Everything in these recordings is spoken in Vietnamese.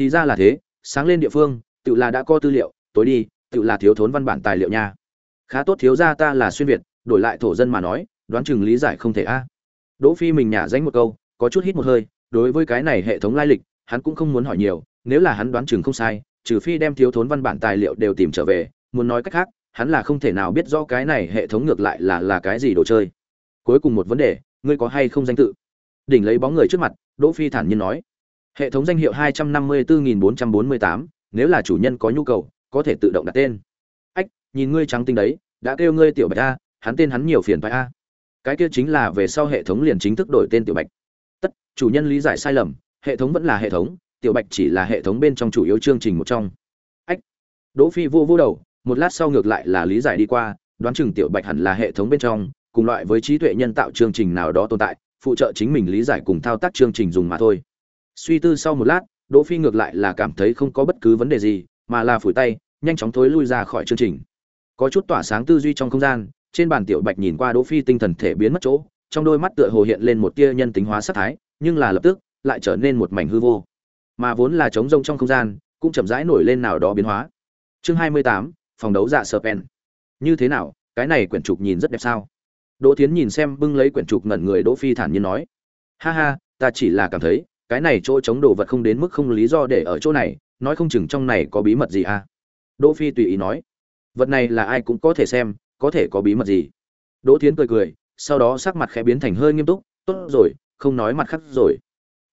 thì ra là thế, sáng lên địa phương, tự là đã có tư liệu, tối đi, tự là thiếu thốn văn bản tài liệu nha. Khá tốt thiếu ra ta là xuyên việt, đổi lại thổ dân mà nói, đoán chừng lý giải không thể a. Đỗ phi mình nhả danh một câu, có chút hít một hơi, đối với cái này hệ thống lai lịch, hắn cũng không muốn hỏi nhiều, nếu là hắn đoán chừng không sai, trừ phi đem thiếu thốn văn bản tài liệu đều tìm trở về, muốn nói cách khác, hắn là không thể nào biết rõ cái này hệ thống ngược lại là là cái gì đồ chơi. Cuối cùng một vấn đề, ngươi có hay không danh tự? Đỉnh lấy bóng người trước mặt, đỗ phi thản nhiên nói hệ thống danh hiệu hai trăm năm mươi bốn bốn trăm bốn mươi tám, nếu là chủ nhân có nhu cầu, có thể tự động đặt tên. Ách, nhìn ngươi trắng tinh đấy, đã kêu ngươi tiểu bạch a, hắn tên hắn nhiều phiền phải a. Cái kia chính là về sau hệ thống liền chính thức đổi tên tiểu bạch. Tất, chủ nhân lý giải sai lầm, hệ thống vẫn là hệ thống, tiểu bạch chỉ là hệ thống bên trong chủ yếu chương trình một trong. Ách, đỗ phi vô vô đầu, một lát sau ngược lại là lý giải đi qua, đoán chừng tiểu bạch hẳn là hệ thống bên trong, cùng loại với trí tuệ nhân tạo chương trình nào đó tồn tại, phụ trợ chính mình lý giải cùng thao tác chương trình dùng mà thôi suy tư sau một lát đỗ phi ngược lại là cảm thấy không có bất cứ vấn đề gì mà là phủi tay nhanh chóng thối lui ra khỏi chương trình. Có chút tỏa sáng tư duy trong không gian trên bàn tiểu bạch nhìn qua đỗ phi tinh thần thể biến mất chỗ trong đôi mắt tựa hồ hiện lên một tia nhân tính hóa sát thái nhưng là lập tức lại trở nên một mảnh hư vô. Mà vốn là trống rông trong không gian cũng chậm rãi nổi lên nào đó biến hóa. Chương 28, phòng đấu dạ serpent. Như thế nào cái này quyển trục nhìn rất đẹp sao? Đỗ tiến nhìn xem bưng lấy quyển trục ngẩn người đỗ phi thản nhiên nói. Ha ha ta chỉ là cảm thấy cái này chỗ chống đồ vật không đến mức không lý do để ở chỗ này, nói không chừng trong này có bí mật gì à? Đỗ phi tùy ý nói. Vật này là ai cũng có thể xem, có thể có bí mật gì? Đỗ tiến cười cười, sau đó sắc mặt khẽ biến thành hơi nghiêm túc, tốt rồi, không nói mặt khác rồi.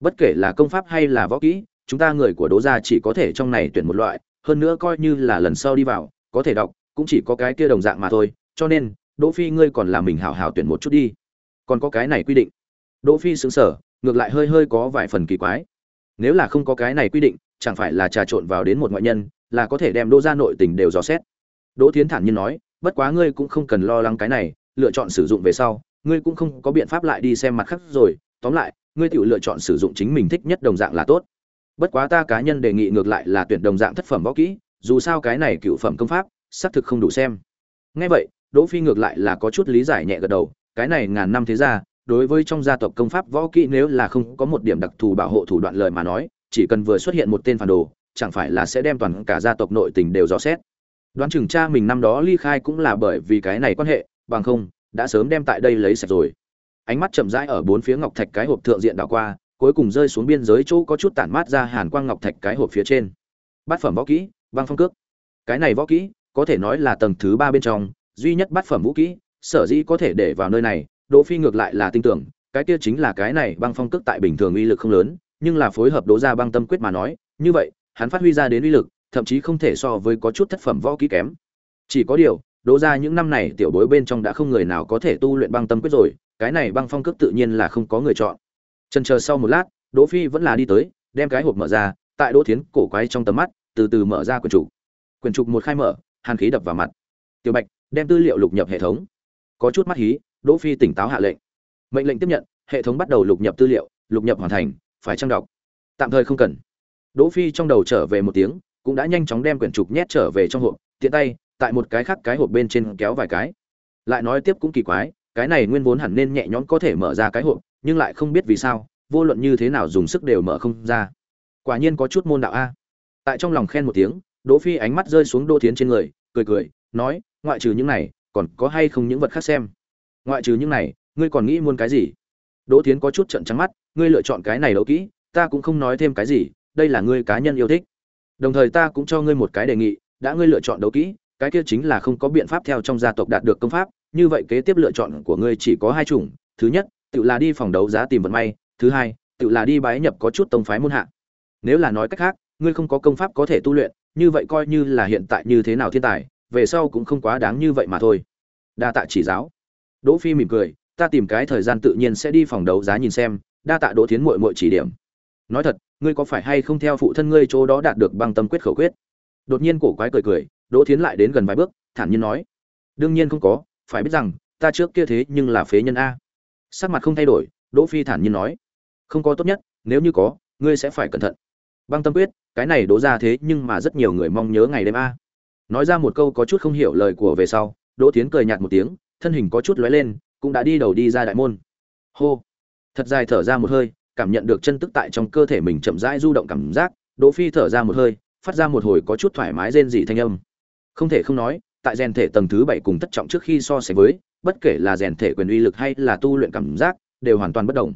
Bất kể là công pháp hay là võ kỹ, chúng ta người của đỗ gia chỉ có thể trong này tuyển một loại, hơn nữa coi như là lần sau đi vào, có thể đọc, cũng chỉ có cái kia đồng dạng mà thôi, cho nên, đỗ phi ngươi còn là mình hảo hảo tuyển một chút đi. Còn có cái này quy định. Đỗ phi sững sờ ngược lại hơi hơi có vài phần kỳ quái. Nếu là không có cái này quy định, chẳng phải là trà trộn vào đến một ngoại nhân, là có thể đem đỗ gia nội tình đều dò xét. Đỗ thiến thản nhiên nói, bất quá ngươi cũng không cần lo lắng cái này, lựa chọn sử dụng về sau, ngươi cũng không có biện pháp lại đi xem mặt khác rồi. Tóm lại, ngươi tự lựa chọn sử dụng chính mình thích nhất đồng dạng là tốt. Bất quá ta cá nhân đề nghị ngược lại là tuyển đồng dạng thất phẩm võ kỹ, dù sao cái này cựu phẩm công pháp, xác thực không đủ xem. Ngay vậy, đỗ phi ngược lại là có chút lý giải nhẹ gật đầu, cái này ngàn năm thế gia đối với trong gia tộc công pháp võ kỹ nếu là không có một điểm đặc thù bảo hộ thủ đoạn lời mà nói, chỉ cần vừa xuất hiện một tên phản đồ, chẳng phải là sẽ đem toàn cả gia tộc nội tình đều dò xét. Đoán chừng cha mình năm đó ly khai cũng là bởi vì cái này quan hệ, bằng không, đã sớm đem tại đây lấy sạch rồi. Ánh mắt chậm rãi ở bốn phía ngọc thạch cái hộp thượng diện đảo qua, cuối cùng rơi xuống biên giới chỗ có chút tản mát ra hàn quang ngọc thạch cái hộp phía trên. Bát phẩm võ kỹ băng phong cước. Cái này võ kỹ, có thể nói là tầng thứ ba bên trong, duy nhất bát phẩm vũ kỹ, sở dĩ có thể để vào nơi này đỗ phi ngược lại là tin tưởng cái kia chính là cái này băng phong cước tại bình thường uy lực không lớn nhưng là phối hợp Đỗ Gia băng tâm quyết mà nói như vậy hắn phát huy ra đến uy lực thậm chí không thể so với có chút thất phẩm võ kỹ kém chỉ có điều Đỗ Gia những năm này tiểu bối bên trong đã không người nào có thể tu luyện băng tâm quyết rồi cái này băng phong cước tự nhiên là không có người chọn Chần chờ sau một lát, Đỗ Phi vẫn là đi tới, đem cái hộp mở ra, tại Đỗ Thiến cổ quái trong tầm mắt, từ từ mở ra quyển trục. Quyển trục một khai mở, hàn khí đập vào mặt. Tiểu Bạch, đem tư liệu lục nhập hệ thống. Có chút mắt hí, Đỗ Phi tỉnh táo hạ lệnh. Mệnh lệnh tiếp nhận, hệ thống bắt đầu lục nhập tư liệu, lục nhập hoàn thành, phải trang đọc. Tạm thời không cần. Đỗ Phi trong đầu trở về một tiếng, cũng đã nhanh chóng đem quyển trục nhét trở về trong hộp, tiện tay, tại một cái khác cái hộp bên trên kéo vài cái. Lại nói tiếp cũng kỳ quái, cái này nguyên vốn hẳn nên nhẹ nhõm có thể mở ra cái hộp, nhưng lại không biết vì sao vô luận như thế nào dùng sức đều mở không ra quả nhiên có chút môn đạo a tại trong lòng khen một tiếng đỗ phi ánh mắt rơi xuống đỗ thiến trên người cười cười nói ngoại trừ những này còn có hay không những vật khác xem ngoại trừ những này, ngươi còn nghĩ muốn cái gì? Đỗ thiến có chút trận trắng mắt, ngươi lựa chọn cái này đấu kỹ, ta cũng không nói thêm cái gì, đây là ngươi cá nhân yêu thích. Đồng thời ta cũng cho ngươi một cái đề nghị, đã ngươi lựa chọn đấu kỹ, cái kia chính là không có biện pháp theo trong gia tộc đạt được công pháp, như vậy kế tiếp lựa chọn của ngươi chỉ có hai chủng, thứ nhất, tự là đi phòng đấu giá tìm vận may, thứ hai, tự là đi bái nhập có chút tông phái môn hạ. Nếu là nói cách khác, ngươi không có công pháp có thể tu luyện, như vậy coi như là hiện tại như thế nào thiên tài, về sau cũng không quá đáng như vậy mà thôi. Đa tạ chỉ giáo đỗ phi mỉm cười, ta tìm cái thời gian tự nhiên sẽ đi phòng đấu giá nhìn xem, đa tạ đỗ thiến muội muội chỉ điểm. Nói thật, ngươi có phải hay không theo phụ thân ngươi chỗ đó đạt được băng tâm quyết khẩu quyết? Đột nhiên cổ quái cười cười, đỗ thiến lại đến gần vài bước, thản nhiên nói, đương nhiên không có, phải biết rằng, ta trước kia thế nhưng là phế nhân a. Sắc mặt không thay đổi, đỗ phi thản nhiên nói, không có tốt nhất, nếu như có, ngươi sẽ phải cẩn thận. Băng tâm quyết, cái này đố ra thế nhưng mà rất nhiều người mong nhớ ngày đêm a. Nói ra một câu có chút không hiểu lời của về sau, đỗ Thiến cười nhạt một tiếng thân hình có chút lóe lên, cũng đã đi đầu đi ra đại môn. Hô. Thật dài thở ra một hơi, cảm nhận được chân tức tại trong cơ thể mình chậm rãi du động cảm giác, đỗ phi thở ra một hơi, phát ra một hồi có chút thoải mái rên rỉ thanh âm. Không thể không nói, tại rèn thể tầng thứ bảy cùng tất trọng trước khi so sánh với, bất kể là rèn thể quyền uy lực hay là tu luyện cảm giác, đều hoàn toàn bất động.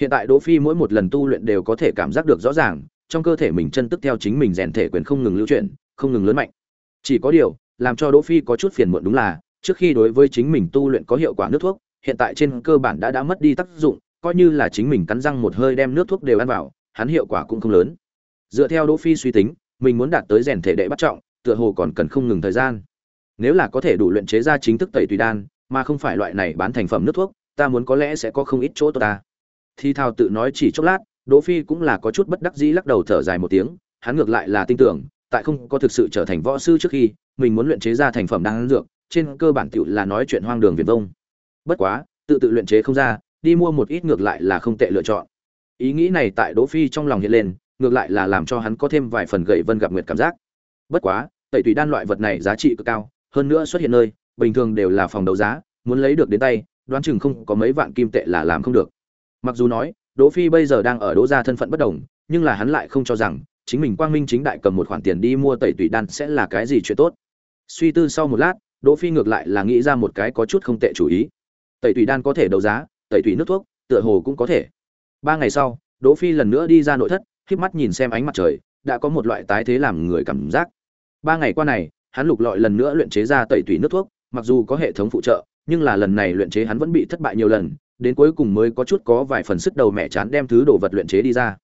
hiện tại đỗ phi mỗi một lần tu luyện đều có thể cảm giác được rõ ràng, trong cơ thể mình chân tức theo chính mình rèn thể quyền không ngừng lưu chuyển, không ngừng lớn mạnh. Chỉ có điều, làm cho đỗ phi có chút phiền muộn đúng là trước khi đối với chính mình tu luyện có hiệu quả nước thuốc, hiện tại trên cơ bản đã đã mất đi tác dụng, coi như là chính mình cắn răng một hơi đem nước thuốc đều ăn vào, hắn hiệu quả cũng không lớn. Dựa theo đỗ phi suy tính, mình muốn đạt tới rèn thể đệ bắt trọng, tựa hồ còn cần không ngừng thời gian. Nếu là có thể đủ luyện chế ra chính thức tẩy tùy đan, mà không phải loại này bán thành phẩm nước thuốc, ta muốn có lẽ sẽ có không ít chỗ tốt ta. Thi thao tự nói chỉ chốc lát, đỗ phi cũng là có chút bất đắc dĩ lắc đầu thở dài một tiếng, hắn ngược lại là tin tưởng, tại không có thực sự trở thành võ sư trước khi, mình muốn luyện chế ra thành phẩm đan dược trên cơ bản tiểu là nói chuyện hoang đường viển vông. Bất quá, tự tự luyện chế không ra, đi mua một ít ngược lại là không tệ lựa chọn. Ý nghĩ này tại đỗ phi trong lòng hiện lên, ngược lại là làm cho hắn có thêm vài phần gậy vân gặp nguyệt cảm giác. Bất quá, tẩy tùy đan loại vật này giá trị cực cao, hơn nữa xuất hiện nơi, bình thường đều là phòng đấu giá, muốn lấy được đến tay, đoán chừng không có mấy vạn kim tệ là làm không được. Mặc dù nói, đỗ phi bây giờ đang ở đỗ gia thân phận bất đồng, nhưng là hắn lại không cho rằng, chính mình quang minh chính đại cầm một khoản tiền đi mua tẩy tùy đan sẽ là cái gì chuyện tốt. Suy tư sau một lát đỗ phi ngược lại là nghĩ ra một cái có chút không tệ chủ ý. Tẩy tùy đan có thể đấu giá, tẩy tùy nước thuốc, tựa hồ cũng có thể. Ba ngày sau, đỗ phi lần nữa đi ra nội thất khép mắt nhìn xem ánh mặt trời, đã có một loại tái thế làm người cảm giác. Ba ngày qua này, hắn lục lọi lần nữa luyện chế ra tẩy tùy nước thuốc, mặc dù có hệ thống phụ trợ, nhưng là lần này luyện chế hắn vẫn bị thất bại nhiều lần, đến cuối cùng mới có chút có vài phần sức đầu mẹ chán đem thứ đồ vật luyện chế đi ra.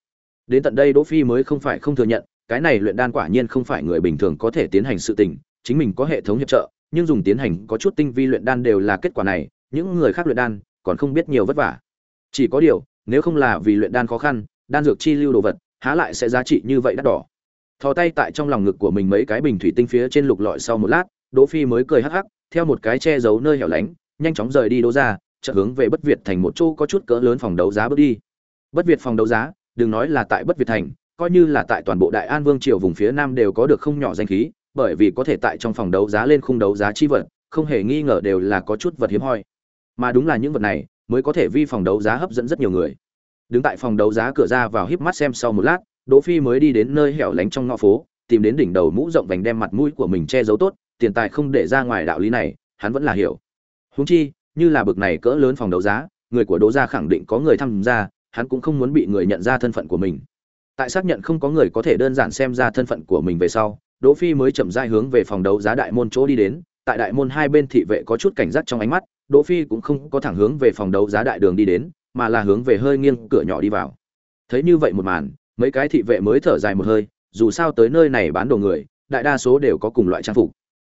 Đến tận đây đỗ phi mới không phải không thừa nhận, cái này luyện đan quả nhiên không phải người bình thường có thể tiến hành sự tình, chính mình có hệ thống hiệp trợ nhưng dùng tiến hành có chút tinh vi luyện đan đều là kết quả này, những người khác luyện đan còn không biết nhiều vất vả. Chỉ có điều, nếu không là vì luyện đan khó khăn, đan dược chi lưu đồ vật, há lại sẽ giá trị như vậy đắt đỏ. Thò tay tại trong lòng ngực của mình mấy cái bình thủy tinh phía trên lục lọi sau một lát, đỗ phi mới cười hắc hắc, theo một cái che giấu nơi hẻo lánh, nhanh chóng rời đi đỗ ra, chợt hướng về bất việt thành một chỗ có chút cỡ lớn phòng đấu giá bước đi. Bất việt phòng đấu giá, đừng nói là tại bất việt thành, coi như là tại toàn bộ đại an vương triều vùng phía nam đều có được không nhỏ danh khí bởi vì có thể tại trong phòng đấu giá lên khung đấu giá chi vật, không hề nghi ngờ đều là có chút vật hiếm hoi. Mà đúng là những vật này mới có thể vi phòng đấu giá hấp dẫn rất nhiều người. Đứng tại phòng đấu giá cửa ra vào híp mắt xem sau một lát, đỗ phi mới đi đến nơi hẻo lánh trong ngõ phố, tìm đến đỉnh đầu mũ rộng vành đem mặt mũi của mình che giấu tốt, tiền tài không để ra ngoài đạo lý này, hắn vẫn là hiểu. Huống chi, như là bực này cỡ lớn phòng đấu giá, người của đỗ gia khẳng định có người tham gia, hắn cũng không muốn bị người nhận ra thân phận của mình. Tại xác nhận không có người có thể đơn giản xem ra thân phận của mình về sau đỗ phi mới chậm rãi hướng về phòng đấu giá đại môn chỗ đi đến, tại đại môn hai bên thị vệ có chút cảnh giác trong ánh mắt, đỗ phi cũng không có thẳng hướng về phòng đấu giá đại đường đi đến, mà là hướng về hơi nghiêng cửa nhỏ đi vào. Thấy như vậy một màn, mấy cái thị vệ mới thở dài một hơi, dù sao tới nơi này bán đồ người, đại đa số đều có cùng loại trang phục.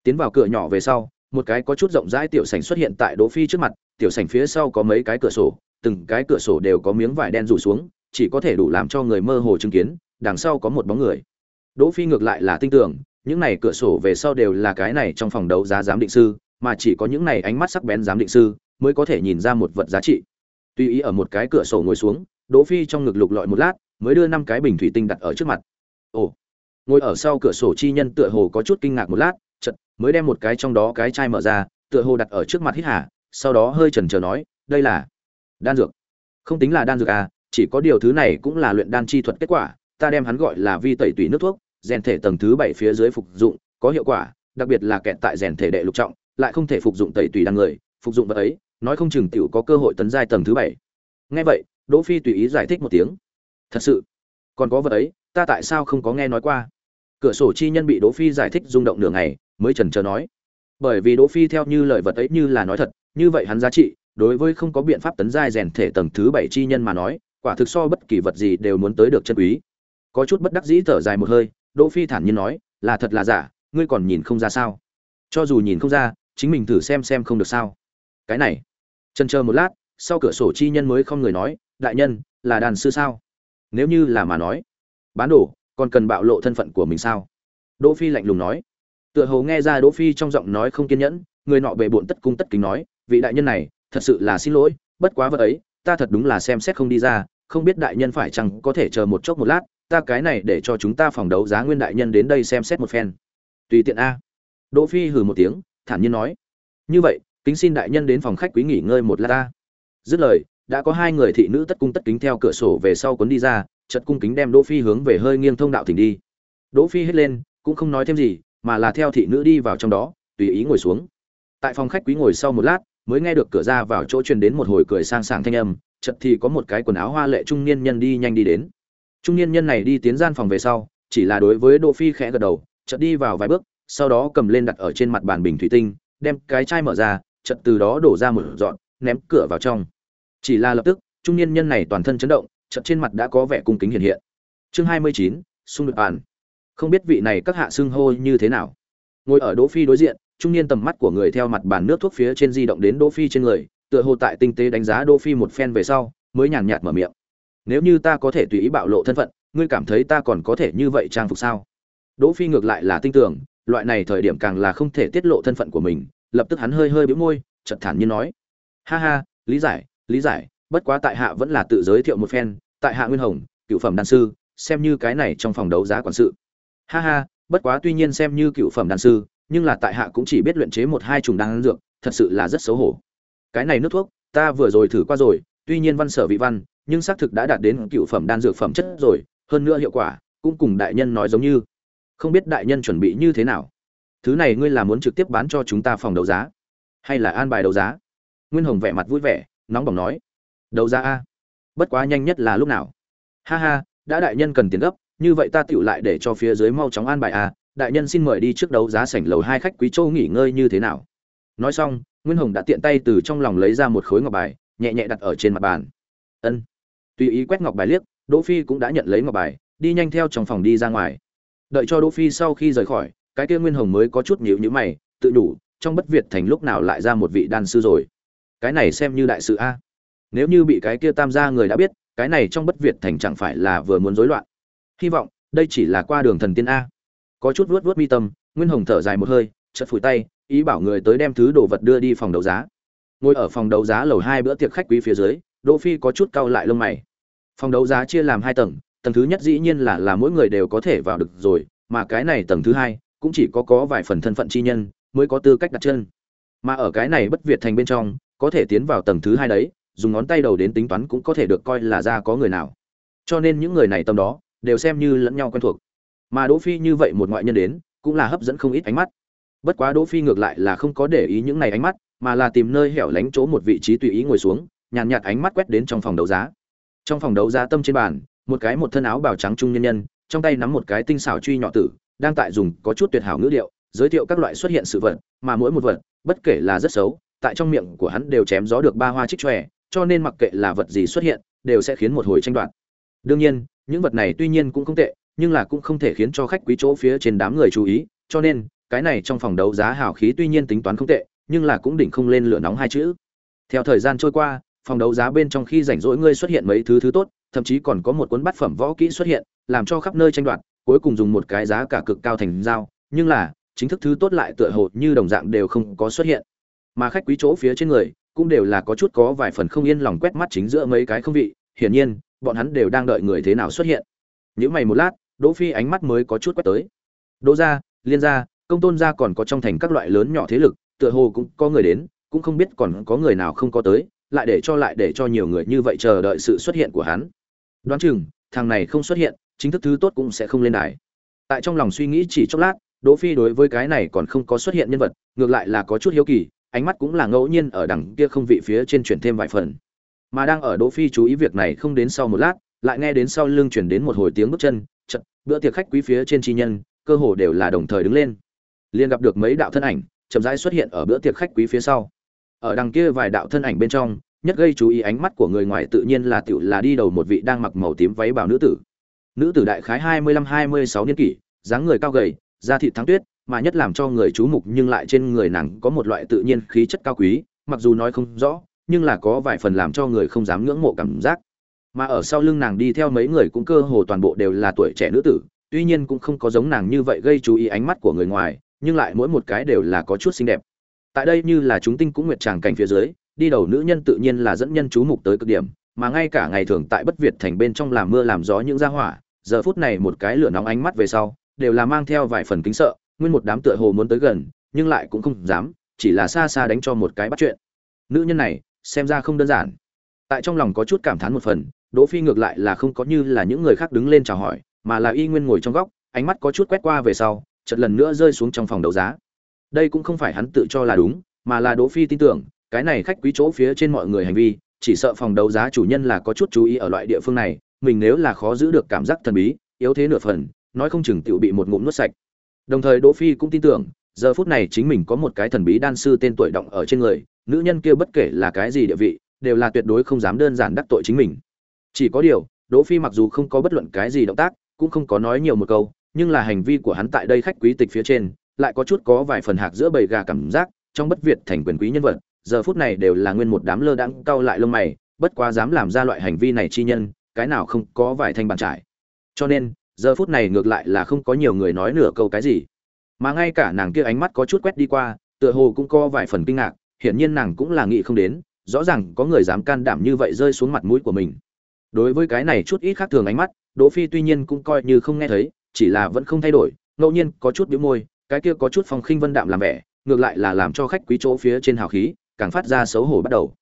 Tiến vào cửa nhỏ về sau, một cái có chút rộng rãi tiểu sảnh xuất hiện tại đỗ phi trước mặt, tiểu sảnh phía sau có mấy cái cửa sổ, từng cái cửa sổ đều có miếng vải đen rủ xuống, chỉ có thể đủ làm cho người mơ hồ chứng kiến, đằng sau có một bóng người đỗ phi ngược lại là tin tưởng, những này cửa sổ về sau đều là cái này trong phòng đấu giá giám định sư, mà chỉ có những này ánh mắt sắc bén giám định sư mới có thể nhìn ra một vật giá trị. Tuy ý ở một cái cửa sổ ngồi xuống, đỗ phi trong ngực lục lọi một lát, mới đưa năm cái bình thủy tinh đặt ở trước mặt. Ồ! Ngồi ở sau cửa sổ chi nhân tựa hồ có chút kinh ngạc một lát, chợt, mới đem một cái trong đó cái chai mở ra, tựa hồ đặt ở trước mặt hít hà, sau đó hơi chần chờ nói, đây là đan dược. Không tính là đan dược à chỉ có điều thứ này cũng là luyện đan chi thuật kết quả, ta đem hắn gọi là vi tẩy tùy nước thuốc rèn thể tầng thứ bảy phía dưới phục dụng, có hiệu quả, đặc biệt là kẹt tại rèn thể đệ lục trọng, lại không thể phục dụng tẩy tùy đan người, phục dụng vật ấy, nói không chừng tiểu có cơ hội tấn giai tầng thứ bảy. Nghe vậy, đỗ phi tùy ý giải thích một tiếng. Thật sự, còn có vật ấy, ta tại sao không có nghe nói qua? Cửa sổ chi nhân bị đỗ phi giải thích rung động nửa ngày, mới chần chờ nói. Bởi vì đỗ phi theo như lời vật ấy như là nói thật, như vậy hắn giá trị, đối với không có biện pháp tấn giai rèn thể tầng thứ bảy chi nhân mà nói, quả thực so bất kỳ vật gì đều muốn tới được chân quý. Có chút bất đắc dĩ thở dài một hơi đỗ phi thản nhiên nói, là thật là giả, ngươi còn nhìn không ra sao? Cho dù nhìn không ra, chính mình thử xem xem không được sao? Cái này, chần chờ một lát, sau cửa sổ chi nhân mới không người nói, đại nhân, là đàn sư sao? Nếu như là mà nói, bán đồ, còn cần bạo lộ thân phận của mình sao? Đỗ phi lạnh lùng nói. Tựa hồ nghe ra đỗ phi trong giọng nói không kiên nhẫn, người nọ bệ bội tất cung tất kính nói, vị đại nhân này, thật sự là xin lỗi, bất quá vật ấy, ta thật đúng là xem xét không đi ra, không biết đại nhân phải chăng có thể chờ một chốc một lát ta cái này để cho chúng ta phòng đấu giá nguyên đại nhân đến đây xem xét một phen tùy tiện a đỗ phi hừ một tiếng thản nhiên nói như vậy kính xin đại nhân đến phòng khách quý nghỉ ngơi một lát ta dứt lời đã có hai người thị nữ tất cung tất kính theo cửa sổ về sau cuốn đi ra chợt cung kính đem Đỗ Phi hướng về hơi nghiêng thông đạo thỉnh đi. Đỗ Phi hết lên, cũng không nói thêm gì, mà là theo thị nữ đi vào trong đó, tùy ý ngồi xuống. Tại phòng khách quý ngồi sau một lát, mới nghe được cửa ra vào chỗ truyền đến một hồi cười sang sảng thanh âm, chợt thì có một cái quần áo hoa lệ trung niên nhân đi nhanh đi đến. Trung niên nhân này đi tiến gian phòng về sau, chỉ là đối với Đỗ Phi khẽ gật đầu, chợt đi vào vài bước, sau đó cầm lên đặt ở trên mặt bàn bình thủy tinh, đem cái chai mở ra, chợt từ đó đổ ra một dọn, ném cửa vào trong. Chỉ là lập tức, trung niên nhân này toàn thân chấn động, chợt trên mặt đã có vẻ cung kính hiện hiện. Chương 29, xung đột bàn. Không biết vị này các hạ xưng hô như thế nào. Ngồi ở Đỗ Phi đối diện, trung niên tầm mắt của người theo mặt bàn nước thuốc phía trên di động đến Đỗ Phi trên người, tựa hồ tại tinh tế đánh giá Đỗ Phi một phen về sau, mới nhàn nhạt mở miệng. Nếu như ta có thể tùy ý bạo lộ thân phận, ngươi cảm thấy ta còn có thể như vậy trang phục sao? Đỗ Phi ngược lại là tin tưởng, loại này thời điểm càng là không thể tiết lộ thân phận của mình, lập tức hắn hơi hơi bĩu môi, chợt thản nhiên nói: "Ha ha, lý giải, lý giải, bất quá tại hạ vẫn là tự giới thiệu một phen, tại hạ Nguyên Hồng, cựu phẩm đan sư, xem như cái này trong phòng đấu giá quản sự." Ha ha, bất quá tuy nhiên xem như cựu phẩm đan sư, nhưng là tại hạ cũng chỉ biết luyện chế một hai trùng đan dược, thật sự là rất xấu hổ. Cái này nước thuốc, ta vừa rồi thử qua rồi, tuy nhiên văn sở vị văn, nhưng xác thực đã đạt đến cựu phẩm đan dược phẩm chất rồi, hơn nữa hiệu quả cũng cùng đại nhân nói giống như. Không biết đại nhân chuẩn bị như thế nào? Thứ này ngươi là muốn trực tiếp bán cho chúng ta phòng đấu giá, hay là an bài đấu giá? Nguyên Hồng vẻ mặt vui vẻ, nóng bỏng nói: "Đấu giá a? Bất quá nhanh nhất là lúc nào?" Ha ha, đã đại nhân cần tiền gấp, như vậy ta tựu lại để cho phía dưới mau chóng an bài a, đại nhân xin mời đi trước đấu giá sảnh lầu hai khách quý châu nghỉ ngơi như thế nào nói xong nguyên hồng đã tiện tay từ trong lòng lấy ra một khối ngọc bài nhẹ nhẹ đặt ở trên mặt bàn ân tùy ý quét ngọc bài liếc, đỗ phi cũng đã nhận lấy ngọc bài, đi nhanh theo trong phòng đi ra ngoài. Đợi cho đỗ phi sau khi rời khỏi, cái kia nguyên hồng mới có chút nhíu nhíu mày, tự đủ, trong bất việt thành lúc nào lại ra một vị đan sư rồi. Cái này xem như đại sự a. Nếu như bị cái kia tam gia người đã biết, cái này trong bất việt thành chẳng phải là vừa muốn rối loạn. Hy vọng, đây chỉ là qua đường thần tiên a. Có chút vuốt vuốt mi tâm, nguyên hồng thở dài một hơi, chợt phủi tay, ý bảo người tới đem thứ đồ vật đưa đi phòng đấu giá. Ngồi ở phòng đấu giá lầu hai bữa tiệc khách quý phía dưới, đỗ phi có chút cau lại lông mày phòng đấu giá chia làm hai tầng tầng thứ nhất dĩ nhiên là là mỗi người đều có thể vào được rồi mà cái này tầng thứ hai cũng chỉ có có vài phần thân phận chi nhân mới có tư cách đặt chân. Mà ở cái này bất việt thành bên trong có thể tiến vào tầng thứ hai đấy dùng ngón tay đầu đến tính toán cũng có thể được coi là ra có người nào. Cho nên những người này tâm đó đều xem như lẫn nhau quen thuộc. Mà đỗ phi như vậy một ngoại nhân đến cũng là hấp dẫn không ít ánh mắt. Bất quá đỗ phi ngược lại là không có để ý những này ánh mắt mà là tìm nơi hẻo lánh chỗ một vị trí tùy ý ngồi xuống nhàn nhạt, ánh mắt quét đến trong phòng đấu giá trong phòng đấu giá tâm trên bàn một cái một thân áo bào trắng trung nhân nhân trong tay nắm một cái tinh xảo truy nhỏ tử đang tại dùng có chút tuyệt hảo ngữ điệu giới thiệu các loại xuất hiện sự vật mà mỗi một vật bất kể là rất xấu tại trong miệng của hắn đều chém gió được ba hoa trích tròe cho nên mặc kệ là vật gì xuất hiện đều sẽ khiến một hồi tranh đoạt đương nhiên những vật này tuy nhiên cũng không tệ nhưng là cũng không thể khiến cho khách quý chỗ phía trên đám người chú ý, cho nên, cái này trong phòng đấu giá hào khí tuy nhiên tính toán không tệ, nhưng là cũng đỉnh không lên lửa nóng hai chữ. Theo thời gian trôi qua, phòng đấu giá bên trong khi rảnh rỗi ngươi xuất hiện mấy thứ thứ tốt, thậm chí còn có một cuốn bát phẩm võ kỹ xuất hiện, làm cho khắp nơi tranh đoạt, cuối cùng dùng một cái giá cả cực cao thành giao, nhưng là, chính thức thứ tốt lại tựa hồ như đồng dạng đều không có xuất hiện. Mà khách quý chỗ phía trên người, cũng đều là có chút có vài phần không yên lòng quét mắt chính giữa mấy cái không vị, hiển nhiên, bọn hắn đều đang đợi người thế nào xuất hiện. Những mày một lát, Đỗ Phi ánh mắt mới có chút quét tới. Đỗ gia, Liên gia, Công Tôn gia còn có trong thành các loại lớn nhỏ thế lực, tựa hồ cũng có người đến, cũng không biết còn có người nào không có tới, lại để cho lại để cho nhiều người như vậy chờ đợi sự xuất hiện của hắn. Đoán chừng, thằng này không xuất hiện, chính thức thứ tốt cũng sẽ không lên đài. Tại trong lòng suy nghĩ chỉ chốc lát, Đỗ Phi đối với cái này còn không có xuất hiện nhân vật, ngược lại là có chút hiếu kỳ, ánh mắt cũng là ngẫu nhiên ở đằng kia không vị phía trên chuyển thêm vài phần. Mà đang ở Đỗ Phi chú ý việc này không đến sau một lát, lại nghe đến sau lưng chuyển đến một hồi tiếng bước chân, chợt bữa tiệc khách quý phía trên chi nhân cơ hồ đều là đồng thời đứng lên liền gặp được mấy đạo thân ảnh chậm rãi xuất hiện ở bữa tiệc khách quý phía sau ở đằng kia vài đạo thân ảnh bên trong, nhất gây chú ý ánh mắt của người ngoài tự nhiên là tiểu là đi đầu một vị đang mặc màu tím váy bào nữ tử. Nữ tử đại khái hai mươi lăm, hai mươi sáu niên kỷ, dáng người cao gầy, da thịt thắng tuyết, mà nhất làm cho người chú mục nhưng lại trên người nàng có một loại tự nhiên khí chất cao quý, mặc dù nói không rõ, nhưng là có vài phần làm cho người không dám ngưỡng mộ cảm giác. Mà ở sau lưng nàng đi theo mấy người cũng cơ hồ toàn bộ đều là tuổi trẻ nữ tử, tuy nhiên cũng không có giống nàng như vậy gây chú ý ánh mắt của người ngoài, nhưng lại mỗi một cái đều là có chút xinh đẹp tại đây như là chúng tinh cũng nguyệt tràng cảnh phía dưới, đi đầu nữ nhân tự nhiên là dẫn nhân chú mục tới cực điểm, mà ngay cả ngày thường tại bất việt thành bên trong làm mưa làm gió những gia hỏa, giờ phút này một cái lửa nóng ánh mắt về sau, đều là mang theo vài phần kính sợ, nguyên một đám tựa hồ muốn tới gần, nhưng lại cũng không dám, chỉ là xa xa đánh cho một cái bắt chuyện. Nữ nhân này, xem ra không đơn giản. Tại trong lòng có chút cảm thán một phần, đỗ phi ngược lại là không có như là những người khác đứng lên chào hỏi, mà là y nguyên ngồi trong góc, ánh mắt có chút quét qua về sau, chợt lần nữa rơi xuống trong phòng đấu giá đây cũng không phải hắn tự cho là đúng, mà là đỗ phi tin tưởng, cái này khách quý chỗ phía trên mọi người hành vi, chỉ sợ phòng đấu giá chủ nhân là có chút chú ý ở loại địa phương này, mình nếu là khó giữ được cảm giác thần bí, yếu thế nửa phần, nói không chừng tự bị một ngụm nuốt sạch. Đồng thời đỗ phi cũng tin tưởng, giờ phút này chính mình có một cái thần bí đan sư tên tuổi động ở trên người, nữ nhân kia bất kể là cái gì địa vị, đều là tuyệt đối không dám đơn giản đắc tội chính mình. Chỉ có điều, đỗ phi mặc dù không có bất luận cái gì động tác, cũng không có nói nhiều một câu, nhưng là hành vi của hắn tại đây khách quý tịch phía trên lại có chút có vài phần hạc giữa bầy gà cảm giác, trong bất việt thành quyền quý nhân vật, giờ phút này đều là nguyên một đám lơ đãng cau lại lông mày, bất quá dám làm ra loại hành vi này chi nhân, cái nào không có vài thanh bàn trải. Cho nên, giờ phút này ngược lại là không có nhiều người nói nửa câu cái gì. Mà ngay cả nàng kia ánh mắt có chút quét đi qua, tựa hồ cũng có vài phần kinh ngạc, hiển nhiên nàng cũng là nghĩ không đến, rõ ràng có người dám can đảm như vậy rơi xuống mặt mũi của mình. Đối với cái này chút ít khác thường ánh mắt, đỗ phi tuy nhiên cũng coi như không nghe thấy, chỉ là vẫn không thay đổi, ngẫu nhiên có chút bĩu môi cái kia có chút phong khinh vân đạm làm vẻ ngược lại là làm cho khách quý chỗ phía trên hào khí càng phát ra xấu hổ bắt đầu.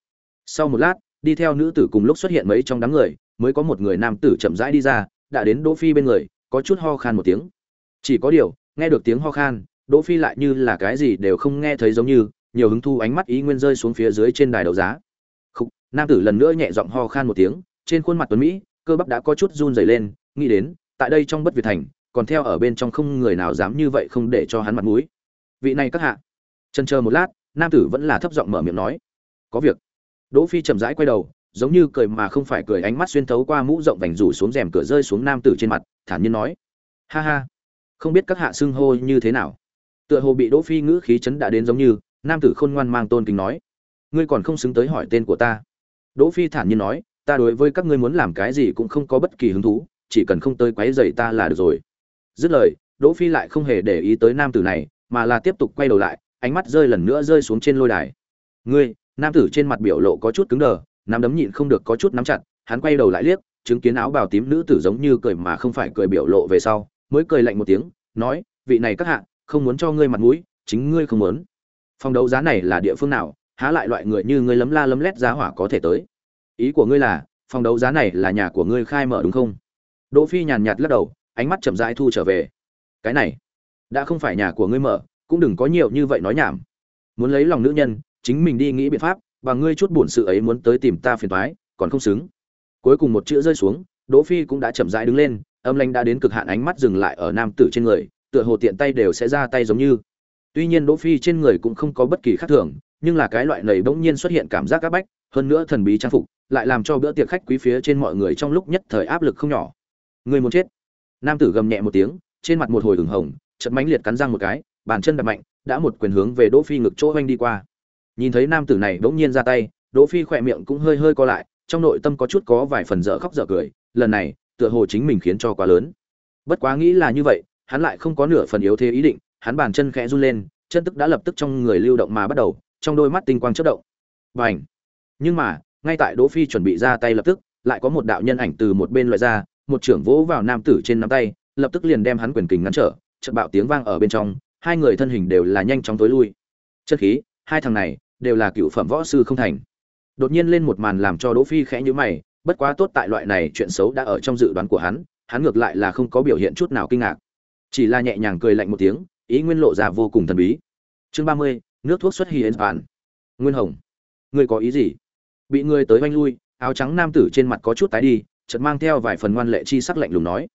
Sau một lát đi theo nữ tử cùng lúc xuất hiện mấy trong đám người mới có một người nam tử chậm rãi đi ra đã đến đỗ phi bên người có chút ho khan một tiếng. Chỉ có điều nghe được tiếng ho khan đỗ phi lại như là cái gì đều không nghe thấy giống như nhiều hứng thu ánh mắt ý nguyên rơi xuống phía dưới trên đài đấu giá. Khục, nam tử lần nữa nhẹ giọng ho khan một tiếng trên khuôn mặt tuấn mỹ cơ bắp đã có chút run rẩy lên nghĩ đến tại đây trong bất việt thành còn theo ở bên trong không người nào dám như vậy không để cho hắn mặt mũi. Vị này các hạ. Chân chờ một lát, nam tử vẫn là thấp giọng mở miệng nói. Có việc. Đỗ phi chậm rãi quay đầu, giống như cười mà không phải cười, ánh mắt xuyên thấu qua mũ rộng vành rủ xuống rèm cửa rơi xuống nam tử trên mặt, thản nhiên nói. Ha ha. Không biết các hạ xưng hô như thế nào. Tựa hồ bị đỗ phi ngữ khí chấn đã đến giống như, nam tử khôn ngoan mang tôn kính nói. Ngươi còn không xứng tới hỏi tên của ta. Đỗ phi thản nhiên nói, ta đối với các ngươi muốn làm cái gì cũng không có bất kỳ hứng thú, chỉ cần không tới quấy rầy ta là được rồi dứt lời, đỗ phi lại không hề để ý tới nam tử này, mà là tiếp tục quay đầu lại, ánh mắt rơi lần nữa rơi xuống trên lôi đài. Ngươi, nam tử trên mặt biểu lộ có chút cứng đờ, nắm đấm nhịn không được có chút nắm chặt, hắn quay đầu lại liếc, chứng kiến áo bào tím nữ tử giống như cười mà không phải cười biểu lộ về sau, mới cười lạnh một tiếng, nói, vị này các hạ, không muốn cho ngươi mặt mũi, chính ngươi không muốn. Phòng đấu giá này là địa phương nào, há lại loại người như ngươi lấm la lấm lét giá hỏa có thể tới? Ý của ngươi là, phòng đấu giá này là nhà của ngươi khai mở đúng không? Đỗ phi nhàn nhạt lắc đầu ánh mắt chậm rãi thu trở về. Cái này, đã không phải nhà của ngươi mở, cũng đừng có nhiều như vậy nói nhảm. Muốn lấy lòng nữ nhân, chính mình đi nghĩ biện pháp, và ngươi chút buồn sự ấy muốn tới tìm ta phiền toái, còn không xứng. Cuối cùng một chữ rơi xuống, đỗ phi cũng đã chậm rãi đứng lên, âm lãnh đã đến cực hạn ánh mắt dừng lại ở nam tử trên người, tựa hồ tiện tay đều sẽ ra tay giống như. Tuy nhiên đỗ phi trên người cũng không có bất kỳ khác thường, nhưng là cái loại này bỗng nhiên xuất hiện cảm giác áp bách, hơn nữa thần bí trang phục, lại làm cho bữa tiệc khách quý phía trên mọi người trong lúc nhất thời áp lực không nhỏ. Người muốn chết nam tử gầm nhẹ một tiếng, trên mặt một hồi ửng hồng chật mánh liệt cắn răng một cái, bàn chân đập mạnh, đã một quyền hướng về đỗ phi ngực chỗ oanh đi qua. Nhìn thấy nam tử này bỗng nhiên ra tay, đỗ phi khỏe miệng cũng hơi hơi co lại, trong nội tâm có chút có vài phần dở khóc dở cười, lần này, tựa hồ chính mình khiến cho quá lớn. Bất quá nghĩ là như vậy, hắn lại không có nửa phần yếu thế ý định, hắn bàn chân khẽ run lên, chân tức đã lập tức trong người lưu động mà bắt đầu, trong đôi mắt tinh quang chớp động. Bành! Nhưng mà, ngay tại đỗ phi chuẩn bị ra tay lập tức, lại có một đạo nhân ảnh từ một bên loại ra một trưởng vỗ vào nam tử trên nắm tay, lập tức liền đem hắn quyền kình ngăn trở, chợt bạo tiếng vang ở bên trong, hai người thân hình đều là nhanh chóng tối lui. Chất khí, hai thằng này, đều là cựu phẩm võ sư không thành. Đột nhiên lên một màn làm cho đỗ phi khẽ nhíu mày, bất quá tốt tại loại này chuyện xấu đã ở trong dự đoán của hắn hắn ngược lại là không có biểu hiện chút nào kinh ngạc. Chỉ là nhẹ nhàng cười lạnh một tiếng, ý nguyên lộ ra vô cùng thần bí. Chương ba mươi, nước thuốc xuất hiện bản nguyên hồng, ngươi có ý gì? Bị người tới vanh lui, áo trắng nam tử trên mặt có chút tái đi chợt mang theo vài phần ngoan lệ chi sắc lạnh lùng nói,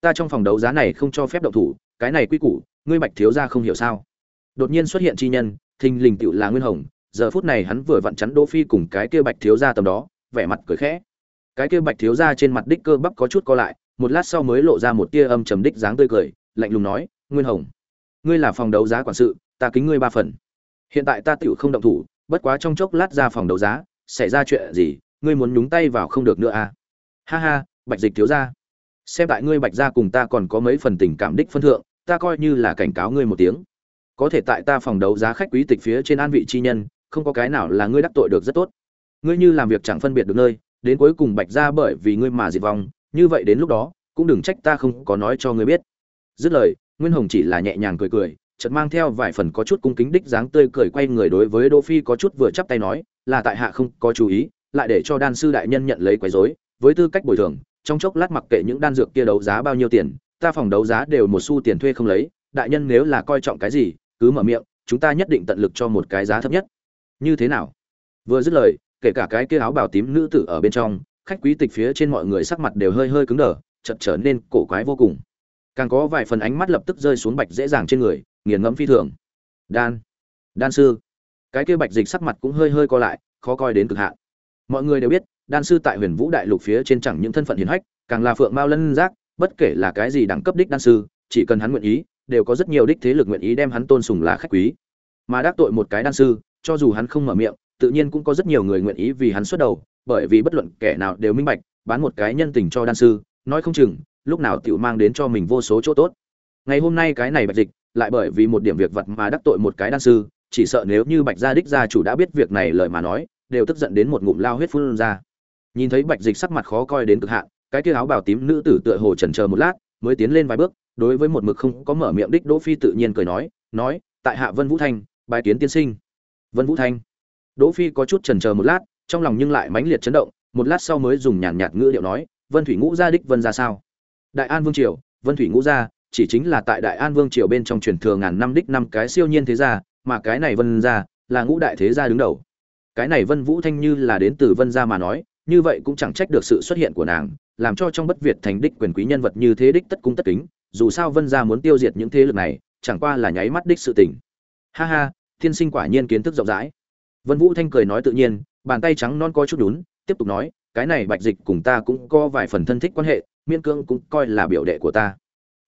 ta trong phòng đấu giá này không cho phép động thủ, cái này quy củ, ngươi bạch thiếu gia không hiểu sao? Đột nhiên xuất hiện chi nhân, thình lình tựu là nguyên hồng, giờ phút này hắn vừa vặn chắn đỗ phi cùng cái kia bạch thiếu gia tầm đó, vẻ mặt cười khẽ. Cái kia bạch thiếu gia trên mặt đích cơ bắp có chút co lại, một lát sau mới lộ ra một tia âm trầm đích dáng tươi cười, lạnh lùng nói, nguyên hồng, ngươi là phòng đấu giá quản sự, ta kính ngươi ba phần. Hiện tại ta tựu không động thủ, bất quá trong chốc lát ra phòng đấu giá, xảy ra chuyện gì, ngươi muốn nhúng tay vào không được nữa à? Ha ha, bạch dịch thiếu gia. Xem tại ngươi bạch gia cùng ta còn có mấy phần tình cảm đích phân thượng, ta coi như là cảnh cáo ngươi một tiếng. Có thể tại ta phòng đấu giá khách quý tịch phía trên an vị chi nhân, không có cái nào là ngươi đắc tội được rất tốt. Ngươi như làm việc chẳng phân biệt được nơi, đến cuối cùng bạch ra bởi vì ngươi mà diệt vong, như vậy đến lúc đó, cũng đừng trách ta không có nói cho ngươi biết. Dứt lời, nguyên hồng chỉ là nhẹ nhàng cười cười, chợt mang theo vài phần có chút cung kính đích dáng tươi cười quay người đối với đỗ phi có chút vừa chắp tay nói, là tại hạ không có chú ý, lại để cho đan sư đại nhân nhận lấy quấy rối với tư cách bồi thường, trong chốc lát mặc kệ những đan dược kia đấu giá bao nhiêu tiền, ta phòng đấu giá đều một xu tiền thuê không lấy, đại nhân nếu là coi trọng cái gì, cứ mở miệng, chúng ta nhất định tận lực cho một cái giá thấp nhất. Như thế nào? Vừa dứt lời, kể cả cái kia áo bào tím nữ tử ở bên trong, khách quý tịch phía trên mọi người sắc mặt đều hơi hơi cứng đờ chật trở nên cổ quái vô cùng. Càng có vài phần ánh mắt lập tức rơi xuống bạch dễ dàng trên người, nghiền ngẫm phi thường. Đan đan sư. Cái kia bạch dịch sắc mặt cũng hơi hơi co lại, khó coi đến cực hạn. Mọi người đều biết đan sư tại huyền vũ đại lục phía trên chẳng những thân phận hiền hách, càng là phượng mao lân giác, bất kể là cái gì đẳng cấp đích đan sư, chỉ cần hắn nguyện ý, đều có rất nhiều đích thế lực nguyện ý đem hắn tôn sùng là khách quý. Mà đắc tội một cái đan sư, cho dù hắn không mở miệng, tự nhiên cũng có rất nhiều người nguyện ý vì hắn xuất đầu, bởi vì bất luận kẻ nào đều minh bạch, bán một cái nhân tình cho đan sư, nói không chừng, lúc nào tiểu mang đến cho mình vô số chỗ tốt. Ngày hôm nay cái này bạch dịch, lại bởi vì một điểm việc vật mà đắc tội một cái đan sư, chỉ sợ nếu như bạch gia đích gia chủ đã biết việc này lời mà nói, đều tức giận đến một ngụm lao huyết phun ra nhìn thấy bạch dịch sắc mặt khó coi đến cực hạn, cái kia áo bào tím nữ tử tựa hồ chần chờ một lát, mới tiến lên vài bước, đối với một mực không có mở miệng đích đỗ phi tự nhiên cười nói nói, tại hạ vân vũ thanh bài kiến tiên sinh. Vân vũ thanh. Đỗ phi có chút chần chờ một lát, trong lòng nhưng lại mãnh liệt chấn động, một lát sau mới dùng nhàn nhạt ngữ điệu nói, vân thủy ngũ gia đích vân gia sao? Đại an vương triều, vân thủy ngũ gia, chỉ chính là tại đại an vương triều bên trong truyền thừa ngàn năm đích năm cái siêu nhiên thế gia, mà cái này vân gia là ngũ đại thế gia đứng đầu. Cái này vân vũ thanh như là đến từ vân gia mà nói như vậy cũng chẳng trách được sự xuất hiện của nàng, làm cho trong bất việt thành đích quyền quý nhân vật như thế đích tất cung tất kính, dù sao vân gia muốn tiêu diệt những thế lực này, chẳng qua là nháy mắt đích sự tình. Ha ha, thiên sinh quả nhiên kiến thức rộng rãi. Vân vũ thanh cười nói tự nhiên, bàn tay trắng non coi chút nhún, tiếp tục nói, cái này bạch dịch cùng ta cũng có vài phần thân thích quan hệ miên cương cũng coi là biểu đệ của ta.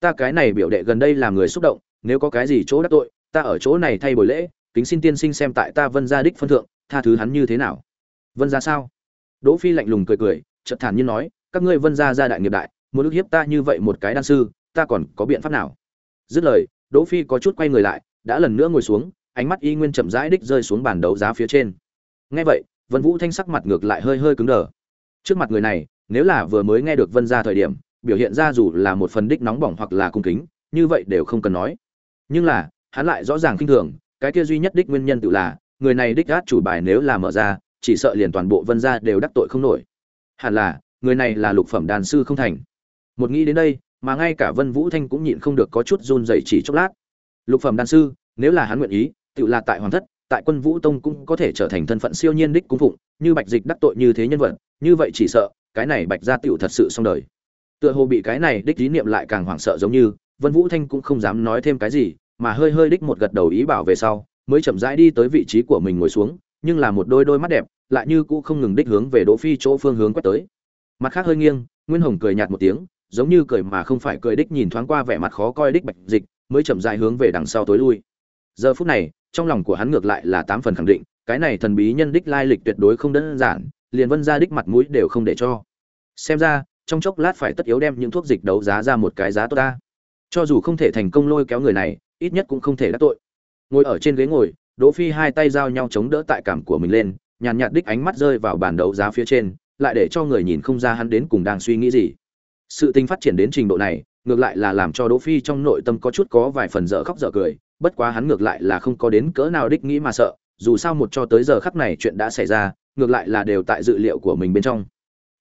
Ta cái này biểu đệ gần đây làm người xúc động, nếu có cái gì chỗ đắc tội, ta ở chỗ này thay buổi lễ, kính xin tiên sinh xem tại ta vân gia đích phân thượng, tha thứ hắn như thế nào. Vân gia sao? Đỗ phi lạnh lùng cười cười, chợt thản nhiên nói, các ngươi vân gia gia đại nghiệp đại, muốn ức hiếp ta như vậy một cái đan sư, ta còn có biện pháp nào? Dứt lời, đỗ phi có chút quay người lại, đã lần nữa ngồi xuống, ánh mắt y nguyên chậm rãi đích rơi xuống bàn đấu giá phía trên. Nghe vậy, vân vũ thanh sắc mặt ngược lại hơi hơi cứng đờ. Trước mặt người này, nếu là vừa mới nghe được vân gia thời điểm, biểu hiện ra dù là một phần đích nóng bỏng hoặc là cung kính, như vậy đều không cần nói. Nhưng là, hắn lại rõ ràng khinh thường, cái kia duy nhất đích nguyên nhân tự là, người này đích át chủ bài nếu là mở ra chỉ sợ liền toàn bộ vân gia đều đắc tội không nổi. Hẳn là, người này là lục phẩm đàn sư không thành. Một nghĩ đến đây, mà ngay cả vân vũ thanh cũng nhịn không được có chút run rẩy chỉ chốc lát. Lục phẩm đàn sư, nếu là hắn nguyện ý, tự là tại hoàng thất, tại quân vũ tông cũng có thể trở thành thân phận siêu nhiên đích cung phụng, như bạch dịch đắc tội như thế nhân vật, như vậy chỉ sợ, cái này bạch gia tiểu thật sự xong đời. Tựa hồ bị cái này đích ý niệm lại càng hoảng sợ giống như, vân vũ thanh cũng không dám nói thêm cái gì, mà hơi hơi đích một gật đầu ý bảo về sau, mới chậm rãi đi tới vị trí của mình ngồi xuống nhưng là một đôi đôi mắt đẹp, lại như cũ không ngừng đích hướng về đỗ phi chỗ phương hướng quét tới. Mặt khác hơi nghiêng, nguyên hồng cười nhạt một tiếng, giống như cười mà không phải cười đích nhìn thoáng qua vẻ mặt khó coi đích bạch dịch, mới chậm rãi hướng về đằng sau tối lui. Giờ phút này, trong lòng của hắn ngược lại là tám phần khẳng định, cái này thần bí nhân đích lai lịch tuyệt đối không đơn giản, liền vân ra đích mặt mũi đều không để cho. Xem ra, trong chốc lát phải tất yếu đem những thuốc dịch đấu giá ra một cái giá tốt ta. Cho dù không thể thành công lôi kéo người này, ít nhất cũng không thể đắc tội. Ngồi ở trên ghế ngồi đỗ phi hai tay giao nhau chống đỡ tại cảm của mình lên, nhàn nhạt đích ánh mắt rơi vào bàn đấu giá phía trên, lại để cho người nhìn không ra hắn đến cùng đang suy nghĩ gì. Sự tình phát triển đến trình độ này, ngược lại là làm cho đỗ phi trong nội tâm có chút có vài phần dở khóc dở cười, bất quá hắn ngược lại là không có đến cỡ nào đích nghĩ mà sợ, dù sao một cho tới giờ khắc này chuyện đã xảy ra, ngược lại là đều tại dự liệu của mình bên trong.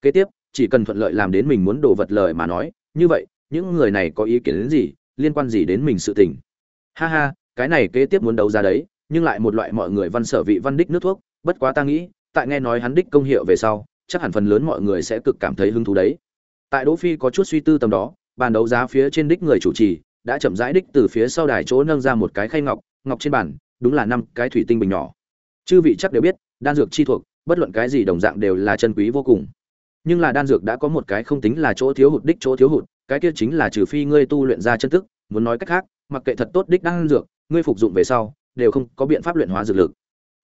Kế tiếp, chỉ cần thuận lợi làm đến mình muốn đồ vật lời mà nói, như vậy, những người này có ý kiến đến gì, liên quan gì đến mình sự tình? Ha ha, cái này kế tiếp muốn đấu ra đấy nhưng lại một loại mọi người văn sở vị văn đích nước thuốc, bất quá ta nghĩ, tại nghe nói hắn đích công hiệu về sau, chắc hẳn phần lớn mọi người sẽ cực cảm thấy hứng thú đấy. Tại đỗ phi có chút suy tư tầm đó, bàn đấu giá phía trên đích người chủ trì đã chậm rãi đích từ phía sau đài chỗ nâng ra một cái khay ngọc ngọc trên bàn, đúng là năm cái thủy tinh bình nhỏ. Chư vị chắc đều biết, đan dược chi thuộc, bất luận cái gì đồng dạng đều là chân quý vô cùng. Nhưng là đan dược đã có một cái không tính là chỗ thiếu hụt đích chỗ thiếu hụt, cái kia chính là trừ phi ngươi tu luyện ra chân tức muốn nói cách khác, mặc kệ thật tốt đích đan dược, ngươi phục dụng về sau đều không có biện pháp luyện hóa dược lực.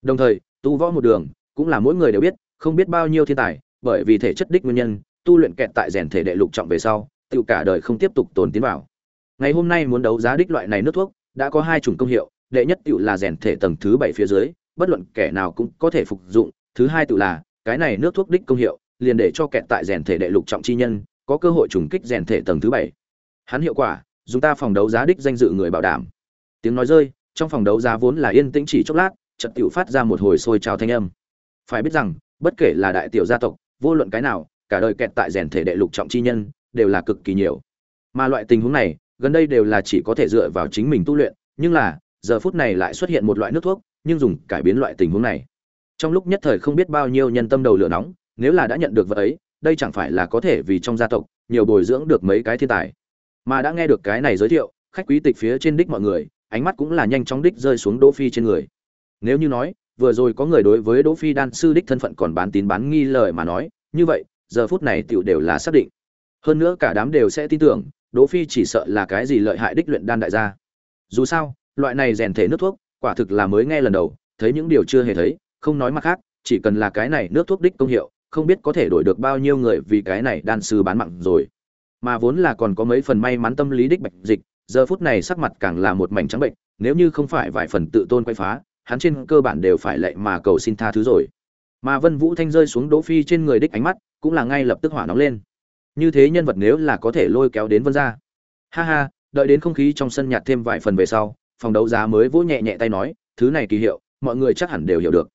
Đồng thời, tu võ một đường cũng là mỗi người đều biết, không biết bao nhiêu thiên tài, bởi vì thể chất đích nguyên nhân, tu luyện kẹt tại rèn thể đệ lục trọng về sau tự cả đời không tiếp tục tồn tiến vào. Ngày hôm nay muốn đấu giá đích loại này nước thuốc, đã có hai chủng công hiệu, đệ nhất tự là rèn thể tầng thứ bảy phía dưới, bất luận kẻ nào cũng có thể phục dụng, thứ hai tự là, cái này nước thuốc đích công hiệu, liền để cho kẹt tại rèn thể đệ lục trọng chi nhân, có cơ hội trùng kích rèn thể tầng thứ bảy. Hắn hiệu quả, dùng ta phòng đấu giá đích danh dự người bảo đảm. Tiếng nói rơi trong phòng đấu giá vốn là yên tĩnh chỉ chốc lát, chợt tự phát ra một hồi sôi trào thanh âm. Phải biết rằng, bất kể là đại tiểu gia tộc, vô luận cái nào, cả đời kẹt tại rèn thể đệ lục trọng chi nhân, đều là cực kỳ nhiều. Mà loại tình huống này, gần đây đều là chỉ có thể dựa vào chính mình tu luyện, nhưng là, giờ phút này lại xuất hiện một loại nước thuốc, nhưng dùng cải biến loại tình huống này. Trong lúc nhất thời không biết bao nhiêu nhân tâm đầu lửa nóng, nếu là đã nhận được vật ấy, đây chẳng phải là có thể vì trong gia tộc, nhiều bồi dưỡng được mấy cái thiên tài. Mà đã nghe được cái này giới thiệu, khách quý tịch phía trên đích mọi người ánh mắt cũng là nhanh chóng đích rơi xuống đỗ phi trên người. Nếu như nói, vừa rồi có người đối với đỗ phi đan sư đích thân phận còn bán tín bán nghi lời mà nói, như vậy, giờ phút này tiểu đều là xác định. Hơn nữa cả đám đều sẽ tin tưởng, đỗ phi chỉ sợ là cái gì lợi hại đích luyện đan đại gia. Dù sao, loại này rèn thể nước thuốc, quả thực là mới nghe lần đầu, thấy những điều chưa hề thấy, không nói mặt khác, chỉ cần là cái này nước thuốc đích công hiệu, không biết có thể đổi được bao nhiêu người vì cái này đan sư bán mạng rồi. Mà vốn là còn có mấy phần may mắn tâm lý đích bạch dịch giờ phút này sắc mặt càng là một mảnh trắng bệnh, nếu như không phải vài phần tự tôn quay phá, hắn trên cơ bản đều phải lệ mà cầu xin tha thứ rồi. Mà vân vũ thanh rơi xuống đỗ phi trên người đích ánh mắt, cũng là ngay lập tức hỏa nóng lên. Như thế nhân vật nếu là có thể lôi kéo đến vân gia. Ha ha, đợi đến không khí trong sân nhạt thêm vài phần về sau, phòng đấu giá mới vỗ nhẹ nhẹ tay nói, thứ này kỳ hiệu, mọi người chắc hẳn đều hiểu được.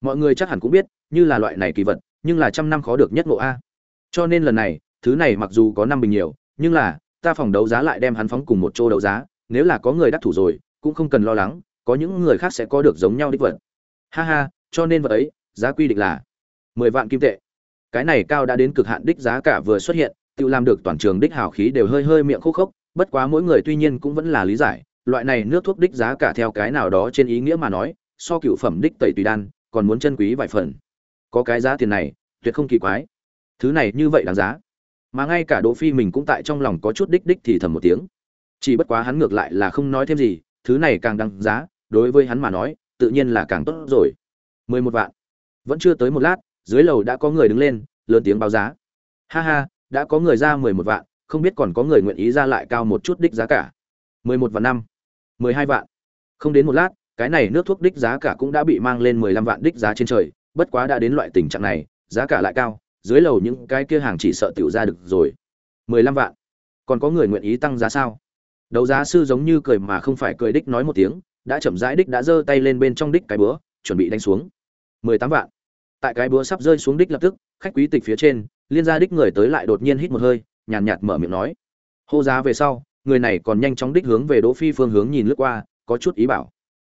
Mọi người chắc hẳn cũng biết, như là loại này kỳ vật, nhưng là trăm năm khó được nhất ngộ a. Cho nên lần này, thứ này mặc dù có năm bình nhiều, nhưng là ta phòng đấu giá lại đem hắn phóng cùng một chỗ đấu giá, nếu là có người đắc thủ rồi, cũng không cần lo lắng, có những người khác sẽ có được giống nhau đích vật. Ha ha, cho nên vật ấy, giá quy định là mười vạn kim tệ. Cái này cao đã đến cực hạn đích giá cả vừa xuất hiện, tự làm được toàn trường đích hào khí đều hơi hơi miệng khô khốc, bất quá mỗi người tuy nhiên cũng vẫn là lý giải, loại này nước thuốc đích giá cả theo cái nào đó trên ý nghĩa mà nói, so cựu phẩm đích tẩy tùy đan, còn muốn chân quý vài phần. Có cái giá tiền này, tuyệt không kỳ quái. Thứ này như vậy đáng giá mà ngay cả đỗ phi mình cũng tại trong lòng có chút đích đích thì thầm một tiếng. Chỉ bất quá hắn ngược lại là không nói thêm gì, thứ này càng đăng giá, đối với hắn mà nói, tự nhiên là càng tốt rồi. Mười một vạn. Vẫn chưa tới một lát, dưới lầu đã có người đứng lên, lớn tiếng báo giá. Ha ha, đã có người ra mười một vạn, không biết còn có người nguyện ý ra lại cao một chút đích giá cả. Mười một vạn năm. Mười hai vạn. Không đến một lát, cái này nước thuốc đích giá cả cũng đã bị mang lên mười lăm vạn đích giá trên trời, bất quá đã đến loại tình trạng này, giá cả lại cao dưới lầu những cái kia hàng chỉ sợ tiểu ra được rồi. Mười lăm vạn. Còn có người nguyện ý tăng giá sao? Đấu giá sư giống như cười mà không phải cười đích nói một tiếng đã chậm rãi đích đã giơ tay lên bên trong đích cái búa chuẩn bị đánh xuống. Mười tám vạn. Tại cái búa sắp rơi xuống đích lập tức khách quý tịch phía trên liên gia đích người tới lại đột nhiên hít một hơi nhàn nhạt, nhạt mở miệng nói. Hô giá về sau người này còn nhanh chóng đích hướng về đỗ phi phương hướng nhìn lướt qua có chút ý bảo.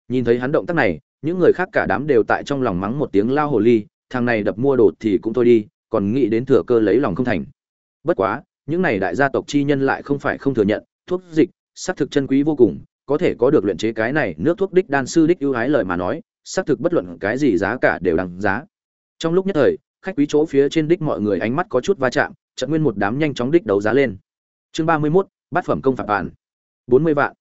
Nhìn thấy hắn động tác này những người khác cả đám đều tại trong lòng mắng một tiếng lao hồ ly thằng này đập mua đột thì cũng thôi đi còn nghĩ đến thừa cơ lấy lòng không thành. Bất quá những này đại gia tộc chi nhân lại không phải không thừa nhận thuốc dịch xác thực chân quý vô cùng có thể có được luyện chế cái này nước thuốc đích đan sư đích ưu ái lời mà nói xác thực bất luận cái gì giá cả đều đằng giá. Trong lúc nhất thời khách quý chỗ phía trên đích mọi người ánh mắt có chút va chạm trận nguyên một đám nhanh chóng đích đấu giá lên. Chương ba mươi 31, bát phẩm công phạt bản. Bốn mươi vạn.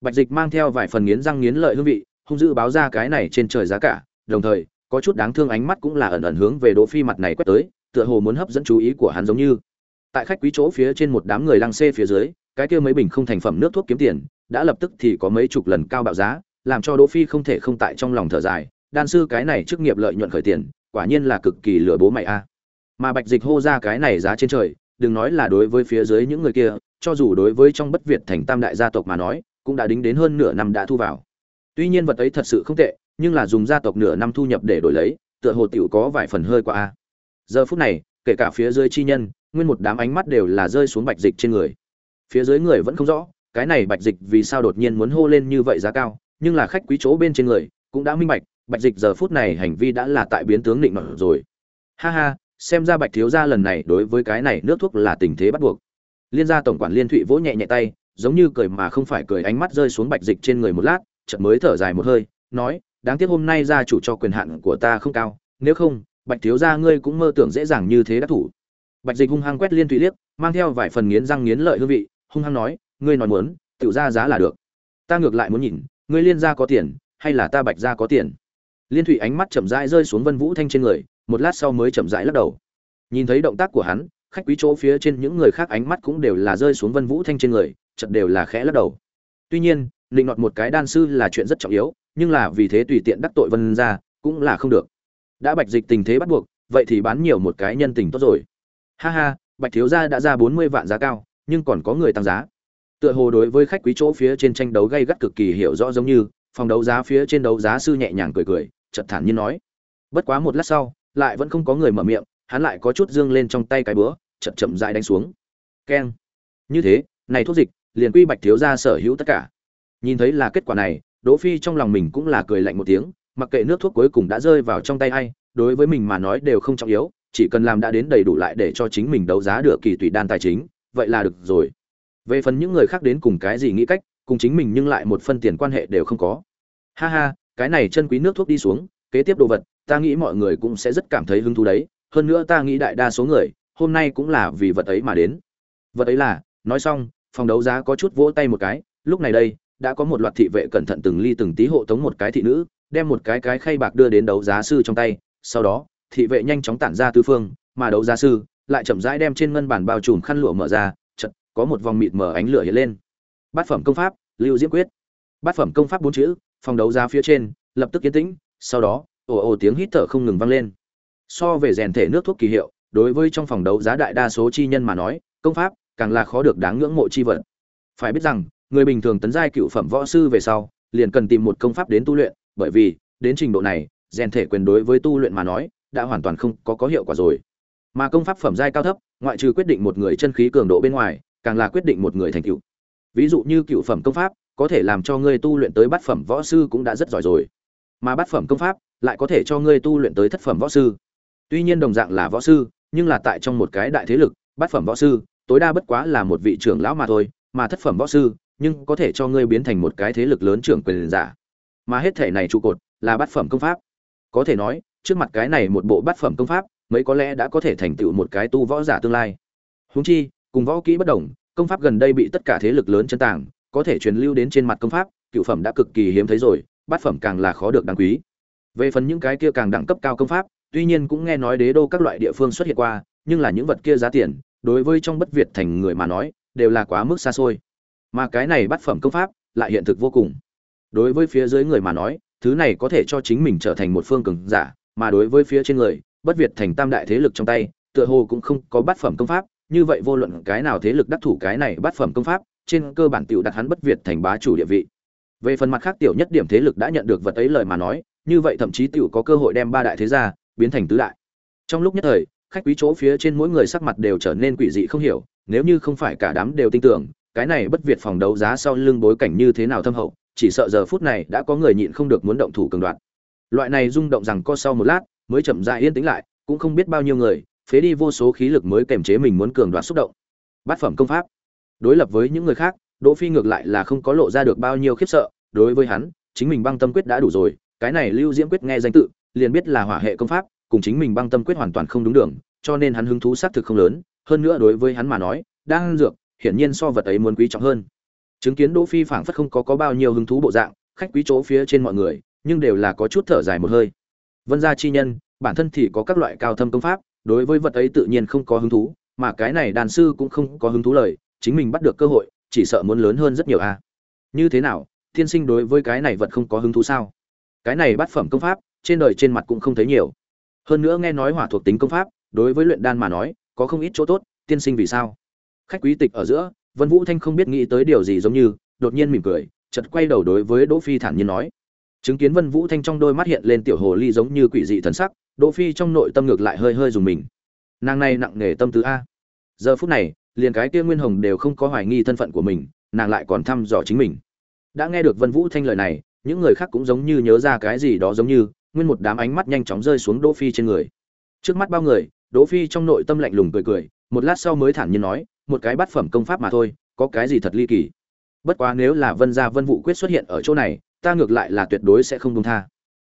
Bạch dịch mang theo vài phần nghiến răng nghiến lợi hương vị hung dữ báo ra cái này trên trời giá cả đồng thời có chút đáng thương ánh mắt cũng là ẩn ẩn hướng về đỗ phi mặt này quét tới tựa hồ muốn hấp dẫn chú ý của hắn giống như. Tại khách quý chỗ phía trên một đám người lăng xê phía dưới, cái kia mấy bình không thành phẩm nước thuốc kiếm tiền, đã lập tức thì có mấy chục lần cao bạo giá, làm cho đỗ phi không thể không tại trong lòng thở dài, đan sư, cái này chức nghiệp lợi nhuận khởi tiền, quả nhiên là cực kỳ lừa bố mày a. Mà bạch dịch hô ra cái này giá trên trời, đừng nói là đối với phía dưới những người kia, cho dù đối với trong bất việt thành tam đại gia tộc mà nói, cũng đã đính đến hơn nửa năm đã thu vào. Tuy nhiên vật ấy thật sự không tệ, nhưng là dùng gia tộc nửa năm thu nhập để đổi lấy, tựa hồ tiểu có vài phần hơi qua a giờ phút này, kể cả phía dưới chi nhân, nguyên một đám ánh mắt đều là rơi xuống bạch dịch trên người. Phía dưới người vẫn không rõ, cái này bạch dịch vì sao đột nhiên muốn hô lên như vậy giá cao, nhưng là khách quý chỗ bên trên người cũng đã minh bạch bạch dịch giờ phút này hành vi đã là tại biến tướng định mật rồi. Ha ha, xem ra bạch thiếu gia lần này đối với cái này nước thuốc là tình thế bắt buộc. Liên gia tổng quản liên thụy vỗ nhẹ nhẹ tay, giống như cười mà không phải cười, ánh mắt rơi xuống bạch dịch trên người một lát, chợt mới thở dài một hơi, nói, đáng tiếc hôm nay gia chủ cho quyền hạn của ta không cao, nếu không bạch thiếu gia ngươi cũng mơ tưởng dễ dàng như thế đắc thủ. Bạch dịch hung hăng quét liên thụy liếc, mang theo vài phần nghiến răng nghiến lợi hương vị, hung hăng nói, ngươi nói muốn tự ra giá là được. Ta ngược lại muốn nhìn, ngươi liên gia có tiền, hay là ta bạch gia có tiền? Liên thụy ánh mắt chậm rãi rơi xuống vân vũ thanh trên người, một lát sau mới chậm rãi lắc đầu. Nhìn thấy động tác của hắn, khách quý chỗ phía trên những người khác ánh mắt cũng đều là rơi xuống vân vũ thanh trên người chật đều là khẽ lắc đầu. Tuy nhiên, định nọt một cái đan sư là chuyện rất trọng yếu, nhưng là vì thế tùy tiện đắc tội vân gia, cũng là không được đã bạch dịch tình thế bắt buộc, vậy thì bán nhiều một cái nhân tình tốt rồi. Ha ha, bạch thiếu gia đã ra bốn mươi vạn giá cao, nhưng còn có người tăng giá. Tựa hồ đối với khách quý chỗ phía trên tranh đấu gây gắt cực kỳ hiểu rõ giống như, phòng đấu giá phía trên đấu giá sư nhẹ nhàng cười cười chật thản nhiên nói. Bất quá một lát sau, lại vẫn không có người mở miệng, hắn lại có chút dương lên trong tay cái búa, chậm chậm dại đánh xuống. Keng. Như thế, này thuốc dịch, liền quy bạch thiếu gia sở hữu tất cả. Nhìn thấy là kết quả này, đỗ phi trong lòng mình cũng là cười lạnh một tiếng mặc kệ nước thuốc cuối cùng đã rơi vào trong tay ai, đối với mình mà nói đều không trọng yếu, chỉ cần làm đã đến đầy đủ lại để cho chính mình đấu giá được kỳ tùy đan tài chính, vậy là được rồi. Về phần những người khác đến cùng cái gì nghĩ cách, cùng chính mình nhưng lại một phân tiền quan hệ đều không có. Ha ha, cái này chân quý nước thuốc đi xuống, kế tiếp đồ vật, ta nghĩ mọi người cũng sẽ rất cảm thấy hứng thú đấy, hơn nữa ta nghĩ đại đa số người, hôm nay cũng là vì vật ấy mà đến. Vật ấy là, nói xong, phòng đấu giá có chút vỗ tay một cái, lúc này đây, đã có một loạt thị vệ cẩn thận từng ly từng tí hộ tống một cái thị nữ đem một cái cái khay bạc đưa đến đấu giá sư trong tay, sau đó, thị vệ nhanh chóng tản ra tư phương, mà đấu giá sư lại chậm rãi đem trên ngân bản bao trùm khăn lụa mở ra chật có một vòng mịt mở ánh lửa hiện lên. Bát phẩm công pháp, lưu diễm quyết. Bát phẩm công pháp bốn chữ, phòng đấu giá phía trên, lập tức yên tĩnh, sau đó, ồ ồ tiếng hít thở không ngừng vang lên. So về rèn thể nước thuốc kỳ hiệu, đối với trong phòng đấu giá đại đa số chi nhân mà nói, công pháp càng là khó được đáng ngưỡng mộ chi vật. Phải biết rằng, người bình thường tấn giai cựu phẩm võ sư về sau, liền cần tìm một công pháp đến tu luyện bởi vì, đến trình độ này, rèn thể quyền đối với tu luyện mà nói, đã hoàn toàn không có có hiệu quả rồi. Mà công pháp phẩm giai cao thấp, ngoại trừ quyết định một người chân khí cường độ bên ngoài, càng là quyết định một người thành cựu ví dụ như cựu phẩm công pháp, có thể làm cho ngươi tu luyện tới bát phẩm võ sư cũng đã rất giỏi rồi. Mà bát phẩm công pháp lại có thể cho ngươi tu luyện tới thất phẩm võ sư. Tuy nhiên đồng dạng là võ sư, nhưng là tại trong một cái đại thế lực, bát phẩm võ sư, tối đa bất quá là một vị trưởng lão mà thôi, mà thất phẩm võ sư, nhưng có thể cho ngươi biến thành một cái thế lực lớn trưởng quyền giả mà hết thể này trụ cột là bát phẩm công pháp. Có thể nói, trước mặt cái này một bộ bát phẩm công pháp, mấy có lẽ đã có thể thành tựu một cái tu võ giả tương lai. Húng chi, cùng võ kỹ bất đồng, công pháp gần đây bị tất cả thế lực lớn chân tàng, có thể truyền lưu đến trên mặt công pháp, cựu phẩm đã cực kỳ hiếm thấy rồi, bát phẩm càng là khó được đáng quý. Về phần những cái kia càng đẳng cấp cao công pháp, tuy nhiên cũng nghe nói đế đô các loại địa phương xuất hiện qua, nhưng là những vật kia giá tiền, đối với trong bất việt thành người mà nói, đều là quá mức xa xôi. Mà cái này bát phẩm công pháp lại hiện thực vô cùng đối với phía dưới người mà nói, thứ này có thể cho chính mình trở thành một phương cường giả, mà đối với phía trên người, bất việt thành tam đại thế lực trong tay, tựa hồ cũng không có bát phẩm công pháp, như vậy vô luận cái nào thế lực đắc thủ cái này bát phẩm công pháp, trên cơ bản tiểu đặt hắn bất việt thành bá chủ địa vị. Về phần mặt khác tiểu nhất điểm thế lực đã nhận được vật ấy lời mà nói, như vậy thậm chí tiểu có cơ hội đem ba đại thế gia biến thành tứ đại. Trong lúc nhất thời, khách quý chỗ phía trên mỗi người sắc mặt đều trở nên quỷ dị không hiểu, nếu như không phải cả đám đều tin tưởng, cái này bất việt phòng đấu giá sau lưng bối cảnh như thế nào thâm hậu chỉ sợ giờ phút này đã có người nhịn không được muốn động thủ cường đoạt. Loại này rung động rằng co sau một lát, mới chậm rãi yên tĩnh lại, cũng không biết bao nhiêu người, phế đi vô số khí lực mới kềm chế mình muốn cường đoạt xúc động. Bát phẩm công pháp. Đối lập với những người khác, đỗ phi ngược lại là không có lộ ra được bao nhiêu khiếp sợ, đối với hắn, chính mình băng tâm quyết đã đủ rồi, cái này lưu diễm quyết nghe danh tự, liền biết là hỏa hệ công pháp, cùng chính mình băng tâm quyết hoàn toàn không đúng đường, cho nên hắn hứng thú xác thực không lớn, hơn nữa đối với hắn mà nói đang dược, hiển nhiên so vật ấy muốn quý trọng hơn chứng kiến đỗ phi phảng phất không có có bao nhiêu hứng thú bộ dạng, khách quý chỗ phía trên mọi người, nhưng đều là có chút thở dài một hơi. Vân gia chi nhân, bản thân thì có các loại cao thâm công pháp, đối với vật ấy tự nhiên không có hứng thú, mà cái này đàn sư cũng không có hứng thú lời, chính mình bắt được cơ hội, chỉ sợ muốn lớn hơn rất nhiều a như thế nào, thiên sinh đối với cái này vật không có hứng thú sao? Cái này bắt phẩm công pháp, trên đời trên mặt cũng không thấy nhiều. Hơn nữa nghe nói hỏa thuộc tính công pháp, đối với luyện đan mà nói, có không ít chỗ tốt, tiên sinh vì sao? Khách quý tịch ở giữa vân vũ thanh không biết nghĩ tới điều gì giống như, đột nhiên mỉm cười, chợt quay đầu đối với đỗ phi thản nhiên nói. Chứng kiến vân vũ thanh trong đôi mắt hiện lên tiểu hồ ly giống như quỷ dị thần sắc, đỗ phi trong nội tâm ngược lại hơi hơi dùng mình. Nàng này nặng nề tâm tứ a. Giờ phút này, liền cái kia nguyên hồng đều không có hoài nghi thân phận của mình, nàng lại còn thăm dò chính mình. Đã nghe được vân vũ thanh lời này, những người khác cũng giống như nhớ ra cái gì đó giống như, nguyên một đám ánh mắt nhanh chóng rơi xuống đỗ phi trên người. Trước mắt bao người, đỗ phi trong nội tâm lạnh lùng cười cười, một lát sau mới thản nhiên nói một cái bát phẩm công pháp mà thôi, có cái gì thật ly kỳ? Bất quá nếu là vân gia vân vũ quyết xuất hiện ở chỗ này, ta ngược lại là tuyệt đối sẽ không dung tha.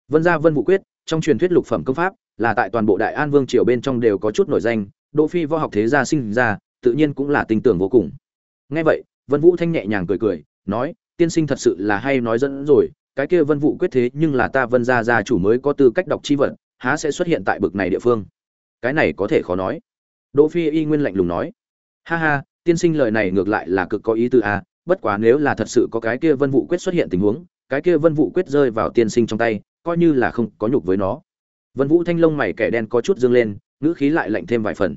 Vân gia vân vũ quyết, trong truyền thuyết lục phẩm công pháp, là tại toàn bộ đại an vương triều bên trong đều có chút nổi danh, đỗ phi võ học thế gia sinh ra, tự nhiên cũng là tình tưởng vô cùng. Nghe vậy, vân vũ thanh nhẹ nhàng cười cười, nói, tiên sinh thật sự là hay nói dẫn rồi, cái kia vân vũ quyết thế nhưng là ta vân gia gia chủ mới có tư cách đọc chi vật, há sẽ xuất hiện tại bực này địa phương? Cái này có thể khó nói. Đỗ phi y nguyên lạnh lùng nói ha ha, tiên sinh lời này ngược lại là cực có ý tư a bất quá nếu là thật sự có cái kia vân vũ quyết xuất hiện tình huống, cái kia vân vũ quyết rơi vào tiên sinh trong tay, coi như là không có nhục với nó. Vân vũ thanh long mày kẻ đen có chút dương lên, ngữ khí lại lạnh thêm vài phần.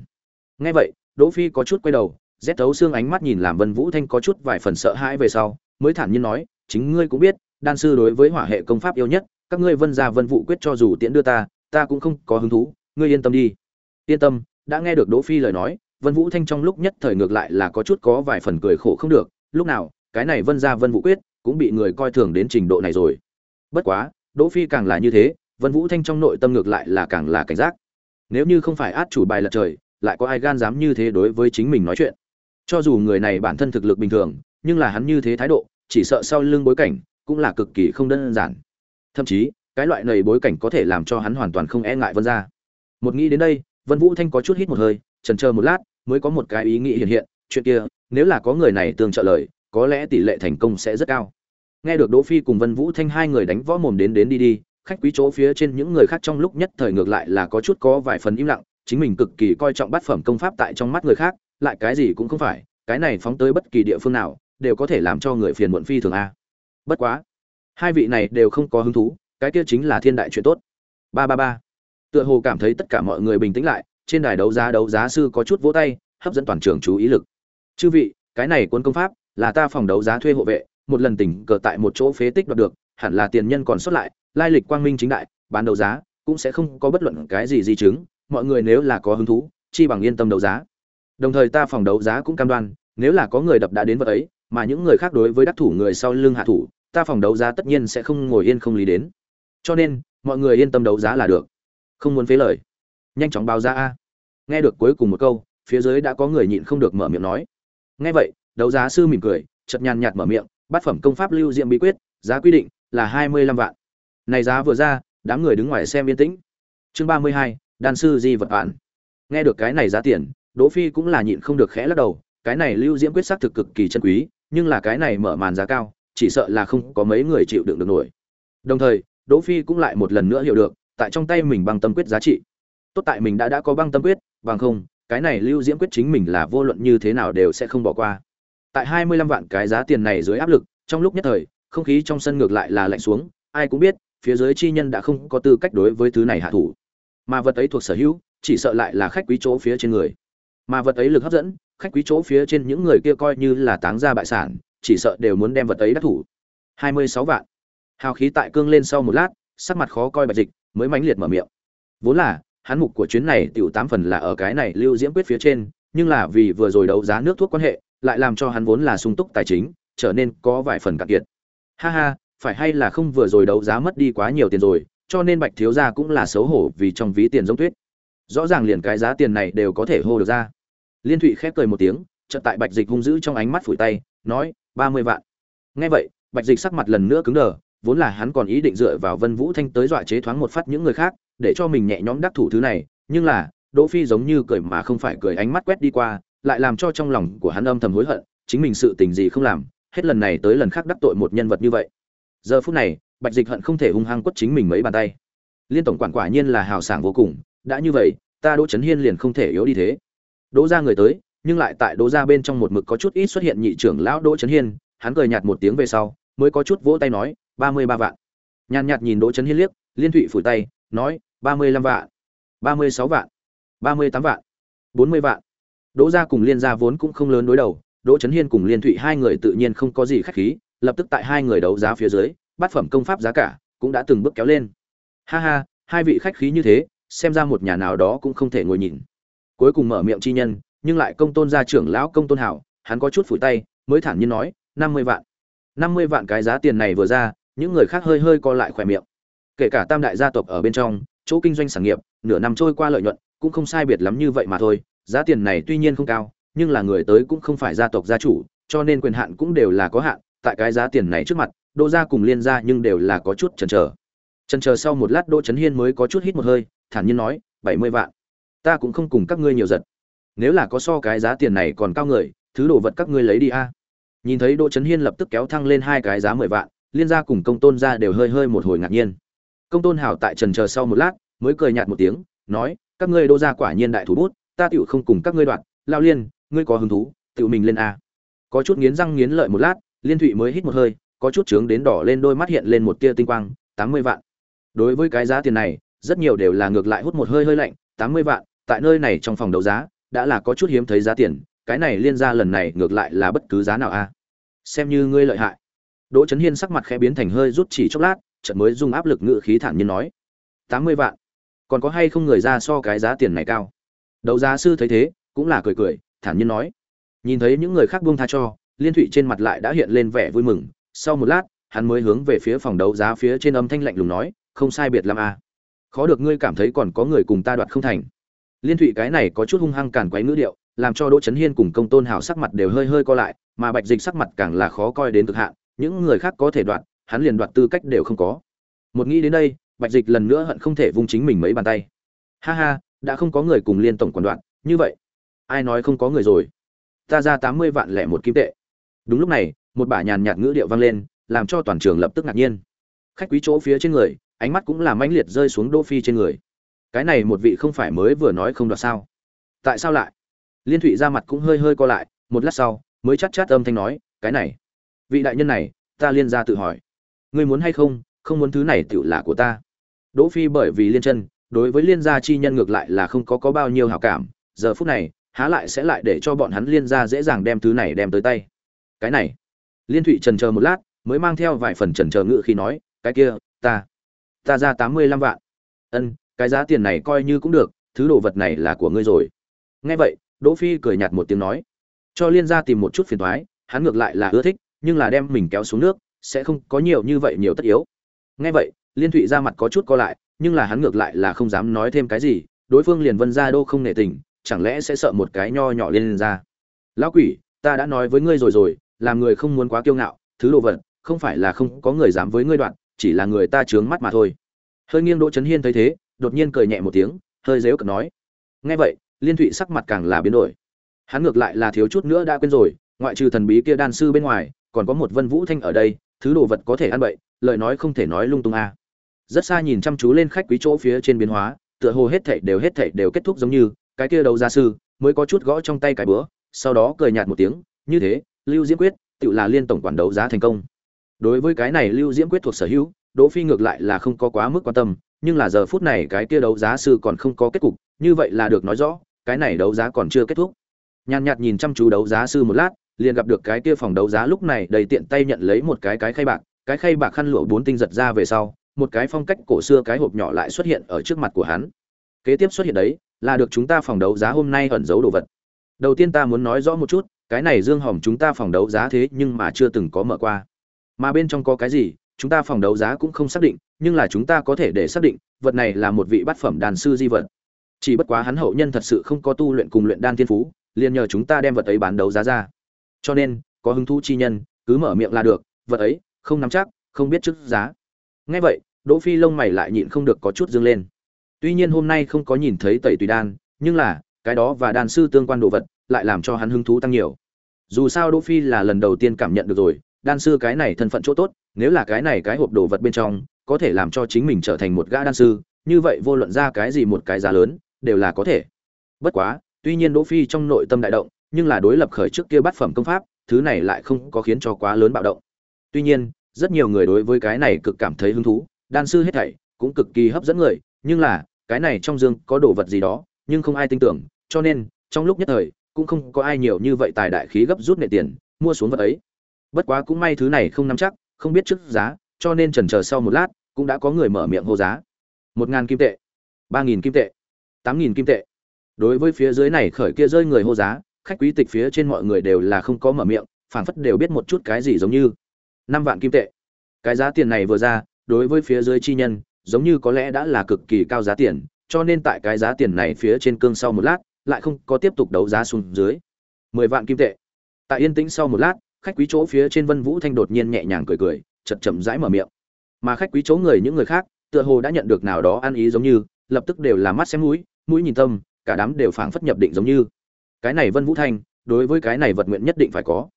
Nghe vậy, đỗ phi có chút quay đầu, rét thấu xương ánh mắt nhìn làm vân vũ thanh có chút vài phần sợ hãi về sau, mới thản nhiên nói, chính ngươi cũng biết, đan sư đối với hỏa hệ công pháp yêu nhất, các ngươi vân gia vân vũ quyết cho dù tiễn đưa ta ta cũng không có hứng thú, ngươi yên tâm đi. Yên tâm, đã nghe được đỗ phi lời nói vân vũ thanh trong lúc nhất thời ngược lại là có chút có vài phần cười khổ không được, lúc nào, cái này vân gia vân vũ quyết cũng bị người coi thường đến trình độ này rồi. Bất quá, đỗ phi càng là như thế, vân vũ thanh trong nội tâm ngược lại là càng là cảnh giác. Nếu như không phải át chủ bài lật trời, lại có ai gan dám như thế đối với chính mình nói chuyện? Cho dù người này bản thân thực lực bình thường, nhưng là hắn như thế thái độ, chỉ sợ sau lưng bối cảnh cũng là cực kỳ không đơn giản. Thậm chí, cái loại này bối cảnh có thể làm cho hắn hoàn toàn không e ngại vân gia. Một nghĩ đến đây, vân vũ thanh có chút hít một hơi, chần chờ một lát mới có một cái ý nghĩ hiện hiện, chuyện kia, nếu là có người này tương trợ lời, có lẽ tỷ lệ thành công sẽ rất cao. Nghe được đỗ phi cùng vân vũ thanh hai người đánh võ mồm đến đến đi đi, khách quý chỗ phía trên những người khác trong lúc nhất thời ngược lại là có chút có vài phần im lặng, chính mình cực kỳ coi trọng bát phẩm công pháp tại trong mắt người khác, lại cái gì cũng không phải, cái này phóng tới bất kỳ địa phương nào, đều có thể làm cho người phiền muộn phi thường a. Bất quá, hai vị này đều không có hứng thú, cái kia chính là thiên đại chuyện tốt. Ba ba ba. Tựa hồ cảm thấy tất cả mọi người bình tĩnh lại trên đài đấu giá đấu giá sư có chút vỗ tay, hấp dẫn toàn trường chú ý lực. Chư vị, cái này cuốn công pháp là ta phòng đấu giá thuê hộ vệ, một lần tỉnh cờ tại một chỗ phế tích đoạt được, hẳn là tiền nhân còn sót lại, lai lịch quang minh chính đại, bán đấu giá, cũng sẽ không có bất luận cái gì di chứng, mọi người nếu là có hứng thú, chi bằng yên tâm đấu giá. Đồng thời ta phòng đấu giá cũng cam đoan, nếu là có người đập đã đến vật ấy, mà những người khác đối với đắc thủ người sau lưng hạ thủ, ta phòng đấu giá tất nhiên sẽ không ngồi yên không lý đến. Cho nên, mọi người yên tâm đấu giá là được. Không muốn phế lời nhanh chóng báo giá a. Nghe được cuối cùng một câu, phía dưới đã có người nhịn không được mở miệng nói. Nghe vậy, đấu giá sư mỉm cười chật nhàn nhạt mở miệng, bát phẩm công pháp lưu diệm bí quyết, giá quy định là hai mươi lăm vạn. Này giá vừa ra, đám người đứng ngoài xem yên tĩnh. Chương ba mươi hai, đan sư di vật bản nghe được cái này giá tiền, đỗ phi cũng là nhịn không được khẽ lắc đầu, cái này lưu diễm quyết sắc thực cực kỳ chân quý, nhưng là cái này mở màn giá cao, chỉ sợ là không có mấy người chịu đựng được nổi. Đồng thời, đỗ phi cũng lại một lần nữa hiểu được, tại trong tay mình băng tâm quyết giá trị tốt tại mình đã đã có băng tâm quyết, bằng không, cái này lưu diễm quyết chính mình là vô luận như thế nào đều sẽ không bỏ qua. Tại hai mươi lăm vạn cái giá tiền này dưới áp lực, trong lúc nhất thời, không khí trong sân ngược lại là lạnh xuống, ai cũng biết, phía dưới chi nhân đã không có tư cách đối với thứ này hạ thủ. Mà vật ấy thuộc sở hữu, chỉ sợ lại là khách quý chỗ phía trên người. Mà vật ấy lực hấp dẫn, khách quý chỗ phía trên những người kia coi như là táng ra bại sản, chỉ sợ đều muốn đem vật ấy đắc thủ. hai mươi sáu vạn. Hào khí tại cương lên sau một lát, sắc mặt khó coi bạch dịch, mới mãnh liệt mở miệng. Vốn là hắn mục của chuyến này tiểu tám phần là ở cái này lưu diễm quyết phía trên, nhưng là vì vừa rồi đấu giá nước thuốc quan hệ, lại làm cho hắn vốn là sung túc tài chính, trở nên có vài phần cạn kiệt. Ha ha, phải hay là không vừa rồi đấu giá mất đi quá nhiều tiền rồi, cho nên bạch thiếu gia cũng là xấu hổ vì trong ví tiền giống tuyết. Rõ ràng liền cái giá tiền này đều có thể hô được ra. Liên thụy khép cười một tiếng, chợt tại bạch dịch hung dữ trong ánh mắt phủi tay, nói, ba mươi vạn. Nghe vậy, bạch dịch sắc mặt lần nữa cứng đờ, vốn là hắn còn ý định dựa vào vân vũ thanh tới dọa chế thoáng một phát những người khác để cho mình nhẹ nhõm đắc thủ thứ này, nhưng là, đỗ phi giống như cười mà không phải cười ánh mắt quét đi qua, lại làm cho trong lòng của hắn âm thầm hối hận, chính mình sự tình gì không làm, hết lần này tới lần khác đắc tội một nhân vật như vậy. Giờ phút này, bạch dịch hận không thể hung hăng quất chính mình mấy bàn tay. Liên tổng quản quả nhiên là hào sảng vô cùng, đã như vậy, ta đỗ trấn hiên liền không thể yếu đi thế. Đỗ ra người tới, nhưng lại tại đỗ ra bên trong một mực có chút ít xuất hiện nhị trưởng lão đỗ trấn hiên, hắn cười nhạt một tiếng về sau, mới có chút vỗ tay nói, ba mươi ba vạn. Nhàn nhạt nhìn đỗ trấn hiên liếc, liên thụy phủi tay nói, ba mươi lăm vạn, ba mươi sáu vạn, ba mươi tám vạn, bốn mươi vạn. Đỗ gia cùng liên gia vốn cũng không lớn đối đầu, đỗ trấn hiên cùng liên thụy hai người tự nhiên không có gì khách khí, lập tức tại hai người đấu giá phía dưới, bát phẩm công pháp giá cả cũng đã từng bước kéo lên. Ha ha, hai vị khách khí như thế, xem ra một nhà nào đó cũng không thể ngồi nhìn. Cuối cùng mở miệng chi nhân, nhưng lại công tôn gia trưởng lão công tôn hảo, hắn có chút phủi tay, mới thản nhiên nói, năm mươi vạn. Năm mươi vạn cái giá tiền này vừa ra, những người khác hơi hơi co lại khỏe miệng kể cả tam đại gia tộc ở bên trong, chỗ kinh doanh sản nghiệp, nửa năm trôi qua lợi nhuận, cũng không sai biệt lắm như vậy mà thôi, giá tiền này tuy nhiên không cao, nhưng là người tới cũng không phải gia tộc gia chủ, cho nên quyền hạn cũng đều là có hạn, tại cái giá tiền này trước mặt, đỗ gia cùng liên gia nhưng đều là có chút chần chờ. Chần chờ sau một lát đỗ trấn hiên mới có chút hít một hơi, thản nhiên nói, bảy mươi vạn. Ta cũng không cùng các ngươi nhiều giật nếu là có so cái giá tiền này còn cao người, thứ đồ vật các ngươi lấy đi a. Nhìn thấy đỗ trấn hiên lập tức kéo thăng lên hai cái giá mười vạn, liên gia cùng công tôn gia đều hơi hơi một hồi ngạc nhiên công tôn hảo tại trần chờ sau một lát, mới cười nhạt một tiếng, nói, các ngươi đô ra quả nhiên đại thủ bút, ta tựu không cùng các ngươi đoạn, lao liên, ngươi có hứng thú tựu mình lên a. Có chút nghiến răng nghiến lợi một lát, liên thụy mới hít một hơi, có chút trướng đến đỏ lên đôi mắt hiện lên một tia tinh quang, tám mươi vạn. Đối với cái giá tiền này, rất nhiều đều là ngược lại hút một hơi hơi lạnh, tám mươi vạn, tại nơi này trong phòng đấu giá, đã là có chút hiếm thấy giá tiền, cái này liên ra lần này ngược lại là bất cứ giá nào a. Xem như ngươi lợi hại. Đỗ trấn hiên sắc mặt khẽ biến thành hơi rút chỉ chốc lát chợt mới dùng áp lực ngự khí thản nhiên nói, tám mươi vạn. Còn có hay không người ra so cái giá tiền này cao? Đấu giá sư thấy thế, cũng là cười cười, thản nhiên nói, nhìn thấy những người khác buông tha cho, liên thụy trên mặt lại đã hiện lên vẻ vui mừng. Sau một lát, hắn mới hướng về phía phòng đấu giá phía trên âm thanh lạnh lùng nói, không sai biệt lắm à. khó được ngươi cảm thấy còn có người cùng ta đoạt không thành. Liên thụy cái này có chút hung hăng càn quấy ngữ điệu, làm cho đỗ trấn hiên cùng công tôn hào sắc mặt đều hơi hơi co lại, mà bạch dịch sắc mặt càng là khó coi đến cực hạn, những người khác có thể đoạt hắn liền đoạt tư cách đều không có. Một nghĩ đến đây, bạch dịch lần nữa hận không thể vung chính mình mấy bàn tay. Ha ha, đã không có người cùng liên tổng quản đoạn, như vậy, ai nói không có người rồi? Ta ra tám mươi vạn lẻ một kim tệ. Đúng lúc này, một bả nhàn nhạt ngữ điệu vang lên, làm cho toàn trường lập tức ngạc nhiên. Khách quý chỗ phía trên người, ánh mắt cũng là mãnh liệt rơi xuống đỗ phi trên người. Cái này một vị không phải mới vừa nói không đoạt sao? Tại sao lại? Liên thụy ra mặt cũng hơi hơi co lại, một lát sau, mới chát chát âm thanh nói, cái này, vị đại nhân này, ta liên ra tự hỏi ngươi muốn hay không không muốn thứ này tựu là của ta. Đỗ phi bởi vì liên chân, đối với liên gia chi nhân ngược lại là không có có bao nhiêu hảo cảm, giờ phút này, há lại sẽ lại để cho bọn hắn liên gia dễ dàng đem thứ này đem tới tay. Cái này, liên thụy trần chờ một lát, mới mang theo vài phần trần chờ ngự khi nói, cái kia, ta ta ra tám mươi lăm vạn. Ân, cái giá tiền này coi như cũng được, thứ đồ vật này là của ngươi rồi. Nghe vậy, đỗ phi cười nhạt một tiếng nói. Cho liên gia tìm một chút phiền toái hắn ngược lại là ưa thích, nhưng là đem mình kéo xuống nước sẽ không có nhiều như vậy nhiều tất yếu. Nghe vậy, liên thụy ra mặt có chút co lại, nhưng là hắn ngược lại là không dám nói thêm cái gì, đối phương liền vân ra đô không nể tình, chẳng lẽ sẽ sợ một cái nho nhỏ lên ra. Lão quỷ, ta đã nói với ngươi rồi rồi, làm người không muốn quá kiêu ngạo, thứ đồ vật, không phải là không có người dám với ngươi đoạn, chỉ là người ta trướng mắt mà thôi. Hơi nghiêng đỗ trấn hiên thấy thế, đột nhiên cười nhẹ một tiếng, hơi dếu cợt nói. Nghe vậy, liên thụy sắc mặt càng là biến đổi. Hắn ngược lại là thiếu chút nữa đã quên rồi, ngoại trừ thần bí kia đan sư bên ngoài, còn có một vân vũ thanh ở đây thứ đồ vật có thể ăn bậy, lời nói không thể nói lung tung a. Rất xa nhìn chăm chú lên khách quý chỗ phía trên biến hóa, tựa hồ hết thảy đều hết thảy đều kết thúc giống như, cái kia đấu gia sư mới có chút gõ trong tay cái bữa, sau đó cười nhạt một tiếng, như thế, lưu diễm quyết tự là liên tổng quản đấu giá thành công. Đối với cái này lưu diễm quyết thuộc sở hữu, đỗ phi ngược lại là không có quá mức quan tâm, nhưng là giờ phút này cái kia đấu giá sư còn không có kết cục, như vậy là được nói rõ, cái này đấu giá còn chưa kết thúc. Nhàn nhạt nhìn chăm chú đấu giá sư một lát liền gặp được cái kia phòng đấu giá lúc này đầy tiện tay nhận lấy một cái cái khay bạc, cái khay bạc khăn lụa bốn tinh giật ra về sau, một cái phong cách cổ xưa cái hộp nhỏ lại xuất hiện ở trước mặt của hắn. Kế tiếp xuất hiện đấy, là được chúng ta phòng đấu giá hôm nay ẩn giấu đồ vật. Đầu tiên ta muốn nói rõ một chút, cái này dương hỏng chúng ta phòng đấu giá thế nhưng mà chưa từng có mở qua. Mà bên trong có cái gì, chúng ta phòng đấu giá cũng không xác định, nhưng là chúng ta có thể để xác định, vật này là một vị bát phẩm đàn sư di vật. Chỉ bất quá hắn hậu nhân thật sự không có tu luyện cùng luyện đan thiên phú, liền nhờ chúng ta đem vật ấy bán đấu giá ra cho nên, có hứng thú chi nhân, cứ mở miệng là được, vật ấy, không nắm chắc, không biết trước giá. Ngay vậy, đỗ phi lông mày lại nhịn không được có chút dương lên. Tuy nhiên hôm nay không có nhìn thấy tẩy tùy đan, nhưng là, cái đó và đan sư tương quan đồ vật, lại làm cho hắn hứng thú tăng nhiều. Dù sao đỗ phi là lần đầu tiên cảm nhận được rồi, đan sư cái này thân phận chỗ tốt, nếu là cái này cái hộp đồ vật bên trong, có thể làm cho chính mình trở thành một gã đan sư, như vậy vô luận ra cái gì một cái giá lớn, đều là có thể. Bất quá, tuy nhiên đỗ phi trong nội tâm đại động nhưng là đối lập khởi trước kia bắt phẩm công pháp, thứ này lại không có khiến cho quá lớn bạo động. Tuy nhiên, rất nhiều người đối với cái này cực cảm thấy hứng thú, đan sư hết thảy cũng cực kỳ hấp dẫn người, nhưng là, cái này trong dương có đồ vật gì đó, nhưng không ai tin tưởng, cho nên, trong lúc nhất thời, cũng không có ai nhiều như vậy tài đại khí gấp rút nệ tiền, mua xuống vật ấy. Bất quá cũng may thứ này không nắm chắc, không biết trước giá, cho nên chần chờ sau một lát, cũng đã có người mở miệng hô giá. Một ngàn kim tệ, ba nghìn kim tệ, tám nghìn kim tệ. Đối với phía dưới này khởi kia rơi người hô giá khách quý tịch phía trên mọi người đều là không có mở miệng, phảng phất đều biết một chút cái gì giống như. Năm vạn kim tệ. Cái giá tiền này vừa ra, đối với phía dưới chi nhân, giống như có lẽ đã là cực kỳ cao giá tiền, cho nên tại cái giá tiền này phía trên cương sau một lát, lại không có tiếp tục đấu giá xuống dưới. Mười vạn kim tệ. Tại yên tĩnh sau một lát, khách quý chỗ phía trên vân vũ thanh đột nhiên nhẹ nhàng cười cười chật chậm rãi mở miệng. Mà khách quý chỗ người những người khác, tựa hồ đã nhận được nào đó ăn ý giống như, lập tức đều là mắt xem mũi mũi nhìn tâm, cả đám đều phảng phất nhập định giống như cái này vân vũ thanh, đối với cái này vật nguyện nhất định phải có.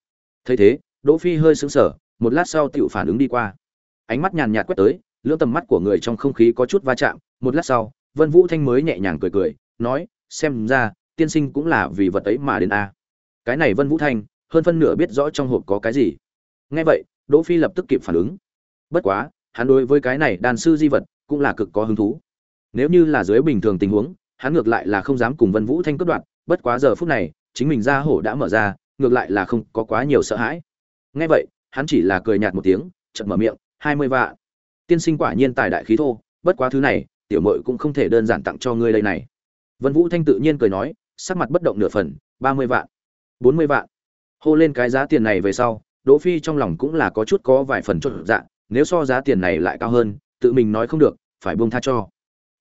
Thấy thế, đỗ phi hơi sững sờ, một lát sau tiểu phản ứng đi qua. Ánh mắt nhàn nhạt quét tới, lưỡng tầm mắt của người trong không khí có chút va chạm, một lát sau, vân vũ thanh mới nhẹ nhàng cười cười, nói, xem ra, tiên sinh cũng là vì vật ấy mà đến a. Cái này vân vũ thanh, hơn phân nửa biết rõ trong hộp có cái gì. Nghe vậy, đỗ phi lập tức kịp phản ứng. Bất quá, hắn đối với cái này đàn sư di vật cũng là cực có hứng thú. Nếu như là dưới bình thường tình huống, hắn ngược lại là không dám cùng vân vũ thanh cướp đoạt bất quá giờ phút này, chính mình ra hổ đã mở ra, ngược lại là không có quá nhiều sợ hãi. Nghe vậy, hắn chỉ là cười nhạt một tiếng chậm mở miệng, hai mươi vạn. Tiên sinh quả nhiên tài đại khí thô, bất quá thứ này, tiểu mội cũng không thể đơn giản tặng cho ngươi đây này. Vân vũ thanh tự nhiên cười nói, sắc mặt bất động nửa phần, ba mươi vạn. Bốn mươi vạn. Hô lên cái giá tiền này về sau, đỗ phi trong lòng cũng là có chút có vài phần chột dạ nếu so giá tiền này lại cao hơn, tự mình nói không được, phải buông tha cho.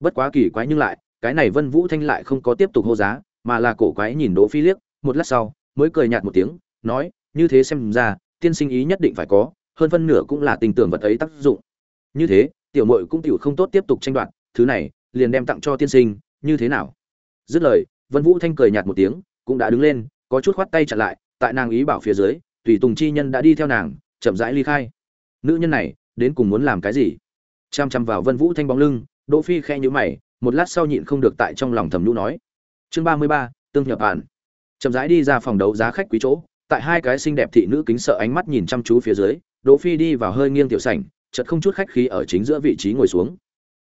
Bất quá kỳ quái nhưng lại, cái này vân vũ thanh lại không có tiếp tục hô giá mà là cổ quái nhìn đỗ phi liếc, một lát sau, mới cười nhạt một tiếng, nói, như thế xem ra, tiên sinh ý nhất định phải có, hơn phân nửa cũng là tình tưởng vật ấy tác dụng. Như thế, tiểu muội cũng tiểu không tốt tiếp tục tranh đoạt, thứ này, liền đem tặng cho tiên sinh, như thế nào? Dứt lời, vân vũ thanh cười nhạt một tiếng, cũng đã đứng lên, có chút khoát tay chặn lại, tại nàng ý bảo phía dưới, tùy tùng chi nhân đã đi theo nàng, chậm rãi ly khai. Nữ nhân này, đến cùng muốn làm cái gì? Chăm chăm vào vân vũ thanh bóng lưng, đỗ phi khe nhíu mày, một lát sau nhịn không được tại trong lòng thầm nhũ nói chương ba mươi ba, tương nhập bản. chậm rãi đi ra phòng đấu giá khách quý chỗ tại hai cái xinh đẹp thị nữ kính sợ ánh mắt nhìn chăm chú phía dưới đỗ phi đi vào hơi nghiêng tiểu sảnh chợt không chút khách khí ở chính giữa vị trí ngồi xuống.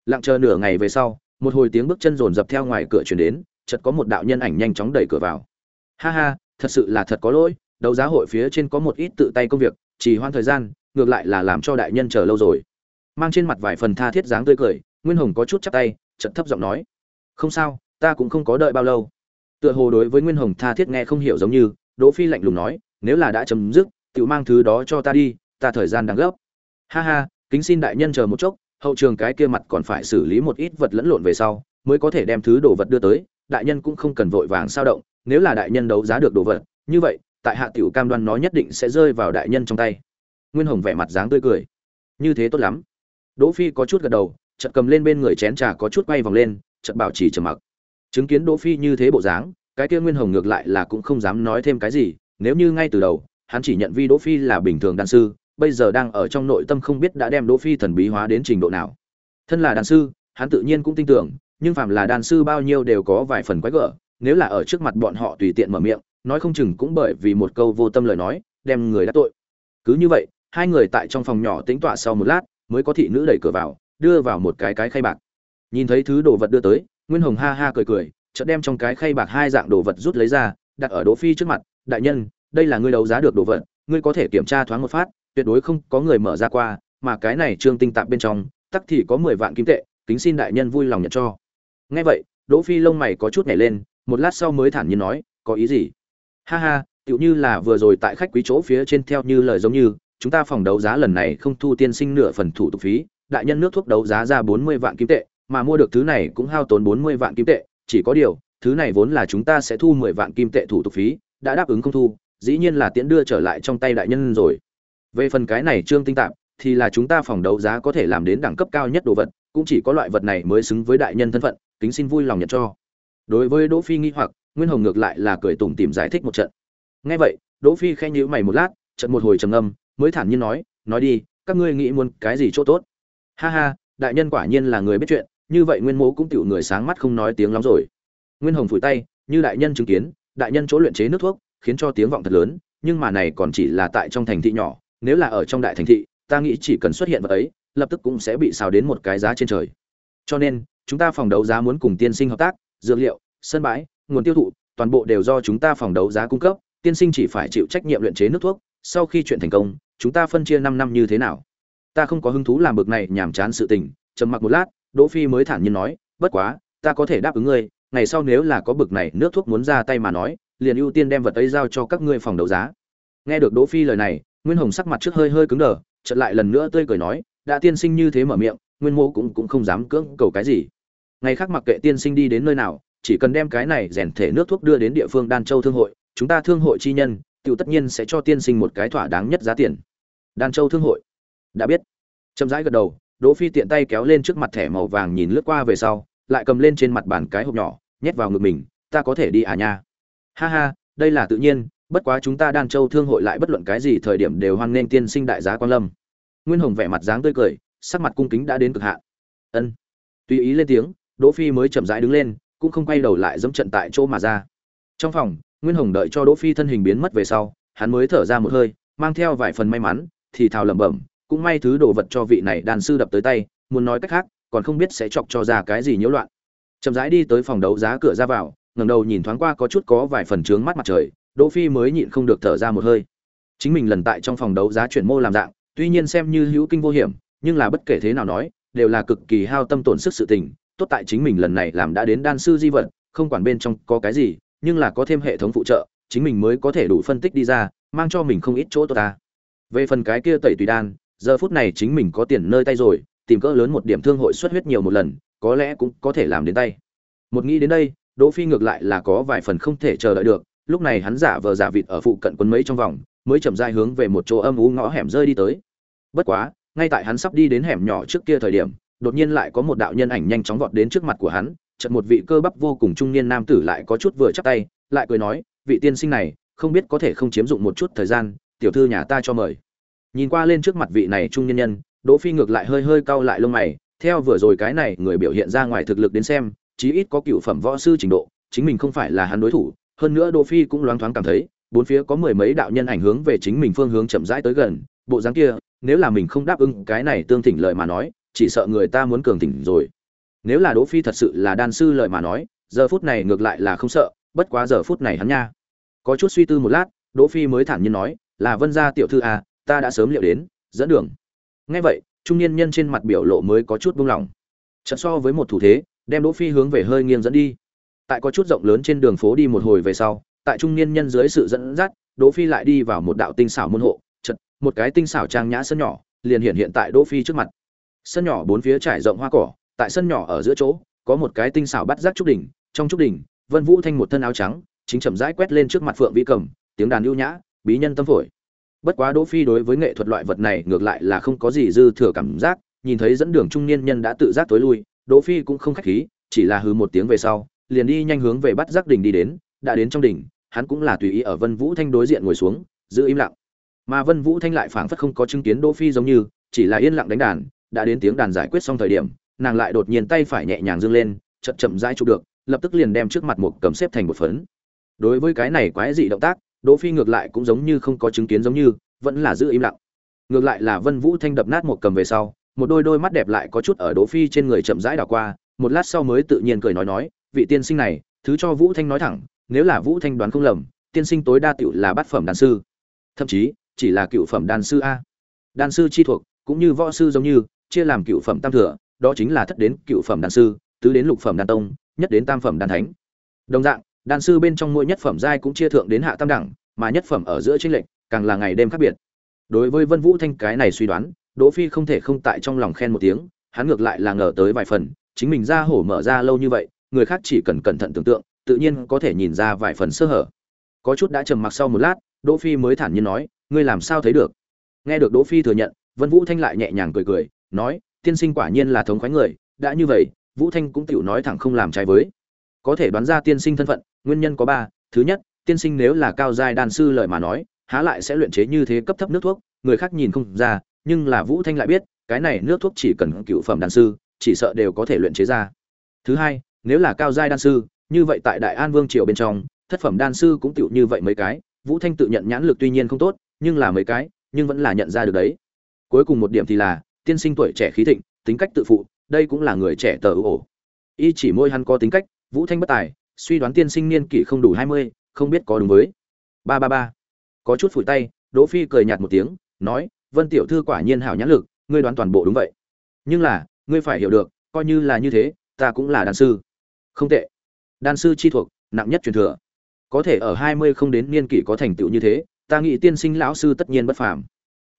Lặng chờ nửa ngày về sau một hồi tiếng bước chân rồn rập theo ngoài cửa truyền đến chợt có một đạo nhân ảnh nhanh chóng đẩy cửa vào. Ha ha thật sự là thật có lỗi đấu giá hội phía trên có một ít tự tay công việc chỉ hoãn thời gian ngược lại là làm cho đại nhân chờ lâu rồi. Mang trên mặt vài phần tha thiết dáng tươi cười nguyên hồng có chút chắp tay chợt thấp giọng nói không sao ta cũng không có đợi bao lâu. Tựa hồ đối với nguyên hồng tha thiết nghe không hiểu giống như, đỗ phi lạnh lùng nói, nếu là đã chấm dứt tự mang thứ đó cho ta đi, ta thời gian đang gấp. Ha ha, kính xin đại nhân chờ một chốc, hậu trường cái kia mặt còn phải xử lý một ít vật lẫn lộn về sau, mới có thể đem thứ đồ vật đưa tới, đại nhân cũng không cần vội vàng sao động, nếu là đại nhân đấu giá được đồ vật, như vậy, tại hạ tiểu cam đoan nó nhất định sẽ rơi vào đại nhân trong tay. Nguyên hồng vẻ mặt dáng tươi cười. Như thế tốt lắm. Đỗ phi có chút gật đầu, chợt cầm lên bên người chén trà có chút quay vòng lên, chợt bảo trì trầm mặc chứng kiến đỗ phi như thế bộ dáng, cái kia nguyên hồng ngược lại là cũng không dám nói thêm cái gì, nếu như ngay từ đầu, hắn chỉ nhận vi đỗ phi là bình thường đan sư, bây giờ đang ở trong nội tâm không biết đã đem đỗ phi thần bí hóa đến trình độ nào. Thân là đan sư, hắn tự nhiên cũng tin tưởng, nhưng phàm là đan sư bao nhiêu đều có vài phần quái gở, nếu là ở trước mặt bọn họ tùy tiện mở miệng, nói không chừng cũng bởi vì một câu vô tâm lời nói, đem người đã tội. Cứ như vậy, hai người tại trong phòng nhỏ tĩnh tọa sau một lát, mới có thị nữ đẩy cửa vào, đưa vào một cái cái khay bạc. Nhìn thấy thứ đồ vật đưa tới nguyên hồng ha ha cười cười, chợt đem trong cái khay bạc hai dạng đồ vật rút lấy ra, đặt ở đỗ phi trước mặt, đại nhân, đây là ngươi đấu giá được đồ vật, ngươi có thể kiểm tra thoáng một phát, tuyệt đối không có người mở ra qua, mà cái này trương tinh tạp bên trong, tắc thì có mười vạn kim tệ, kính xin đại nhân vui lòng nhận cho. Nghe vậy, đỗ phi lông mày có chút nhảy lên, một lát sau mới thản nhiên nói, có ý gì? Ha ha, tựu như là vừa rồi tại khách quý chỗ phía trên theo như lời giống như, chúng ta phòng đấu giá lần này không thu tiên sinh nửa phần thủ tục phí, đại nhân nước thuốc đấu giá ra bốn mươi vạn kim tệ mà mua được thứ này cũng hao tốn bốn mươi vạn kim tệ, chỉ có điều, thứ này vốn là chúng ta sẽ thu mười vạn kim tệ thủ tục phí, đã đáp ứng không thu, dĩ nhiên là tiễn đưa trở lại trong tay đại nhân rồi. Về phần cái này trương tinh tạm thì là chúng ta phòng đấu giá có thể làm đến đẳng cấp cao nhất đồ vật, cũng chỉ có loại vật này mới xứng với đại nhân thân phận, kính xin vui lòng nhận cho. Đối với đỗ phi nghi hoặc, nguyên hồng ngược lại là cười tủm tỉm giải thích một trận. Nghe vậy, đỗ phi khen nhíu mày một lát, chợt một hồi trầm ngâm, mới thản nhiên nói nói đi, các ngươi nghĩ muốn cái gì chỗ tốt? Ha ha, đại nhân quả nhiên là người biết chuyện như vậy nguyên mố cũng tiểu người sáng mắt không nói tiếng lắm rồi. Nguyên hồng phủi tay, như đại nhân chứng kiến, đại nhân chỗ luyện chế nước thuốc, khiến cho tiếng vọng thật lớn, nhưng mà này còn chỉ là tại trong thành thị nhỏ, nếu là ở trong đại thành thị, ta nghĩ chỉ cần xuất hiện vật ấy, lập tức cũng sẽ bị xào đến một cái giá trên trời. Cho nên, chúng ta phòng đấu giá muốn cùng tiên sinh hợp tác, dược liệu, sân bãi, nguồn tiêu thụ, toàn bộ đều do chúng ta phòng đấu giá cung cấp, tiên sinh chỉ phải chịu trách nhiệm luyện chế nước thuốc, sau khi chuyện thành công, chúng ta phân chia năm năm như thế nào. Ta không có hứng thú làm bực này nhàm chán sự tình, trầm mặc một lát đỗ phi mới thản nhiên nói, bất quá, ta có thể đáp ứng ngươi, ngày sau nếu là có bực này nước thuốc muốn ra tay mà nói, liền ưu tiên đem vật ấy giao cho các ngươi phòng đấu giá. Nghe được đỗ phi lời này, nguyên hồng sắc mặt trước hơi hơi cứng đờ, chợt lại lần nữa tươi cười nói, đã tiên sinh như thế mở miệng, nguyên mô cũng cũng không dám cưỡng cầu cái gì. Ngày khác mặc kệ tiên sinh đi đến nơi nào, chỉ cần đem cái này rèn thể nước thuốc đưa đến địa phương đan châu thương hội, chúng ta thương hội chi nhân, tiểu tất nhiên sẽ cho tiên sinh một cái thỏa đáng nhất giá tiền. Đan châu thương hội. Đã biết. Chậm rãi gật đầu đỗ phi tiện tay kéo lên trước mặt thẻ màu vàng nhìn lướt qua về sau, lại cầm lên trên mặt bàn cái hộp nhỏ, nhét vào ngực mình, ta có thể đi à nha? Ha ha, đây là tự nhiên, bất quá chúng ta đan châu thương hội lại bất luận cái gì thời điểm đều hoan nghênh tiên sinh đại giá quan lâm. Nguyên hồng vẻ mặt dáng tươi cười, sắc mặt cung kính đã đến cực hạn. Ân. Tùy ý lên tiếng, đỗ phi mới chậm rãi đứng lên, cũng không quay đầu lại dẫm trận tại chỗ mà ra. Trong phòng, nguyên hồng đợi cho đỗ phi thân hình biến mất về sau, hắn mới thở ra một hơi, mang theo vài phần may mắn, thì thào lẩm bẩm cũng may thứ đồ vật cho vị này đàn sư đập tới tay, muốn nói cách khác, còn không biết sẽ chọc cho ra cái gì nhiễu loạn. Chậm rãi đi tới phòng đấu giá cửa ra vào, ngẩng đầu nhìn thoáng qua có chút có vài phần trướng mắt mặt trời, đỗ phi mới nhịn không được thở ra một hơi. Chính mình lần tại trong phòng đấu giá chuyển mô làm dạng, tuy nhiên xem như hữu kinh vô hiểm, nhưng là bất kể thế nào nói, đều là cực kỳ hao tâm tổn sức sự tình. Tốt tại chính mình lần này làm đã đến đan sư di vật, không quản bên trong có cái gì, nhưng là có thêm hệ thống phụ trợ, chính mình mới có thể đủ phân tích đi ra, mang cho mình không ít chỗ tốt ta. Về phần cái kia tẩy tùy đan giờ phút này chính mình có tiền nơi tay rồi, tìm cỡ lớn một điểm thương hội xuất huyết nhiều một lần, có lẽ cũng có thể làm đến tay. Một nghĩ đến đây, đỗ phi ngược lại là có vài phần không thể chờ đợi được, lúc này hắn giả vờ giả vịt ở phụ cận quân mấy trong vòng, mới chậm rãi hướng về một chỗ âm u ngõ hẻm rơi đi tới. Bất quá, ngay tại hắn sắp đi đến hẻm nhỏ trước kia thời điểm, đột nhiên lại có một đạo nhân ảnh nhanh chóng vọt đến trước mặt của hắn, chợt một vị cơ bắp vô cùng trung niên nam tử lại có chút vừa chắp tay, lại cười nói, vị tiên sinh này, không biết có thể không chiếm dụng một chút thời gian, tiểu thư nhà ta cho mời nhìn qua lên trước mặt vị này trung niên nhân, đỗ phi ngược lại hơi hơi cau lại lông mày, theo vừa rồi cái này người biểu hiện ra ngoài thực lực đến xem, chí ít có cựu phẩm võ sư trình độ, chính mình không phải là hắn đối thủ. Hơn nữa đỗ phi cũng loáng thoáng cảm thấy, bốn phía có mười mấy đạo nhân ảnh hướng về chính mình phương hướng chậm rãi tới gần. Bộ dáng kia, nếu là mình không đáp ứng cái này tương thỉnh lời mà nói, chỉ sợ người ta muốn cường thỉnh rồi. Nếu là đỗ phi thật sự là đan sư lời mà nói, giờ phút này ngược lại là không sợ, bất quá giờ phút này hắn nha. Có chút suy tư một lát, đỗ phi mới thản nhiên nói, là vân gia tiểu thư à ta đã sớm liệu đến, dẫn đường. Nghe vậy, trung niên nhân trên mặt biểu lộ mới có chút buông lỏng. Chợt so với một thủ thế, đem đỗ phi hướng về hơi nghiêng dẫn đi. Tại có chút rộng lớn trên đường phố đi một hồi về sau, tại trung niên nhân dưới sự dẫn dắt, đỗ phi lại đi vào một đạo tinh xảo môn hộ. Chợt, một cái tinh xảo trang nhã sân nhỏ liền hiện hiện tại đỗ phi trước mặt. Sân nhỏ bốn phía trải rộng hoa cỏ, tại sân nhỏ ở giữa chỗ, có một cái tinh xảo bắt giác trúc đỉnh. Trong trúc đỉnh, vân vũ thanh một thân áo trắng, chính chậm rãi quét lên trước mặt phượng vĩ cầm, tiếng đàn ưu nhã, bí nhân tâm phổi bất quá đỗ phi đối với nghệ thuật loại vật này ngược lại là không có gì dư thừa cảm giác, nhìn thấy dẫn đường trung niên nhân đã tự giác tối lui, đỗ phi cũng không khách khí, chỉ là hừ một tiếng về sau, liền đi nhanh hướng về bắt giác đỉnh đi đến, đã đến trong đỉnh, hắn cũng là tùy ý ở vân vũ thanh đối diện ngồi xuống, giữ im lặng. Mà vân vũ thanh lại phảng phất không có chứng kiến đỗ phi giống như, chỉ là yên lặng đánh đàn, đã đến tiếng đàn giải quyết xong thời điểm, nàng lại đột nhiên tay phải nhẹ nhàng dương lên, chậm chậm rãi chụp được, lập tức liền đem trước mặt một cầm xếp thành một phấn. Đối với cái này quái dị động tác đỗ phi ngược lại cũng giống như không có chứng kiến giống như, vẫn là giữ im lặng. Ngược lại là vân vũ thanh đập nát một cầm về sau, một đôi đôi mắt đẹp lại có chút ở đỗ phi trên người chậm rãi đảo qua, một lát sau mới tự nhiên cười nói nói, vị tiên sinh này, thứ cho vũ thanh nói thẳng, nếu là vũ thanh đoán không lầm, tiên sinh tối đa tiểu là bát phẩm đan sư. Thậm chí, chỉ là cựu phẩm đan sư a. Đan sư chi thuộc, cũng như võ sư giống như, chia làm cựu phẩm tam thừa, đó chính là thất đến cựu phẩm đan sư, tứ đến lục phẩm đan tông, nhất đến tam phẩm đan thánh. Đồng dạng đan sư bên trong mỗi nhất phẩm giai cũng chia thượng đến hạ tam đẳng, mà nhất phẩm ở giữa trinh lệnh càng là ngày đêm khác biệt. Đối với vân vũ thanh cái này suy đoán, đỗ phi không thể không tại trong lòng khen một tiếng, hắn ngược lại là ngờ tới vài phần, chính mình ra hổ mở ra lâu như vậy, người khác chỉ cần cẩn thận tưởng tượng, tự nhiên có thể nhìn ra vài phần sơ hở. Có chút đã trầm mặc sau một lát, đỗ phi mới thản nhiên nói, ngươi làm sao thấy được? Nghe được đỗ phi thừa nhận, vân vũ thanh lại nhẹ nhàng cười cười, nói, tiên sinh quả nhiên là thống khoái người, đã như vậy, vũ thanh cũng tiểu nói thẳng không làm trái với có thể đoán ra tiên sinh thân phận, nguyên nhân có ba. Thứ nhất, tiên sinh nếu là cao giai đan sư lời mà nói, há lại sẽ luyện chế như thế cấp thấp nước thuốc, người khác nhìn không ra, nhưng là vũ thanh lại biết, cái này nước thuốc chỉ cần cựu phẩm đan sư, chỉ sợ đều có thể luyện chế ra. Thứ hai, nếu là cao giai đan sư, như vậy tại đại an vương triều bên trong, thất phẩm đan sư cũng tựu như vậy mấy cái, vũ thanh tự nhận nhãn lực tuy nhiên không tốt, nhưng là mấy cái, nhưng vẫn là nhận ra được đấy. Cuối cùng một điểm thì là, tiên sinh tuổi trẻ khí thịnh, tính cách tự phụ, đây cũng là người trẻ tờ ổ. Y chỉ môi hắn có tính cách vũ thanh bất tài, suy đoán tiên sinh niên kỷ không đủ hai mươi, không biết có đúng với. Ba ba ba. Có chút phủi tay, đỗ phi cười nhạt một tiếng, nói, vân tiểu thư quả nhiên hảo nhãn lực, ngươi đoán toàn bộ đúng vậy. Nhưng là, ngươi phải hiểu được, coi như là như thế, ta cũng là đan sư. Không tệ. Đan sư chi thuộc, nặng nhất truyền thừa. Có thể ở hai mươi không đến niên kỷ có thành tựu như thế, ta nghĩ tiên sinh lão sư tất nhiên bất phàm.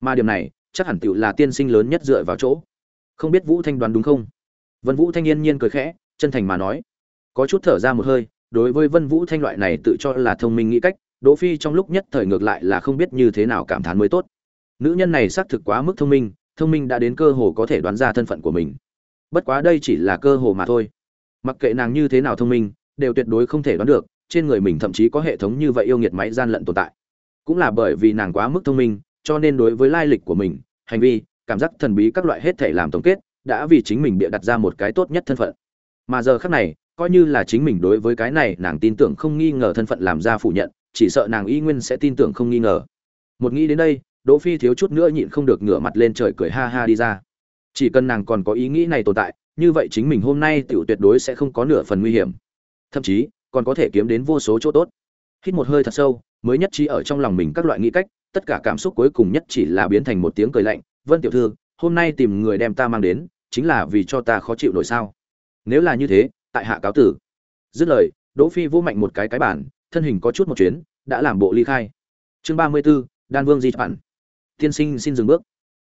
Mà điểm này, chắc hẳn tựu là tiên sinh lớn nhất dựa vào chỗ. Không biết vũ thanh đoán đúng không? Vân vũ thanh yên nhiên cười khẽ, chân thành mà nói có chút thở ra một hơi, đối với vân vũ thanh loại này tự cho là thông minh nghĩ cách, đỗ phi trong lúc nhất thời ngược lại là không biết như thế nào cảm thán mới tốt. Nữ nhân này xác thực quá mức thông minh thông minh đã đến cơ hồ có thể đoán ra thân phận của mình. Bất quá đây chỉ là cơ hồ mà thôi. Mặc kệ nàng như thế nào thông minh, đều tuyệt đối không thể đoán được, trên người mình thậm chí có hệ thống như vậy yêu nghiệt máy gian lận tồn tại. Cũng là bởi vì nàng quá mức thông minh, cho nên đối với lai lịch của mình, hành vi, cảm giác thần bí các loại hết thể làm tổng kết, đã vì chính mình bịa đặt ra một cái tốt nhất thân phận. Mà giờ khác này coi như là chính mình đối với cái này nàng tin tưởng không nghi ngờ thân phận làm ra phủ nhận, chỉ sợ nàng y nguyên sẽ tin tưởng không nghi ngờ. Một nghĩ đến đây, đỗ phi thiếu chút nữa nhịn không được ngửa mặt lên trời cười ha ha đi ra. Chỉ cần nàng còn có ý nghĩ này tồn tại, như vậy chính mình hôm nay tiểu tuyệt đối sẽ không có nửa phần nguy hiểm. Thậm chí, còn có thể kiếm đến vô số chỗ tốt. Hít một hơi thật sâu, mới nhất trí ở trong lòng mình các loại nghĩ cách, tất cả cảm xúc cuối cùng nhất chỉ là biến thành một tiếng cười lạnh. Vân tiểu thư, hôm nay tìm người đem ta mang đến, chính là vì cho ta khó chịu nổi sao? Nếu là như thế tại hạ cáo tử. Dứt lời đỗ phi vô mạnh một cái cái bản thân hình có chút một chuyến đã làm bộ ly khai. Chương ba mươi 34, đan vương di bản tiên sinh xin dừng bước.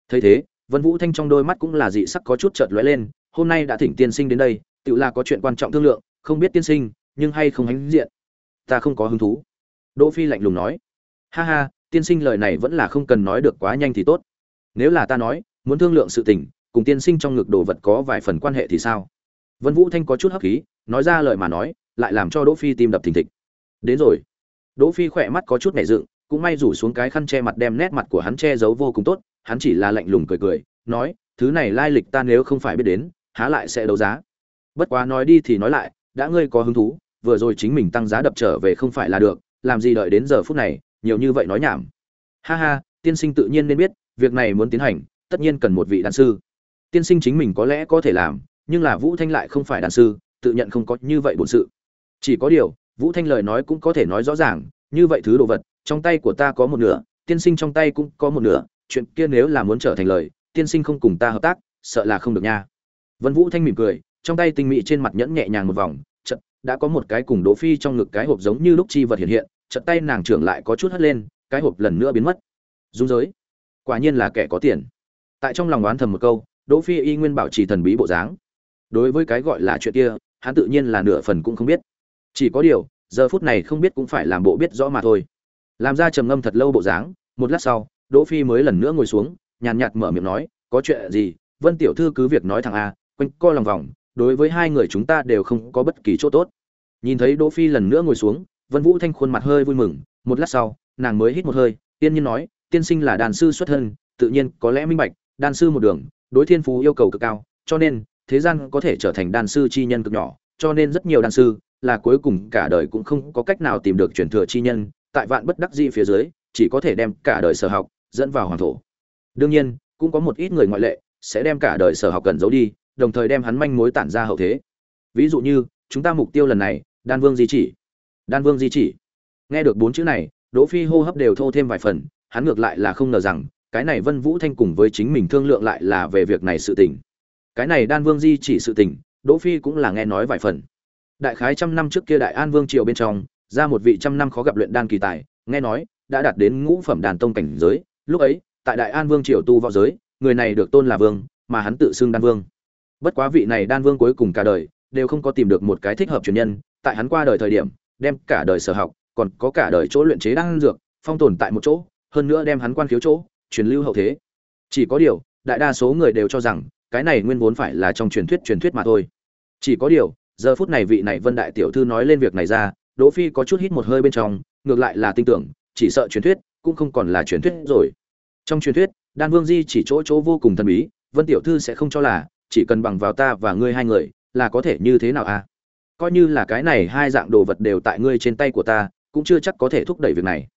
Thấy thế vân vũ thanh trong đôi mắt cũng là dị sắc có chút chợt lóe lên hôm nay đã thỉnh tiên sinh đến đây tự là có chuyện quan trọng thương lượng không biết tiên sinh nhưng hay không hãnh diện. Ta không có hứng thú. Đỗ phi lạnh lùng nói. Ha ha tiên sinh lời này vẫn là không cần nói được quá nhanh thì tốt. Nếu là ta nói muốn thương lượng sự tình cùng tiên sinh trong ngực đồ vật có vài phần quan hệ thì sao? Vân vũ thanh có chút hấp khí, nói ra lời mà nói, lại làm cho đỗ phi tim đập thình thịch. Đến rồi. Đỗ phi khỏe mắt có chút nhẹ dựng, cũng may rủ xuống cái khăn che mặt đem nét mặt của hắn che giấu vô cùng tốt, hắn chỉ là lạnh lùng cười cười, nói, thứ này lai lịch ta nếu không phải biết đến, há lại sẽ đấu giá. Bất quá nói đi thì nói lại, đã ngươi có hứng thú, vừa rồi chính mình tăng giá đập trở về không phải là được, làm gì đợi đến giờ phút này, nhiều như vậy nói nhảm. Ha ha, tiên sinh tự nhiên nên biết, việc này muốn tiến hành, tất nhiên cần một vị đan sư. Tiên sinh chính mình có lẽ có thể làm nhưng là vũ thanh lại không phải đàn sư, tự nhận không có như vậy bổn sự. Chỉ có điều, vũ thanh lời nói cũng có thể nói rõ ràng, như vậy thứ đồ vật, trong tay của ta có một nửa, tiên sinh trong tay cũng có một nửa, chuyện kia nếu là muốn trở thành lời, tiên sinh không cùng ta hợp tác, sợ là không được nha. Vân vũ thanh mỉm cười, trong tay tinh mỹ trên mặt nhẫn nhẹ nhàng một vòng, chợt, đã có một cái cùng đỗ phi trong ngực cái hộp giống như lúc chi vật hiện hiện, chợt tay nàng trưởng lại có chút hất lên, cái hộp lần nữa biến mất. Dung giới. Quả nhiên là kẻ có tiền. Tại trong lòng đoán thầm một câu, đỗ phi y nguyên bảo trì thần bí bộ dáng đối với cái gọi là chuyện kia, hắn tự nhiên là nửa phần cũng không biết. Chỉ có điều, giờ phút này không biết cũng phải làm bộ biết rõ mà thôi. Làm ra trầm ngâm thật lâu bộ dáng, một lát sau, đỗ phi mới lần nữa ngồi xuống, nhàn nhạt mở miệng nói, có chuyện gì? Vân tiểu thư cứ việc nói thẳng a, quanh co lòng vòng, đối với hai người chúng ta đều không có bất kỳ chỗ tốt. Nhìn thấy đỗ phi lần nữa ngồi xuống, vân vũ thanh khuôn mặt hơi vui mừng, một lát sau, nàng mới hít một hơi, tiên nhiên nói, tiên sinh là đàn sư xuất thân, tự nhiên có lẽ minh bạch, đàn sư một đường, đối thiên phú yêu cầu cực cao, cho nên thế gian có thể trở thành đan sư chi nhân cực nhỏ, cho nên rất nhiều đan sư là cuối cùng cả đời cũng không có cách nào tìm được truyền thừa chi nhân, tại vạn bất đắc dĩ phía dưới, chỉ có thể đem cả đời sở học dẫn vào hoàng thổ. Đương nhiên, cũng có một ít người ngoại lệ sẽ đem cả đời sở học cần giấu đi, đồng thời đem hắn manh mối tản ra hậu thế. Ví dụ như, chúng ta mục tiêu lần này, đan vương di chỉ. Đan vương di chỉ. Nghe được bốn chữ này, đỗ phi hô hấp đều thô thêm vài phần, hắn ngược lại là không ngờ rằng, cái này vân vũ thanh cùng với chính mình thương lượng lại là về việc này sự tình cái này đan vương di chỉ sự tình, đỗ phi cũng là nghe nói vài phần. Đại khái trăm năm trước kia đại an vương triều bên trong, ra một vị trăm năm khó gặp luyện đan kỳ tài, nghe nói, đã đạt đến ngũ phẩm đàn tông cảnh giới. Lúc ấy, tại đại an vương triều tu võ giới, người này được tôn là vương, mà hắn tự xưng đan vương. Bất quá vị này đan vương cuối cùng cả đời, đều không có tìm được một cái thích hợp truyền nhân, tại hắn qua đời thời điểm, đem cả đời sở học, còn có cả đời chỗ luyện chế đan dược, phong tồn tại một chỗ, hơn nữa đem hắn quan khiếu chỗ, truyền lưu hậu thế. Chỉ có điều, đại đa số người đều cho rằng cái này nguyên vốn phải là trong truyền thuyết truyền thuyết mà thôi. Chỉ có điều, giờ phút này vị này vân đại tiểu thư nói lên việc này ra, đỗ phi có chút hít một hơi bên trong, ngược lại là tin tưởng, chỉ sợ truyền thuyết cũng không còn là truyền thuyết rồi. Trong truyền thuyết, đan vương di chỉ chỗ chỗ vô cùng thần bí, vân tiểu thư sẽ không cho là, chỉ cần bằng vào ta và ngươi hai người, là có thể như thế nào à? Coi như là cái này hai dạng đồ vật đều tại ngươi trên tay của ta, cũng chưa chắc có thể thúc đẩy việc này.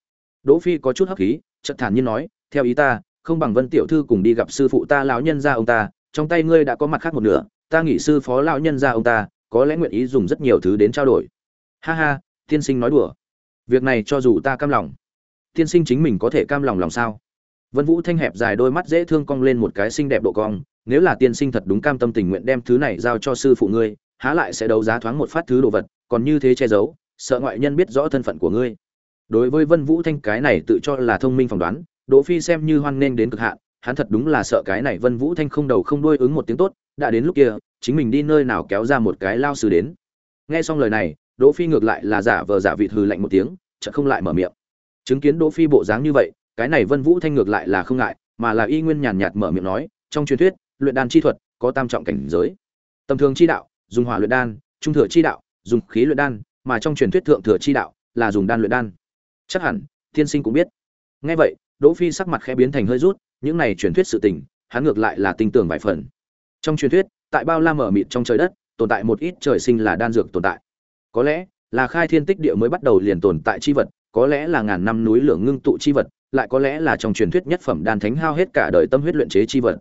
Đỗ phi có chút hấp khí, chợt thản nhiên nói, theo ý ta, không bằng vân tiểu thư cùng đi gặp sư phụ ta, lão nhân gia ông ta trong tay ngươi đã có mặt khác một nửa, ta nghĩ sư phó lão nhân gia ông ta, có lẽ nguyện ý dùng rất nhiều thứ đến trao đổi. Ha ha, tiên sinh nói đùa. Việc này cho dù ta cam lòng. Tiên sinh chính mình có thể cam lòng lòng sao? Vân vũ thanh hẹp dài đôi mắt dễ thương cong lên một cái xinh đẹp độ cong, nếu là tiên sinh thật đúng cam tâm tình nguyện đem thứ này giao cho sư phụ ngươi, há lại sẽ đấu giá thoáng một phát thứ đồ vật, còn như thế che giấu, sợ ngoại nhân biết rõ thân phận của ngươi. Đối với vân vũ thanh, cái này tự cho là thông minh phỏng đoán, đỗ phi xem như hoan nghênh đến cực hạn hắn thật đúng là sợ cái này vân vũ thanh không đầu không đuôi ứng một tiếng tốt, đã đến lúc kia, chính mình đi nơi nào kéo ra một cái lao sư đến. Nghe xong lời này, đỗ phi ngược lại là giả vờ giả vị hừ lạnh một tiếng, chợt không lại mở miệng. Chứng kiến đỗ phi bộ dáng như vậy, cái này vân vũ thanh ngược lại là không ngại, mà là y nguyên nhàn nhạt mở miệng nói, trong truyền thuyết, luyện đan chi thuật có tam trọng cảnh giới. Tầm thường chi đạo, dùng hỏa luyện đan, trung thừa chi đạo, dùng khí luyện đan, mà trong truyền thuyết thượng thừa chi đạo là dùng đan luyện đan. Chắc hẳn thiên sinh cũng biết. Nghe vậy, đỗ phi sắc mặt khẽ biến thành hơi rút những này truyền thuyết sự tình, hắn ngược lại là tin tưởng vài phần. Trong truyền thuyết, tại bao la mở mịt trong trời đất, tồn tại một ít trời sinh là đan dược tồn tại. Có lẽ là khai thiên tích địa mới bắt đầu liền tồn tại chi vật, có lẽ là ngàn năm núi lửa ngưng tụ chi vật, lại có lẽ là trong truyền thuyết nhất phẩm đan thánh hao hết cả đời tâm huyết luyện chế chi vật.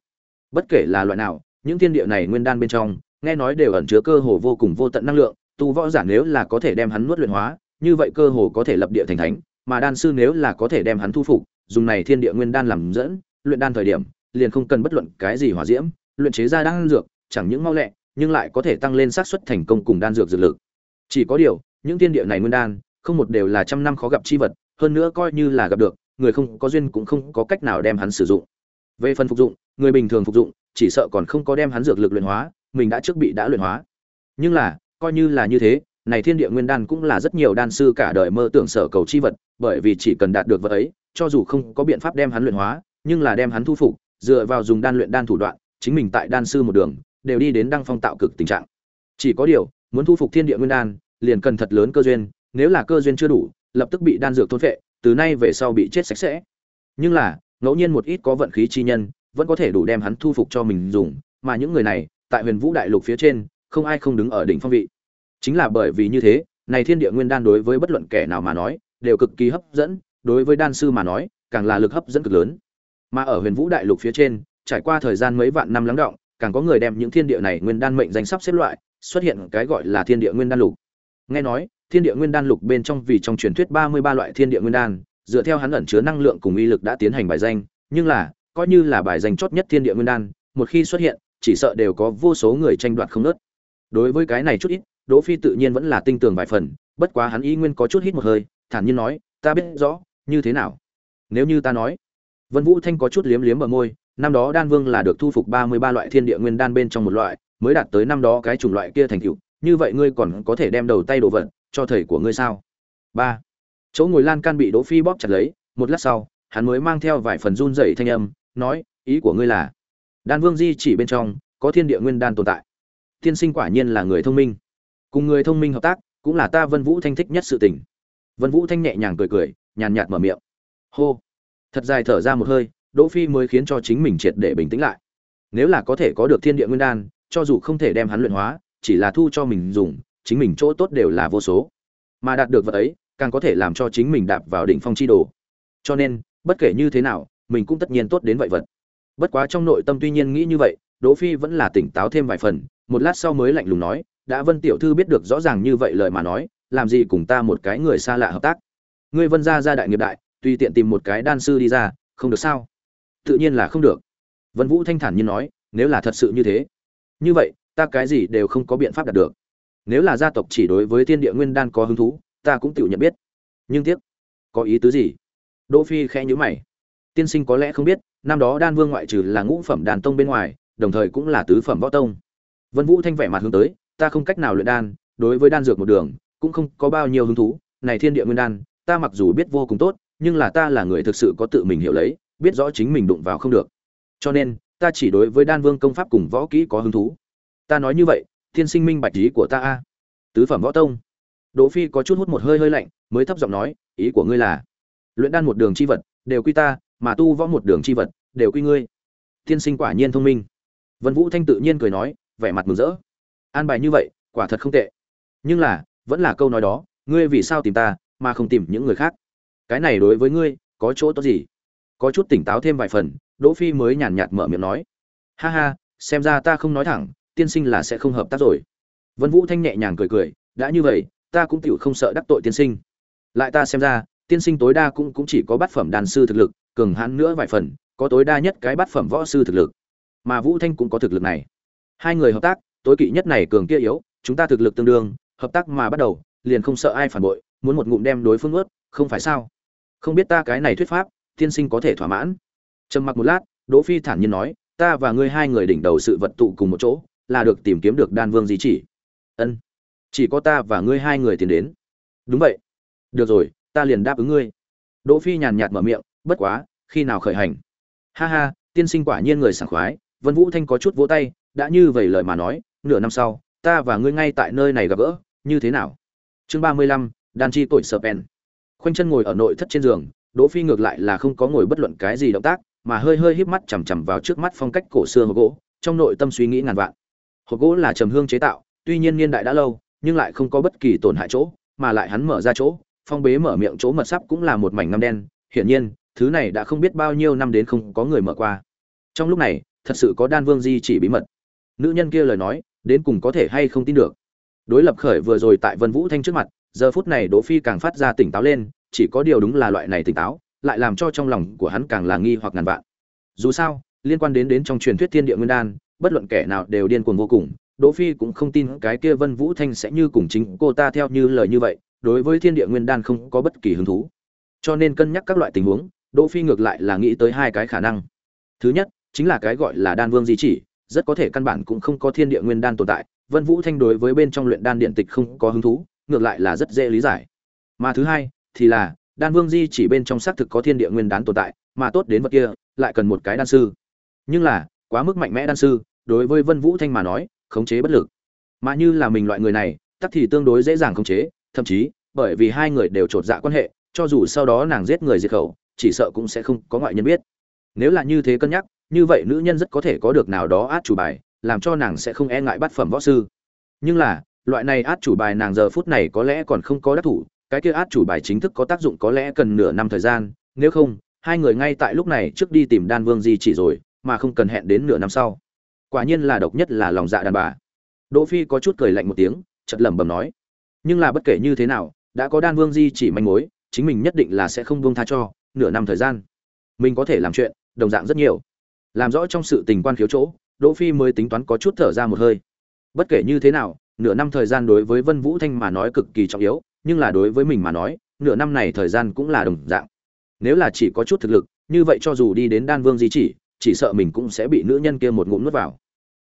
Bất kể là loại nào, những thiên địa này nguyên đan bên trong, nghe nói đều ẩn chứa cơ hồ vô cùng vô tận năng lượng, tu võ giả nếu là có thể đem hắn nuốt luyện hóa, như vậy cơ hồ có thể lập địa thành thánh, mà đan sư nếu là có thể đem hắn thu phục, dùng này thiên địa nguyên đan làm dẫn luyện đan thời điểm, liền không cần bất luận cái gì hỏa diễm, luyện chế ra đan dược, chẳng những mau lẹ, nhưng lại có thể tăng lên xác suất thành công cùng đan dược dược lực. Chỉ có điều, những thiên địa này nguyên đan, không một đều là trăm năm khó gặp chi vật, hơn nữa coi như là gặp được, người không có duyên cũng không có cách nào đem hắn sử dụng. Về phần phục dụng, người bình thường phục dụng, chỉ sợ còn không có đem hắn dược lực luyện hóa, mình đã trước bị đã luyện hóa. Nhưng là, coi như là như thế, này thiên địa nguyên đan cũng là rất nhiều đan sư cả đời mơ tưởng sở cầu chi vật, bởi vì chỉ cần đạt được vật ấy, cho dù không có biện pháp đem hắn luyện hóa nhưng là đem hắn thu phục, dựa vào dùng đan luyện đan thủ đoạn, chính mình tại đan sư một đường, đều đi đến đăng phong tạo cực tình trạng. Chỉ có điều, muốn thu phục thiên địa nguyên đan, liền cần thật lớn cơ duyên, nếu là cơ duyên chưa đủ, lập tức bị đan dược thôn phệ, từ nay về sau bị chết sạch sẽ. Nhưng là, ngẫu nhiên một ít có vận khí chi nhân, vẫn có thể đủ đem hắn thu phục cho mình dùng, mà những người này, tại huyền vũ đại lục phía trên, không ai không đứng ở đỉnh phong vị. Chính là bởi vì như thế, này thiên địa nguyên đan đối với bất luận kẻ nào mà nói, đều cực kỳ hấp dẫn, đối với đan sư mà nói, càng là lực hấp dẫn cực lớn mà ở huyền vũ đại lục phía trên, trải qua thời gian mấy vạn năm lắng động, càng có người đem những thiên địa này nguyên đan mệnh danh sắp xếp loại, xuất hiện cái gọi là thiên địa nguyên đan lục. Nghe nói, thiên địa nguyên đan lục bên trong vì trong truyền thuyết ba mươi ba loại thiên địa nguyên đan, dựa theo hắn ẩn chứa năng lượng cùng uy lực đã tiến hành bài danh, nhưng là, coi như là bài danh chót nhất thiên địa nguyên đan, một khi xuất hiện, chỉ sợ đều có vô số người tranh đoạt không nớt. Đối với cái này chút ít, đỗ phi tự nhiên vẫn là tinh tường vài phần, bất quá hắn ý nguyên có chút hít một hơi, thản nhiên nói, ta biết rõ, như thế nào? Nếu như ta nói vân vũ thanh có chút liếm liếm bờ môi, năm đó đan vương là được thu phục ba mươi ba loại thiên địa nguyên đan bên trong một loại, mới đạt tới năm đó cái chủng loại kia thành tựu. Như vậy ngươi còn có thể đem đầu tay đồ vật cho thầy của ngươi sao? Ba. Chỗ ngồi lan can bị đỗ phi bóp chặt lấy, một lát sau, hắn mới mang theo vài phần run rẩy thanh âm, nói, ý của ngươi là, đan vương di chỉ bên trong, có thiên địa nguyên đan tồn tại. Tiên sinh quả nhiên là người thông minh. Cùng người thông minh hợp tác, cũng là ta vân vũ thanh thích nhất sự tình. Vân vũ thanh nhẹ nhàng cười cười, nhàn nhạt mở miệng. Hô thật dài thở ra một hơi, đỗ phi mới khiến cho chính mình triệt để bình tĩnh lại. Nếu là có thể có được thiên địa nguyên đan, cho dù không thể đem hắn luyện hóa, chỉ là thu cho mình dùng, chính mình chỗ tốt đều là vô số. Mà đạt được vật ấy, càng có thể làm cho chính mình đạp vào đỉnh phong chi đồ. Cho nên, bất kể như thế nào, mình cũng tất nhiên tốt đến vậy vật. Bất quá trong nội tâm tuy nhiên nghĩ như vậy, đỗ phi vẫn là tỉnh táo thêm vài phần, một lát sau mới lạnh lùng nói, đã vân tiểu thư biết được rõ ràng như vậy lời mà nói, làm gì cùng ta một cái người xa lạ hợp tác? Ngươi vân gia gia đại nghiệp đại tùy tiện tìm một cái đan sư đi ra, không được sao? Tự nhiên là không được. Vân vũ thanh thản như nói, nếu là thật sự như thế, như vậy, ta cái gì đều không có biện pháp đạt được. Nếu là gia tộc chỉ đối với thiên địa nguyên đan có hứng thú, ta cũng tự nhận biết. Nhưng tiếc, có ý tứ gì? Đỗ phi khẽ nhíu mày. Tiên sinh có lẽ không biết, năm đó đan vương ngoại trừ là ngũ phẩm đàn tông bên ngoài, đồng thời cũng là tứ phẩm võ tông. Vân vũ thanh vẻ mặt hướng tới, ta không cách nào luyện đan, đối với đan dược một đường, cũng không có bao nhiêu hứng thú, này thiên địa nguyên đan, ta mặc dù biết vô cùng tốt nhưng là ta là người thực sự có tự mình hiểu lấy, biết rõ chính mình đụng vào không được. Cho nên, ta chỉ đối với đan vương công pháp cùng võ kỹ có hứng thú. Ta nói như vậy, thiên sinh minh bạch ý của ta a. Tứ phẩm võ tông. Đỗ phi có chút hút một hơi hơi lạnh, mới thấp giọng nói, ý của ngươi là, luyện đan một đường chi vật, đều quy ta, mà tu võ một đường chi vật, đều quy ngươi. Thiên sinh quả nhiên thông minh. Vân vũ thanh tự nhiên cười nói, vẻ mặt mừng rỡ. An bài như vậy, quả thật không tệ. Nhưng là, vẫn là câu nói đó, ngươi vì sao tìm ta, mà không tìm những người khác? Cái này đối với ngươi, có chỗ tốt gì? Có chút tỉnh táo thêm vài phần, đỗ phi mới nhàn nhạt mở miệng nói. Ha ha, xem ra ta không nói thẳng, tiên sinh là sẽ không hợp tác rồi. Vân vũ thanh nhẹ nhàng cười cười, đã như vậy, ta cũng tiểu không sợ đắc tội tiên sinh. Lại ta xem ra, tiên sinh tối đa cũng cũng chỉ có bát phẩm đàn sư thực lực, cường hãn nữa vài phần, có tối đa nhất cái bát phẩm võ sư thực lực. Mà vũ thanh cũng có thực lực này. Hai người hợp tác, tối kỵ nhất này cường kia yếu, chúng ta thực lực tương đương, hợp tác mà bắt đầu, liền không sợ ai phản bội, muốn một ngụm đem đối phương ướt không phải sao? Không biết ta cái này thuyết pháp, tiên sinh có thể thỏa mãn. Trầm mặc một lát, đỗ phi thản nhiên nói, ta và ngươi hai người đỉnh đầu sự vật tụ cùng một chỗ, là được tìm kiếm được đan vương di chỉ. Ân, chỉ có ta và ngươi hai người tiến đến. Đúng vậy. Được rồi, ta liền đáp ứng ngươi. Đỗ phi nhàn nhạt mở miệng, bất quá, khi nào khởi hành? Ha ha, tiên sinh quả nhiên người sảng khoái, vân vũ thanh có chút vỗ tay, đã như vậy lời mà nói, nửa năm sau, ta và ngươi ngay tại nơi này gặp gỡ, như thế nào? Chương ba mươi lăm đan chi tuổi Serpent. pen khoanh chân ngồi ở nội thất trên giường, đỗ phi ngược lại là không có ngồi bất luận cái gì động tác, mà hơi hơi híp mắt chằm chằm vào trước mắt phong cách cổ xưa hộp gỗ, trong nội tâm suy nghĩ ngàn vạn. Hộp gỗ là trầm hương chế tạo, tuy nhiên niên đại đã lâu, nhưng lại không có bất kỳ tổn hại chỗ, mà lại hắn mở ra chỗ, phong bế mở miệng chỗ mật sắp cũng là một mảnh ngăm đen, hiển nhiên, thứ này đã không biết bao nhiêu năm đến không có người mở qua. Trong lúc này, thật sự có đan vương di chỉ bí mật. Nữ nhân kia lời nói, đến cùng có thể hay không tin được. Đối lập khởi vừa rồi tại vân vũ thanh trước mặt giờ phút này đỗ phi càng phát ra tỉnh táo lên chỉ có điều đúng là loại này tỉnh táo lại làm cho trong lòng của hắn càng là nghi hoặc ngàn vạn dù sao liên quan đến đến trong truyền thuyết thiên địa nguyên đan bất luận kẻ nào đều điên cuồng vô cùng Đỗ Phi cũng không tin cái kia Vân Vũ Thanh sẽ như cùng chính cô ta theo như lời như vậy, đối với Thiên Địa Nguyên Đan không có bất kỳ hứng thú. Cho nên cân nhắc các loại tình huống, Đỗ Phi ngược lại là nghĩ tới hai cái khả năng. Thứ nhất, chính là cái gọi là Đan Vương di chỉ, rất có thể căn bản cũng không có Thiên Địa Nguyên Đan tồn tại, Vân Vũ Thanh đối với bên trong luyện đan điện tịch không có hứng thú, ngược lại là rất dễ lý giải. Mà thứ hai, thì là Đan Vương di chỉ bên trong xác thực có Thiên Địa Nguyên đán tồn tại, mà tốt đến vật kia, lại cần một cái đan sư. Nhưng là, quá mức mạnh mẽ đan sư, đối với Vân Vũ Thanh mà nói, khống chế bất lực. Mà như là mình loại người này, tắc thì tương đối dễ dàng khống chế, thậm chí, bởi vì hai người đều trột dạ quan hệ, cho dù sau đó nàng giết người diệt khẩu, chỉ sợ cũng sẽ không có ngoại nhân biết. Nếu là như thế cân nhắc, như vậy nữ nhân rất có thể có được nào đó át chủ bài, làm cho nàng sẽ không e ngại bắt phẩm võ sư. Nhưng là, loại này át chủ bài nàng giờ phút này có lẽ còn không có đắc thủ, cái kia át chủ bài chính thức có tác dụng có lẽ cần nửa năm thời gian, nếu không, hai người ngay tại lúc này trước đi tìm Đan Vương Di chỉ rồi, mà không cần hẹn đến nửa năm sau. Quả nhiên là độc nhất là lòng dạ đàn bà. Đỗ Phi có chút cười lạnh một tiếng, chợt lẩm bẩm nói: "Nhưng là bất kể như thế nào, đã có Đan Vương Di chỉ manh mối, chính mình nhất định là sẽ không buông tha cho, nửa năm thời gian. Mình có thể làm chuyện, đồng dạng rất nhiều." Làm rõ trong sự tình quan khiếu chỗ, Đỗ Phi mới tính toán có chút thở ra một hơi. Bất kể như thế nào, nửa năm thời gian đối với Vân Vũ Thanh mà nói cực kỳ trọng yếu, nhưng là đối với mình mà nói, nửa năm này thời gian cũng là đồng dạng. Nếu là chỉ có chút thực lực, như vậy cho dù đi đến Đan Vương Di chỉ, chỉ sợ mình cũng sẽ bị nữ nhân kia một ngụm nuốt vào.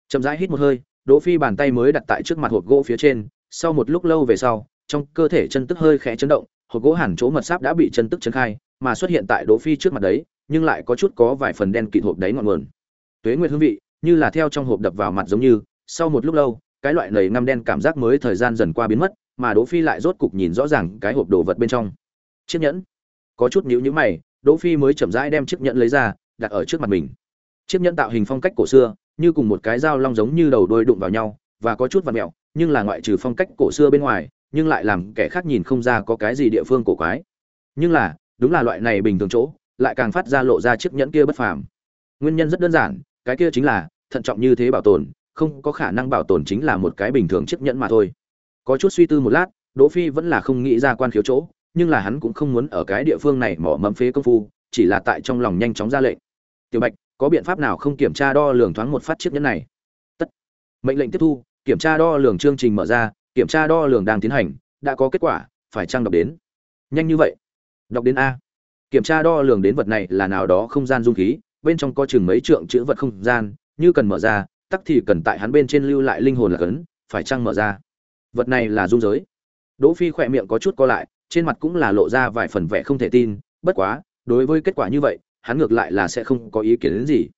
Chậm rãi hít một hơi, Đỗ Phi bàn tay mới đặt tại trước mặt hộp gỗ phía trên, sau một lúc lâu về sau, trong cơ thể chân tức hơi khẽ chấn động, hộp gỗ hẳn chỗ mật sáp đã bị chân tức chấn khai, mà xuất hiện tại Đỗ Phi trước mặt đấy, nhưng lại có chút có vài phần đen kịt hộp đấy ngọn nguồn. Tuế Nguyệt hương vị, như là theo trong hộp đập vào mặt giống như, sau một lúc lâu, cái loại nầy ngăm đen cảm giác mới thời gian dần qua biến mất, mà Đỗ Phi lại rốt cục nhìn rõ ràng cái hộp đồ vật bên trong. Chiếc nhẫn. Có chút nhíu nhíu mày, Đỗ Phi mới chậm rãi đem chiếc nhẫn lấy ra, đặt ở trước mặt mình. Chiếc nhẫn tạo hình phong cách cổ xưa, như cùng một cái dao long giống như đầu đôi đụng vào nhau, và có chút vặn mèo, nhưng là ngoại trừ phong cách cổ xưa bên ngoài, nhưng lại làm kẻ khác nhìn không ra có cái gì địa phương cổ quái. Nhưng là, đúng là loại này bình thường chỗ, lại càng phát ra lộ ra chiếc nhẫn kia bất phàm. Nguyên nhân rất đơn giản, cái kia chính là thận trọng như thế bảo tồn, không có khả năng bảo tồn chính là một cái bình thường chiếc nhẫn mà thôi. Có chút suy tư một lát, Đỗ Phi vẫn là không nghĩ ra quan khiếu chỗ, nhưng là hắn cũng không muốn ở cái địa phương này mỏ mẫm phế công phu, chỉ là tại trong lòng nhanh chóng ra lệnh. Tiểu Bạch, có biện pháp nào không kiểm tra đo lường thoáng một phát chiếc nhẫn này? Tất. Mệnh lệnh tiếp thu, kiểm tra đo lường chương trình mở ra, kiểm tra đo lường đang tiến hành, đã có kết quả, phải trang đọc đến. Nhanh như vậy. Đọc đến a. Kiểm tra đo lường đến vật này là nào đó không gian dung khí, bên trong có chừng mấy trượng chữ vật không gian, như cần mở ra, tắc thì cần tại hắn bên trên lưu lại linh hồn là cấn, phải trang mở ra. Vật này là dung giới. Đỗ Phi khỏe miệng có chút co lại, trên mặt cũng là lộ ra vài phần vẻ không thể tin, bất quá, đối với kết quả như vậy, hắn ngược lại là sẽ không có ý kiến đến gì.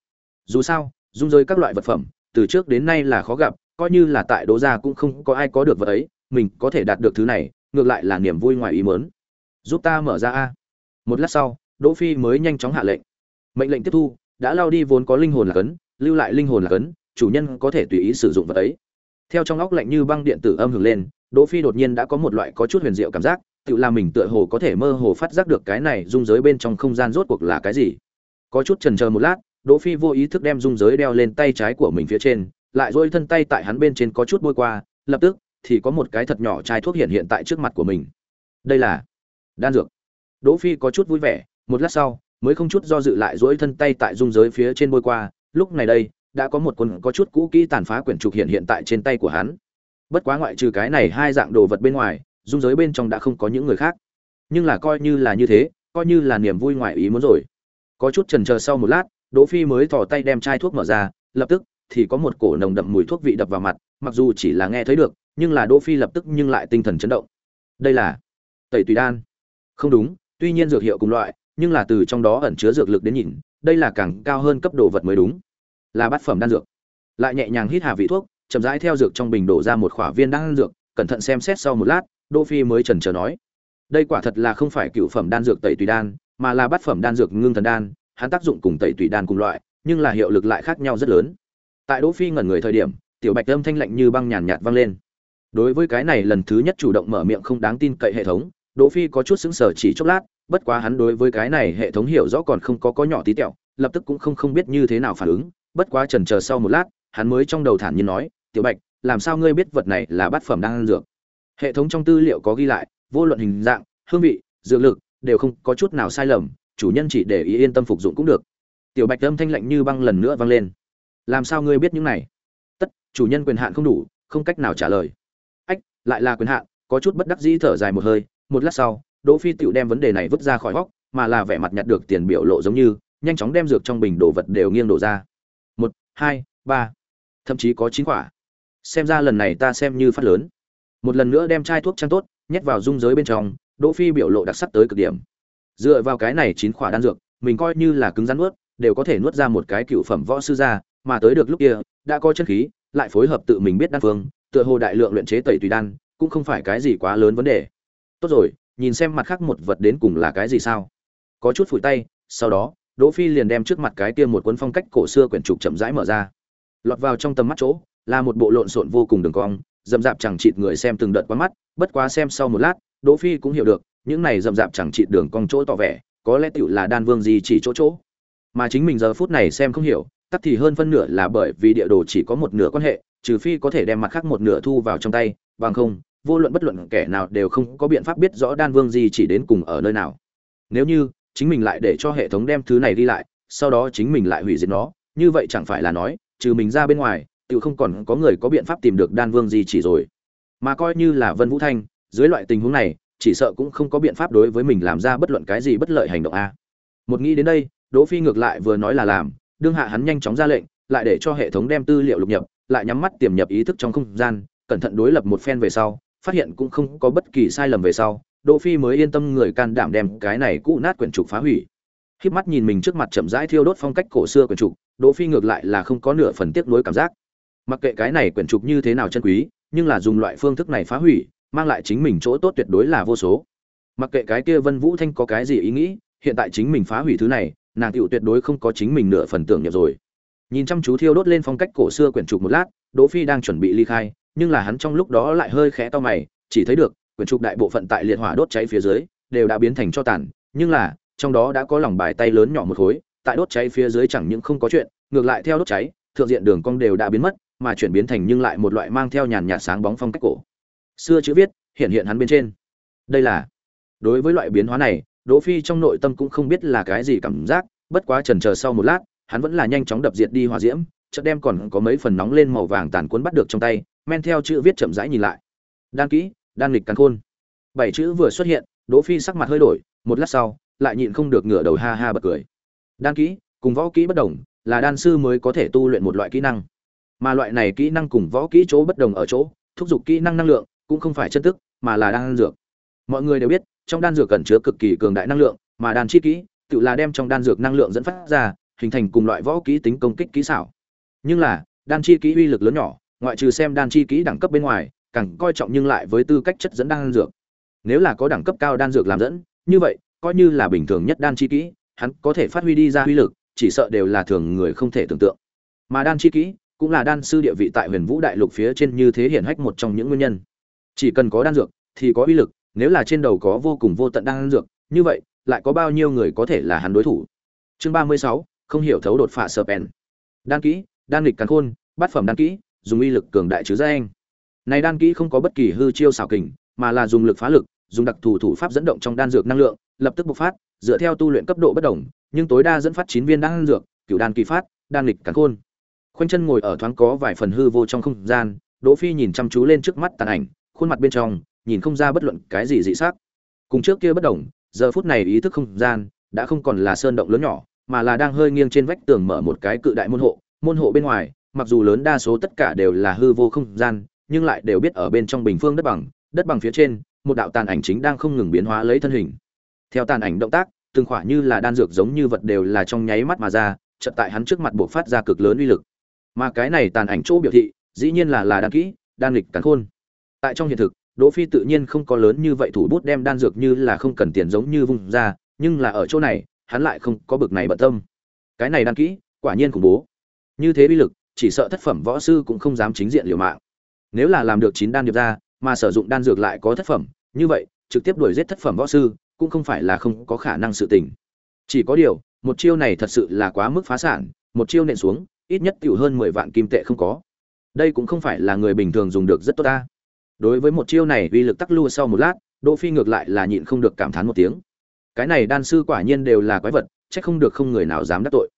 Dù sao, dung giới các loại vật phẩm, từ trước đến nay là khó gặp, coi như là tại Đỗ gia cũng không có ai có được vật ấy, mình có thể đạt được thứ này, ngược lại là niềm vui ngoài ý muốn. Giúp ta mở ra a. Một lát sau, Đỗ Phi mới nhanh chóng hạ lệnh. Mệnh lệnh tiếp thu, đã lao đi vốn có linh hồn là cấn, lưu lại linh hồn là cấn, chủ nhân có thể tùy ý sử dụng vật ấy. Theo trong óc lạnh như băng điện tử âm hưởng lên, Đỗ Phi đột nhiên đã có một loại có chút huyền diệu cảm giác, tự làm mình tựa hồ có thể mơ hồ phát giác được cái này dung giới bên trong không gian rốt cuộc là cái gì. Có chút chần chờ một lát, Đỗ Phi vô ý thức đem dung giới đeo lên tay trái của mình phía trên, lại duỗi thân tay tại hắn bên trên có chút bôi qua, lập tức thì có một cái thật nhỏ chai thuốc hiện hiện tại trước mặt của mình. Đây là đan dược. Đỗ Phi có chút vui vẻ, một lát sau, mới không chút do dự lại duỗi thân tay tại dung giới phía trên bôi qua, lúc này đây, đã có một cuốn có chút cũ kỹ tàn phá quyển trục hiện hiện tại trên tay của hắn. Bất quá ngoại trừ cái này hai dạng đồ vật bên ngoài, dung giới bên trong đã không có những người khác. Nhưng là coi như là như thế, coi như là niềm vui ngoại ý muốn rồi. Có chút chần chờ sau một lát, Đỗ Phi mới thò tay đem chai thuốc mở ra, lập tức thì có một cổ nồng đậm mùi thuốc vị đập vào mặt, mặc dù chỉ là nghe thấy được, nhưng là Đỗ Phi lập tức nhưng lại tinh thần chấn động. Đây là Tẩy Tùy Đan. Không đúng, tuy nhiên dược hiệu cùng loại, nhưng là từ trong đó ẩn chứa dược lực đến nhìn, đây là càng cao hơn cấp độ vật mới đúng. Là bát phẩm đan dược. Lại nhẹ nhàng hít hà vị thuốc, chậm rãi theo dược trong bình đổ ra một khỏa viên đan dược, cẩn thận xem xét sau một lát, Đỗ Phi mới chần chờ nói: "Đây quả thật là không phải cựu phẩm đan dược tẩy tùy đan, mà là bát phẩm đan dược ngưng thần đan, hắn tác dụng cùng tẩy tùy đan cùng loại, nhưng là hiệu lực lại khác nhau rất lớn." Tại Đỗ Phi ngẩn người thời điểm, tiểu Bạch âm thanh lạnh như băng nhàn nhạt vang lên. Đối với cái này lần thứ nhất chủ động mở miệng không đáng tin cậy hệ thống, Đỗ Phi có chút sững sờ chỉ chốc lát, bất quá hắn đối với cái này hệ thống hiểu rõ còn không có có nhỏ tí tẹo, lập tức cũng không không biết như thế nào phản ứng, bất quá chần chờ sau một lát, hắn mới trong đầu thản nhiên nói, "Tiểu Bạch, làm sao ngươi biết vật này là bát phẩm đan dược?" Hệ thống trong tư liệu có ghi lại, vô luận hình dạng, hương vị, dược lực đều không có chút nào sai lầm, chủ nhân chỉ để ý yên tâm phục dụng cũng được. Tiểu Bạch âm thanh lạnh như băng lần nữa vang lên. "Làm sao ngươi biết những này?" "Tất, chủ nhân quyền hạn không đủ, không cách nào trả lời ách lại là quyền hạn có chút bất đắc dĩ thở dài một hơi một lát sau đỗ phi tựu đem vấn đề này vứt ra khỏi góc mà là vẻ mặt nhặt được tiền biểu lộ giống như nhanh chóng đem dược trong bình đồ vật đều nghiêng đổ ra hai, ba. Thậm chí có chín quả. Xem ra lần này ta xem như phát lớn. Một lần nữa đem chai thuốc trang tốt, nhét vào dung giới bên trong, đỗ phi biểu lộ đặc sắc tới cực điểm. Dựa vào cái này chín quả đan dược, mình coi như là cứng rắn nuốt, đều có thể nuốt ra một cái cựu phẩm võ sư ra mà tới được lúc kia, đã có chân khí, lại phối hợp tự mình biết đan phương, tựa hồ đại lượng luyện chế tẩy tùy đan, cũng không phải cái gì quá lớn vấn đề. Tốt rồi, nhìn xem mặt khác một vật đến cùng là cái gì sao? Có chút phủi tay, sau đó đỗ phi liền đem trước mặt cái kia một cuốn phong cách cổ xưa quyển trục chậm rãi mở ra. Lọt vào trong tầm mắt chỗ, là một bộ lộn xộn vô cùng đường cong dầm dạp chẳng chịt người xem từng đợt qua mắt, bất quá xem sau một lát, đỗ phi cũng hiểu được, những này dầm dạp chẳng chịt đường cong chỗ tỏ vẻ, có lẽ tiểu là đan vương gì chỉ chỗ chỗ. Mà chính mình giờ phút này xem không hiểu, tắc thì hơn phân nửa là bởi vì địa đồ chỉ có một nửa quan hệ, trừ phi có thể đem mặt khác một nửa thu vào trong tay, bằng không, vô luận bất luận kẻ nào đều không có biện pháp biết rõ đan vương gì chỉ đến cùng ở nơi nào. Nếu như chính mình lại để cho hệ thống đem thứ này đi lại, sau đó chính mình lại hủy diệt nó. Như vậy chẳng phải là nói, trừ mình ra bên ngoài tự không còn có người có biện pháp tìm được đan vương gì chỉ rồi. Mà coi như là vân vũ thanh, dưới loại tình huống này, chỉ sợ cũng không có biện pháp đối với mình làm ra bất luận cái gì bất lợi hành động a. Một nghĩ đến đây, đỗ phi ngược lại vừa nói là làm, đương hạ hắn nhanh chóng ra lệnh, lại để cho hệ thống đem tư liệu lục nhập, lại nhắm mắt tiềm nhập ý thức trong không gian, cẩn thận đối lập một phen về sau, phát hiện cũng không có bất kỳ sai lầm về sau đỗ phi mới yên tâm người can đảm đem cái này cũ nát quyển trục phá hủy. Khiếp mắt nhìn mình trước mặt chậm rãi thiêu đốt phong cách cổ xưa quyển trục, đỗ phi ngược lại là không có nửa phần tiếc nuối cảm giác. Mặc kệ cái này quyển trục như thế nào chân quý, nhưng là dùng loại phương thức này phá hủy, mang lại chính mình chỗ tốt tuyệt đối là vô số. Mặc kệ cái kia vân vũ thanh có cái gì ý nghĩ, hiện tại chính mình phá hủy thứ này, nàng tiểu tuyệt đối không có chính mình nửa phần tưởng nhập rồi. Nhìn chăm chú thiêu đốt lên phong cách cổ xưa quyển trục một lát, đỗ phi đang chuẩn bị ly khai, nhưng là hắn trong lúc đó lại hơi khẽ to mày, chỉ thấy được quyển trục đại bộ phận tại liệt hỏa đốt cháy phía dưới, đều đã biến thành cho tàn, nhưng là, trong đó đã có lòng bài tay lớn nhỏ một khối, tại đốt cháy phía dưới chẳng những không có chuyện, ngược lại theo đốt cháy, thượng diện đường cong đều đã biến mất, mà chuyển biến thành nhưng lại một loại mang theo nhàn nhạt sáng bóng phong cách cổ. Xưa chữ viết, hiện hiện hắn bên trên. Đây là, đối với loại biến hóa này, đỗ phi trong nội tâm cũng không biết là cái gì cảm giác, bất quá chần chờ sau một lát, hắn vẫn là nhanh chóng đập diệt đi hỏa diễm, chợt đem còn có mấy phần nóng lên màu vàng tàn cuốn bắt được trong tay, men theo chữ viết chậm rãi nhìn lại. Đan kỹ đan lịch càn khôn. Bảy chữ vừa xuất hiện, đỗ phi sắc mặt hơi đổi, một lát sau, lại nhịn không được ngửa đầu ha ha bật cười. Đan kỹ, cùng võ kỹ bất đồng, là đan sư mới có thể tu luyện một loại kỹ năng. Mà loại này kỹ năng cùng võ kỹ chỗ bất đồng ở chỗ, thúc giục kỹ năng năng lượng cũng không phải chân tức, mà là đan dược. Mọi người đều biết, trong đan dược cần chứa cực kỳ cường đại năng lượng, mà đan chi kỹ, tự là đem trong đan dược năng lượng dẫn phát ra, hình thành cùng loại võ kỹ tính công kích kỹ xảo. Nhưng là, đan chi kỹ uy lực lớn nhỏ, ngoại trừ xem đan chi kỹ đẳng cấp bên ngoài càng coi trọng nhưng lại với tư cách chất dẫn đan dược. Nếu là có đẳng cấp cao đan dược làm dẫn, như vậy, coi như là bình thường nhất đan chi kỹ, hắn có thể phát huy đi ra uy lực, chỉ sợ đều là thường người không thể tưởng tượng. Mà đan chi kỹ cũng là đan sư địa vị tại huyền vũ đại lục phía trên như thế hiển hách một trong những nguyên nhân. Chỉ cần có đan dược thì có uy lực, nếu là trên đầu có vô cùng vô tận đan dược, như vậy, lại có bao nhiêu người có thể là hắn đối thủ? Chương ba mươi sáu, không hiểu thấu đột phá Serpent. đan kỹ, đan nghịch càn khôn, bát phẩm đan kỹ, dùng uy lực cường đại chứ danh này đan kỹ không có bất kỳ hư chiêu xảo kình, mà là dùng lực phá lực, dùng đặc thù thủ pháp dẫn động trong đan dược năng lượng, lập tức bộc phát, dựa theo tu luyện cấp độ bất đồng, nhưng tối đa dẫn phát chín viên đan dược, cửu đan kỳ phát, đan lịch càn khôn. Khoanh chân ngồi ở thoáng có vài phần hư vô trong không gian, đỗ phi nhìn chăm chú lên trước mắt tàn ảnh, khuôn mặt bên trong, nhìn không ra bất luận cái gì dị sắc. Cùng trước kia bất đồng, giờ phút này ý thức không gian đã không còn là sơn động lớn nhỏ, mà là đang hơi nghiêng trên vách tường mở một cái cự đại môn hộ môn hộ bên ngoài, mặc dù lớn đa số tất cả đều là hư vô không gian nhưng lại đều biết ở bên trong bình phương đất bằng đất bằng phía trên, một đạo tàn ảnh chính đang không ngừng biến hóa lấy thân hình. Theo tàn ảnh động tác, từng khỏa như là đan dược giống như vật đều là trong nháy mắt mà ra, chợt tại hắn trước mặt buộc phát ra cực lớn uy lực. Mà cái này tàn ảnh chỗ biểu thị, dĩ nhiên là là đan kỹ, đan lịch cắn khôn. Tại trong hiện thực, đỗ phi tự nhiên không có lớn như vậy thủ bút đem đan dược như là không cần tiền giống như vung ra, nhưng là ở chỗ này, hắn lại không có bực này bận tâm. Cái này đan kỹ, quả nhiên khủng bố. Như thế uy lực, chỉ sợ thất phẩm võ sư cũng không dám chính diện liều mạng nếu là làm được chín đan điệp ra, mà sử dụng đan dược lại có thất phẩm, như vậy, trực tiếp đuổi giết thất phẩm võ sư, cũng không phải là không có khả năng sự tình. Chỉ có điều, một chiêu này thật sự là quá mức phá sản, một chiêu nện xuống, ít nhất tiểu hơn mười vạn kim tệ không có. Đây cũng không phải là người bình thường dùng được rất tốt ta. Đối với một chiêu này uy lực tắc lua sau một lát, đỗ phi ngược lại là nhịn không được cảm thán một tiếng. Cái này đan sư quả nhiên đều là quái vật, chắc không được không người nào dám đắc tội.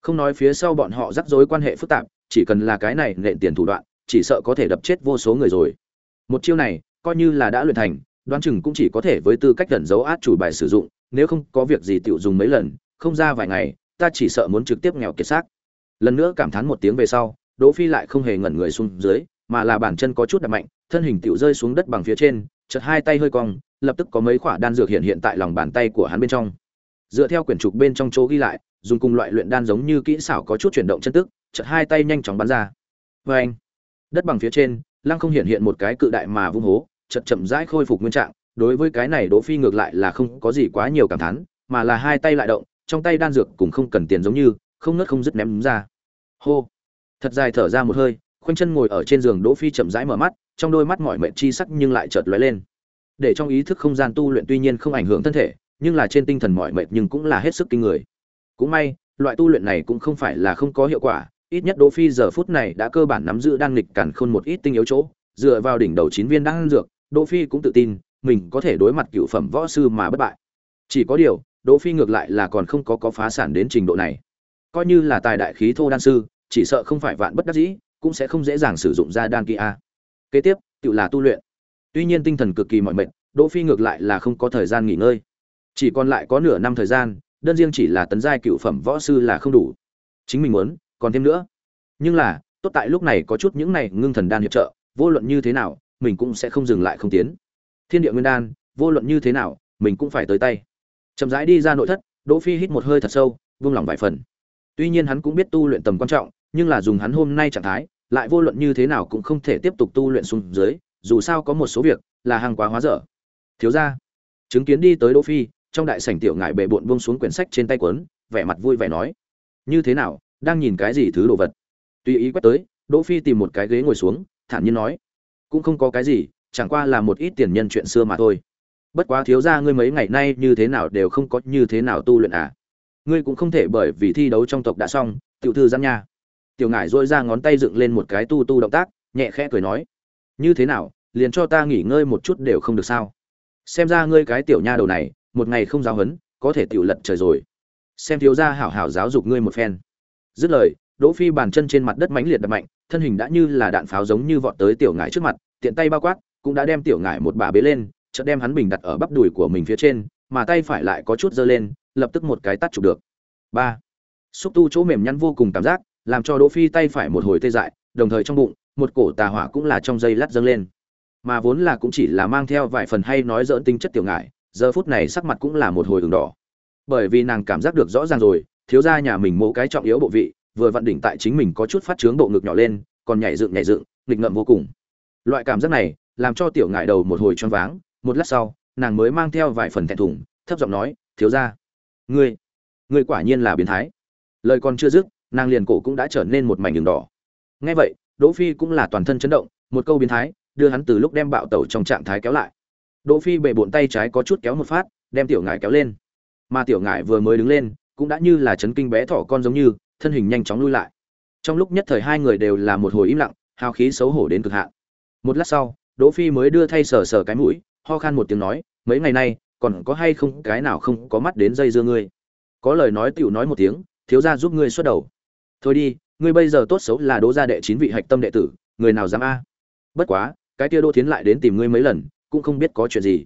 Không nói phía sau bọn họ rắc rối quan hệ phức tạp, chỉ cần là cái này nện tiền thủ đoạn chỉ sợ có thể đập chết vô số người rồi. Một chiêu này, coi như là đã luyện thành, đoán chừng cũng chỉ có thể với tư cách gần dấu át chủ bài sử dụng, nếu không có việc gì tiểu dùng mấy lần, không ra vài ngày, ta chỉ sợ muốn trực tiếp nghèo kiệt xác. Lần nữa cảm thán một tiếng về sau, đỗ phi lại không hề ngẩn người xuống dưới, mà là bàn chân có chút đập mạnh, thân hình tiểu rơi xuống đất bằng phía trên, chợt hai tay hơi cong, lập tức có mấy quả đan dược hiện hiện tại lòng bàn tay của hắn bên trong. Dựa theo quyển trục bên trong chỗ ghi lại, dùng cùng loại luyện đan giống như kỹ xảo có chút chuyển động chân tức, chợt hai tay nhanh chóng bắn ra. Vê anh đất bằng phía trên, lăng không hiện hiện một cái cự đại mà vung hố, chậm chậm rãi khôi phục nguyên trạng, đối với cái này đỗ phi ngược lại là không có gì quá nhiều cảm thán, mà là hai tay lại động, trong tay đan dược cũng không cần tiền giống như, không nứt không dứt ném ra. Hô! Thật dài thở ra một hơi, khoanh chân ngồi ở trên giường đỗ phi chậm rãi mở mắt, trong đôi mắt mỏi mệt chi sắc nhưng lại chợt lóe lên. Để trong ý thức không gian tu luyện tuy nhiên không ảnh hưởng thân thể, nhưng là trên tinh thần mỏi mệt nhưng cũng là hết sức kinh người. Cũng may, loại tu luyện này cũng không phải là không có hiệu quả ít nhất đỗ phi giờ phút này đã cơ bản nắm giữ đan nghịch cản khôn một ít tinh yếu chỗ, dựa vào đỉnh đầu chín viên đan dược, đỗ phi cũng tự tin, mình có thể đối mặt cựu phẩm võ sư mà bất bại. Chỉ có điều, đỗ phi ngược lại là còn không có có phá sản đến trình độ này. Coi như là tài đại khí thô đan sư, chỉ sợ không phải vạn bất đắc dĩ, cũng sẽ không dễ dàng sử dụng ra đan kỳ a kế tiếp, tự là tu luyện. Tuy nhiên tinh thần cực kỳ mỏi mệt, đỗ phi ngược lại là không có thời gian nghỉ ngơi. Chỉ còn lại có nửa năm thời gian, đơn riêng chỉ là tấn giai cựu phẩm võ sư là không đủ. Chính mình muốn còn thêm nữa. Nhưng là, tốt tại lúc này có chút những này ngưng thần đan hiệp trợ, vô luận như thế nào, mình cũng sẽ không dừng lại không tiến. Thiên địa nguyên đan, vô luận như thế nào, mình cũng phải tới tay. Chậm rãi đi ra nội thất, đỗ phi hít một hơi thật sâu vung lòng vài phần. Tuy nhiên hắn cũng biết tu luyện tầm quan trọng, nhưng là dùng hắn hôm nay trạng thái, lại vô luận như thế nào cũng không thể tiếp tục tu luyện xuống dưới, dù sao có một số việc là hàng quá hóa dở. Thiếu gia, chứng kiến đi tới đỗ phi, trong đại sảnh tiểu ngải bệ bội buông xuống quyển sách trên tay quấn vẻ mặt vui vẻ nói, như thế nào đang nhìn cái gì thứ đồ vật. Tùy ý quét tới, đỗ phi tìm một cái ghế ngồi xuống, thản nhiên nói, cũng không có cái gì, chẳng qua là một ít tiền nhân chuyện xưa mà thôi. Bất quá thiếu gia ngươi mấy ngày nay như thế nào đều không có như thế nào tu luyện à. Ngươi cũng không thể bởi vì thi đấu trong tộc đã xong, tiểu thư giam nha. Tiểu ngải dội ra ngón tay dựng lên một cái tu tu động tác, nhẹ khẽ cười nói, như thế nào, liền cho ta nghỉ ngơi một chút đều không được sao. Xem ra ngươi cái tiểu nha đầu này, một ngày không giáo huấn, có thể tiểu lật trời rồi. Xem thiếu gia hảo hảo giáo dục ngươi một phen dứt lời, đỗ phi bàn chân trên mặt đất mãnh liệt đập mạnh, thân hình đã như là đạn pháo giống như vọt tới tiểu ngải trước mặt, tiện tay bao quát, cũng đã đem tiểu ngải một bà bế lên, chợt đem hắn bình đặt ở bắp đùi của mình phía trên, mà tay phải lại có chút giơ lên, lập tức một cái tắt chụp được. Ba. Xúc tu chỗ mềm nhăn vô cùng cảm giác, làm cho đỗ phi tay phải một hồi tê dại, đồng thời trong bụng, một cổ tà hỏa cũng là trong dây lát dâng lên. Mà vốn là cũng chỉ là mang theo vài phần hay nói dỡn tinh chất tiểu ngải, giờ phút này sắc mặt cũng là một hồi ửng đỏ. Bởi vì nàng cảm giác được rõ ràng rồi thiếu gia nhà mình mỗ cái trọng yếu bộ vị, vừa vặn đỉnh tại chính mình có chút phát trướng bộ ngực nhỏ lên, còn nhảy dựng nhảy dựng, nghịch ngợm vô cùng. Loại cảm giác này, làm cho tiểu ngải đầu một hồi choáng váng, một lát sau, nàng mới mang theo vài phần thẹn thùng, thấp giọng nói, thiếu gia, ngươi ngươi quả nhiên là biến thái. Lời còn chưa dứt, nàng liền cổ cũng đã trở nên một mảnh đường đỏ. Ngay vậy, đỗ phi cũng là toàn thân chấn động, một câu biến thái, đưa hắn từ lúc đem bạo tẩu trong trạng thái kéo lại. Đỗ phi bệ bộn tay trái có chút kéo một phát, đem tiểu ngải kéo lên. Mà tiểu ngải vừa mới đứng lên cũng đã như là chấn kinh bé thỏ con giống như, thân hình nhanh chóng lui lại. Trong lúc nhất thời hai người đều là một hồi im lặng, hào khí xấu hổ đến cực hạn. Một lát sau, đỗ phi mới đưa thay sờ sờ cái mũi, ho khan một tiếng nói, mấy ngày nay, còn có hay không cái nào không có mắt đến dây dưa ngươi? Có lời nói tiểu nói một tiếng, thiếu gia giúp ngươi xuất đầu. Thôi đi, ngươi bây giờ tốt xấu là đỗ gia đệ chín vị hạch tâm đệ tử, người nào dám a? Bất quá, cái kia đỗ thiến lại đến tìm ngươi mấy lần, cũng không biết có chuyện gì.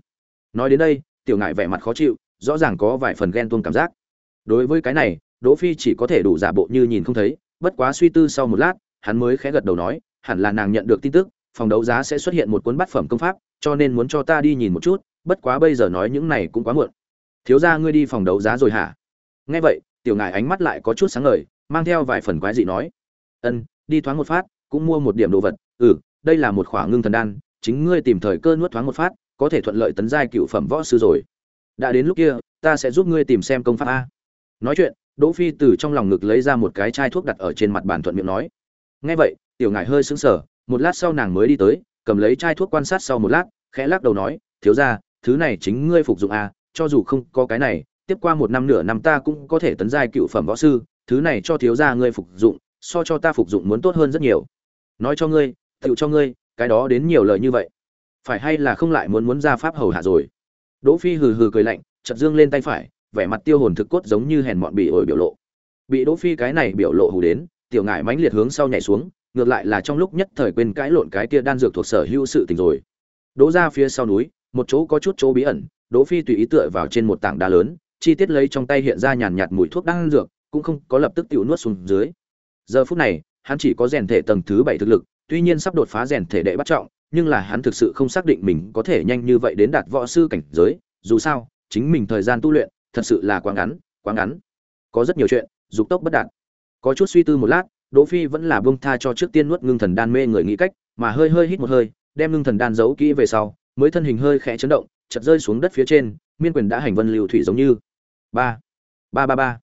Nói đến đây, tiểu ngại vẻ mặt khó chịu, rõ ràng có vài phần ghen tuông cảm giác đối với cái này, đỗ phi chỉ có thể đủ giả bộ như nhìn không thấy, bất quá suy tư sau một lát, hắn mới khẽ gật đầu nói, hẳn là nàng nhận được tin tức, phòng đấu giá sẽ xuất hiện một cuốn bát phẩm công pháp, cho nên muốn cho ta đi nhìn một chút, bất quá bây giờ nói những này cũng quá muộn. Thiếu gia ngươi đi phòng đấu giá rồi hả? Nghe vậy, tiểu ngài ánh mắt lại có chút sáng ngời, mang theo vài phần quái dị nói, ân, đi thoáng một phát, cũng mua một điểm đồ vật ừ đây là một khỏa ngưng thần đan, chính ngươi tìm thời cơ nuốt thoáng một phát, có thể thuận lợi tấn giai cựu phẩm võ sư rồi. Đã đến lúc kia, ta sẽ giúp ngươi tìm xem công pháp a nói chuyện, đỗ phi từ trong lòng ngực lấy ra một cái chai thuốc đặt ở trên mặt bàn thuận miệng nói. Nghe vậy, tiểu ngài hơi sững sờ, một lát sau nàng mới đi tới, cầm lấy chai thuốc quan sát sau một lát, khẽ lắc đầu nói, thiếu gia, thứ này chính ngươi phục dụng à? cho dù không có cái này, tiếp qua một năm nửa năm ta cũng có thể tấn giai cựu phẩm võ sư, thứ này cho thiếu gia ngươi phục dụng, so cho ta phục dụng muốn tốt hơn rất nhiều. Nói cho ngươi, tựu cho ngươi, cái đó đến nhiều lời như vậy. Phải hay là không lại muốn muốn ra pháp hầu hạ rồi? Đỗ phi hừ hừ cười lạnh, chợt dương lên tay phải vẻ mặt tiêu hồn thực cốt giống như hèn mọn bị ổi biểu lộ. Bị đỗ phi cái này biểu lộ hù đến, tiểu ngải mãnh liệt hướng sau nhảy xuống, ngược lại là trong lúc nhất thời quên cãi lộn cái kia đan dược thuộc sở hữu sự tình rồi. Đỗ ra phía sau núi, một chỗ có chút chỗ bí ẩn, đỗ phi tùy ý tựa vào trên một tảng đá lớn, chi tiết lấy trong tay hiện ra nhàn nhạt mùi thuốc đan dược, cũng không có lập tức tiểu nuốt xuống dưới. Giờ phút này, hắn chỉ có rèn thể tầng thứ bảy thực lực, tuy nhiên sắp đột phá rèn thể đệ bắt trọng, nhưng là hắn thực sự không xác định mình có thể nhanh như vậy đến đạt võ sư cảnh giới, dù sao, chính mình thời gian tu luyện thật sự là quá ngắn quá ngắn. Có rất nhiều chuyện, dục tốc bất đạt. Có chút suy tư một lát, đỗ phi vẫn là buông tha cho trước tiên nuốt ngưng thần đan mê người nghĩ cách, mà hơi hơi hít một hơi, đem ngưng thần đan giấu kỹ về sau, mới thân hình hơi khẽ chấn động, chợt rơi xuống đất phía trên, miên quyền đã hành vân lưu thủy giống như. Ba ba ba ba.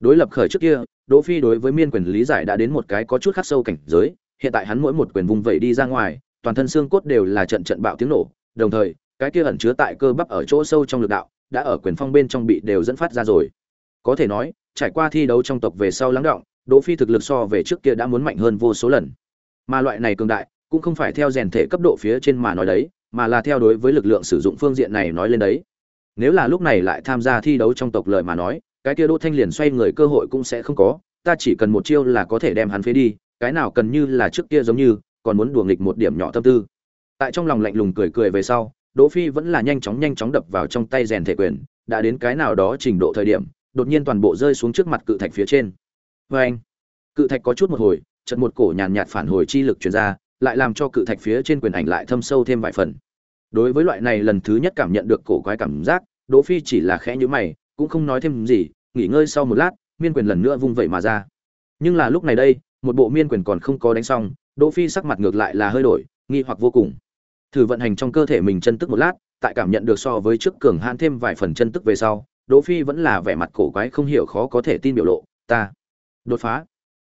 Đối lập khởi trước kia, đỗ phi đối với miên quyền lý giải đã đến một cái có chút khắc sâu cảnh giới, hiện tại hắn mỗi một quyền vùng vẩy đi ra ngoài, toàn thân xương cốt đều là trận trận bạo tiếng nổ, đồng thời, cái kia ẩn chứa tại cơ bắp ở chỗ sâu trong lực đạo đã ở quyền phong bên trong bị đều dẫn phát ra rồi. Có thể nói, trải qua thi đấu trong tộc về sau lắng động, đỗ phi thực lực so về trước kia đã muốn mạnh hơn vô số lần. Mà loại này cường đại, cũng không phải theo rèn thể cấp độ phía trên mà nói đấy, mà là theo đối với lực lượng sử dụng phương diện này nói lên đấy. Nếu là lúc này lại tham gia thi đấu trong tộc lời mà nói, cái kia đỗ thanh liền xoay người cơ hội cũng sẽ không có, ta chỉ cần một chiêu là có thể đem hắn phế đi, cái nào cần như là trước kia giống như, còn muốn đùa nghịch một điểm nhỏ tâm tư. Tại trong lòng lạnh lùng cười cười về sau đỗ phi vẫn là nhanh chóng nhanh chóng đập vào trong tay rèn thể quyền, đã đến cái nào đó trình độ thời điểm, đột nhiên toàn bộ rơi xuống trước mặt cự thạch phía trên. Và anh, cự thạch có chút một hồi, chợt một cổ nhàn nhạt phản hồi chi lực truyền ra, lại làm cho cự thạch phía trên quyền ảnh lại thâm sâu thêm vài phần. Đối với loại này lần thứ nhất cảm nhận được cổ quái cảm giác, đỗ phi chỉ là khẽ nhíu mày, cũng không nói thêm gì, nghỉ ngơi sau một lát, miên quyền lần nữa vung vậy mà ra. Nhưng là lúc này đây, một bộ miên quyền còn không có đánh xong, đỗ phi sắc mặt ngược lại là hơi đổi, nghi hoặc vô cùng thử vận hành trong cơ thể mình chân tức một lát, tại cảm nhận được so với trước cường hãn thêm vài phần chân tức về sau, đỗ phi vẫn là vẻ mặt cổ quái không hiểu khó có thể tin biểu lộ, ta, đột phá.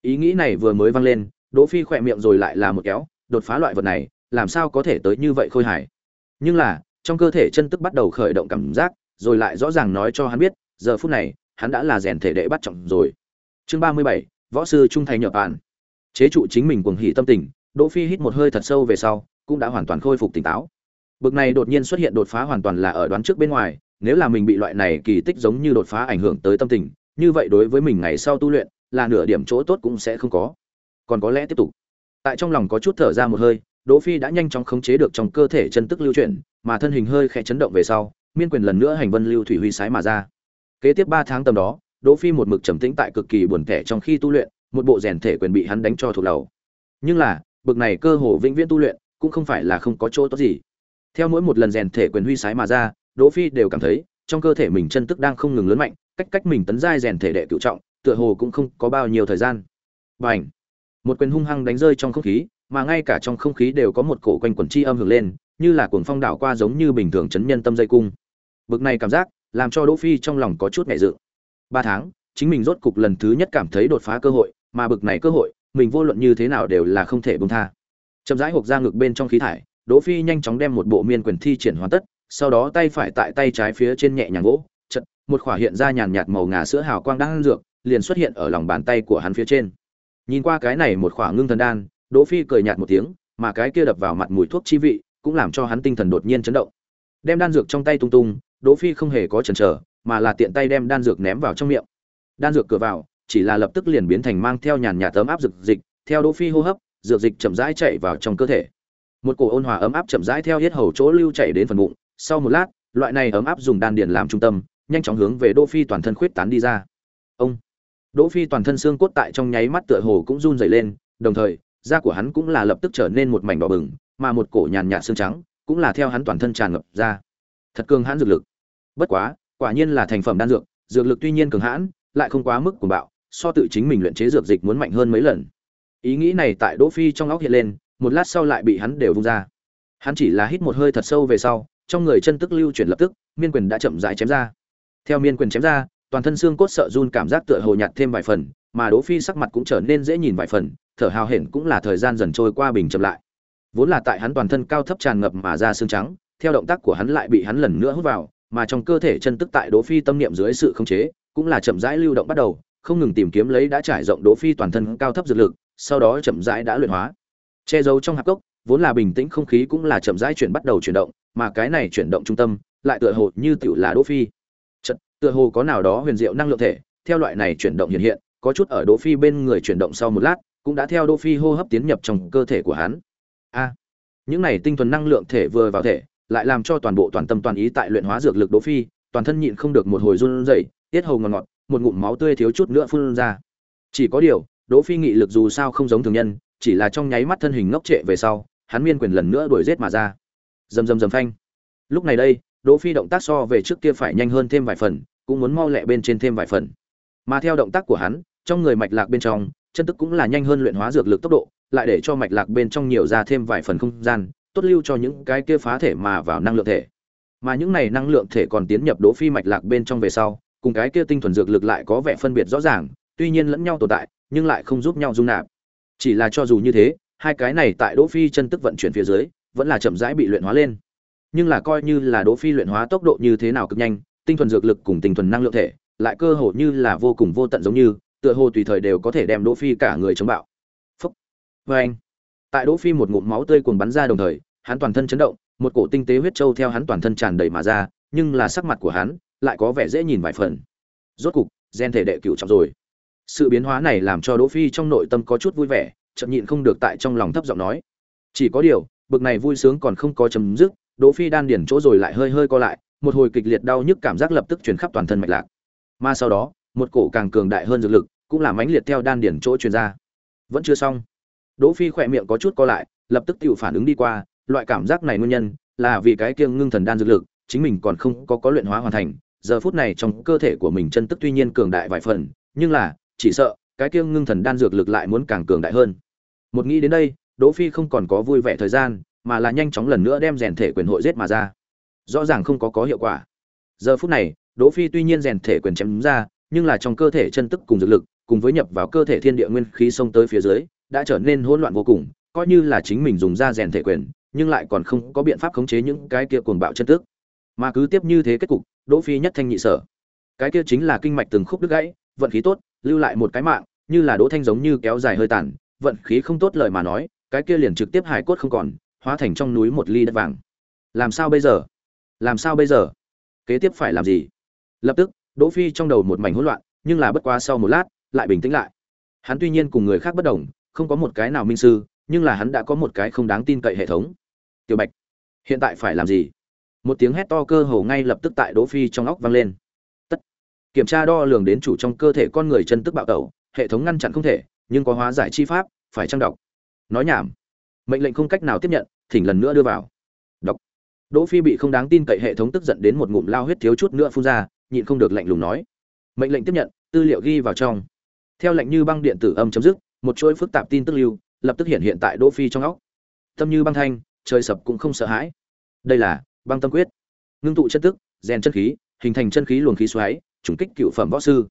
Ý nghĩ này vừa mới vang lên, đỗ phi khỏe miệng rồi lại là một kéo, đột phá loại vật này, làm sao có thể tới như vậy khôi hài? Nhưng là, trong cơ thể chân tức bắt đầu khởi động cảm giác, rồi lại rõ ràng nói cho hắn biết, giờ phút này, hắn đã là rèn thể đệ bắt trọng rồi. Chương ba mươi bảy, võ sư trung thành nhập bản. Chế trụ chính mình cuồng hỉ tâm tình, đỗ phi hít một hơi thật sâu về sau cũng đã hoàn toàn khôi phục tỉnh táo. Bực này đột nhiên xuất hiện đột phá hoàn toàn là ở đoán trước bên ngoài, nếu là mình bị loại này kỳ tích giống như đột phá ảnh hưởng tới tâm tình, như vậy đối với mình ngày sau tu luyện, là nửa điểm chỗ tốt cũng sẽ không có. Còn có lẽ tiếp tục. Tại trong lòng có chút thở ra một hơi, đỗ phi đã nhanh chóng khống chế được trong cơ thể chân tức lưu chuyển, mà thân hình hơi khẽ chấn động về sau, miên quyền lần nữa hành vân lưu thủy huy sái mà ra. Kế tiếp ba tháng tầm đó, đỗ phi một mực trầm tĩnh tại cực kỳ buồn tẻ trong khi tu luyện, một bộ rèn thể quyền bị hắn đánh cho thuộc đầu. Nhưng là, bực này cơ hồ vĩnh viễn tu luyện cũng không phải là không có chỗ tốt gì. Theo mỗi một lần rèn thể quyền huy sái mà ra, đỗ phi đều cảm thấy, trong cơ thể mình chân tức đang không ngừng lớn mạnh, cách cách mình tấn giai rèn thể đệ cựu trọng, tựa hồ cũng không có bao nhiêu thời gian. Bành! Một quyền hung hăng đánh rơi trong không khí, mà ngay cả trong không khí đều có một cổ quanh quần chi âm hưởng lên, như là cuồng phong đảo qua giống như bình thường chấn nhân tâm dây cung. Bực này cảm giác, làm cho đỗ phi trong lòng có chút ngại dự. Ba tháng, chính mình rốt cục lần thứ nhất cảm thấy đột phá cơ hội, mà bực này cơ hội, mình vô luận như thế nào đều là không thể buông tha chậm rãi hộp ra ngực bên trong khí thải, đỗ phi nhanh chóng đem một bộ miên quyền thi triển hoàn tất, sau đó tay phải tại tay trái phía trên nhẹ nhàng gỗ, chật, một khỏa hiện ra nhàn nhạt màu ngà sữa hào quang đang dược, liền xuất hiện ở lòng bàn tay của hắn phía trên. Nhìn qua cái này một khỏa ngưng thần đan, đỗ phi cười nhạt một tiếng, mà cái kia đập vào mặt mùi thuốc chi vị cũng làm cho hắn tinh thần đột nhiên chấn động. Đem đan dược trong tay tung tung, đỗ phi không hề có chần chờ, mà là tiện tay đem đan dược ném vào trong miệng. Đan dược cửa vào, chỉ là lập tức liền biến thành mang theo nhàn nhạt tấm áp dược dịch theo đỗ phi hô hấp dược dịch chậm rãi chạy vào trong cơ thể. Một cổ ôn hòa ấm áp chậm rãi theo hết hầu chỗ lưu chảy đến phần bụng, sau một lát, loại này ấm áp dùng đan điền làm trung tâm, nhanh chóng hướng về đỗ phi toàn thân khuyết tán đi ra. Ông! Đỗ phi toàn thân xương cốt tại trong nháy mắt tựa hồ cũng run rẩy lên, đồng thời, da của hắn cũng là lập tức trở nên một mảnh đỏ bừng, mà một cổ nhàn nhạt xương trắng cũng là theo hắn toàn thân tràn ngập ra. Thật cường hãn dược lực. Bất quá, quả nhiên là thành phẩm đan dược dược lực tuy nhiên cường hãn, lại không quá mức của bạo, so tự chính mình luyện chế dược dịch muốn mạnh hơn mấy lần ý nghĩ này tại đỗ phi trong óc hiện lên, một lát sau lại bị hắn đều vung ra. Hắn chỉ là hít một hơi thật sâu về sau, trong người chân tức lưu chuyển lập tức, miên quyền đã chậm rãi chém ra. Theo miên quyền chém ra, toàn thân xương cốt sợ run cảm giác tựa hồ nhạt thêm vài phần, mà đỗ phi sắc mặt cũng trở nên dễ nhìn vài phần, thở hào hển cũng là thời gian dần trôi qua bình chậm lại. Vốn là tại hắn toàn thân cao thấp tràn ngập mà ra xương trắng, theo động tác của hắn lại bị hắn lần nữa hút vào, mà trong cơ thể chân tức tại đỗ phi tâm niệm dưới sự khống chế, cũng là chậm rãi lưu động bắt đầu, không ngừng tìm kiếm lấy đã trải rộng đỗ phi toàn thân cao thấp dược lực sau đó chậm rãi đã luyện hóa che giấu trong hạp cốc vốn là bình tĩnh không khí cũng là chậm rãi chuyển bắt đầu chuyển động mà cái này chuyển động trung tâm lại tựa hồ như tiểu là đỗ phi Chật, tựa hồ có nào đó huyền diệu năng lượng thể theo loại này chuyển động hiện hiện có chút ở đỗ phi bên người chuyển động sau một lát cũng đã theo Đỗ Phi hô hấp tiến nhập trong cơ thể của hắn. A, những này tinh thuần năng lượng thể vừa vào thể, lại làm cho toàn bộ toàn tâm toàn ý tại luyện hóa dược lực Đỗ Phi, toàn thân nhịn không được một hồi run rẩy, tiết hầu ngọt ngọt, một ngụm máu tươi thiếu chút nữa phun ra. Chỉ có điều, Đỗ Phi nghị lực dù sao không giống thường nhân, chỉ là trong nháy mắt thân hình ngốc trệ về sau, hắn miên quyền lần nữa đuổi giết mà ra. Rầm rầm rầm phanh. Lúc này đây, Đỗ Phi động tác so về trước kia phải nhanh hơn thêm vài phần, cũng muốn mau lẹ bên trên thêm vài phần. Mà theo động tác của hắn, trong người mạch lạc bên trong, chân tức cũng là nhanh hơn luyện hóa dược lực tốc độ, lại để cho mạch lạc bên trong nhiều ra thêm vài phần không gian, tốt lưu cho những cái kia phá thể mà vào năng lượng thể. Mà những này năng lượng thể còn tiến nhập Đỗ Phi mạch lạc bên trong về sau, cùng cái kia tinh thuần dược lực lại có vẻ phân biệt rõ ràng, tuy nhiên lẫn nhau tồn tại, nhưng lại không giúp nhau dung nạp. Chỉ là cho dù như thế, hai cái này tại Đỗ Phi chân tức vận chuyển phía dưới, vẫn là chậm rãi bị luyện hóa lên. Nhưng là coi như là Đỗ Phi luyện hóa tốc độ như thế nào cực nhanh, tinh thuần dược lực cùng tinh thuần năng lượng thể, lại cơ hồ như là vô cùng vô tận giống như, tựa hồ tùy thời đều có thể đem Đỗ Phi cả người chống bạo. phúc với anh Tại Đỗ Phi một ngụm máu tươi cuồng bắn ra đồng thời, hắn toàn thân chấn động, một cổ tinh tế huyết châu theo hắn toàn thân tràn đầy mà ra, nhưng là sắc mặt của hắn lại có vẻ dễ nhìn vài phần. Rốt cục, gen thể đệ cửu trọng rồi. Sự biến hóa này làm cho Đỗ Phi trong nội tâm có chút vui vẻ, chậm nhịn không được tại trong lòng thấp giọng nói. Chỉ có điều, bực này vui sướng còn không có chấm dứt, Đỗ Phi đan điển chỗ rồi lại hơi hơi co lại, một hồi kịch liệt đau nhức cảm giác lập tức truyền khắp toàn thân mạch lạc. Mà sau đó, một cổ càng cường đại hơn dược lực, cũng làm mãnh liệt theo đan điển chỗ truyền ra. Vẫn chưa xong. Đỗ Phi khỏe miệng có chút co lại, lập tức tự phản ứng đi qua, loại cảm giác này nguyên nhân là vì cái kiêng ngưng thần đan dược lực, chính mình còn không có có luyện hóa hoàn thành, giờ phút này trong cơ thể của mình chân tức tuy nhiên cường đại vài phần, nhưng là, chỉ sợ cái kia ngưng thần đan dược lực lại muốn càng cường đại hơn. Một nghĩ đến đây, Đỗ Phi không còn có vui vẻ thời gian, mà là nhanh chóng lần nữa đem rèn thể quyền hội giết mà ra. Rõ ràng không có có hiệu quả. Giờ phút này, Đỗ Phi tuy nhiên rèn thể quyền chém ra, nhưng là trong cơ thể chân tức cùng dược lực, cùng với nhập vào cơ thể thiên địa nguyên khí xông tới phía dưới, đã trở nên hỗn loạn vô cùng, coi như là chính mình dùng ra rèn thể quyền, nhưng lại còn không có biện pháp khống chế những cái kia cuồng bạo chân tức. Mà cứ tiếp như thế kết cục, Đỗ Phi nhất thanh nhị sở. Cái kia chính là kinh mạch từng khúc đứt gãy, vận khí tốt, lưu lại một cái mạng, như là Đỗ Thanh giống như kéo dài hơi tàn, vận khí không tốt lời mà nói, cái kia liền trực tiếp hài cốt không còn, hóa thành trong núi một ly đất vàng. Làm sao bây giờ? Làm sao bây giờ? Kế tiếp phải làm gì? Lập tức, Đỗ Phi trong đầu một mảnh hỗn loạn, nhưng là bất quá sau một lát, lại bình tĩnh lại. Hắn tuy nhiên cùng người khác bất đồng, không có một cái nào minh sư, nhưng là hắn đã có một cái không đáng tin cậy hệ thống. Tiểu Bạch, hiện tại phải làm gì? Một tiếng hét to cơ hồ ngay lập tức tại Đỗ Phi trong óc vang lên. Kiểm tra đo lường đến chủ trong cơ thể con người chân tức bạo tẩu, hệ thống ngăn chặn không thể, nhưng có hóa giải chi pháp, phải trang đọc. Nói nhảm. Mệnh lệnh không cách nào tiếp nhận, thỉnh lần nữa đưa vào. Đọc. Đỗ Phi bị không đáng tin cậy hệ thống tức giận đến một ngụm lao huyết thiếu chút nữa phun ra, nhịn không được lạnh lùng nói. Mệnh lệnh tiếp nhận, tư liệu ghi vào trong. Theo lệnh như băng điện tử âm chấm dứt, một chuỗi phức tạp tin tức lưu, lập tức hiện hiện tại Đỗ Phi trong óc. Tâm như băng thanh, trời sập cũng không sợ hãi. Đây là băng tâm quyết. Ngưng tụ chân tức, rèn chân khí, hình thành chân khí luồng khí xoáy, trùng kích cựu phẩm võ sư.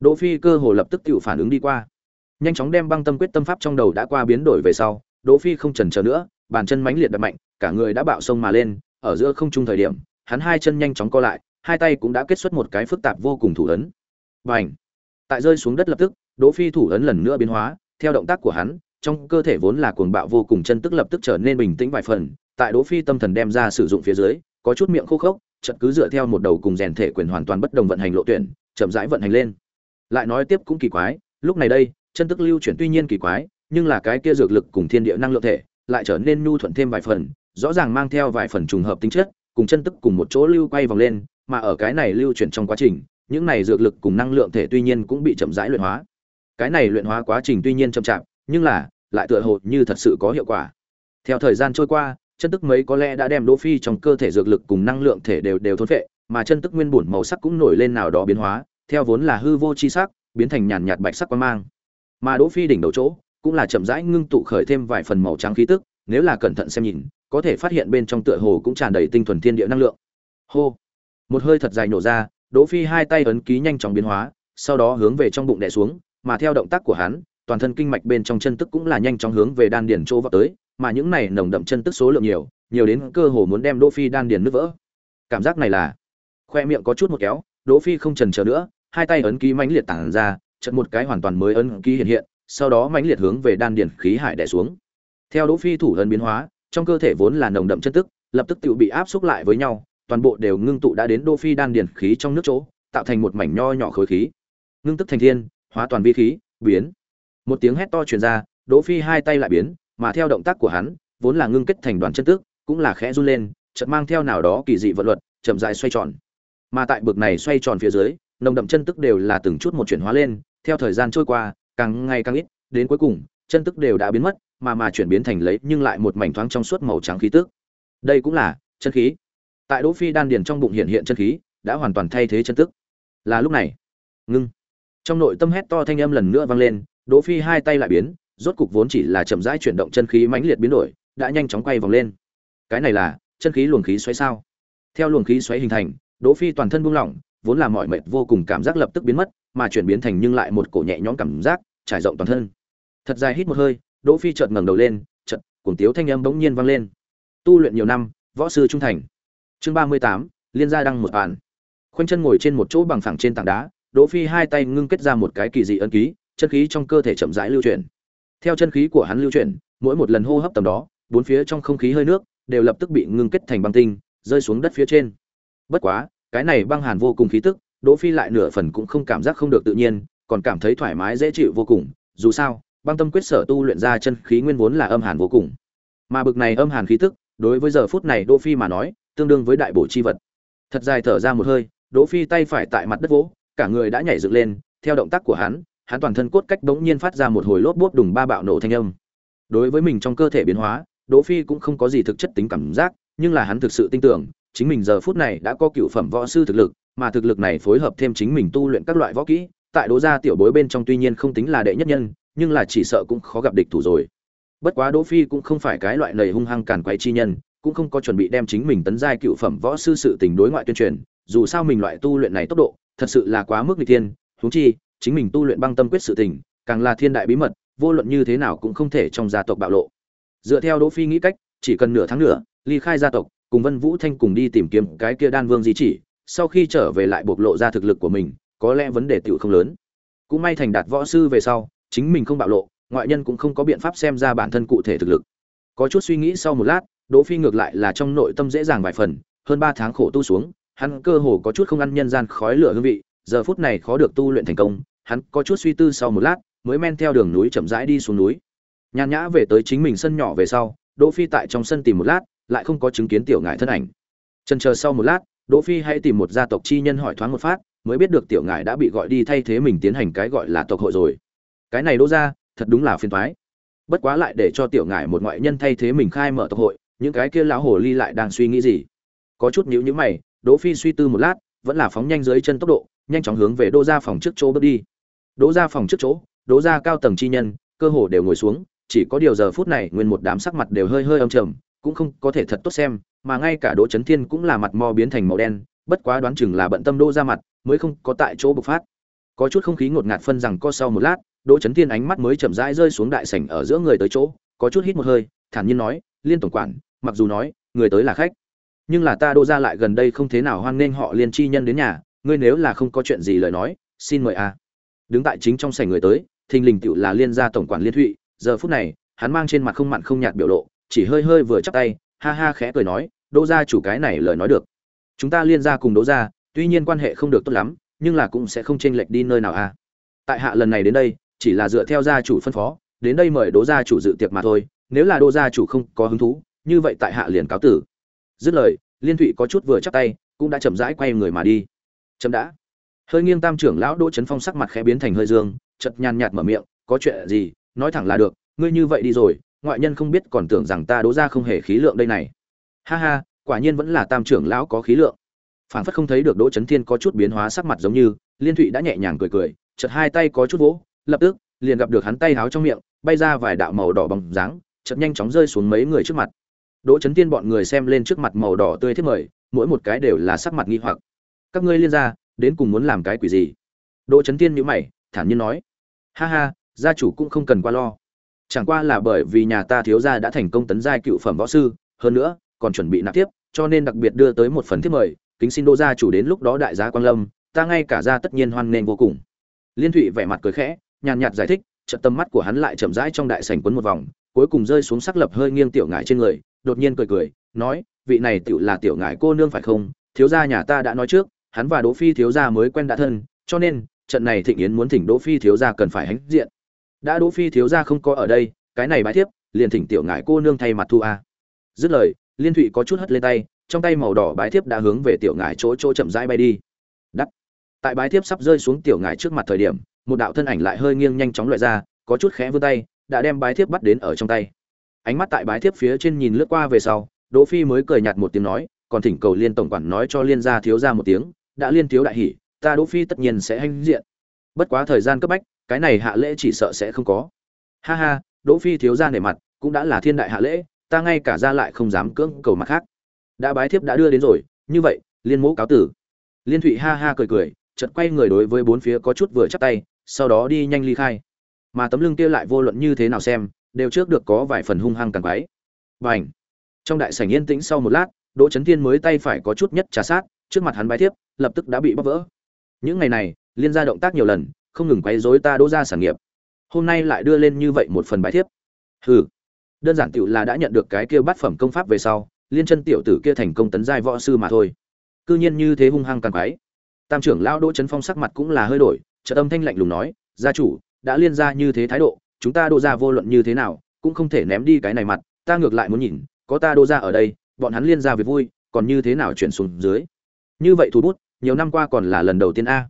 Đỗ Phi cơ hồ lập tức tự phản ứng đi qua. Nhanh chóng đem băng tâm quyết tâm pháp trong đầu đã qua biến đổi về sau, Đỗ Phi không chần chờ nữa, bàn chân mãnh liệt đập mạnh, cả người đã bạo sông mà lên, ở giữa không trung thời điểm, hắn hai chân nhanh chóng co lại, hai tay cũng đã kết xuất một cái phức tạp vô cùng thủ ấn. Bành! Tại rơi xuống đất lập tức, Đỗ Phi thủ ấn lần nữa biến hóa, theo động tác của hắn, trong cơ thể vốn là cuồng bạo vô cùng chân tức lập tức trở nên bình tĩnh vài phần, tại Đỗ Phi tâm thần đem ra sử dụng phía dưới, có chút miệng khô khốc, chợt cứ dựa theo một đầu cùng rèn thể quyền hoàn toàn bất đồng vận hành lộ tuyển, chậm rãi vận hành lên. Lại nói tiếp cũng kỳ quái, lúc này đây, chân tức lưu chuyển tuy nhiên kỳ quái, nhưng là cái kia dược lực cùng thiên địa năng lượng thể, lại trở nên nhu thuận thêm vài phần, rõ ràng mang theo vài phần trùng hợp tính chất, cùng chân tức cùng một chỗ lưu quay vòng lên, mà ở cái này lưu chuyển trong quá trình, những này dược lực cùng năng lượng thể tuy nhiên cũng bị chậm rãi luyện hóa. Cái này luyện hóa quá trình tuy nhiên chậm chạp, nhưng là lại tựa hồ như thật sự có hiệu quả. Theo thời gian trôi qua, chân tức mấy có lẽ đã đem Đỗ Phi trong cơ thể dược lực cùng năng lượng thể đều đều thôn phệ, mà chân tức nguyên bổn màu sắc cũng nổi lên nào đó biến hóa, theo vốn là hư vô chi sắc, biến thành nhàn nhạt bạch sắc quang mang. Mà Đỗ Phi đỉnh đầu chỗ, cũng là chậm rãi ngưng tụ khởi thêm vài phần màu trắng khí tức, nếu là cẩn thận xem nhìn, có thể phát hiện bên trong tựa hồ cũng tràn đầy tinh thuần thiên địa năng lượng. Hô. Một hơi thật dài nổ ra, Đỗ Phi hai tay ấn ký nhanh chóng biến hóa, sau đó hướng về trong bụng đè xuống, mà theo động tác của hắn, toàn thân kinh mạch bên trong chân tức cũng là nhanh chóng hướng về đan điền chỗ vào tới, mà những này nồng đậm chân tức số lượng nhiều, nhiều đến cơ hồ muốn đem Đỗ Phi đan điền nứt vỡ. Cảm giác này là, khoe miệng có chút một kéo, Đỗ Phi không chần chờ nữa, hai tay ấn ký mãnh liệt tản ra, chợt một cái hoàn toàn mới ấn ký hiện hiện, sau đó mãnh liệt hướng về đan điền khí hải đè xuống. Theo Đỗ Phi thủ ấn biến hóa, trong cơ thể vốn là nồng đậm chân tức, lập tức tự bị áp xúc lại với nhau, toàn bộ đều ngưng tụ đã đến Đỗ Phi đan điền khí trong nước chỗ, tạo thành một mảnh nho nhỏ khối khí. Ngưng tức thành thiên, hóa toàn vi khí, biến. Một tiếng hét to truyền ra, đỗ phi hai tay lại biến mà theo động tác của hắn, vốn là ngưng kết thành đoàn chân tức cũng là khẽ run lên, chợt mang theo nào đó kỳ dị vận luật, chậm rãi xoay tròn. Mà tại bực này xoay tròn phía dưới, nồng đậm chân tức đều là từng chút một chuyển hóa lên, theo thời gian trôi qua, càng ngày càng ít, đến cuối cùng, chân tức đều đã biến mất, mà mà chuyển biến thành lấy nhưng lại một mảnh thoáng trong suốt màu trắng khí tức. Đây cũng là chân khí. Tại đỗ phi đan điền trong bụng hiện hiện chân khí, đã hoàn toàn thay thế chân tức là lúc này, ngưng. Trong nội tâm hét to thanh âm lần nữa vang lên, đỗ phi hai tay lại biến rốt cục vốn chỉ là chậm rãi chuyển động chân khí mãnh liệt biến đổi, đã nhanh chóng quay vòng lên. Cái này là, chân khí luồng khí xoáy sao? Theo luồng khí xoáy hình thành, đỗ phi toàn thân buông lỏng, vốn là mọi mệt vô cùng cảm giác lập tức biến mất, mà chuyển biến thành nhưng lại một cổ nhẹ nhõm cảm giác, trải rộng toàn thân. Thật dài hít một hơi, đỗ phi chợt ngẩng đầu lên, chợt, cuồng tiếu thanh âm bỗng nhiên vang lên. Tu luyện nhiều năm, võ sư trung thành. Chương ba mươi tám, liên gia đăng một bản. Khoanh chân ngồi trên một chỗ bằng phẳng trên tảng đá, đỗ phi hai tay ngưng kết ra một cái kỳ dị ấn ký, chân khí trong cơ thể chậm rãi lưu chuyển theo chân khí của hắn lưu chuyển, mỗi một lần hô hấp tầm đó, bốn phía trong không khí hơi nước đều lập tức bị ngưng kết thành băng tinh, rơi xuống đất phía trên. Bất quá, cái này băng hàn vô cùng khí tức, đỗ phi lại nửa phần cũng không cảm giác không được tự nhiên, còn cảm thấy thoải mái, dễ chịu vô cùng. Dù sao, băng tâm quyết sở tu luyện ra chân khí nguyên vốn là âm hàn vô cùng. Mà bực này âm hàn khí tức, đối với giờ phút này đỗ phi mà nói, tương đương với đại bổ chi vật. Thật dài thở ra một hơi, đỗ phi tay phải tại mặt đất vỗ, cả người đã nhảy dựng lên, theo động tác của hắn hắn toàn thân cốt cách bỗng nhiên phát ra một hồi lốp bốp đùng ba bạo nổ thanh âm. Đối với mình trong cơ thể biến hóa, đỗ phi cũng không có gì thực chất tính cảm giác, nhưng là hắn thực sự tin tưởng, chính mình giờ phút này đã có cựu phẩm võ sư thực lực, mà thực lực này phối hợp thêm chính mình tu luyện các loại võ kỹ, tại đỗ gia tiểu bối bên trong tuy nhiên không tính là đệ nhất nhân, nhưng là chỉ sợ cũng khó gặp địch thủ rồi. Bất quá đỗ phi cũng không phải cái loại lầy hung hăng càn quấy chi nhân, cũng không có chuẩn bị đem chính mình tấn giai cựu phẩm võ sư sự tình đối ngoại tuyên truyền, dù sao mình loại tu luyện này tốc độ, thật sự là quá mức nghịch thiên, huống chi chính mình tu luyện băng tâm quyết sự tình, càng là thiên đại bí mật, vô luận như thế nào cũng không thể trong gia tộc bạo lộ. Dựa theo đỗ phi nghĩ cách, chỉ cần nửa tháng nữa ly khai gia tộc, cùng vân vũ thanh cùng đi tìm kiếm cái kia đan vương di chỉ, sau khi trở về lại bộc lộ ra thực lực của mình, có lẽ vấn đề tiểu không lớn. Cũng may thành đạt võ sư về sau, chính mình không bạo lộ, ngoại nhân cũng không có biện pháp xem ra bản thân cụ thể thực lực. Có chút suy nghĩ sau một lát, đỗ phi ngược lại là trong nội tâm dễ dàng vài phần, hơn ba tháng khổ tu xuống, hắn cơ hồ có chút không ăn nhân gian khói lửa hương vị, giờ phút này khó được tu luyện thành công hắn có chút suy tư sau một lát, mới men theo đường núi chậm rãi đi xuống núi. Nhàn nhã về tới chính mình sân nhỏ về sau, đỗ phi tại trong sân tìm một lát, lại không có chứng kiến tiểu ngải thân ảnh. Chần chờ sau một lát, đỗ phi hãy tìm một gia tộc chi nhân hỏi thoáng một phát, mới biết được tiểu ngải đã bị gọi đi thay thế mình tiến hành cái gọi là tộc hội rồi. Cái này đỗ ra thật đúng là phiền toái. Bất quá lại để cho tiểu ngải một ngoại nhân thay thế mình khai mở tộc hội, những cái kia lão hồ ly lại đang suy nghĩ gì? Có chút nhíu nhíu mày, đỗ phi suy tư một lát, vẫn là phóng nhanh dưới chân tốc độ, nhanh chóng hướng về đỗ gia phòng trước chỗ bước đi đỗ gia phòng trước chỗ, đỗ gia cao tầng chi nhân, cơ hồ đều ngồi xuống, chỉ có điều giờ phút này nguyên một đám sắc mặt đều hơi hơi âm trầm, cũng không có thể thật tốt xem, mà ngay cả đỗ chấn thiên cũng là mặt mò biến thành màu đen, bất quá đoán chừng là bận tâm đỗ ra mặt, mới không có tại chỗ bộc phát. Có chút không khí ngột ngạt phân rằng co sau một lát, đỗ chấn thiên ánh mắt mới chậm rãi rơi xuống đại sảnh ở giữa người tới chỗ, có chút hít một hơi, thản nhiên nói, liên tổng quản, mặc dù nói, người tới là khách, nhưng là ta đỗ ra lại gần đây không thế nào hoan nghênh họ liên chi nhân đến nhà, ngươi nếu là không có chuyện gì lời nói, xin mời a đứng tại chính trong sảnh người tới, thình lình tựu là liên gia tổng quản liên thụy, giờ phút này, hắn mang trên mặt không mặn không nhạt biểu lộ, chỉ hơi hơi vừa chắp tay, ha ha khẽ cười nói, đỗ gia chủ cái này lời nói được. Chúng ta liên gia cùng đỗ gia, tuy nhiên quan hệ không được tốt lắm, nhưng là cũng sẽ không chênh lệch đi nơi nào a tại hạ lần này đến đây, chỉ là dựa theo gia chủ phân phó, đến đây mời đỗ gia chủ dự tiệc mà thôi, nếu là đỗ gia chủ không có hứng thú, như vậy tại hạ liền cáo tử. Dứt lời, liên thụy có chút vừa chắp tay, cũng đã chậm rãi quay người mà đi. Chậm đã hơi nghiêng tam trưởng lão đỗ trấn phong sắc mặt khẽ biến thành hơi dương chật nhàn nhạt mở miệng, có chuyện gì? Nói thẳng là được, ngươi như vậy đi rồi, ngoại nhân không biết còn tưởng rằng ta đỗ ra không hề khí lượng đây này. Ha ha, quả nhiên vẫn là tam trưởng lão có khí lượng. Phản phất không thấy được đỗ trấn thiên có chút biến hóa sắc mặt giống như, liên thụy đã nhẹ nhàng cười cười chật hai tay có chút vỗ, lập tức, liền gặp được hắn tay háo trong miệng, bay ra vài đạo màu đỏ bóng dáng chật nhanh chóng rơi xuống mấy người trước mặt. Đỗ trấn thiên bọn người xem lên trước mặt màu đỏ tươi thiết mời, mỗi một cái đều là sắc mặt nghi hoặc. Các ngươi liên gia đến cùng muốn làm cái quỷ gì? Đỗ trấn thiên nhữ mày, thản nhiên nói, ha ha, gia chủ cũng không cần qua lo. Chẳng qua là bởi vì nhà ta thiếu gia đã thành công tấn giai cựu phẩm võ sư, hơn nữa, còn chuẩn bị nạp tiếp, cho nên đặc biệt đưa tới một phần thiếp mời, kính xin đỗ gia chủ đến lúc đó đại gia quang lâm, ta ngay cả gia tất nhiên hoan nghênh vô cùng. Liên thụy vẻ mặt cười khẽ, nhàn nhạt giải thích trận tâm mắt của hắn lại chậm rãi trong đại sảnh quấn một vòng, cuối cùng rơi xuống sắc lập hơi nghiêng tiểu ngải trên người, đột nhiên cười cười, nói, vị này tựu là tiểu ngải cô nương phải không? Thiếu gia nhà ta đã nói trước hắn và đỗ phi thiếu gia mới quen đã thân cho nên trận này thịnh yến muốn thỉnh đỗ phi thiếu gia cần phải hãnh diện. Đã đỗ phi thiếu gia không có ở đây cái này bái tiếp, liền thỉnh tiểu ngải cô nương thay mặt thu a. Dứt lời liên thụy có chút hất lên tay trong tay màu đỏ bái thiếp đã hướng về tiểu ngải chỗ chỗ chậm rãi bay đi. Đắc. tại bái thiếp sắp rơi xuống tiểu ngải trước mặt thời điểm một đạo thân ảnh lại hơi nghiêng nhanh chóng loại ra có chút khẽ vươn tay đã đem bái thiếp bắt đến ở trong tay. Ánh mắt tại bái thiếp phía trên nhìn lướt qua về sau đỗ phi mới cười nhạt một tiếng nói còn thỉnh cầu liên tổng quản nói cho liên gia thiếu gia một tiếng, đã liên thiếu đại hỉ ta đỗ phi tất nhiên sẽ hanh diện. Bất quá thời gian cấp bách, cái này hạ lễ chỉ sợ sẽ không có. Ha ha, đỗ phi thiếu gia nể mặt, cũng đã là thiên đại hạ lễ, ta ngay cả ra lại không dám cưỡng cầu mặt khác. Đã bái thiếp đã đưa đến rồi, như vậy, liên mẫu cáo tử. Liên thụy ha ha cười cười, chợt quay người đối với bốn phía có chút vừa chắp tay, sau đó đi nhanh ly khai. Mà tấm lưng kia lại vô luận như thế nào xem, đều trước được có vài phần hung hăng càng quái. Bành! Trong đại sảnh yên tĩnh sau một lát đỗ chấn thiên mới tay phải có chút nhất trà sát, trước mặt hắn bái thiếp, lập tức đã bị bóc vỡ. Những ngày này, liên gia động tác nhiều lần, không ngừng quấy rối ta đỗ gia sản nghiệp. Hôm nay lại đưa lên như vậy một phần bái thiếp. Hừ. Đơn giản tiểu là đã nhận được cái kia bát phẩm công pháp về sau, liên chân tiểu tử kia thành công tấn giai võ sư mà thôi. Cư nhiên như thế hung hăng càng quái. Tam trưởng lão đỗ chấn phong sắc mặt cũng là hơi đổi trợ âm thanh lạnh lùng nói, gia chủ, đã liên gia như thế thái độ, chúng ta Đỗ gia vô luận như thế nào, cũng không thể ném đi cái này mặt, ta ngược lại muốn nhìn, có ta Đỗ gia ở đây bọn hắn liên ra việc vui, còn như thế nào chuyển xuống dưới? Như vậy thủ bút, nhiều năm qua còn là lần đầu tiên a.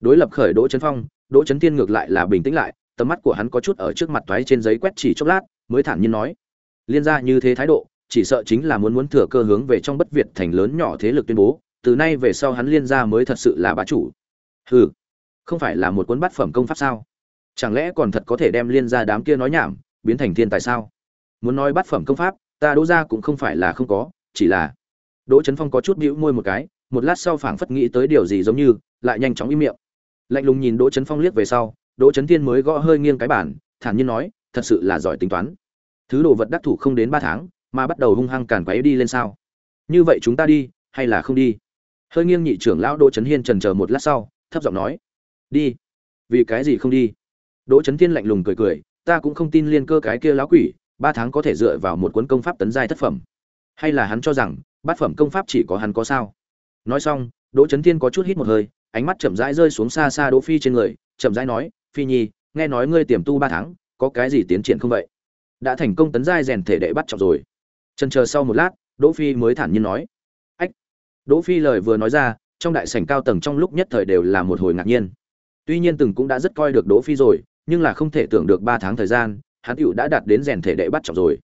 Đối lập khởi đỗ chấn phong, đỗ chấn tiên ngược lại là bình tĩnh lại, tầm mắt của hắn có chút ở trước mặt thoái trên giấy quét chỉ chốc lát, mới thản nhiên nói. Liên ra như thế thái độ, chỉ sợ chính là muốn muốn thừa cơ hướng về trong bất việt thành lớn nhỏ thế lực tuyên bố, từ nay về sau hắn liên ra mới thật sự là bá chủ. Hừ, không phải là một cuốn bát phẩm công pháp sao? Chẳng lẽ còn thật có thể đem liên ra đám kia nói nhảm, biến thành thiên tài sao? Muốn nói bát phẩm công pháp ta đỗ ra cũng không phải là không có, chỉ là đỗ trấn phong có chút bĩu môi một cái, một lát sau phảng phất nghĩ tới điều gì giống như, lại nhanh chóng im miệng. Lạnh lùng nhìn đỗ trấn phong liếc về sau, đỗ trấn thiên mới gõ hơi nghiêng cái bản thản nhiên nói, thật sự là giỏi tính toán. Thứ đồ vật đắc thủ không đến ba tháng, mà bắt đầu hung hăng càn quấy đi lên sao. Như vậy chúng ta đi, hay là không đi? Hơi nghiêng nhị trưởng lão đỗ trấn hiên trần chờ một lát sau, thấp giọng nói, đi. Vì cái gì không đi? Đỗ trấn thiên lạnh lùng cười cười, ta cũng không tin liên cơ cái kia lão quỷ ba tháng có thể dựa vào một cuốn công pháp tấn giai thất phẩm. Hay là hắn cho rằng, bát phẩm công pháp chỉ có hắn có sao? Nói xong, đỗ trấn thiên có chút hít một hơi, ánh mắt chậm rãi rơi xuống xa xa đỗ phi trên người, chậm rãi nói, phi nhi, nghe nói ngươi tiềm tu ba tháng, có cái gì tiến triển không vậy? Đã thành công tấn giai rèn thể đệ bắt trọng rồi. Chần chờ sau một lát, đỗ phi mới thản nhiên nói, ách. Đỗ phi lời vừa nói ra, trong đại sảnh cao tầng trong lúc nhất thời đều là một hồi ngạc nhiên. Tuy nhiên từng cũng đã rất coi được đỗ phi rồi, nhưng là không thể tưởng được ba tháng thời gian hắn tựu đã đạt đến rèn thể đệ bắt trọng rồi.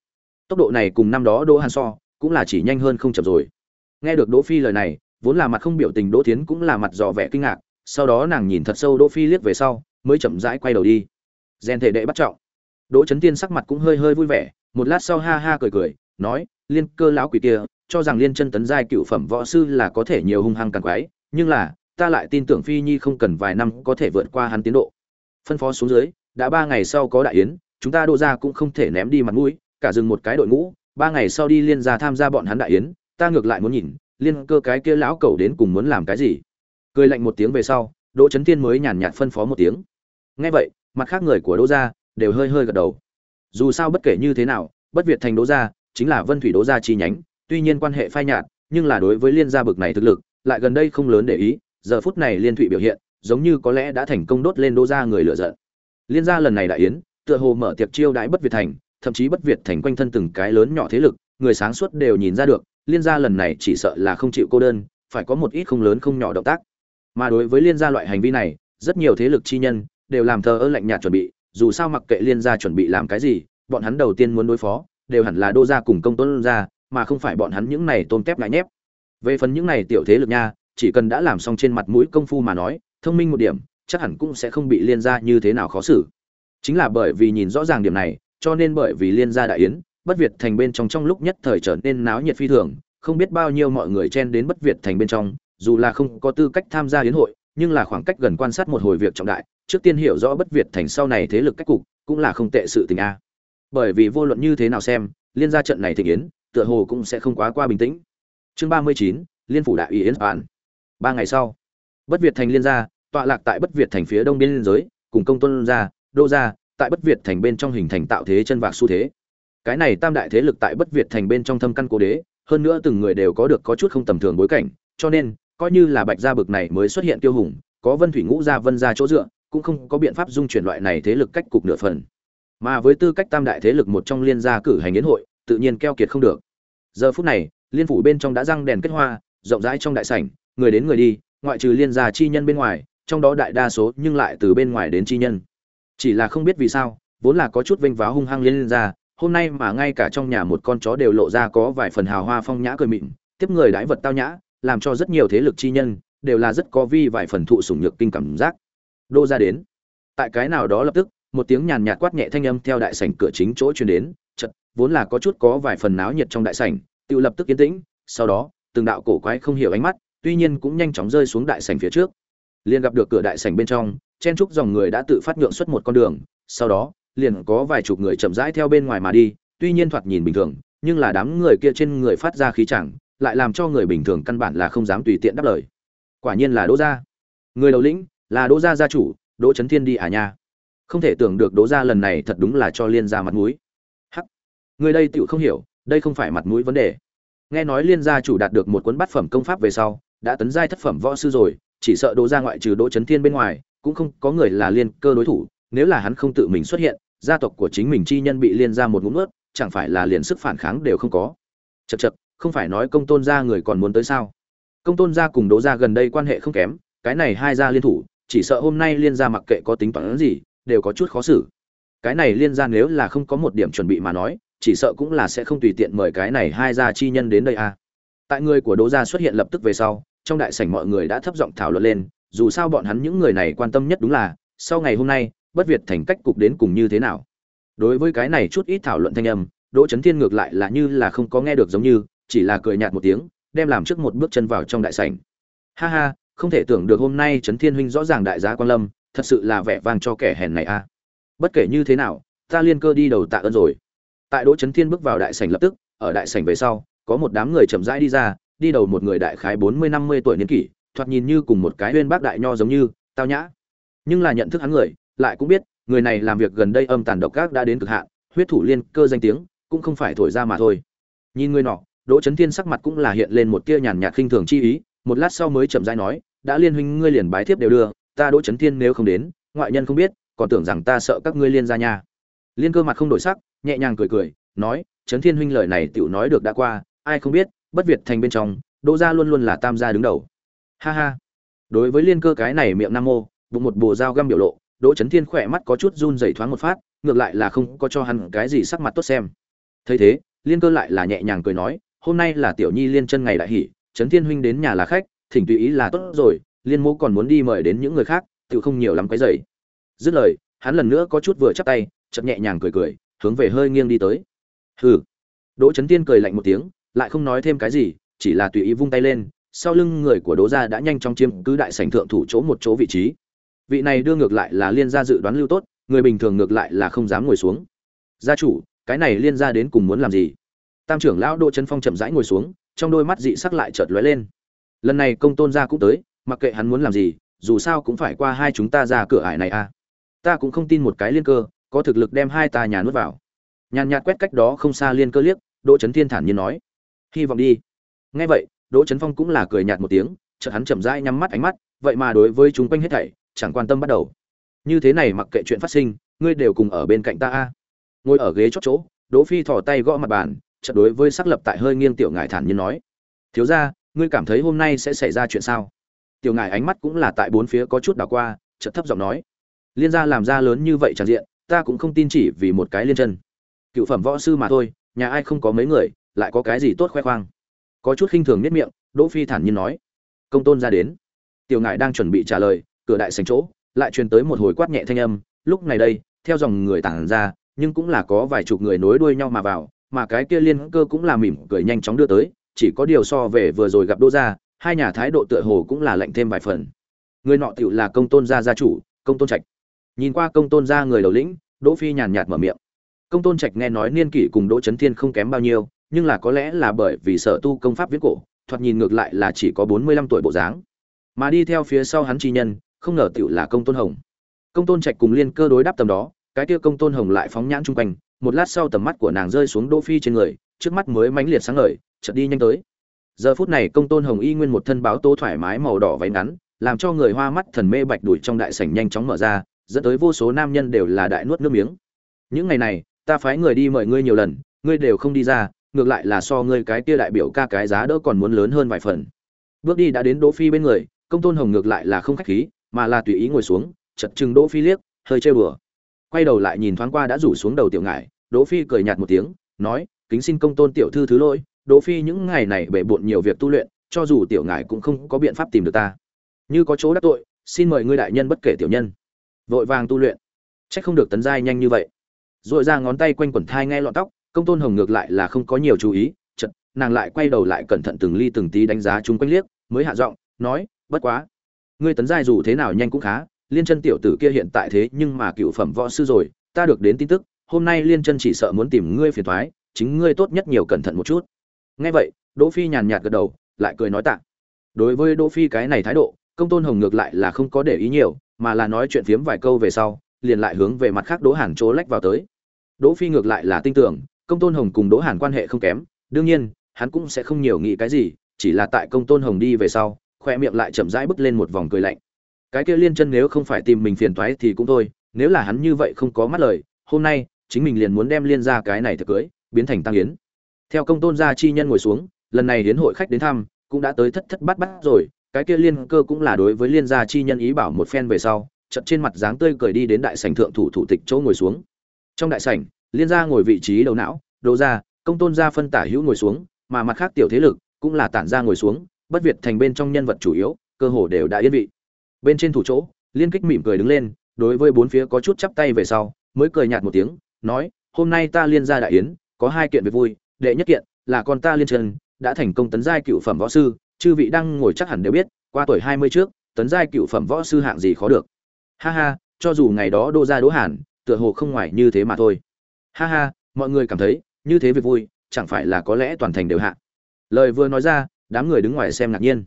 Tốc độ này cùng năm đó đỗ hàn so cũng là chỉ nhanh hơn không chậm rồi. Nghe được đỗ phi lời này, vốn là mặt không biểu tình đỗ tiến cũng là mặt dò vẻ kinh ngạc, sau đó nàng nhìn thật sâu đỗ phi liếc về sau, mới chậm rãi quay đầu đi. Rèn thể đệ bắt trọng. Đỗ chấn tiên sắc mặt cũng hơi hơi vui vẻ, một lát sau ha ha cười cười, nói, liên cơ lão quỷ kia, cho rằng liên chân tấn giai cựu phẩm võ sư là có thể nhiều hung hăng càng quái, nhưng là, ta lại tin tưởng phi nhi không cần vài năm có thể vượt qua hắn tiến độ. Phân phó xuống dưới, đã ba ngày sau có đại yến chúng ta đô ra cũng không thể ném đi mặt mũi, cả dừng một cái đội ngũ, ba ngày sau đi liên gia tham gia bọn hắn đại yến, ta ngược lại muốn nhìn, liên cơ cái kia lão cầu đến cùng muốn làm cái gì. Cười lạnh một tiếng về sau, đỗ trấn tiên mới nhàn nhạt phân phó một tiếng. Nghe vậy, mặt khác người của đỗ gia đều hơi hơi gật đầu. Dù sao bất kể như thế nào, bất việt thành đỗ gia chính là vân thủy đỗ gia chi nhánh, tuy nhiên quan hệ phai nhạt, nhưng là đối với liên gia bực này thực lực, lại gần đây không lớn để ý, giờ phút này liên thụy biểu hiện, giống như có lẽ đã thành công đốt lên đỗ gia người lựa giận. Liên gia lần này đại yến tựa hồ mở tiệc chiêu đãi bất việt thành, thậm chí bất việt thành quanh thân từng cái lớn nhỏ thế lực, người sáng suốt đều nhìn ra được, liên gia lần này chỉ sợ là không chịu cô đơn, phải có một ít không lớn không nhỏ động tác. Mà đối với liên gia loại hành vi này, rất nhiều thế lực chi nhân đều làm thờ ơ lạnh nhạt chuẩn bị, dù sao mặc kệ liên gia chuẩn bị làm cái gì, bọn hắn đầu tiên muốn đối phó, đều hẳn là đô gia cùng công tôn gia, mà không phải bọn hắn những này tôn kép ngại nhép. Về phần những này tiểu thế lực nha, chỉ cần đã làm xong trên mặt mũi công phu mà nói, thông minh một điểm, chắc hẳn cũng sẽ không bị liên gia như thế nào khó xử chính là bởi vì nhìn rõ ràng điểm này, cho nên bởi vì liên gia đại yến, bất việt thành bên trong trong lúc nhất thời trở nên náo nhiệt phi thường, không biết bao nhiêu mọi người chen đến bất việt thành bên trong, dù là không có tư cách tham gia yến hội, nhưng là khoảng cách gần quan sát một hồi việc trọng đại, trước tiên hiểu rõ bất việt thành sau này thế lực cách cục, cũng là không tệ sự tình a. Bởi vì vô luận như thế nào xem, liên gia trận này thịnh yến, tựa hồ cũng sẽ không quá qua bình tĩnh. Chương ba mươi chín, liên phủ đại ủy yến bản ba ngày sau, bất việt thành liên gia, tọa lạc tại bất việt thành phía đông biên giới, cùng công tôn gia đô gia, tại bất việt thành bên trong hình thành tạo thế chân vạc xu thế. Cái này tam đại thế lực tại bất việt thành bên trong thâm căn cố đế, hơn nữa từng người đều có được có chút không tầm thường bối cảnh, cho nên, coi như là bạch gia bực này mới xuất hiện tiêu hùng, có vân thủy ngũ gia, vân gia chỗ dựa, cũng không có biện pháp dung chuyển loại này thế lực cách cục nửa phần. Mà với tư cách tam đại thế lực một trong liên gia cử hành yến hội, tự nhiên keo kiệt không được. Giờ phút này, liên phủ bên trong đã răng đèn kết hoa, rộng rãi trong đại sảnh, người đến người đi, ngoại trừ liên gia chi nhân bên ngoài, trong đó đại đa số nhưng lại từ bên ngoài đến chi nhân chỉ là không biết vì sao, vốn là có chút vênh váo hung hăng lên lên ra, hôm nay mà ngay cả trong nhà một con chó đều lộ ra có vài phần hào hoa phong nhã cười mịn, tiếp người đãi vật tao nhã, làm cho rất nhiều thế lực chi nhân đều là rất có vi vài phần thụ sủng nhược kinh cảm giác. Đô ra đến. Tại cái nào đó lập tức, một tiếng nhàn nhạt quát nhẹ thanh âm theo đại sảnh cửa chính chỗ truyền đến chật vốn là có chút có vài phần náo nhiệt trong đại sảnh, tự lập tức yên tĩnh, sau đó, từng đạo cổ quái không hiểu ánh mắt, tuy nhiên cũng nhanh chóng rơi xuống đại sảnh phía trước. Liền gặp được cửa đại sảnh bên trong chen trúc dòng người đã tự phát nhượng xuất một con đường, sau đó, liền có vài chục người chậm rãi theo bên ngoài mà đi, tuy nhiên thoạt nhìn bình thường, nhưng là đám người kia trên người phát ra khí chẳng, lại làm cho người bình thường căn bản là không dám tùy tiện đáp lời. Quả nhiên là đỗ gia. Người đầu lĩnh, là đỗ gia gia chủ, đỗ Chấn thiên đi à nha. Không thể tưởng được đỗ gia lần này thật đúng là cho liên gia mặt mũi. Hắc. Người đây tựu không hiểu, đây không phải mặt mũi vấn đề. Nghe nói liên gia chủ đạt được một cuốn bát phẩm công pháp về sau, đã tấn giai thất phẩm võ sư rồi, chỉ sợ đỗ gia ngoại trừ đỗ Chấn thiên bên ngoài cũng không có người là liên cơ đối thủ, nếu là hắn không tự mình xuất hiện, gia tộc của chính mình chi nhân bị liên ra một ngụm ướt chẳng phải là liền sức phản kháng đều không có. Chật chật không phải nói công tôn gia người còn muốn tới sao? Công tôn gia cùng đỗ gia gần đây quan hệ không kém, cái này hai gia liên thủ, chỉ sợ hôm nay liên gia mặc kệ có tính toán gì, đều có chút khó xử. Cái này liên gia nếu là không có một điểm chuẩn bị mà nói, chỉ sợ cũng là sẽ không tùy tiện mời cái này hai gia chi nhân đến đây à. tại người của đỗ gia xuất hiện lập tức về sau, trong đại sảnh mọi người đã thấp giọng thảo luận lên dù sao bọn hắn những người này quan tâm nhất đúng là, sau ngày hôm nay, bất việt thành cách cục đến cùng như thế nào. Đối với cái này chút ít thảo luận thanh âm, đỗ trấn thiên ngược lại là như là không có nghe được giống như, chỉ là cười nhạt một tiếng, đem làm trước một bước chân vào trong đại sảnh. Ha ha, không thể tưởng được hôm nay trấn thiên huynh rõ ràng đại giá quan lâm, thật sự là vẻ vang cho kẻ hèn này a. À. Bất kể như thế nào, ta liên cơ đi đầu tạ ơn rồi. Tại đỗ trấn thiên bước vào đại sảnh lập tức, ở đại sảnh về sau, có một đám người chậm rãi đi ra, đi đầu một người đại khái bốn mươi năm mươi tuổi niên kỷ thoạt nhìn như cùng một cái huyên bác đại nho giống như, tao nhã. Nhưng là nhận thức hắn người, lại cũng biết, người này làm việc gần đây âm tàn độc ác đã đến cực hạn, huyết thủ liên cơ danh tiếng, cũng không phải thổi ra mà thôi. Nhìn người nọ, đỗ trấn thiên sắc mặt cũng là hiện lên một tia nhàn nhạt khinh thường chi ý, một lát sau mới chậm rãi nói, đã liên huynh ngươi liền bái thiếp đều đưa ta đỗ trấn thiên nếu không đến, ngoại nhân không biết, còn tưởng rằng ta sợ các ngươi liên ra nhà liên cơ mặt không đổi sắc, nhẹ nhàng cười cười, nói trấn thiên huynh lời này tiểu nói được đã qua, ai không biết, bất việt thành bên trong, đỗ gia luôn luôn là tam gia đứng đầu ha ha. Đối với liên cơ cái này miệng nam mô, bụng một bồ dao găm biểu lộ, đỗ trấn thiên khỏe mắt có chút run rẩy thoáng một phát, ngược lại là không có cho hắn cái gì sắc mặt tốt xem. Thấy thế, liên cơ lại là nhẹ nhàng cười nói, hôm nay là tiểu nhi liên chân ngày đại hỷ trấn thiên huynh đến nhà là khách, thỉnh tùy ý là tốt rồi, liên mô còn muốn đi mời đến những người khác tự không nhiều lắm cái dày dứt lời, hắn lần nữa có chút vừa chắp tay chậm nhẹ nhàng cười cười, hướng về hơi nghiêng đi tới. Hừ. Đỗ trấn tiên cười lạnh một tiếng, lại không nói thêm cái gì, chỉ là tùy ý vung tay lên sau lưng người của đỗ gia đã nhanh chóng chiếm cứ đại sảnh thượng thủ chỗ một chỗ vị trí. Vị này đưa ngược lại là liên gia dự đoán lưu tốt, người bình thường ngược lại là không dám ngồi xuống. Gia chủ, cái này liên gia đến cùng muốn làm gì? Tam trưởng lão đỗ trấn phong chậm rãi ngồi xuống, trong đôi mắt dị sắc lại chợt lóe lên. Lần này công tôn gia cũng tới, mặc kệ hắn muốn làm gì, dù sao cũng phải qua hai chúng ta ra cửa ải này à. Ta cũng không tin một cái liên cơ, có thực lực đem hai ta nhà nuốt vào. Nhàn nhạt quét cách đó không xa liên cơ liếc, đỗ trấn thiên thản nhiên nói. Hy vọng đi. Nghe vậy đỗ Chấn phong cũng là cười nhạt một tiếng, chợt hắn chậm rãi nhắm mắt ánh mắt, vậy mà đối với chúng quanh hết thảy, chẳng quan tâm bắt đầu. Như thế này mặc kệ chuyện phát sinh, ngươi đều cùng ở bên cạnh ta a. Ngồi ở ghế chót chỗ, đỗ phi thò tay gõ mặt bàn, chợt đối với sắc lập tại hơi nghiêng tiểu ngải thản nhiên nói. Thiếu gia, ngươi cảm thấy hôm nay sẽ xảy ra chuyện sao? Tiểu ngải ánh mắt cũng là tại bốn phía có chút đảo qua, chợt thấp giọng nói. Liên gia làm ra lớn như vậy chẳng diện, ta cũng không tin chỉ vì một cái liên chân. Cựu phẩm võ sư mà thôi, nhà ai không có mấy người, lại có cái gì tốt khoe khoang? Có chút khinh thường nhất miệng, đỗ phi thản nhiên nói. Công tôn ra đến. Tiểu ngải đang chuẩn bị trả lời, cửa đại sành chỗ, lại truyền tới một hồi quát nhẹ thanh âm. Lúc này đây, theo dòng người tản ra, nhưng cũng là có vài chục người nối đuôi nhau mà vào, mà cái kia liên cơ cũng là mỉm cười nhanh chóng đưa tới, chỉ có điều so về vừa rồi gặp đỗ gia, hai nhà thái độ tựa hồ cũng là lạnh thêm vài phần. Người nọ tựu là công tôn gia gia chủ, công tôn trạch. Nhìn qua công tôn gia người đầu lĩnh, đỗ phi nhàn nhạt mở miệng. Công tôn trạch nghe nói niên kỷ cùng đỗ chấn thiên không kém bao nhiêu nhưng là có lẽ là bởi vì sở tu công pháp viết cổ, thoạt nhìn ngược lại là chỉ có bốn mươi lăm tuổi bộ dáng. Mà đi theo phía sau hắn chi nhân, không ngờ tựu là công tôn hồng. Công tôn trạch cùng liên cơ đối đáp tầm đó, cái kia công tôn hồng lại phóng nhãn chung quanh, một lát sau tầm mắt của nàng rơi xuống đỗ phi trên người, trước mắt mới mãnh liệt sáng ngời, chợt đi nhanh tới. Giờ phút này công tôn hồng y nguyên một thân báo tố thoải mái màu đỏ váy ngắn, làm cho người hoa mắt thần mê bạch đuổi trong đại sảnh nhanh chóng mở ra, dẫn tới vô số nam nhân đều là đại nuốt nước miếng. Những ngày này, ta phái người đi mời ngươi nhiều lần, ngươi đều không đi ra ngược lại là so ngươi cái kia đại biểu ca cái giá đỡ còn muốn lớn hơn vài phần. Bước đi đã đến đỗ phi bên người, công tôn hồng ngược lại là không khách khí, mà là tùy ý ngồi xuống chật chừng đỗ phi liếc, hơi chơi bừa quay đầu lại nhìn thoáng qua đã rủ xuống đầu tiểu ngải, đỗ phi cười nhạt một tiếng, nói, kính xin công tôn tiểu thư thứ lỗi, đỗ phi những ngày này bể bộn nhiều việc tu luyện, cho dù tiểu ngải cũng không có biện pháp tìm được ta. Như có chỗ đắc tội, xin mời ngươi đại nhân bất kể tiểu nhân. Vội vàng tu luyện. Trách không được tấn giai nhanh như vậy. Rồi ra ngón tay quanh quần thai nghe lọn tóc công tôn hồng ngược lại là không có nhiều chú ý chật nàng lại quay đầu lại cẩn thận từng ly từng tí đánh giá chúng quanh liếc, mới hạ giọng, nói, bất quá, ngươi tấn giai dù thế nào nhanh cũng khá, liên chân tiểu tử kia hiện tại thế nhưng mà cựu phẩm võ sư rồi, ta được đến tin tức, hôm nay liên chân chỉ sợ muốn tìm ngươi phiền thoái chính ngươi tốt nhất nhiều cẩn thận một chút. Nghe vậy, đỗ phi nhàn nhạt gật đầu, lại cười nói tạ. Đối với đỗ phi cái này thái độ, công tôn hồng ngược lại là không có để ý nhiều, mà là nói chuyện phiếm vài câu về sau, liền lại hướng về mặt khác đỗ hàn chỗ lách vào tới. Đỗ phi ngược lại là tin tưởng công tôn hồng cùng đỗ hàn quan hệ không kém, đương nhiên, hắn cũng sẽ không nhiều nghĩ cái gì, chỉ là tại công tôn hồng đi về sau, khoe miệng lại chậm rãi bước lên một vòng cười lạnh. Cái kia liên chân nếu không phải tìm mình phiền toái thì cũng thôi, nếu là hắn như vậy không có mắt lời, hôm nay, chính mình liền muốn đem liên ra cái này thật cưới, biến thành tăng yến. Theo công tôn gia chi nhân ngồi xuống, lần này đến hội khách đến thăm, cũng đã tới thất thất bát bát rồi, cái kia liên cơ cũng là đối với liên gia chi nhân ý bảo một phen về sau chậm trên mặt dáng tươi cười đi đến đại sảnh thượng thủ thủ tịch chỗ ngồi xuống. Trong đại sảnh liên gia ngồi vị trí đầu não, đỗ gia, công tôn gia phân tả hữu ngồi xuống, mà mặt khác tiểu thế lực cũng là tản ra ngồi xuống, bất việt thành bên trong nhân vật chủ yếu, cơ hồ đều đã yên vị. Bên trên thủ chỗ, liên kích mỉm cười đứng lên, đối với bốn phía có chút chắp tay về sau, mới cười nhạt một tiếng, nói, hôm nay ta liên gia đại yến, có hai kiện việc vui, đệ nhất kiện là con ta liên trần, đã thành công tấn giai cựu phẩm võ sư, chư vị đang ngồi chắc hẳn đều biết, qua tuổi hai mươi trước, tấn giai cựu phẩm võ sư hạng gì khó được. Ha ha, cho dù ngày đó đô gia đỗ hàn, tựa hồ không ngoài như thế mà thôi ha ha, mọi người cảm thấy, như thế việc vui, chẳng phải là có lẽ toàn thành đều hạ. Lời vừa nói ra, đám người đứng ngoài xem ngạc nhiên.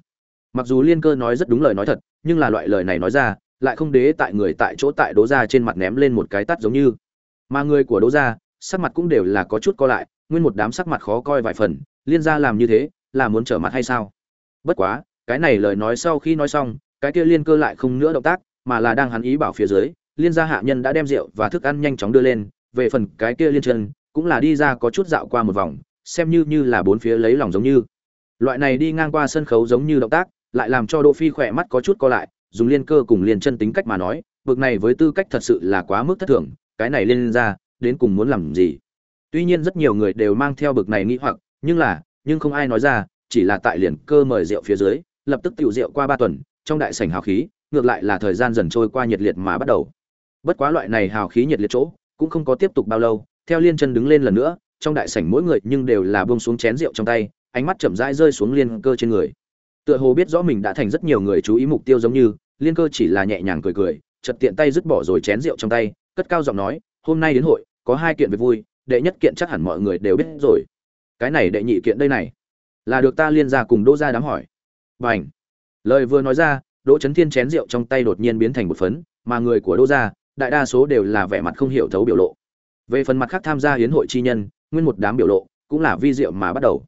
Mặc dù liên cơ nói rất đúng lời nói thật, nhưng là loại lời này nói ra, lại không đế tại người tại chỗ tại đố gia trên mặt ném lên một cái tắt giống như. Mà người của đố gia, sắc mặt cũng đều là có chút co lại, nguyên một đám sắc mặt khó coi vài phần, liên gia làm như thế, là muốn trở mặt hay sao? Bất quá, cái này lời nói sau khi nói xong, cái kia liên cơ lại không nữa động tác, mà là đang hắn ý bảo phía dưới, liên gia hạ nhân đã đem rượu và thức ăn nhanh chóng đưa lên về phần cái kia liên chân, cũng là đi ra có chút dạo qua một vòng, xem như như là bốn phía lấy lòng giống như. Loại này đi ngang qua sân khấu giống như động tác, lại làm cho đỗ phi khỏe mắt có chút co lại, dùng liên cơ cùng liên chân tính cách mà nói vực này với tư cách thật sự là quá mức thất thường, cái này lên ra, đến cùng muốn làm gì? Tuy nhiên rất nhiều người đều mang theo bực này nghĩ hoặc, nhưng là, nhưng không ai nói ra, chỉ là tại liền cơ mời rượu phía dưới, lập tức tiểu rượu qua ba tuần, trong đại sảnh hào khí, ngược lại là thời gian dần trôi qua nhiệt liệt mà bắt đầu. Bất quá loại này hào khí nhiệt liệt chỗ cũng không có tiếp tục bao lâu, theo liên chân đứng lên lần nữa, trong đại sảnh mỗi người nhưng đều là buông xuống chén rượu trong tay, ánh mắt chậm rãi rơi xuống liên cơ trên người. Tựa hồ biết rõ mình đã thành rất nhiều người chú ý mục tiêu giống như, liên cơ chỉ là nhẹ nhàng cười cười chật tiện tay dứt bỏ rồi chén rượu trong tay, cất cao giọng nói, hôm nay đến hội, có hai kiện việc vui, đệ nhất kiện chắc hẳn mọi người đều biết rồi. Cái này đệ nhị kiện đây này. Là được ta liên ra cùng đỗ ra đám hỏi. Và ảnh lời vừa nói ra, đỗ trấn thiên chén rượu trong tay đột nhiên biến thành một phấn, mà người của đỗ gia đại đa số đều là vẻ mặt không hiểu thấu biểu lộ. Về phần mặt khác tham gia hiến hội chi nhân nguyên một đám biểu lộ cũng là vi diệu mà bắt đầu.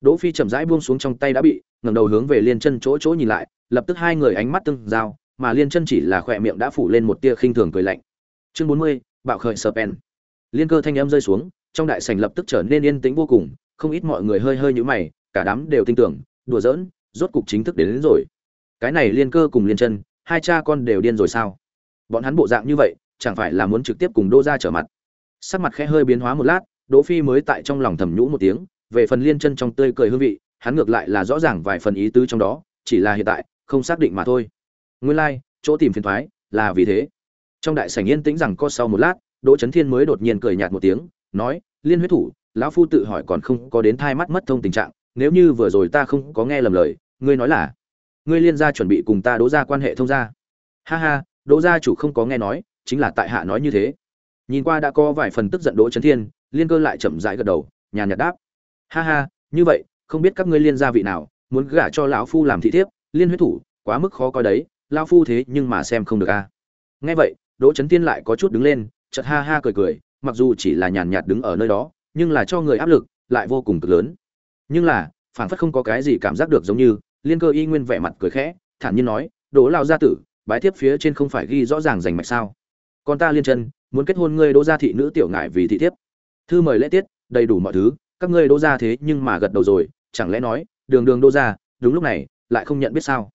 Đỗ phi chậm rãi buông xuống trong tay đã bị ngẩng đầu hướng về liên chân chỗ chỗ nhìn lại lập tức hai người ánh mắt tương giao mà liên chân chỉ là khỏe miệng đã phủ lên một tia khinh thường cười lạnh. Chương bốn mươi bạo khởi sờ pen. Liên cơ thanh âm rơi xuống trong đại sảnh lập tức trở nên yên tĩnh vô cùng không ít mọi người hơi hơi nhíu mày cả đám đều tin tưởng đùa giỡn rốt cục chính thức đến, đến rồi. Cái này liên cơ cùng liên chân hai cha con đều điên rồi sao? Bọn hắn bộ dạng như vậy chẳng phải là muốn trực tiếp cùng đô ra trở mặt. Sắc mặt khẽ hơi biến hóa một lát đỗ phi mới tại trong lòng thầm nhũ một tiếng về phần liên chân trong tươi cười hương vị hắn ngược lại là rõ ràng vài phần ý tứ trong đó chỉ là hiện tại không xác định mà thôi. Nguyên lai like, chỗ tìm phiền thoái là vì thế. Trong đại sảnh yên tĩnh rằng có sau một lát đỗ chấn thiên mới đột nhiên cười nhạt một tiếng nói liên huyết thủ lão phu tự hỏi còn không có đến thai mắt mất thông tình trạng nếu như vừa rồi ta không có nghe lầm lời ngươi nói là ngươi liên gia chuẩn bị cùng ta đỗ ra quan hệ thông gia. Ha ha đỗ gia chủ không có nghe nói, chính là tại hạ nói như thế. Nhìn qua đã có vài phần tức giận đỗ chấn thiên, liên cơ lại chậm rãi gật đầu, nhàn nhạt đáp. Ha ha, như vậy, không biết các ngươi liên gia vị nào, muốn gả cho lão phu làm thị thiếp, liên huyết thủ, quá mức khó coi đấy, lão phu thế nhưng mà xem không được a nghe vậy, đỗ chấn thiên lại có chút đứng lên, chợt ha ha cười cười, mặc dù chỉ là nhàn nhạt đứng ở nơi đó, nhưng là cho người áp lực lại vô cùng cực lớn. Nhưng là phản phất không có cái gì cảm giác được giống như, liên cơ y nguyên vẻ mặt cười khẽ, thản nhiên nói, đỗ lao gia tử bái thiếp phía trên không phải ghi rõ ràng rành mạch sao? Con ta liên chân, muốn kết hôn ngươi đỗ gia thị nữ tiểu ngải vì thị thiếp. Thư mời lễ tiết, đầy đủ mọi thứ, các ngươi đỗ gia thế nhưng mà gật đầu rồi, chẳng lẽ nói, đường đường đỗ gia, đúng lúc này, lại không nhận biết sao?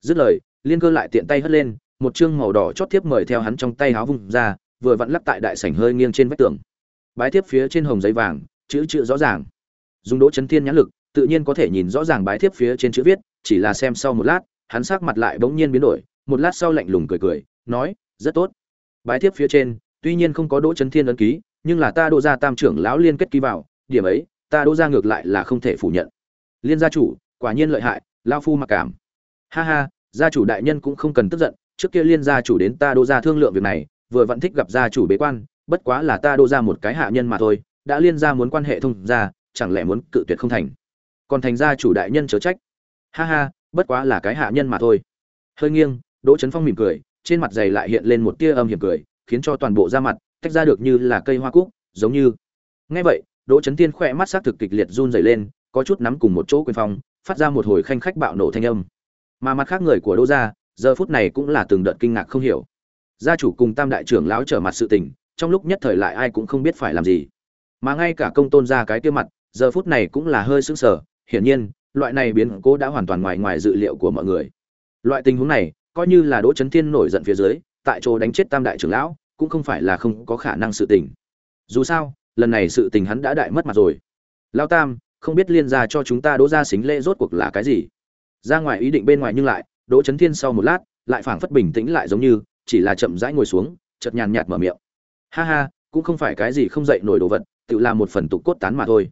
Dứt lời, liên cơ lại tiện tay hất lên, một chương màu đỏ chót thiếp mời theo hắn trong tay háo vùng ra, vừa vặn lắp tại đại sảnh hơi nghiêng trên vách tường. Bái thiếp phía trên hồng giấy vàng, chữ chữ rõ ràng. Dùng đỗ chấn thiên nhãn lực, tự nhiên có thể nhìn rõ ràng bái thiếp phía trên chữ viết, chỉ là xem sau một lát, hắn sắc mặt lại bỗng nhiên biến đổi một lát sau lạnh lùng cười cười, nói, rất tốt. Bái thiếp phía trên, tuy nhiên không có đỗ chấn thiên ấn ký, nhưng là ta đỗ gia tam trưởng lão liên kết ký vào, điểm ấy, ta đỗ gia ngược lại là không thể phủ nhận. Liên gia chủ, quả nhiên lợi hại, lao phu mặc cảm. Ha ha, gia chủ đại nhân cũng không cần tức giận, trước kia liên gia chủ đến ta đỗ gia thương lượng việc này, vừa vẫn thích gặp gia chủ bế quan, bất quá là ta đỗ gia một cái hạ nhân mà thôi, đã liên gia muốn quan hệ thông gia, chẳng lẽ muốn cự tuyệt không thành? Còn thành gia chủ đại nhân chớ trách. Ha ha, bất quá là cái hạ nhân mà thôi. Hơi nghiêng đỗ Chấn phong mỉm cười, trên mặt dày lại hiện lên một tia âm hiểm cười, khiến cho toàn bộ da mặt tách ra được như là cây hoa cúc, giống như. Nghe vậy, đỗ Chấn tiên khỏe mắt sắc thực kịch liệt run dày lên, có chút nắm cùng một chỗ quyền phong, phát ra một hồi khanh khách bạo nổ thanh âm. Mà mặt khác người của đỗ gia, giờ phút này cũng là từng đợt kinh ngạc không hiểu. Gia chủ cùng tam đại trưởng lão trở mặt sự tình, trong lúc nhất thời lại ai cũng không biết phải làm gì. Mà ngay cả công tôn gia cái kia mặt, giờ phút này cũng là hơi sững sờ, hiển nhiên, loại này biến cố đã hoàn toàn ngoài ngoài dự liệu của mọi người. Loại tình huống này coi như là đỗ trấn thiên nổi giận phía dưới, tại chỗ đánh chết tam đại trưởng lão, cũng không phải là không có khả năng sự tình. Dù sao, lần này sự tình hắn đã đại mất mặt rồi. Lao tam, không biết liên gia cho chúng ta đỗ ra xính lễ rốt cuộc là cái gì? Ra ngoài ý định bên ngoài nhưng lại, đỗ trấn thiên sau một lát, lại phảng phất bình tĩnh lại giống như, chỉ là chậm rãi ngồi xuống, chợt nhàn nhạt mở miệng. Ha ha, cũng không phải cái gì không dậy nổi đồ vật, tự làm một phần tục cốt tán mà thôi.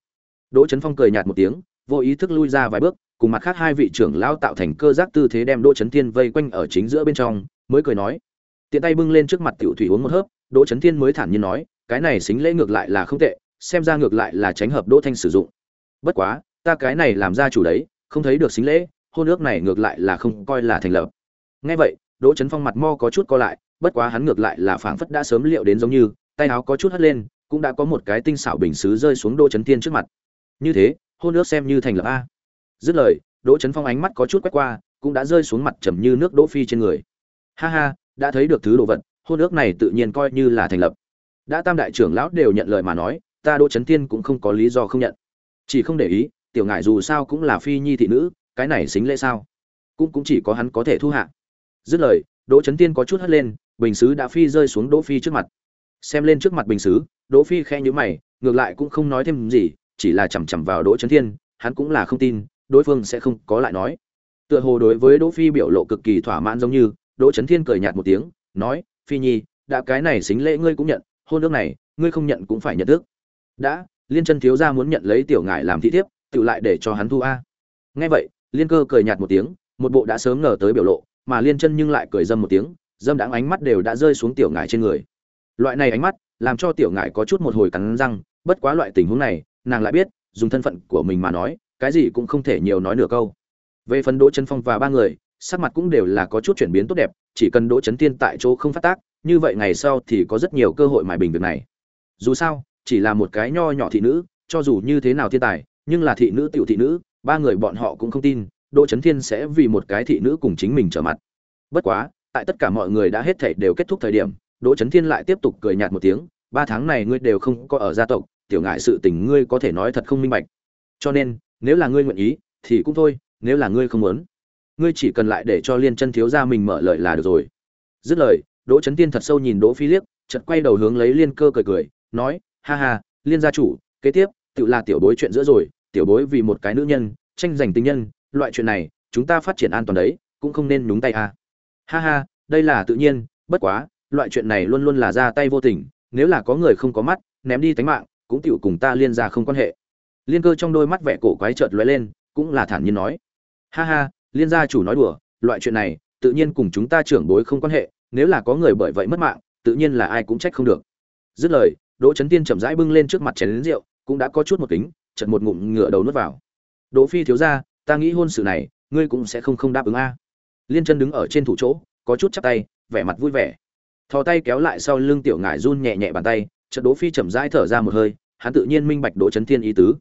Đỗ trấn phong cười nhạt một tiếng, vô ý thức lui ra vài bước cùng mặt khác hai vị trưởng lão tạo thành cơ giác tư thế đem đỗ Chấn thiên vây quanh ở chính giữa bên trong, mới cười nói. Tiện tay bưng lên trước mặt tiểu thủy uống một hớp, đỗ Chấn thiên mới thản nhiên nói, cái này xính lễ ngược lại là không tệ, xem ra ngược lại là tránh hợp đỗ thanh sử dụng. Bất quá, ta cái này làm ra chủ đấy, không thấy được xính lễ, hôn ước này ngược lại là không coi là thành lập. Nghe vậy, đỗ Chấn phong mặt mo có chút co lại, bất quá hắn ngược lại là phảng phất đã sớm liệu đến giống như, tay áo có chút hất lên, cũng đã có một cái tinh xảo bình sứ rơi xuống đỗ Chấn thiên trước mặt. Như thế, hôn ước xem như thành lập a dứt lời, đỗ trấn phong ánh mắt có chút quét qua, cũng đã rơi xuống mặt trầm như nước đỗ phi trên người. Ha ha, đã thấy được thứ đồ vật, hôn ước này tự nhiên coi như là thành lập. Đã tam đại trưởng lão đều nhận lời mà nói, ta đỗ trấn thiên cũng không có lý do không nhận. Chỉ không để ý, tiểu ngải dù sao cũng là phi nhi thị nữ, cái này xính lễ sao? Cũng cũng chỉ có hắn có thể thu hạ. Dứt lời, đỗ trấn tiên có chút hất lên, bình xứ đã phi rơi xuống đỗ phi trước mặt. Xem lên trước mặt bình xứ, đỗ phi khe nhíu mày, ngược lại cũng không nói thêm gì, chỉ là chằm chằm vào đỗ trấn thiên, hắn cũng là không tin đối phương sẽ không có lại nói. Tựa hồ đối với đỗ phi biểu lộ cực kỳ thỏa mãn giống như, đỗ trấn thiên cười nhạt một tiếng, nói, phi nhi, đã cái này xính lễ ngươi cũng nhận, hôn ước này, ngươi không nhận cũng phải nhận thức. Đã, liên chân thiếu gia muốn nhận lấy tiểu ngải làm thị thiếp, tự lại để cho hắn thu a. Nghe vậy, liên cơ cười nhạt một tiếng, một bộ đã sớm ngờ tới biểu lộ, mà liên chân nhưng lại cười dâm một tiếng, dâm đãng ánh mắt đều đã rơi xuống tiểu ngải trên người. Loại này ánh mắt, làm cho tiểu ngải có chút một hồi cắn răng, bất quá loại tình huống này, nàng lại biết, dùng thân phận của mình mà nói cái gì cũng không thể nhiều nói nửa câu. Về phần đỗ Chấn phong và ba người, sắc mặt cũng đều là có chút chuyển biến tốt đẹp, chỉ cần đỗ chấn tiên tại chỗ không phát tác, như vậy ngày sau thì có rất nhiều cơ hội mài bình việc này. Dù sao, chỉ là một cái nho nhỏ thị nữ, cho dù như thế nào thiên tài, nhưng là thị nữ tiểu thị nữ, ba người bọn họ cũng không tin, đỗ chấn thiên sẽ vì một cái thị nữ cùng chính mình trở mặt. Bất quá, tại tất cả mọi người đã hết thảy đều kết thúc thời điểm, đỗ chấn thiên lại tiếp tục cười nhạt một tiếng, ba tháng này ngươi đều không có ở gia tộc, tiểu ngại sự tình ngươi có thể nói thật không minh bạch. Cho nên nếu là ngươi nguyện ý, thì cũng thôi, nếu là ngươi không muốn. Ngươi chỉ cần lại để cho liên chân thiếu gia mình mở lời là được rồi. Dứt lời, đỗ chấn tiên thật sâu nhìn đỗ phi liếc, chợt quay đầu hướng lấy liên cơ cười cười, nói, ha ha, liên gia chủ, kế tiếp, tự là tiểu bối chuyện giữa rồi, tiểu bối vì một cái nữ nhân, tranh giành tình nhân, loại chuyện này, chúng ta phát triển an toàn đấy, cũng không nên nhúng tay à. ha ha, đây là tự nhiên, bất quá, loại chuyện này luôn luôn là ra tay vô tình, nếu là có người không có mắt, ném đi tánh mạng, cũng tiểu cùng ta liên ra không quan hệ liên cơ trong đôi mắt vẻ cổ quái chợt lóe lên, cũng là thản nhiên nói. Ha ha, liên gia chủ nói đùa, loại chuyện này, tự nhiên cùng chúng ta trưởng bối không quan hệ, nếu là có người bởi vậy mất mạng, tự nhiên là ai cũng trách không được. Dứt lời, đỗ trấn tiên chậm rãi bưng lên trước mặt chén lính rượu, cũng đã có chút một kính chật một ngụm ngựa đầu nuốt vào. Đỗ phi thiếu gia, ta nghĩ hôn sự này, ngươi cũng sẽ không không đáp ứng a. Liên chân đứng ở trên thủ chỗ, có chút chắp tay, vẻ mặt vui vẻ. Thò tay kéo lại sau lưng tiểu ngải run nhẹ nhẹ bàn tay, chợt đỗ phi chậm rãi thở ra một hơi, hắn tự nhiên minh bạch đỗ chấn thiên ý tứ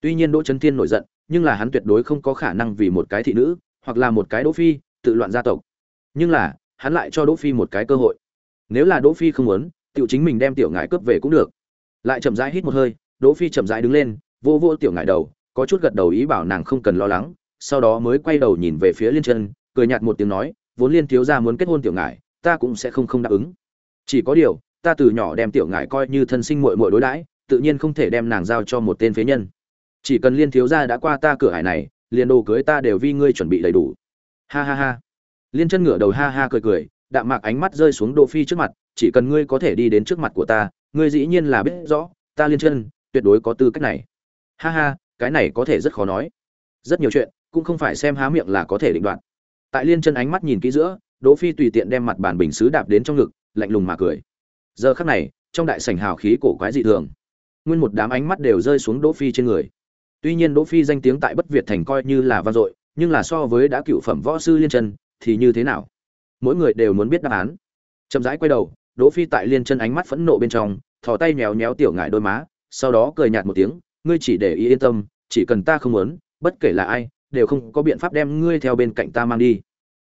tuy nhiên đỗ chấn thiên nổi giận, nhưng là hắn tuyệt đối không có khả năng vì một cái thị nữ, hoặc là một cái đỗ phi, tự loạn gia tộc. Nhưng là, hắn lại cho đỗ phi một cái cơ hội. Nếu là đỗ phi không muốn, tiểu chính mình đem tiểu ngải cướp về cũng được. Lại chậm rãi hít một hơi, đỗ phi chậm rãi đứng lên, vô vô tiểu ngải đầu, có chút gật đầu ý bảo nàng không cần lo lắng, sau đó mới quay đầu nhìn về phía liên chân cười nhạt một tiếng nói, vốn liên thiếu gia muốn kết hôn tiểu ngải, ta cũng sẽ không không đáp ứng. Chỉ có điều, ta từ nhỏ đem tiểu ngải coi như thân sinh muội muội đối đãi, tự nhiên không thể đem nàng giao cho một tên phế nhân chỉ cần liên thiếu gia đã qua ta cửa hải này, liền đồ cưới ta đều vi ngươi chuẩn bị đầy đủ. Ha ha ha. Liên chân ngửa đầu ha ha cười cười, đạm mạc ánh mắt rơi xuống đỗ phi trước mặt, chỉ cần ngươi có thể đi đến trước mặt của ta, ngươi dĩ nhiên là biết rõ, ta liên chân, tuyệt đối có tư cách này. Ha ha, cái này có thể rất khó nói. Rất nhiều chuyện, cũng không phải xem há miệng là có thể định đoạt. Tại liên chân ánh mắt nhìn kỹ giữa, đỗ phi tùy tiện đem mặt bàn bình sứ đạp đến trong ngực, lạnh lùng mà cười. Giờ khắc này, trong đại sảnh hào khí cổ quái dị thường. Nguyên một đám ánh mắt đều rơi xuống đỗ phi trên người tuy nhiên đỗ phi danh tiếng tại bất việt thành coi như là vang dội, nhưng là so với đã cựu phẩm võ sư liên chân thì như thế nào? Mỗi người đều muốn biết đáp án. Chậm rãi quay đầu, đỗ phi tại liên chân ánh mắt phẫn nộ bên trong, thò tay méo méo tiểu ngải đôi má, sau đó cười nhạt một tiếng, ngươi chỉ để ý yên tâm, chỉ cần ta không muốn, bất kể là ai, đều không có biện pháp đem ngươi theo bên cạnh ta mang đi.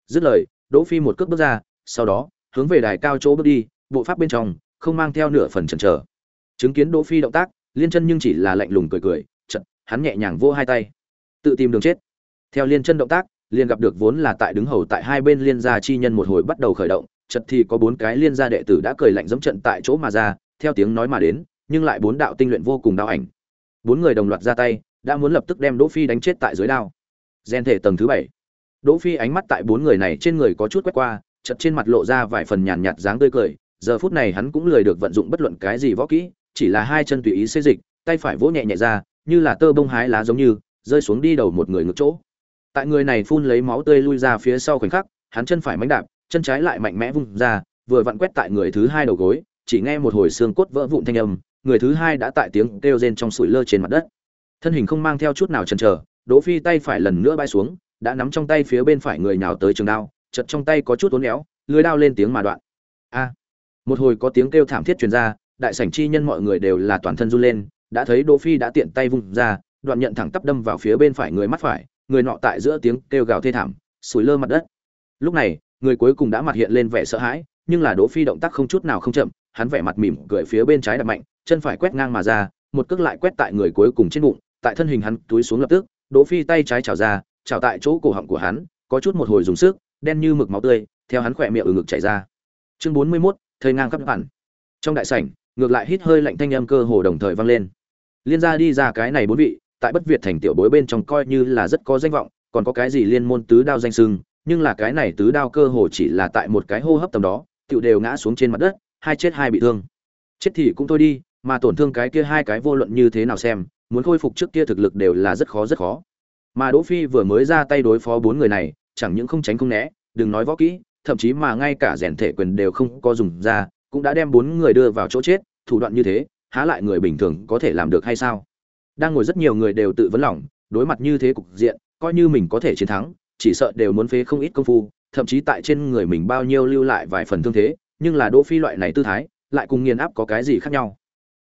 Dứt lời, đỗ phi một cước bước ra, sau đó, hướng về đài cao chỗ bước đi, bộ pháp bên trong, không mang theo nửa phần chần chờ. Chứng kiến đỗ phi động tác, liên chân nhưng chỉ là lạnh lùng cười cười hắn nhẹ nhàng vô hai tay. Tự tìm đường chết. Theo liên chân động tác liền gặp được vốn là tại đứng hầu tại hai bên liên gia chi nhân một hồi bắt đầu khởi động, chợt thì có bốn cái liên gia đệ tử đã cười lạnh dẫm trận tại chỗ mà ra, theo tiếng nói mà đến, nhưng lại bốn đạo tinh luyện vô cùng đau ảnh. Bốn người đồng loạt ra tay, đã muốn lập tức đem đỗ phi đánh chết tại dưới đao. Gen thể tầng thứ bảy. Đỗ phi ánh mắt tại bốn người này trên người có chút quét qua, chợt trên mặt lộ ra vài phần nhàn nhạt dáng tươi cười, giờ phút này hắn cũng lười được vận dụng bất luận cái gì võ kỹ, chỉ là hai chân tùy ý xê dịch, tay phải vỗ nhẹ nhẹ ra như là tơ bông hái lá giống như, rơi xuống đi đầu một người ngược chỗ. Tại người này phun lấy máu tươi lui ra phía sau khoảnh khắc, hắn chân phải mánh đạp, chân trái lại mạnh mẽ vung ra, vừa vặn quét tại người thứ hai đầu gối, chỉ nghe một hồi xương cốt vỡ vụn thanh âm, người thứ hai đã tại tiếng kêu rên trong sủi lơ trên mặt đất. Thân hình không mang theo chút nào chần chờ, đỗ phi tay phải lần nữa bay xuống, đã nắm trong tay phía bên phải người nào tới trường đao, chật trong tay có chút uốn éo, lưới đao lên tiếng mà đoạn. A! Một hồi có tiếng kêu thảm thiết truyền ra, đại sảnh chi nhân mọi người đều là toàn thân run lên đã thấy đỗ phi đã tiện tay vung ra đoạn nhận thẳng tắp đâm vào phía bên phải người mắt phải người nọ tại giữa tiếng kêu gào thê thảm sủi lơ mặt đất. Lúc này người cuối cùng đã mặt hiện lên vẻ sợ hãi nhưng là đỗ phi động tác không chút nào không chậm hắn vẻ mặt mỉm cười phía bên trái đập mạnh chân phải quét ngang mà ra một cước lại quét tại người cuối cùng trên bụng tại thân hình hắn túi xuống lập tức đỗ phi tay trái chảo ra chảo tại chỗ cổ họng của hắn có chút một hồi dùng sức đen như mực máu tươi theo hắn khỏe miệng ở ngực chảy ra. Chương 41, thời ngang cấp bản. trong đại sảnh ngược lại hít hơi lạnh thanh âm cơ hồ đồng thời vang lên liên gia đi ra cái này bốn vị, tại bất việt thành tiểu bối bên trong coi như là rất có danh vọng, còn có cái gì liên môn tứ đao danh sưng, nhưng là cái này tứ đao cơ hồ chỉ là tại một cái hô hấp tầm đó tựu đều ngã xuống trên mặt đất, hai chết hai bị thương. Chết thì cũng thôi đi, mà tổn thương cái kia hai cái vô luận như thế nào xem, muốn khôi phục trước kia thực lực đều là rất khó rất khó. Mà đỗ phi vừa mới ra tay đối phó bốn người này, chẳng những không tránh không né, đừng nói võ kỹ, thậm chí mà ngay cả rèn thể quyền đều không có dùng ra, cũng đã đem bốn người đưa vào chỗ chết, thủ đoạn như thế há lại người bình thường có thể làm được hay sao? Đang ngồi rất nhiều người đều tự vấn lòng, đối mặt như thế cục diện, coi như mình có thể chiến thắng, chỉ sợ đều muốn phế không ít công phu, thậm chí tại trên người mình bao nhiêu lưu lại vài phần thương thế, nhưng là đỗ phi loại này tư thái, lại cùng nghiền áp có cái gì khác nhau?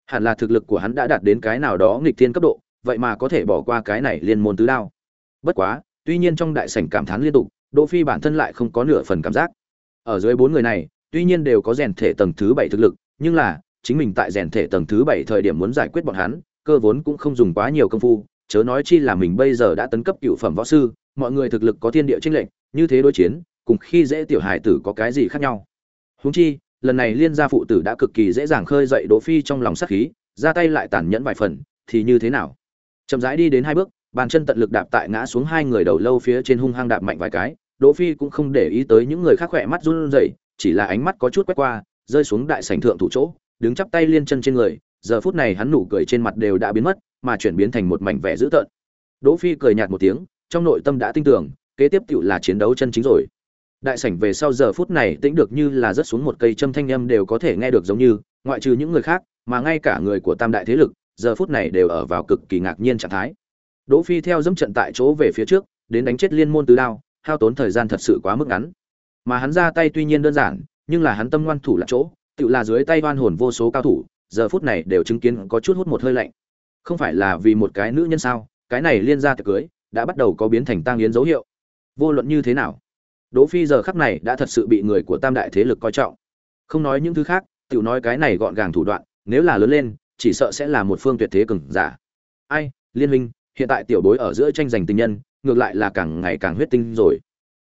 Hẳn là thực lực của hắn đã đạt đến cái nào đó nghịch thiên cấp độ, vậy mà có thể bỏ qua cái này liên môn tứ đao. Bất quá, tuy nhiên trong đại sảnh cảm thán liên tục, đỗ phi bản thân lại không có nửa phần cảm giác. Ở dưới bốn người này, tuy nhiên đều có rèn thể tầng thứ bảy thực lực, nhưng là chính mình tại rèn thể tầng thứ bảy thời điểm muốn giải quyết bọn hắn, cơ vốn cũng không dùng quá nhiều công phu, chớ nói chi là mình bây giờ đã tấn cấp cựu phẩm võ sư, mọi người thực lực có thiên địa chênh lệch, như thế đối chiến, cùng khi dễ tiểu hải tử có cái gì khác nhau. Huống chi, lần này liên gia phụ tử đã cực kỳ dễ dàng khơi dậy đỗ phi trong lòng sát khí, ra tay lại tàn nhẫn vài phần, thì như thế nào? Chậm rãi đi đến hai bước, bàn chân tận lực đạp tại ngã xuống hai người đầu lâu phía trên hung hăng đạp mạnh vài cái, đỗ phi cũng không để ý tới những người khác khỏe mắt run rẩy, chỉ là ánh mắt có chút quét qua, rơi xuống đại sảnh thượng thủ chỗ đứng chắp tay liên chân trên người, giờ phút này hắn nụ cười trên mặt đều đã biến mất, mà chuyển biến thành một mảnh vẻ dữ tợn. Đỗ phi cười nhạt một tiếng, trong nội tâm đã tin tưởng, kế tiếp tựu là chiến đấu chân chính rồi. Đại sảnh về sau giờ phút này tĩnh được như là rất xuống một cây châm thanh âm đều có thể nghe được giống như, ngoại trừ những người khác, mà ngay cả người của tam đại thế lực, giờ phút này đều ở vào cực kỳ ngạc nhiên trạng thái. Đỗ phi theo dẫm trận tại chỗ về phía trước, đến đánh chết liên môn tứ đao, hao tốn thời gian thật sự quá mức ngắn. Mà hắn ra tay tuy nhiên đơn giản, nhưng là hắn tâm ngoan thủ là chỗ tự là dưới tay oan hồn vô số cao thủ, giờ phút này đều chứng kiến có chút hút một hơi lạnh. Không phải là vì một cái nữ nhân sao, cái này liên gia tiệc cưới đã bắt đầu có biến thành tang yến dấu hiệu. Vô luận như thế nào, đỗ phi giờ khắc này đã thật sự bị người của tam đại thế lực coi trọng. Không nói những thứ khác tiểu nói cái này gọn gàng thủ đoạn, nếu là lớn lên, chỉ sợ sẽ là một phương tuyệt thế cường giả. Ai, liên minh, hiện tại tiểu bối ở giữa tranh giành tình nhân, ngược lại là càng ngày càng huyết tinh rồi.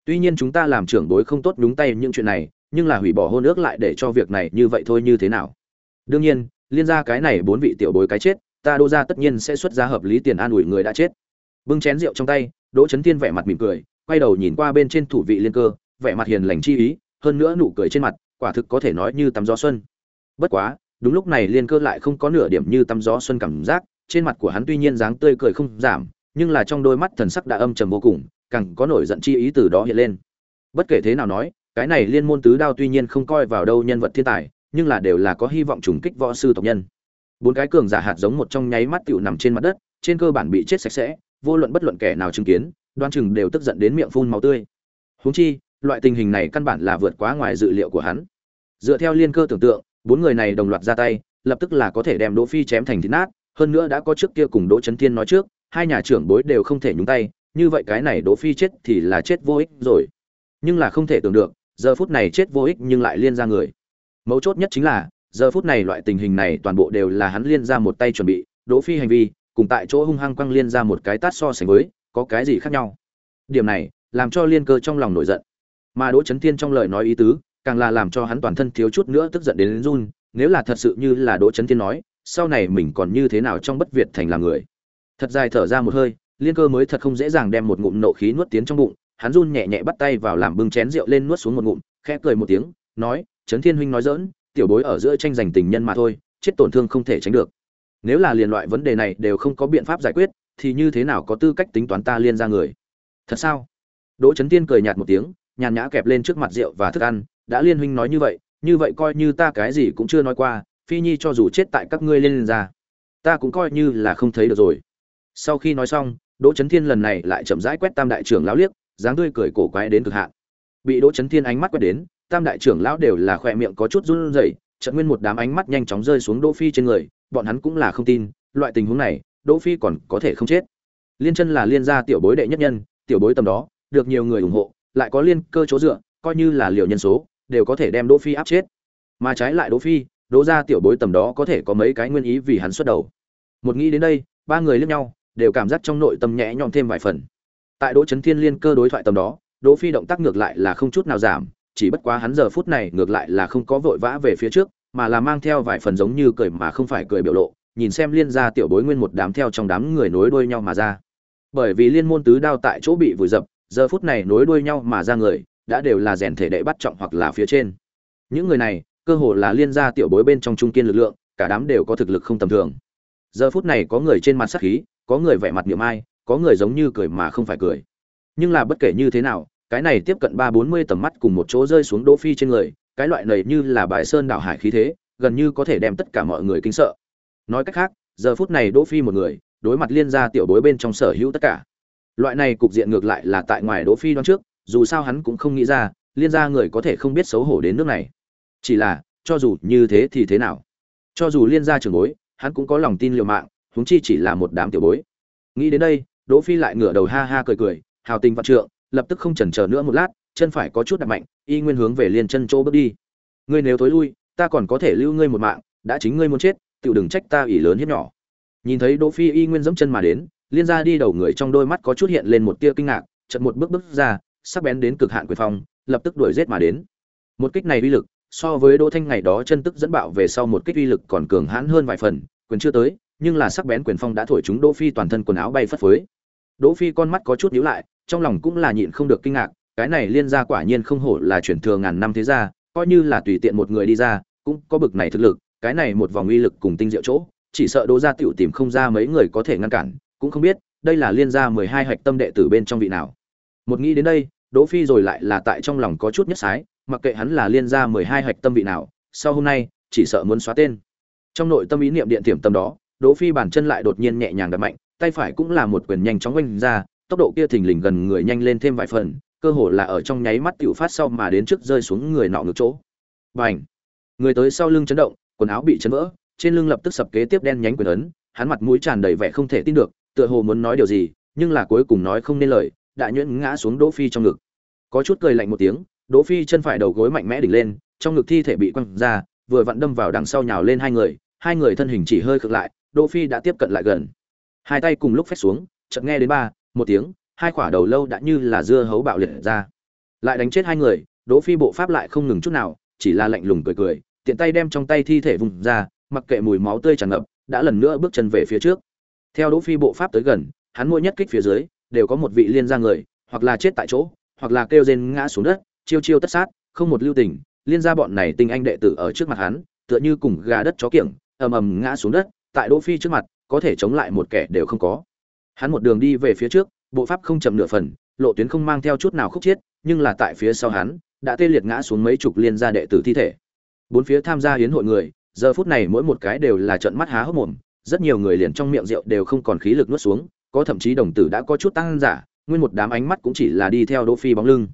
Tuy nhiên chúng ta làm trưởng bối không tốt đúng tay những chuyện này nhưng là hủy bỏ hôn ước lại để cho việc này như vậy thôi như thế nào? Đương nhiên, liên ra cái này bốn vị tiểu bối cái chết, ta đô ra tất nhiên sẽ xuất ra hợp lý tiền an ủi người đã chết. Bưng chén rượu trong tay, đỗ trấn tiên vẻ mặt mỉm cười, quay đầu nhìn qua bên trên thủ vị liên cơ, vẻ mặt hiền lành chi ý, hơn nữa nụ cười trên mặt, quả thực có thể nói như tắm gió xuân. Bất quá, đúng lúc này liên cơ lại không có nửa điểm như tắm gió xuân cảm giác, trên mặt của hắn tuy nhiên dáng tươi cười không giảm, nhưng là trong đôi mắt thần sắc đã âm trầm vô cùng, càng có nổi giận chi ý từ đó hiện lên. Bất kể thế nào nói cái này liên môn tứ đao tuy nhiên không coi vào đâu nhân vật thiên tài, nhưng là đều là có hy vọng trùng kích võ sư tộc nhân. Bốn cái cường giả hạt giống một trong nháy mắt tựu nằm trên mặt đất, trên cơ bản bị chết sạch sẽ, vô luận bất luận kẻ nào chứng kiến, đoan chừng đều tức giận đến miệng phun máu tươi. Huống chi, loại tình hình này căn bản là vượt quá ngoài dự liệu của hắn. Dựa theo liên cơ tưởng tượng, bốn người này đồng loạt ra tay, lập tức là có thể đem đỗ phi chém thành thịt nát, hơn nữa đã có trước kia cùng đỗ chấn thiên nói trước, hai nhà trưởng bối đều không thể nhúng tay, như vậy cái này đỗ phi chết thì là chết vô ích rồi. Nhưng là không thể tưởng được giờ phút này chết vô ích nhưng lại liên ra người. Mấu chốt nhất chính là, giờ phút này loại tình hình này toàn bộ đều là hắn liên ra một tay chuẩn bị, đỗ phi hành vi, cùng tại chỗ hung hăng quăng liên ra một cái tát so sánh với, có cái gì khác nhau? Điểm này, làm cho liên cơ trong lòng nổi giận. Mà đỗ chấn thiên trong lời nói ý tứ, càng là làm cho hắn toàn thân thiếu chút nữa tức giận đến run, nếu là thật sự như là đỗ chấn thiên nói, sau này mình còn như thế nào trong bất việt thành là người? Thật dài thở ra một hơi, liên cơ mới thật không dễ dàng đem một ngụm nộ khí nuốt tiến trong bụng hắn run nhẹ nhẹ bắt tay vào làm bưng chén rượu lên nuốt xuống một ngụm, khẽ cười một tiếng, nói, trấn thiên huynh nói dỡn tiểu bối ở giữa tranh giành tình nhân mà thôi, chết tổn thương không thể tránh được. Nếu là liền loại vấn đề này đều không có biện pháp giải quyết, thì như thế nào có tư cách tính toán ta liên ra người? Thật sao? Đỗ trấn tiên cười nhạt một tiếng, nhàn nhã kẹp lên trước mặt rượu và thức ăn, đã liên huynh nói như vậy như vậy coi như ta cái gì cũng chưa nói qua, phi nhi cho dù chết tại các ngươi liên ra, ta cũng coi như là không thấy được rồi. Sau khi nói xong, đỗ trấn thiên lần này lại chậm rãi quét tam đại trưởng lão liếc dáng tươi cười cổ quái đến cực hạn. Bị đỗ Chấn thiên ánh mắt quét đến, tam đại trưởng lão đều là khỏe miệng có chút run rẩy trận nguyên một đám ánh mắt nhanh chóng rơi xuống đỗ phi trên người, bọn hắn cũng là không tin, loại tình huống này, đỗ phi còn có thể không chết. Liên chân là liên gia tiểu bối đệ nhất nhân, tiểu bối tầm đó, được nhiều người ủng hộ, lại có liên cơ chỗ dựa, coi như là liều nhân số, đều có thể đem đỗ phi áp chết. Mà trái lại đỗ phi, đỗ gia tiểu bối tầm đó có thể có mấy cái nguyên ý vì hắn xuất đầu. Một nghĩ đến đây, ba người liếc nhau, đều cảm giác trong nội tâm nhẹ nhõm thêm vài phần tại đỗ chấn thiên liên cơ đối thoại tầm đó, đỗ phi động tác ngược lại là không chút nào giảm, chỉ bất quá hắn giờ phút này ngược lại là không có vội vã về phía trước, mà là mang theo vài phần giống như cười mà không phải cười biểu lộ, nhìn xem liên gia tiểu bối nguyên một đám theo trong đám người nối đuôi nhau mà ra. Bởi vì liên môn tứ đao tại chỗ bị vùi dập, giờ phút này nối đuôi nhau mà ra người, đã đều là rèn thể đệ bắt trọng hoặc là phía trên. Những người này, cơ hồ là liên gia tiểu bối bên trong trung kiên lực lượng, cả đám đều có thực lực không tầm thường. Giờ phút này có người trên mặt sắc khí, có người vẻ mặt niệm ai có người giống như cười mà không phải cười. Nhưng là bất kể như thế nào, cái này tiếp cận ba bốn mươi tầm mắt cùng một chỗ rơi xuống đỗ phi trên người, cái loại này như là bài sơn đảo hải khí thế, gần như có thể đem tất cả mọi người kinh sợ. Nói cách khác, giờ phút này đỗ phi một người, đối mặt liên gia tiểu bối bên trong sở hữu tất cả. Loại này cục diện ngược lại là tại ngoài đỗ phi đoán trước, dù sao hắn cũng không nghĩ ra, liên gia người có thể không biết xấu hổ đến nước này. Chỉ là, cho dù như thế thì thế nào? Cho dù liên gia trưởng bối, hắn cũng có lòng tin liều mạng, huống chi chỉ là một đám tiểu bối. Nghĩ đến đây đỗ phi lại ngửa đầu ha ha cười cười, hào tình vạn trượng, lập tức không chần chờ nữa một lát, chân phải có chút đạp mạnh, y nguyên hướng về liền chân chỗ bước đi. Ngươi nếu tối lui, ta còn có thể lưu ngươi một mạng, đã chính ngươi muốn chết tựu đừng trách ta ỷ lớn hiếp nhỏ. Nhìn thấy đỗ phi y nguyên giẫm chân mà đến, liên gia đi đầu người trong đôi mắt có chút hiện lên một tia kinh ngạc, chợt một bước bước ra, sắc bén đến cực hạn quyền phong, lập tức đuổi giết mà đến. Một kích này uy lực, so với đỗ thanh ngày đó chân tức dẫn bạo về sau một kích uy lực còn cường hãn hơn vài phần, quyền chưa tới, nhưng là sắc bén quyền phong đã thổi chúng đỗ phi toàn thân quần áo bay phất phới đỗ phi con mắt có chút nhíu lại, trong lòng cũng là nhịn không được kinh ngạc, cái này liên gia quả nhiên không hổ là truyền thừa ngàn năm thế gia, coi như là tùy tiện một người đi ra, cũng có bực này thực lực, cái này một vòng uy lực cùng tinh diệu chỗ, chỉ sợ đỗ gia tiểu tìm không ra mấy người có thể ngăn cản, cũng không biết, đây là liên gia mười hai hạch tâm đệ tử bên trong vị nào. Một nghĩ đến đây, đỗ phi rồi lại là tại trong lòng có chút nhất sái, mặc kệ hắn là liên gia mười hai hạch tâm vị nào, sau hôm nay, chỉ sợ muốn xóa tên. Trong nội tâm ý niệm điện tiềm tâm đó, đỗ phi bản chân lại đột nhiên nhẹ nhàng đập mạnh tay phải cũng là một quyền nhanh chóng oanh ra, tốc độ kia thình lình gần người nhanh lên thêm vài phần, cơ hồ là ở trong nháy mắt tiểu phát sau mà đến trước rơi xuống người nọ ngược chỗ. Bành! Người tới sau lưng chấn động, quần áo bị chấn vỡ, trên lưng lập tức sập kế tiếp đen nhánh quyền ấn, hắn mặt mũi tràn đầy vẻ không thể tin được, tựa hồ muốn nói điều gì, nhưng là cuối cùng nói không nên lời, đã nhuyễn ngã xuống đỗ phi trong ngực. Có chút cười lạnh một tiếng, đỗ phi chân phải đầu gối mạnh mẽ đỉnh lên, trong ngực thi thể bị quăng ra, vừa vặn đâm vào đằng sau nhào lên hai người hai người thân hình chỉ hơi khựng lại, đỗ phi đã tiếp cận lại gần hai tay cùng lúc phép xuống, chợt nghe đến ba, một tiếng, hai quả đầu lâu đã như là dưa hấu bạo liệt ra. Lại đánh chết hai người, đỗ phi bộ pháp lại không ngừng chút nào, chỉ là lạnh lùng cười cười, tiện tay đem trong tay thi thể vùng ra, mặc kệ mùi máu tươi tràn ngập, đã lần nữa bước chân về phía trước. Theo đỗ phi bộ pháp tới gần, hắn mỗi nhất kích phía dưới, đều có một vị liên gia người, hoặc là chết tại chỗ, hoặc là kêu rên ngã xuống đất, chiêu chiêu tất sát, không một lưu tình, liên gia bọn này tinh anh đệ tử ở trước mặt hắn, tựa như cùng gà đất chó kiểng, ầm ầm ngã xuống đất, tại đỗ phi trước mặt có thể chống lại một kẻ đều không có. Hắn một đường đi về phía trước, bộ pháp không chậm nửa phần, lộ tuyến không mang theo chút nào khúc chiết, nhưng là tại phía sau hắn, đã tê liệt ngã xuống mấy chục liên gia đệ tử thi thể. Bốn phía tham gia hiến hội người, giờ phút này mỗi một cái đều là trận mắt há hốc mồm, rất nhiều người liền trong miệng rượu đều không còn khí lực nuốt xuống, có thậm chí đồng tử đã có chút tăng giả, nguyên một đám ánh mắt cũng chỉ là đi theo đỗ phi bóng lưng.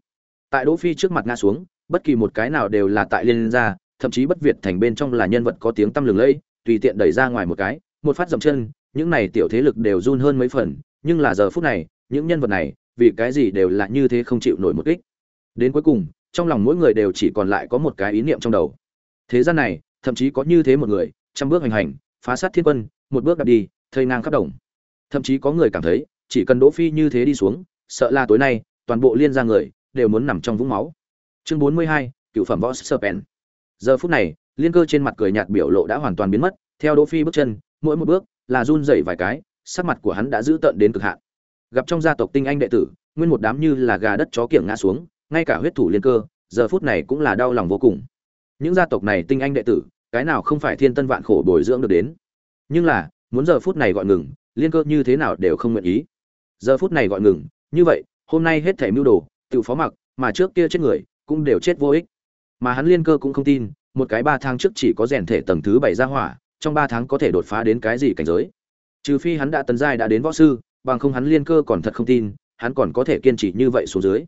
Tại đỗ phi trước mặt ngã xuống, bất kỳ một cái nào đều là tại liên gia, thậm chí bất việt thành bên trong là nhân vật có tiếng tăm lừng lẫy, tùy tiện đẩy ra ngoài một cái một phát dậm chân những này tiểu thế lực đều run hơn mấy phần nhưng là giờ phút này những nhân vật này vì cái gì đều là như thế không chịu nổi một kích. Đến cuối cùng trong lòng mỗi người đều chỉ còn lại có một cái ý niệm trong đầu. Thế gian này thậm chí có như thế một người trăm bước hành hành phá sát thiên quân một bước đạp đi thây ngang khắp đồng. Thậm chí có người cảm thấy chỉ cần đỗ phi như thế đi xuống sợ là tối nay toàn bộ liên gia người đều muốn nằm trong vũng máu. Chương 42, cựu phẩm võ serpent. Giờ phút này liên cơ trên mặt cười nhạt biểu lộ đã hoàn toàn biến mất theo đỗ phi bước chân mỗi một bước là run rẩy vài cái, sắc mặt của hắn đã giữ tợn đến cực hạn. Gặp trong gia tộc tinh anh đệ tử, nguyên một đám như là gà đất chó kiểng ngã xuống, ngay cả huyết thủ liên cơ, giờ phút này cũng là đau lòng vô cùng. Những gia tộc này tinh anh đệ tử, cái nào không phải thiên tân vạn khổ bồi dưỡng được đến? Nhưng là, muốn giờ phút này gọi ngừng, liên cơ như thế nào đều không nguyện ý. Giờ phút này gọi ngừng, như vậy, hôm nay hết thảy mưu đồ, tự phó mặc, mà trước kia chết người, cũng đều chết vô ích. Mà hắn liên cơ cũng không tin, một cái ba tháng trước chỉ có rèn thể tầng thứ bảy ra hỏa trong ba tháng có thể đột phá đến cái gì cảnh giới? Trừ phi hắn đã tấn giai đã đến võ sư, bằng không hắn liên cơ còn thật không tin, hắn còn có thể kiên trì như vậy xuống dưới.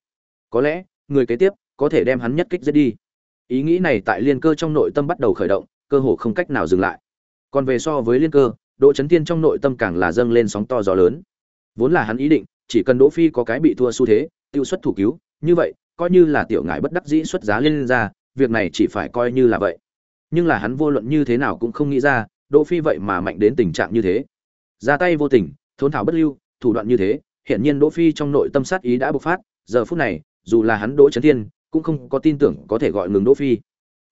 Có lẽ, người kế tiếp có thể đem hắn nhất kích giết đi. Ý nghĩ này tại liên cơ trong nội tâm bắt đầu khởi động, cơ hồ không cách nào dừng lại. Còn về so với liên cơ, đỗ chấn tiên trong nội tâm càng là dâng lên sóng to gió lớn. Vốn là hắn ý định, chỉ cần đỗ phi có cái bị thua xu thế, tiêu xuất thủ cứu, như vậy, coi như là tiểu ngại bất đắc dĩ xuất giá lên ra, việc này chỉ phải coi như là vậy nhưng là hắn vô luận như thế nào cũng không nghĩ ra, đỗ phi vậy mà mạnh đến tình trạng như thế. Ra tay vô tình, thốn thảo bất lưu, thủ đoạn như thế hiện nhiên đỗ phi trong nội tâm sát ý đã bộc phát, giờ phút này, dù là hắn đỗ chấn thiên, cũng không có tin tưởng có thể gọi ngừng đỗ phi.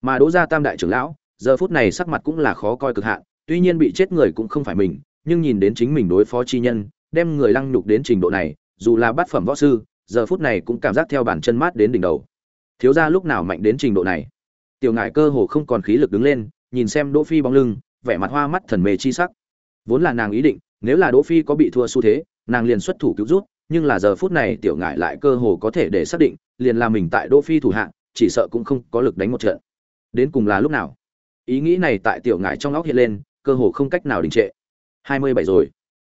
Mà đỗ gia tam đại trưởng lão, giờ phút này sắc mặt cũng là khó coi cực hạn, tuy nhiên bị chết người cũng không phải mình, nhưng nhìn đến chính mình đối phó chi nhân, đem người lăng nhục đến trình độ này, dù là bát phẩm võ sư, giờ phút này cũng cảm giác theo bản chân mát đến đỉnh đầu. Thiếu gia lúc nào mạnh đến trình độ này? Tiểu ngải cơ hồ không còn khí lực đứng lên, nhìn xem đỗ phi bóng lưng, vẻ mặt hoa mắt thần mê chi sắc. Vốn là nàng ý định, nếu là đỗ phi có bị thua xu thế, nàng liền xuất thủ cứu rút, nhưng là giờ phút này tiểu ngải lại cơ hồ có thể để xác định, liền là mình tại đỗ phi thủ hạng chỉ sợ cũng không có lực đánh một trận. Đến cùng là lúc nào? Ý nghĩ này tại tiểu ngải trong óc hiện lên, cơ hồ không cách nào đình trệ. Hai mươi bảy rồi.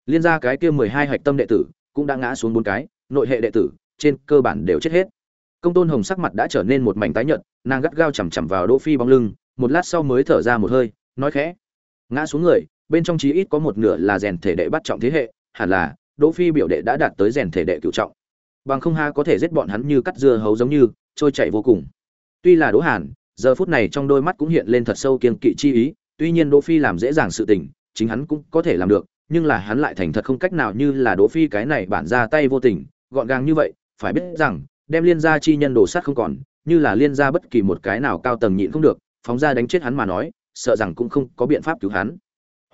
Liên gia cái kia mười hai hạch tâm đệ tử, cũng đã ngã xuống bốn cái, nội hệ đệ tử, trên cơ bản đều chết hết công tôn hồng sắc mặt đã trở nên một mảnh tái nhợt, nàng gắt gao chằm chằm vào đỗ phi bóng lưng, một lát sau mới thở ra một hơi, nói khẽ. Ngã xuống người, bên trong chí ít có một nửa là rèn thể đệ bắt trọng thế hệ, hẳn là, đỗ phi biểu đệ đã đạt tới rèn thể đệ cửu trọng. Bằng không ha có thể giết bọn hắn như cắt dưa hấu giống như, trôi chảy vô cùng. Tuy là đỗ hàn, giờ phút này trong đôi mắt cũng hiện lên thật sâu kiên kỵ chi ý, tuy nhiên đỗ phi làm dễ dàng sự tình, chính hắn cũng có thể làm được, nhưng là hắn lại thành thật không cách nào như là đỗ phi cái này bản ra tay vô tình, gọn gàng như vậy, phải biết rằng đem liên gia chi nhân đồ sát không còn, như là liên gia bất kỳ một cái nào cao tầng nhịn không được, phóng ra đánh chết hắn mà nói, sợ rằng cũng không có biện pháp cứu hắn.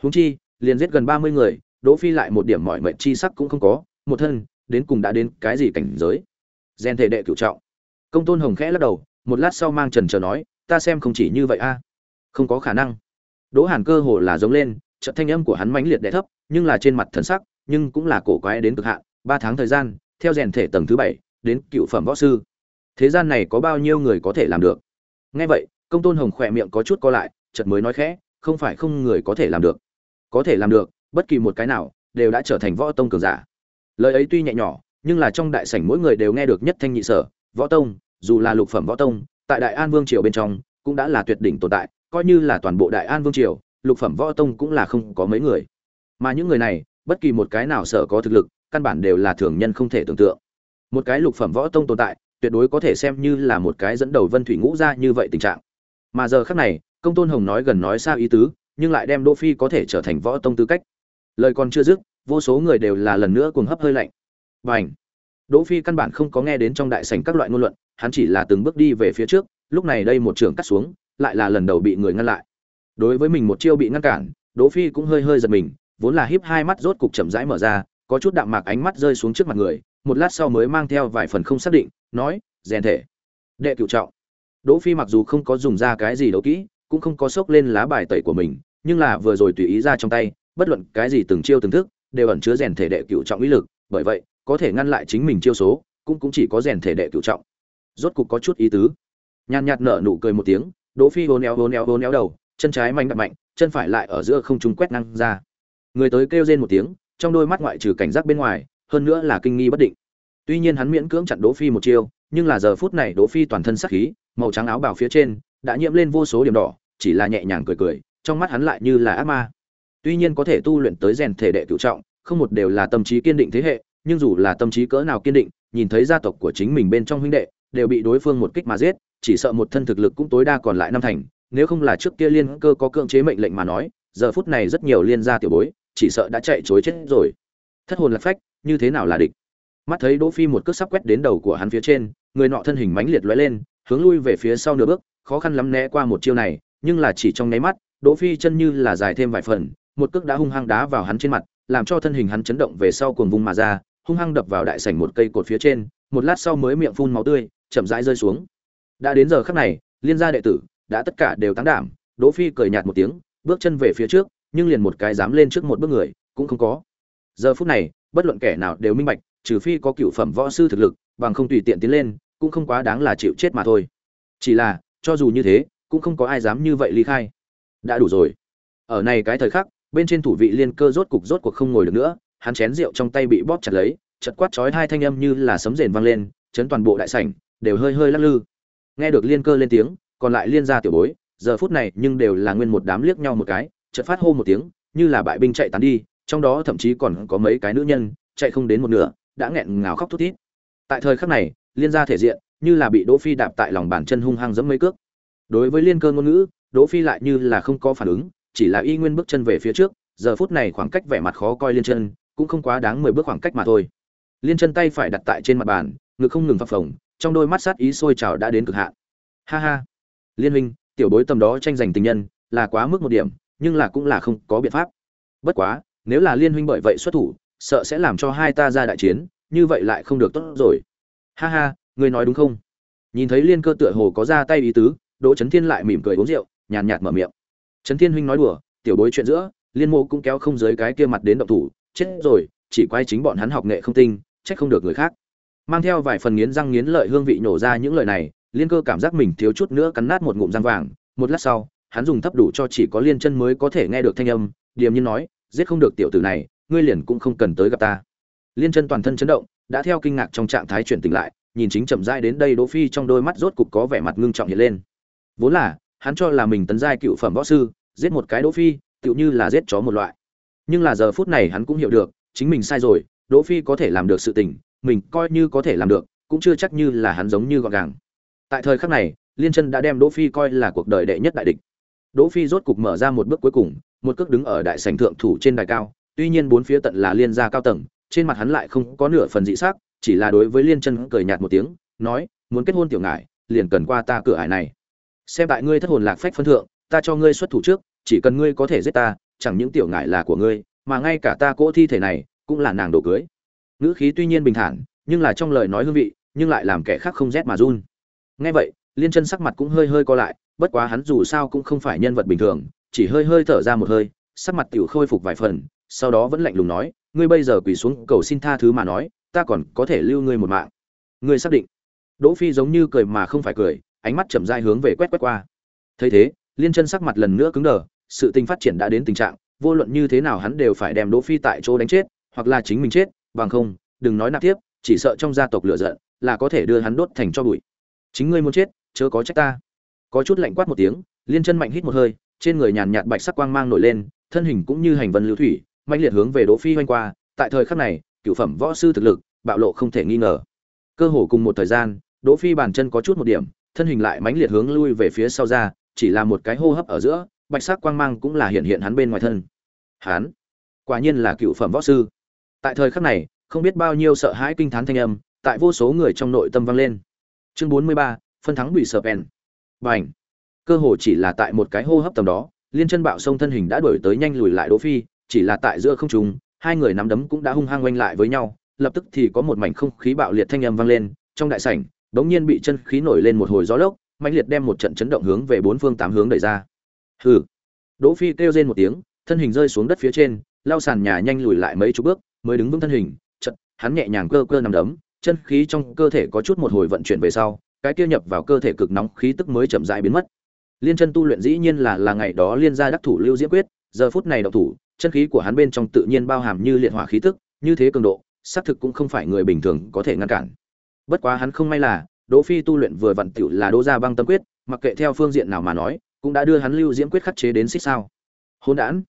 Huống chi, liền giết gần ba mươi người, đỗ phi lại một điểm mọi mệnh chi sắc cũng không có, một thân, đến cùng đã đến cái gì cảnh giới? Gen thể đệ cửu trọng. Công tôn hồng khẽ lắc đầu, một lát sau mang trần chờ nói, ta xem không chỉ như vậy a. Không có khả năng. Đỗ hàn cơ hồ là giống lên chợt thanh âm của hắn mãnh liệt đè thấp, nhưng là trên mặt thần sắc, nhưng cũng là cổ quái đến cực hạn. Ba tháng thời gian, theo rèn thể tầng thứ bảy đến cựu phẩm võ sư. Thế gian này có bao nhiêu người có thể làm được? Nghe vậy, công tôn hồng khỏe miệng có chút co lại, chợt mới nói khẽ, không phải không người có thể làm được. Có thể làm được, bất kỳ một cái nào đều đã trở thành võ tông cường giả. Lời ấy tuy nhẹ nhỏ, nhưng là trong đại sảnh mỗi người đều nghe được nhất thanh nhị sở, võ tông, dù là lục phẩm võ tông, tại đại an vương triều bên trong cũng đã là tuyệt đỉnh tồn tại, coi như là toàn bộ đại an vương triều, lục phẩm võ tông cũng là không có mấy người. Mà những người này, bất kỳ một cái nào sở có thực lực, căn bản đều là thường nhân không thể tưởng tượng một cái lục phẩm võ tông tồn tại, tuyệt đối có thể xem như là một cái dẫn đầu vân thủy ngũ ra như vậy tình trạng. Mà giờ khác này, công tôn hồng nói gần nói xa ý tứ, nhưng lại đem đỗ phi có thể trở thành võ tông tư cách. Lời còn chưa dứt, vô số người đều là lần nữa cuồng hấp hơi lạnh. Bành! Đỗ phi căn bản không có nghe đến trong đại sảnh các loại ngôn luận, hắn chỉ là từng bước đi về phía trước, lúc này đây một trường cắt xuống, lại là lần đầu bị người ngăn lại. Đối với mình một chiêu bị ngăn cản, đỗ phi cũng hơi hơi giật mình, vốn là híp hai mắt rốt cục chậm rãi mở ra, có chút đạm mạc ánh mắt rơi xuống trước mặt người một lát sau mới mang theo vài phần không xác định, nói, rèn thể. Đệ cựu trọng. Đỗ phi mặc dù không có dùng ra cái gì đấu kỹ, cũng không có sốc lên lá bài tẩy của mình, nhưng là vừa rồi tùy ý ra trong tay, bất luận cái gì từng chiêu từng thức, đều ẩn chứa rèn thể đệ cựu trọng uy lực, bởi vậy, có thể ngăn lại chính mình chiêu số, cũng cũng chỉ có rèn thể đệ cựu trọng. Rốt cục có chút ý tứ. Nhàn nhạt nở nụ cười một tiếng, đỗ phi hôn éo hôn éo hôn éo đầu, chân trái mạnh đập mạnh, chân phải lại ở giữa không trung quét năng ra. Người tới kêu rên một tiếng, trong đôi mắt ngoại trừ cảnh giác bên ngoài hơn nữa là kinh nghi bất định. Tuy nhiên hắn miễn cưỡng chặn đỗ phi một chiêu, nhưng là giờ phút này đỗ phi toàn thân sắc khí, màu trắng áo bào phía trên đã nhiễm lên vô số điểm đỏ, chỉ là nhẹ nhàng cười cười, trong mắt hắn lại như là ác ma. Tuy nhiên có thể tu luyện tới rèn thể đệ cửu trọng, không một đều là tâm trí kiên định thế hệ, nhưng dù là tâm trí cỡ nào kiên định, nhìn thấy gia tộc của chính mình bên trong huynh đệ, đều bị đối phương một kích mà giết, chỉ sợ một thân thực lực cũng tối đa còn lại năm thành, nếu không là trước kia liên cơ có cưỡng chế mệnh lệnh mà nói, giờ phút này rất nhiều liên gia tiểu bối, chỉ sợ đã chạy chối chết rồi. Thất hồn lạc phách như thế nào là địch? Mắt thấy đỗ phi một cước sắp quét đến đầu của hắn phía trên, người nọ thân hình mãnh liệt lóe lên, hướng lui về phía sau nửa bước, khó khăn lắm né qua một chiêu này, nhưng là chỉ trong nháy mắt, đỗ phi chân như là dài thêm vài phần, một cước đã hung hăng đá vào hắn trên mặt, làm cho thân hình hắn chấn động về sau cuồng vung mà ra, hung hăng đập vào đại sảnh một cây cột phía trên, một lát sau mới miệng phun máu tươi, chậm rãi rơi xuống. Đã đến giờ khắc này, liên gia đệ tử đã tất cả đều tăng đảm, đỗ phi cười nhạt một tiếng, bước chân về phía trước, nhưng liền một cái dám lên trước một bước người cũng không có. Giờ phút này bất luận kẻ nào đều minh bạch, trừ phi có cựu phẩm võ sư thực lực, bằng không tùy tiện tiến lên, cũng không quá đáng là chịu chết mà thôi. Chỉ là, cho dù như thế, cũng không có ai dám như vậy ly khai. Đã đủ rồi. Ở này cái thời khắc, bên trên thủ vị liên cơ rốt cục rốt cuộc không ngồi được nữa, hắn chén rượu trong tay bị bóp chặt lấy, chợt quát chói hai thanh âm như là sấm rền vang lên, chấn toàn bộ đại sảnh, đều hơi hơi lắc lư. Nghe được liên cơ lên tiếng, còn lại liên gia tiểu bối, giờ phút này nhưng đều là nguyên một đám liếc nhau một cái, chợt phát hô một tiếng, như là bại binh chạy tán đi trong đó thậm chí còn có mấy cái nữ nhân chạy không đến một nửa, đã nghẹn ngào khóc thút thít. Tại thời khắc này, liên gia thể diện như là bị đỗ phi đạp tại lòng bàn chân hung hăng giẫm mấy cước. Đối với liên cơ ngôn ngữ, đỗ phi lại như là không có phản ứng, chỉ là y nguyên bước chân về phía trước, giờ phút này khoảng cách vẻ mặt khó coi liên chân cũng không quá đáng mười bước khoảng cách mà thôi. Liên chân tay phải đặt tại trên mặt bàn, ngực không ngừng phập phồng, trong đôi mắt sát ý sôi trào đã đến cực hạn. Ha ha. Liên minh tiểu bối tầm đó tranh giành tình nhân là quá mức một điểm, nhưng là cũng là không có biện pháp. Bất quá nếu là liên huynh bởi vậy xuất thủ, sợ sẽ làm cho hai ta ra đại chiến, như vậy lại không được tốt rồi. Ha ha, ngươi nói đúng không? Nhìn thấy liên cơ tựa hồ có ra tay ý tứ, đỗ trấn thiên lại mỉm cười uống rượu, nhàn nhạt mở miệng. Trấn thiên huynh nói đùa, tiểu bối chuyện giữa, liên mô cũng kéo không dưới cái kia mặt đến động thủ, chết rồi, chỉ quay chính bọn hắn học nghệ không tinh, trách không được người khác. Mang theo vài phần nghiến răng nghiến lợi hương vị nhổ ra những lời này, liên cơ cảm giác mình thiếu chút nữa cắn nát một ngụm răng vàng. Một lát sau, hắn dùng thấp đủ cho chỉ có liên chân mới có thể nghe được thanh âm, điềm nhiên nói giết không được tiểu tử này, ngươi liền cũng không cần tới gặp ta. Liên chân toàn thân chấn động, đã theo kinh ngạc trong trạng thái chuyển tỉnh lại, nhìn chính chậm rãi đến đây đỗ phi trong đôi mắt rốt cục có vẻ mặt ngưng trọng hiện lên. Vốn là, hắn cho là mình tấn giai cựu phẩm võ sư, giết một cái đỗ phi, tựu như là giết chó một loại. Nhưng là giờ phút này hắn cũng hiểu được, chính mình sai rồi, đỗ phi có thể làm được sự tình, mình coi như có thể làm được, cũng chưa chắc như là hắn giống như gọn gàng. Tại thời khắc này, liên chân đã đem đỗ phi coi là cuộc đời đệ nhất đại địch. Đỗ phi rốt cục mở ra một bước cuối cùng một cước đứng ở đại sảnh thượng thủ trên đài cao, tuy nhiên bốn phía tận là liên gia cao tầng, trên mặt hắn lại không có nửa phần dị sắc, chỉ là đối với liên chân cười nhạt một tiếng, nói, muốn kết hôn tiểu ngải, liền cần qua ta cửa ải này. Xem tại ngươi thất hồn lạc phách phân thượng, ta cho ngươi xuất thủ trước, chỉ cần ngươi có thể giết ta, chẳng những tiểu ngải là của ngươi, mà ngay cả ta cỗ thi thể này cũng là nàng đồ cưới. Ngữ khí tuy nhiên bình thản, nhưng là trong lời nói hương vị, nhưng lại làm kẻ khác không rét mà run. Nghe vậy, liên chân sắc mặt cũng hơi hơi co lại, bất quá hắn dù sao cũng không phải nhân vật bình thường chỉ hơi hơi thở ra một hơi, sắc mặt tiểu khôi phục vài phần, sau đó vẫn lạnh lùng nói, ngươi bây giờ quỳ xuống, cầu xin tha thứ mà nói, ta còn có thể lưu ngươi một mạng. Ngươi xác định. Đỗ phi giống như cười mà không phải cười, ánh mắt chậm rãi hướng về quét quét qua. Thấy thế, liên chân sắc mặt lần nữa cứng đờ, sự tình phát triển đã đến tình trạng, vô luận như thế nào hắn đều phải đem đỗ phi tại chỗ đánh chết, hoặc là chính mình chết, bằng không, đừng nói nạp tiếp, chỉ sợ trong gia tộc lửa giận, là có thể đưa hắn đốt thành cho bụi. Chính ngươi muốn chết, chớ có trách ta. Có chút lạnh quát một tiếng, liên chân mạnh hít một hơi trên người nhàn nhạt bạch sắc quang mang nổi lên, thân hình cũng như hành vân lưu thủy mạnh liệt hướng về đỗ phi hoành qua, tại thời khắc này, cựu phẩm võ sư thực lực, bạo lộ không thể nghi ngờ. Cơ hồ cùng một thời gian, đỗ phi bàn chân có chút một điểm, thân hình lại mãnh liệt hướng lui về phía sau ra, chỉ là một cái hô hấp ở giữa, bạch sắc quang mang cũng là hiện hiện hắn bên ngoài thân. Hắn, quả nhiên là cựu phẩm võ sư. Tại thời khắc này, không biết bao nhiêu sợ hãi kinh thán thanh âm, tại vô số người trong nội tâm vang lên. Chương bốn mươi ba, phân thắng bị sợ pèn bành cơ hồ chỉ là tại một cái hô hấp tầm đó, liên chân bạo sông thân hình đã đuổi tới nhanh lùi lại đỗ phi, chỉ là tại giữa không trung, hai người nắm đấm cũng đã hung hăng quanh lại với nhau, lập tức thì có một mảnh không khí bạo liệt thanh âm vang lên, trong đại sảnh đống nhiên bị chân khí nổi lên một hồi gió lốc, mãnh liệt đem một trận chấn động hướng về bốn phương tám hướng đẩy ra. Hừ. Đỗ phi kêu rên một tiếng, thân hình rơi xuống đất phía trên lao sàn nhà nhanh lùi lại mấy chục bước, mới đứng vững thân hình, chợt, hắn nhẹ nhàng cơ cơ nằm đấm, chân khí trong cơ thể có chút một hồi vận chuyển về sau, cái kia nhập vào cơ thể cực nóng khí tức mới chậm rãi biến mất liên chân tu luyện dĩ nhiên là là ngày đó liên gia đắc thủ lưu diễm quyết, giờ phút này độc thủ, chân khí của hắn bên trong tự nhiên bao hàm như liệt hỏa khí tức, như thế cường độ, xác thực cũng không phải người bình thường có thể ngăn cản. Bất quá hắn không may là, đỗ phi tu luyện vừa vặn tiểu là đỗ gia băng tâm quyết, mặc kệ theo phương diện nào mà nói, cũng đã đưa hắn lưu diễm quyết khắc chế đến xích sao. Hôn đản.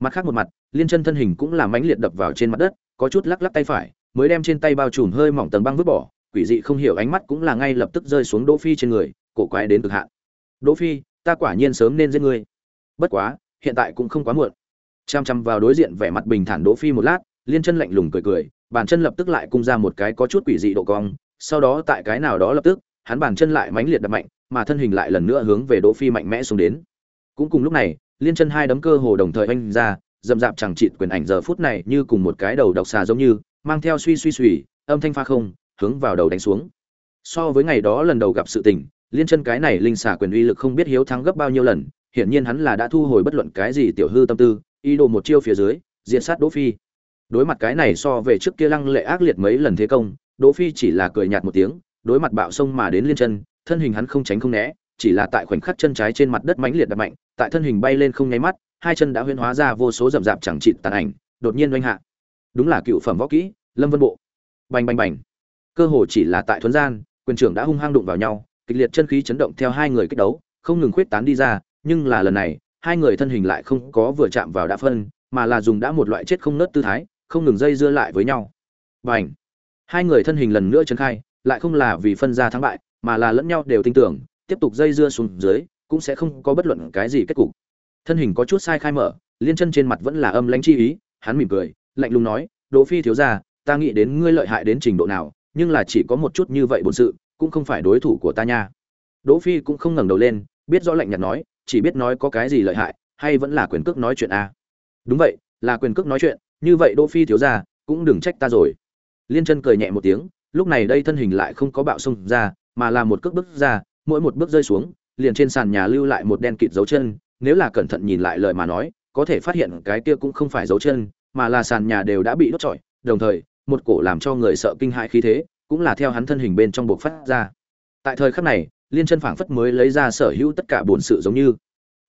Mặt khác một mặt, liên chân thân hình cũng làm mãnh liệt đập vào trên mặt đất, có chút lắc lắc tay phải, mới đem trên tay bao trùm hơi mỏng tầng băng vứt bỏ, quỷ dị không hiểu ánh mắt cũng là ngay lập tức rơi xuống đỗ phi trên người, cổ quái đến cực hạn. Đỗ phi ta quả nhiên sớm nên giết ngươi. Bất quá, hiện tại cũng không quá muộn. Chăm chăm vào đối diện vẻ mặt bình thản đỗ phi một lát, liên chân lạnh lùng cười cười, bàn chân lập tức lại cung ra một cái có chút quỷ dị độ cong, sau đó tại cái nào đó lập tức, hắn bàn chân lại mãnh liệt đập mạnh, mà thân hình lại lần nữa hướng về đỗ phi mạnh mẽ xuống đến. Cũng cùng lúc này, liên chân hai đấm cơ hồ đồng thời oanh ra dầm dạp chẳng chịt quyền ảnh giờ phút này như cùng một cái đầu độc xà giống như, mang theo suy suy suy, âm thanh pha không, hướng vào đầu đánh xuống. So với ngày đó lần đầu gặp sự tình liên chân cái này linh xà quyền uy lực không biết hiếu thắng gấp bao nhiêu lần, hiển nhiên hắn là đã thu hồi bất luận cái gì tiểu hư tâm tư, ý đồ một chiêu phía dưới diện sát đỗ phi. Đối mặt cái này so về trước kia lăng lệ ác liệt mấy lần thế công, đỗ phi chỉ là cười nhạt một tiếng, đối mặt bạo sông mà đến liên chân, thân hình hắn không tránh không né, chỉ là tại khoảnh khắc chân trái trên mặt đất mãnh liệt đập mạnh, tại thân hình bay lên không nháy mắt, hai chân đã huyễn hóa ra vô số rậm rạp chẳng trị tàn ảnh, đột nhiên oanh hạ. Đúng là cựu phẩm võ kỹ, lâm vân bộ. Bành bành bành. Cơ hồ chỉ là tại thuấn gian, quyền trưởng đã hung hăng đụng vào nhau kịch liệt chân khí chấn động theo hai người kích đấu, không ngừng khuyết tán đi ra, nhưng là lần này, hai người thân hình lại không có vừa chạm vào đã phân, mà là dùng đã một loại chết không nớt tư thái, không ngừng dây dưa lại với nhau. Bành! Hai người thân hình lần nữa chấn khai, lại không là vì phân ra thắng bại, mà là lẫn nhau đều tin tưởng, tiếp tục dây dưa xuống dưới, cũng sẽ không có bất luận cái gì kết cục. Thân hình có chút sai khai mở, liên chân trên mặt vẫn là âm lãnh chi ý, hắn mỉm cười, lạnh lùng nói, đỗ phi thiếu gia, ta nghĩ đến ngươi lợi hại đến trình độ nào, nhưng là chỉ có một chút như vậy bổn sự cũng không phải đối thủ của ta nha đỗ phi cũng không ngẩng đầu lên, biết rõ lạnh nhạt nói, chỉ biết nói có cái gì lợi hại, hay vẫn là quyền cước nói chuyện à? đúng vậy, là quyền cước nói chuyện, như vậy đỗ phi thiếu gia, cũng đừng trách ta rồi liên chân cười nhẹ một tiếng, lúc này đây thân hình lại không có bạo xông ra, mà là một cước bước ra, mỗi một bước rơi xuống, liền trên sàn nhà lưu lại một đen kịt dấu chân, nếu là cẩn thận nhìn lại lời mà nói, có thể phát hiện cái kia cũng không phải dấu chân, mà là sàn nhà đều đã bị đốt trọi, đồng thời, một cổ làm cho người sợ kinh hãi khí thế cũng là theo hắn thân hình bên trong buộc phát ra. Tại thời khắc này, liên chân phảng phất mới lấy ra sở hữu tất cả bốn sự giống như.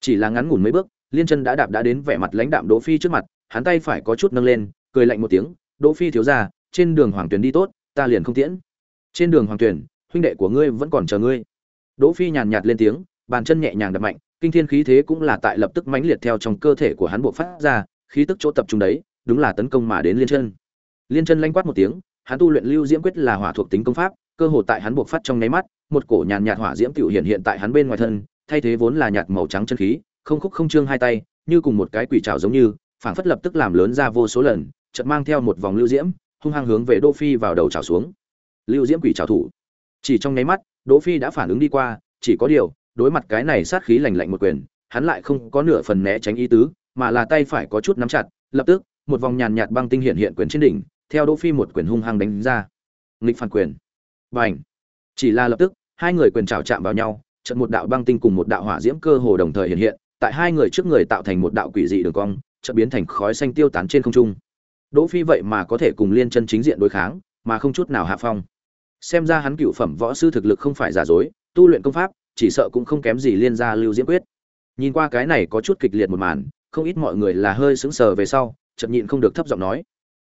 Chỉ là ngắn ngủn mấy bước, liên chân đã đạp đã đến vẻ mặt lãnh đạm đỗ phi trước mặt, hắn tay phải có chút nâng lên, cười lạnh một tiếng, đỗ phi thiếu gia, trên đường hoàng tuyển đi tốt, ta liền không tiễn. Trên đường hoàng tuyển huynh đệ của ngươi vẫn còn chờ ngươi. Đỗ phi nhàn nhạt lên tiếng, bàn chân nhẹ nhàng đập mạnh, kinh thiên khí thế cũng là tại lập tức mãnh liệt theo trong cơ thể của hắn buộc phát ra, khí tức chỗ tập trung đấy, đúng là tấn công mà đến liên chân. Liên chân lanh quát một tiếng hắn tu luyện lưu diễm quyết là hỏa thuộc tính công pháp, cơ hồ tại hắn buộc phát trong nháy mắt, một cổ nhàn nhạt hỏa diễm tiểu hiện hiện tại hắn bên ngoài thân, thay thế vốn là nhạt màu trắng chân khí, không khúc không trương hai tay, như cùng một cái quỷ trảo giống như, phảng phất lập tức làm lớn ra vô số lần, chợt mang theo một vòng lưu diễm, hung hăng hướng về đỗ phi vào đầu trảo xuống. Lưu diễm quỷ trảo thủ. Chỉ trong nháy mắt, đỗ phi đã phản ứng đi qua, chỉ có điều, đối mặt cái này sát khí lạnh lạnh một quyền, hắn lại không có nửa phần né tránh ý tứ, mà là tay phải có chút nắm chặt, lập tức, một vòng nhàn nhạt băng tinh hiện hiện quyền trên đỉnh theo đỗ phi một quyền hung hăng đánh ra. Nghịch phản quyền. Bành. Chỉ là lập tức, hai người quyền chảo chạm vào nhau, trận một đạo băng tinh cùng một đạo hỏa diễm cơ hồ đồng thời hiện hiện, tại hai người trước người tạo thành một đạo quỷ dị đường cong, chợt biến thành khói xanh tiêu tán trên không trung. Đỗ phi vậy mà có thể cùng liên chân chính diện đối kháng, mà không chút nào hạ phong. Xem ra hắn cựu phẩm võ sư thực lực không phải giả dối, tu luyện công pháp, chỉ sợ cũng không kém gì liên gia lưu diễm quyết. Nhìn qua cái này có chút kịch liệt một màn, không ít mọi người là hơi sững sờ về sau chậm nhịn không được thấp giọng nói.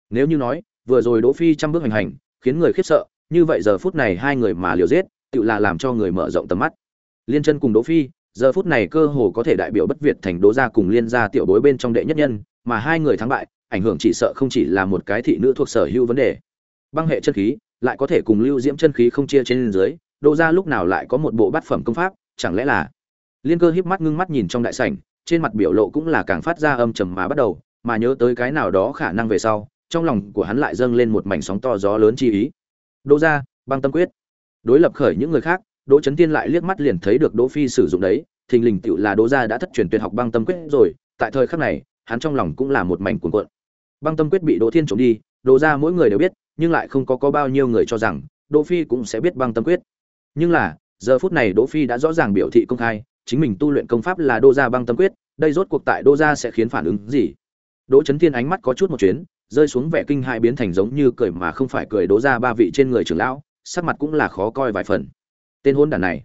Nếu như nói vừa rồi đỗ phi trăm bước hành hành, khiến người khiếp sợ, như vậy giờ phút này hai người mà liều giết, tự là làm cho người mở rộng tầm mắt. Liên chân cùng đỗ phi, giờ phút này cơ hồ có thể đại biểu bất việt thành đỗ gia cùng liên gia tiểu bối bên trong đệ nhất nhân, mà hai người thắng bại, ảnh hưởng chỉ sợ không chỉ là một cái thị nữ thuộc sở hữu vấn đề. Băng hệ chân khí, lại có thể cùng lưu diễm chân khí không chia trên dưới, đỗ gia lúc nào lại có một bộ bát phẩm công pháp, chẳng lẽ là? Liên cơ híp mắt ngưng mắt nhìn trong đại sảnh, trên mặt biểu lộ cũng là càng phát ra âm trầm mà bắt đầu, mà nhớ tới cái nào đó khả năng về sau trong lòng của hắn lại dâng lên một mảnh sóng to gió lớn chi ý. Đỗ ra băng tâm quyết. Đối lập khởi những người khác, đỗ trấn tiên lại liếc mắt liền thấy được đỗ phi sử dụng đấy. Thình lình tựu là đỗ gia đã thất truyền tuyệt học băng tâm quyết rồi. Tại thời khắc này, hắn trong lòng cũng là một mảnh cuồn cuộn. Băng tâm quyết bị đỗ thiên trộm đi, đỗ gia mỗi người đều biết, nhưng lại không có có bao nhiêu người cho rằng đỗ phi cũng sẽ biết băng tâm quyết. Nhưng là, giờ phút này đỗ phi đã rõ ràng biểu thị công khai, chính mình tu luyện công pháp là Đỗ gia băng tâm quyết, đây rốt cuộc tại Đỗ gia sẽ khiến phản ứng gì? Đỗ chấn thiên ánh mắt có chút một chuyến rơi xuống vẻ kinh hãi biến thành giống như cười mà không phải cười đố ra ba vị trên người trưởng lão, sắc mặt cũng là khó coi vài phần. Tên hôn đàn này,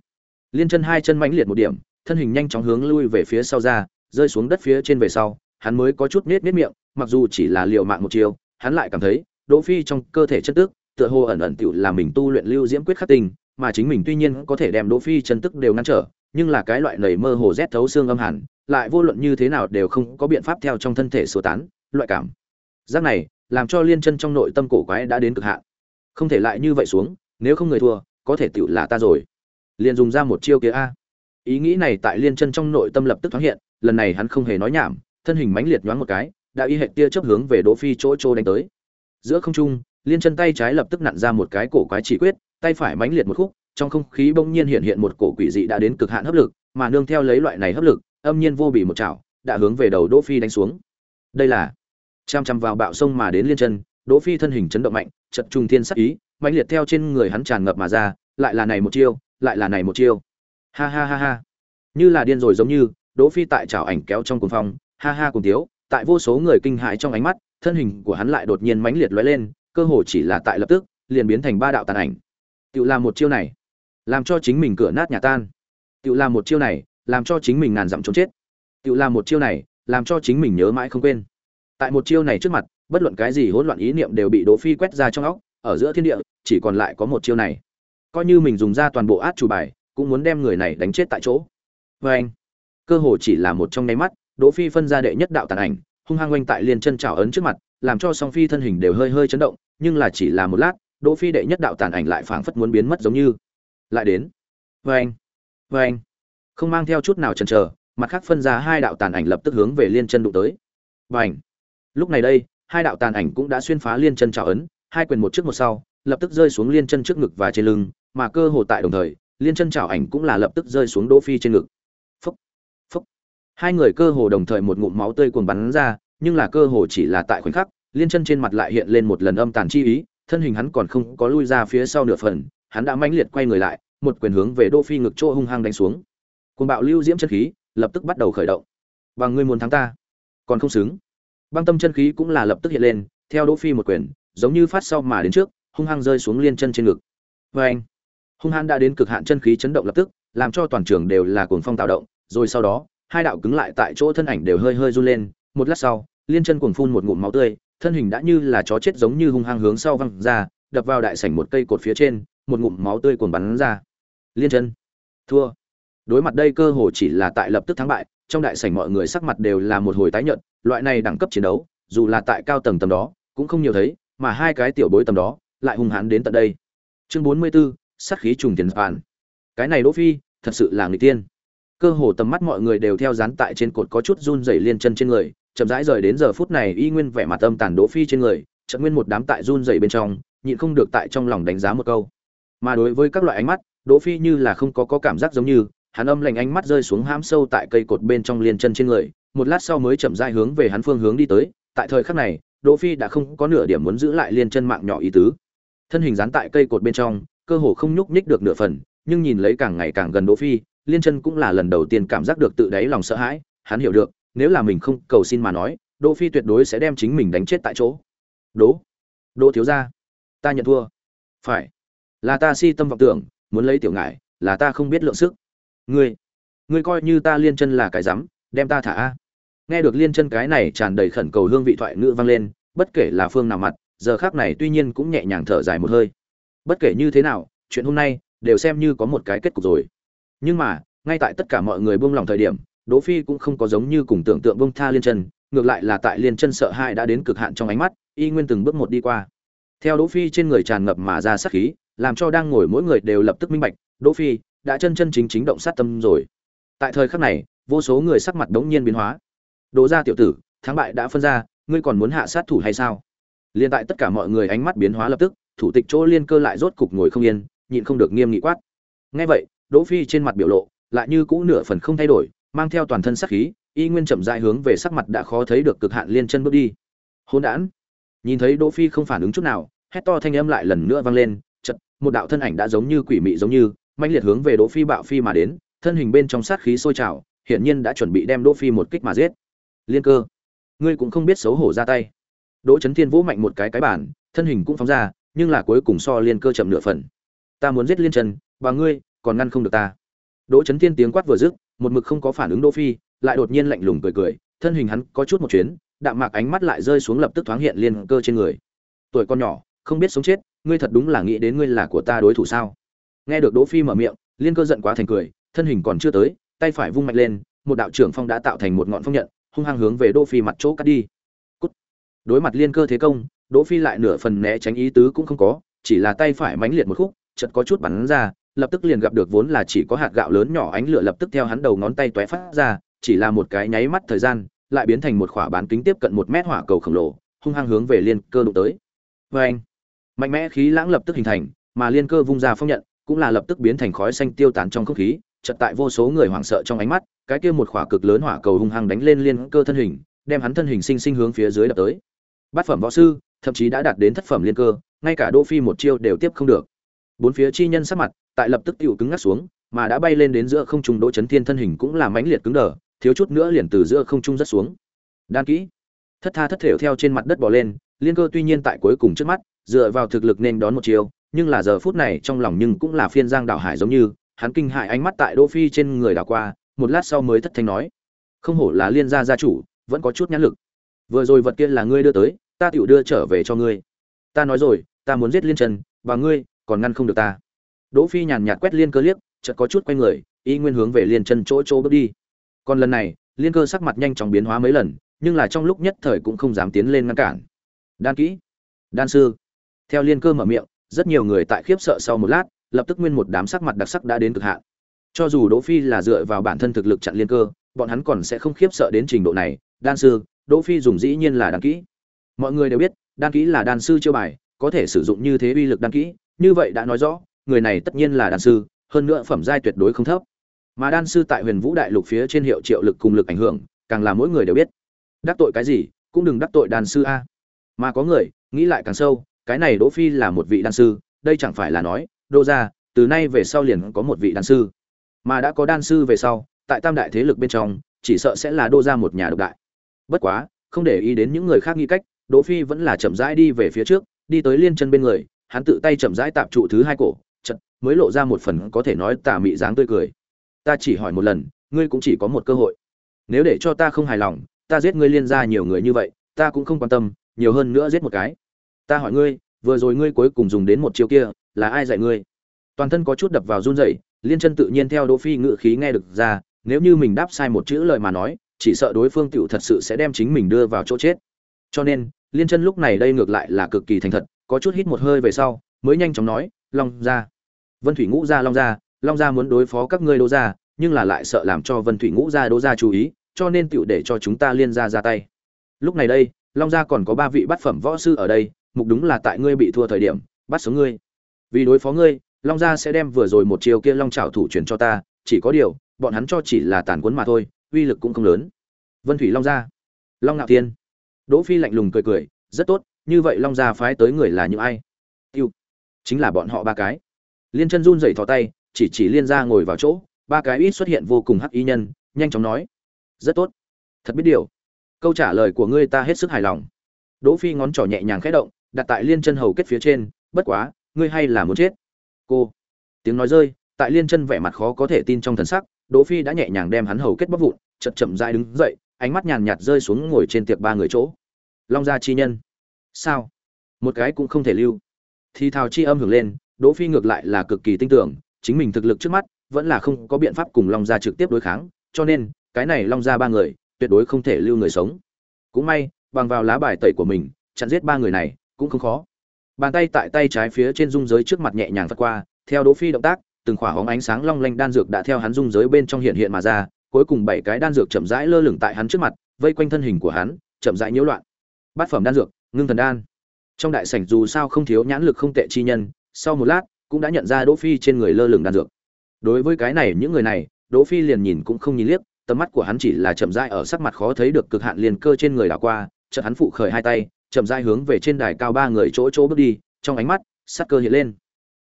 liên chân hai chân mãnh liệt một điểm, thân hình nhanh chóng hướng lui về phía sau ra, rơi xuống đất phía trên về sau, hắn mới có chút nết nết miệng, mặc dù chỉ là liều mạng một chiều hắn lại cảm thấy, đỗ phi trong cơ thể chất tức, tựa hồ ẩn ẩn tiểu là mình tu luyện lưu diễm quyết khắc tình mà chính mình tuy nhiên có thể đem đỗ phi chân tức đều ngăn trở, nhưng là cái loại nảy mơ hồ rét thấu xương âm hẳn, lại vô luận như thế nào đều không có biện pháp theo trong thân thể sửa tán, loại cảm giác này, làm cho liên chân trong nội tâm cổ quái đã đến cực hạn. Không thể lại như vậy xuống, nếu không người thua, có thể tựu là ta rồi. Liền dùng ra một chiêu kia a. Ý nghĩ này tại liên chân trong nội tâm lập tức thoáng hiện, lần này hắn không hề nói nhảm, thân hình mãnh liệt nhoáng một cái, đã y hệ tia chấp hướng về đỗ phi chỗ chỗ đánh tới. Giữa không trung, liên chân tay trái lập tức nặn ra một cái cổ quái chỉ quyết, tay phải mãnh liệt một khúc, trong không khí bỗng nhiên hiện hiện một cổ quỷ dị đã đến cực hạn hấp lực, mà nương theo lấy loại này hấp lực, âm nhiên vô bị một chảo, đã hướng về đầu đỗ phi đánh xuống. Đây là chăm chăm vào bạo sông mà đến liên chân đỗ phi thân hình chấn động mạnh chật trung thiên sắc ý mạnh liệt theo trên người hắn tràn ngập mà ra lại là này một chiêu lại là này một chiêu. Ha ha ha ha. Như là điên rồi giống như đỗ phi tại chảo ảnh kéo trong cuồng phong ha ha cùng thiếu, tại vô số người kinh hãi trong ánh mắt thân hình của hắn lại đột nhiên mãnh liệt lóe lên cơ hồ chỉ là tại lập tức liền biến thành ba đạo tàn ảnh. Tự làm một chiêu này làm cho chính mình cửa nát nhà tan. Tự làm một chiêu này làm cho chính mình ngàn dặm trốn chết. Tự làm một chiêu này làm cho chính mình nhớ mãi không quên tại một chiêu này trước mặt, bất luận cái gì hỗn loạn ý niệm đều bị đỗ phi quét ra trong óc, ở giữa thiên địa, chỉ còn lại có một chiêu này. Coi như mình dùng ra toàn bộ át chủ bài, cũng muốn đem người này đánh chết tại chỗ. Với anh, cơ hồ chỉ là một trong nháy mắt, đỗ phi phân ra đệ nhất đạo tàn ảnh, hung hăng quanh tại liên chân chảo ấn trước mặt, làm cho song phi thân hình đều hơi hơi chấn động, nhưng là chỉ là một lát, đỗ phi đệ nhất đạo tàn ảnh lại phảng phất muốn biến mất giống như. Lại đến. Với anh với anh. Không mang theo chút nào chần chờ, mặt khác phân ra hai đạo tàn ảnh lập tức hướng về liên chân đụng tới. Và lúc này đây, hai đạo tàn ảnh cũng đã xuyên phá liên chân trào ấn, hai quyền một trước một sau, lập tức rơi xuống liên chân trước ngực và trên lưng, mà cơ hồ tại đồng thời, liên chân trào ảnh cũng là lập tức rơi xuống đỗ phi trên ngực. Phúc phúc. Hai người cơ hồ đồng thời một ngụm máu tươi cuồng bắn ra, nhưng là cơ hồ chỉ là tại khoảnh khắc, liên chân trên mặt lại hiện lên một lần âm tàn chi ý, thân hình hắn còn không có lui ra phía sau nửa phần, hắn đã mãnh liệt quay người lại, một quyền hướng về đỗ phi ngực chỗ hung hăng đánh xuống. Cuồng bạo lưu diễm chân khí, lập tức bắt đầu khởi động. Bằng ngươi muốn thắng ta, còn không xứng băng tâm chân khí cũng là lập tức hiện lên, theo đỗ phi một quyền, giống như phát sau mà đến trước, hung hăng rơi xuống liên chân trên ngực. Với anh, hung hăng đã đến cực hạn chân khí chấn động lập tức, làm cho toàn trường đều là cuồng phong tạo động, rồi sau đó, hai đạo cứng lại tại chỗ thân ảnh đều hơi hơi run lên, một lát sau, liên chân cuồng phun một ngụm máu tươi, thân hình đã như là chó chết giống như hung hăng hướng sau văng ra, đập vào đại sảnh một cây cột phía trên, một ngụm máu tươi cuồng bắn ra. Liên chân, thua. Đối mặt đây cơ hồ chỉ là tại lập tức thắng bại trong đại sảnh mọi người sắc mặt đều là một hồi tái nhợt loại này đẳng cấp chiến đấu dù là tại cao tầng tầm đó cũng không nhiều thấy mà hai cái tiểu bối tầm đó lại hung hãn đến tận đây. Chương bốn mươi 44, sát khí trùng tiền phản. Cái này đỗ phi thật sự là người tiên. Cơ hồ tầm mắt mọi người đều theo dán tại trên cột có chút run rẩy liên chân trên người chậm rãi rời đến giờ phút này y nguyên vẻ mặt âm tàn đỗ phi trên người chợt nguyên một đám tại run rẩy bên trong nhịn không được tại trong lòng đánh giá một câu. Mà đối với các loại ánh mắt đỗ phi như là không có có cảm giác giống như hắn âm lạnh ánh mắt rơi xuống hãm sâu tại cây cột bên trong liên chân trên người, một lát sau mới chậm rãi hướng về hắn phương hướng đi tới, tại thời khắc này, đỗ phi đã không có nửa điểm muốn giữ lại liên chân mạng nhỏ ý tứ. Thân hình dán tại cây cột bên trong, cơ hồ không nhúc nhích được nửa phần, nhưng nhìn lấy càng ngày càng gần đỗ phi, liên chân cũng là lần đầu tiên cảm giác được tự đáy lòng sợ hãi, hắn hiểu được, nếu là mình không cầu xin mà nói, đỗ phi tuyệt đối sẽ đem chính mình đánh chết tại chỗ. Đỗ đỗ thiếu gia, ta nhận thua. Phải, là ta si tâm vọng tưởng, muốn lấy tiểu ngải, là ta không biết lượng sức ngươi ngươi coi như ta liên chân là cái rắm đem ta thả a. Nghe được liên chân cái này tràn đầy khẩn cầu hương vị thoại ngữ vang lên, bất kể là phương nào mặt, giờ khác này tuy nhiên cũng nhẹ nhàng thở dài một hơi. Bất kể như thế nào, chuyện hôm nay đều xem như có một cái kết cục rồi. Nhưng mà, ngay tại tất cả mọi người buông lòng thời điểm, đỗ phi cũng không có giống như cùng tưởng tượng buông tha liên chân, ngược lại là tại liên chân sợ hãi đã đến cực hạn trong ánh mắt, y nguyên từng bước một đi qua. Theo đỗ phi trên người tràn ngập mà ra sát khí, làm cho đang ngồi mỗi người đều lập tức minh bạch, đỗ phi đã chân chân chính chính động sát tâm rồi. Tại thời khắc này, vô số người sắc mặt đống nhiên biến hóa. Đỗ gia tiểu tử, thắng bại đã phân ra, ngươi còn muốn hạ sát thủ hay sao? Liên tại tất cả mọi người ánh mắt biến hóa lập tức, thủ tịch chỗ liên cơ lại rốt cục ngồi không yên, nhịn không được nghiêm nghị quát. Ngay vậy, đỗ phi trên mặt biểu lộ lại như cũ nửa phần không thay đổi, mang theo toàn thân sắc khí, y nguyên chậm rãi hướng về sắc mặt đã khó thấy được cực hạn liên chân bước đi. Hỗn đản. Nhìn thấy đỗ phi không phản ứng chút nào, hét to thanh âm lại lần nữa vang lên, chợt, một đạo thân ảnh đã giống như quỷ mị giống như mãnh liệt hướng về đỗ phi bạo phi mà đến, thân hình bên trong sát khí sôi trào, hiển nhiên đã chuẩn bị đem đỗ phi một kích mà giết. Liên cơ, ngươi cũng không biết xấu hổ ra tay. Đỗ chấn thiên vũ mạnh một cái cái bản thân hình cũng phóng ra, nhưng là cuối cùng so liên cơ chậm nửa phần. Ta muốn giết liên trần, và ngươi còn ngăn không được ta. Đỗ chấn thiên tiếng quát vừa dứt, một mực không có phản ứng đỗ phi, lại đột nhiên lạnh lùng cười cười, thân hình hắn có chút một chuyến, đạm mạc ánh mắt lại rơi xuống lập tức thoáng hiện liên cơ trên người. Tuổi con nhỏ, không biết sống chết, ngươi thật đúng là nghĩ đến ngươi là của ta đối thủ sao? Nghe được đỗ phi mở miệng, liên cơ giận quá thành cười, thân hình còn chưa tới, tay phải vung mạnh lên, một đạo trưởng phong đã tạo thành một ngọn phong nhận, hung hăng hướng về đỗ phi mặt chỗ cắt đi. Cút. đối mặt liên cơ thế công, đỗ phi lại nửa phần né tránh ý tứ cũng không có, chỉ là tay phải mãnh liệt một khúc, chợt có chút bắn ra, lập tức liền gặp được vốn là chỉ có hạt gạo lớn nhỏ ánh lửa lập tức theo hắn đầu ngón tay tóe phát ra, chỉ là một cái nháy mắt thời gian, lại biến thành một khỏa bán kính tiếp cận một mét hỏa cầu khổng lồ, hung hăng hướng về liên cơ đụng tới. Vê anh mạnh mẽ khí lãng lập tức hình thành, mà liên cơ vung ra phong nhận cũng là lập tức biến thành khói xanh tiêu tán trong không khí, chợt tại vô số người hoảng sợ trong ánh mắt, cái kia một khỏa cực lớn hỏa cầu hung hăng đánh lên liên cơ thân hình, đem hắn thân hình sinh sinh hướng phía dưới đập tới. Bát phẩm võ sư, thậm chí đã đạt đến thất phẩm liên cơ, ngay cả đỗ phi một chiêu đều tiếp không được. Bốn phía chi nhân sắc mặt tại lập tức tiểu cứng ngắc xuống, mà đã bay lên đến giữa không trung đỗ chấn thiên thân hình cũng là mãnh liệt cứng đờ, thiếu chút nữa liền từ giữa không trung rất xuống. Đan kỹ. Thất tha thất thểu theo trên mặt đất bò lên, liên cơ tuy nhiên tại cuối cùng trước mắt, dựa vào thực lực nên đón một chiêu nhưng là giờ phút này trong lòng nhưng cũng là phiên giang đảo hải giống như, hắn kinh hại ánh mắt tại đỗ phi trên người đảo qua, một lát sau mới thất thanh nói, không hổ là liên gia gia chủ, vẫn có chút nhãn lực. Vừa rồi vật kia là ngươi đưa tới, ta tiểu đưa trở về cho ngươi. Ta nói rồi, ta muốn giết liên trần, và ngươi, còn ngăn không được ta. Đỗ phi nhàn nhạt quét liên cơ liếc, chợt có chút quay người, y nguyên hướng về liên chân chỗ chỗ bước đi. Còn lần này, liên cơ sắc mặt nhanh chóng biến hóa mấy lần, nhưng là trong lúc nhất thời cũng không dám tiến lên ngăn cản. Đan kỹ, đan sư. Theo liên cơ mở miệng rất nhiều người tại khiếp sợ sau một lát, lập tức nguyên một đám sắc mặt đặc sắc đã đến cực hạn. Cho dù đỗ phi là dựa vào bản thân thực lực chặn liên cơ, bọn hắn còn sẽ không khiếp sợ đến trình độ này. Đan sư, đỗ phi dùng dĩ nhiên là đan kỹ. Mọi người đều biết, đan kỹ là đan sư chiêu bài, có thể sử dụng như thế uy lực đan kỹ. Như vậy đã nói rõ, người này tất nhiên là đan sư, hơn nữa phẩm giai tuyệt đối không thấp. Mà đan sư tại huyền vũ đại lục phía trên hiệu triệu lực cùng lực ảnh hưởng, càng là mỗi người đều biết. Đắc tội cái gì, cũng đừng đắc tội đan sư a. Mà có người, nghĩ lại càng sâu cái này đỗ phi là một vị đan sư, đây chẳng phải là nói đô gia, từ nay về sau liền có một vị đan sư. Mà đã có đan sư về sau, tại tam đại thế lực bên trong, chỉ sợ sẽ là đô gia một nhà độc đại. Bất quá, không để ý đến những người khác nghĩ cách, đỗ phi vẫn là chậm rãi đi về phía trước, đi tới liên chân bên người, hắn tự tay chậm rãi tạm trụ thứ hai cổ, chợt mới lộ ra một phần có thể nói tà mị dáng tươi cười. Ta chỉ hỏi một lần, ngươi cũng chỉ có một cơ hội. Nếu để cho ta không hài lòng, ta giết ngươi liên ra nhiều người như vậy, ta cũng không quan tâm, nhiều hơn nữa giết một cái ta hỏi ngươi, vừa rồi ngươi cuối cùng dùng đến một chiêu kia, là ai dạy ngươi? Toàn thân có chút đập vào run rẩy, liên chân tự nhiên theo đỗ phi ngự khí nghe được ra, nếu như mình đáp sai một chữ lời mà nói, chỉ sợ đối phương tiểu thật sự sẽ đem chính mình đưa vào chỗ chết. Cho nên, liên chân lúc này đây ngược lại là cực kỳ thành thật, có chút hít một hơi về sau, mới nhanh chóng nói, long ra vân thủy ngũ ra long ra long gia muốn đối phó các ngươi đỗ gia, nhưng là lại sợ làm cho vân thủy ngũ gia đỗ gia chú ý, cho nên tiểu để cho chúng ta liên gia ra tay. Lúc này đây, long gia còn có ba vị bát phẩm võ sư ở đây mục đúng là tại ngươi bị thua thời điểm, bắt sống ngươi. Vì đối phó ngươi, long gia sẽ đem vừa rồi một chiều kia long trảo thủ truyền cho ta, chỉ có điều, bọn hắn cho chỉ là tàn cuốn mà thôi, uy lực cũng không lớn. Vân thủy long gia. Long ngạo thiên. Đỗ phi lạnh lùng cười cười, rất tốt, như vậy long gia phái tới người là những ai? Tiêu. Chính là bọn họ ba cái. Liên chân run rẩy thò tay, chỉ chỉ liên Gia ngồi vào chỗ, ba cái ít xuất hiện vô cùng hắc y nhân, nhanh chóng nói. Rất tốt. Thật biết điều. Câu trả lời của ngươi ta hết sức hài lòng. Đỗ phi ngón trỏ nhẹ nhàng khẽ động đặt tại liên chân hầu kết phía trên, bất quá, ngươi hay là muốn chết. Cô. Tiếng nói rơi, tại liên chân vẻ mặt khó có thể tin trong thần sắc, đỗ phi đã nhẹ nhàng đem hắn hầu kết bóc vụn, chậm chậm dài đứng dậy, ánh mắt nhàn nhạt rơi xuống ngồi trên tiệc ba người chỗ. Long gia chi nhân. Sao? Một cái cũng không thể lưu. Thì thào chi âm hưởng lên, đỗ phi ngược lại là cực kỳ tin tưởng, chính mình thực lực trước mắt vẫn là không có biện pháp cùng long gia trực tiếp đối kháng, cho nên, cái này long gia ba người, tuyệt đối không thể lưu người sống. Cũng may, bằng vào lá bài tẩy của mình, chặn giết ba người này cũng không khó. Bàn tay tại tay trái phía trên dung giới trước mặt nhẹ nhàng vắt qua, theo đỗ phi động tác, từng khỏa hóng ánh sáng long lanh đan dược đã theo hắn dung giới bên trong hiện hiện mà ra, cuối cùng bảy cái đan dược chậm rãi lơ lửng tại hắn trước mặt, vây quanh thân hình của hắn, chậm rãi nhiễu loạn. Bát phẩm đan dược, ngưng thần đan. Trong đại sảnh dù sao không thiếu nhãn lực không tệ chi nhân, sau một lát, cũng đã nhận ra đỗ phi trên người lơ lửng đan dược. Đối với cái này, những người này, đỗ phi liền nhìn cũng không nhìn liếc, tầm mắt của hắn chỉ là chậm rãi ở sắc mặt khó thấy được cực hạn liền cơ trên người đảo qua, chợt hắn phụ khởi hai tay chậm rãi hướng về trên đài cao ba người chỗ chỗ bước đi, trong ánh mắt sát cơ hiện lên.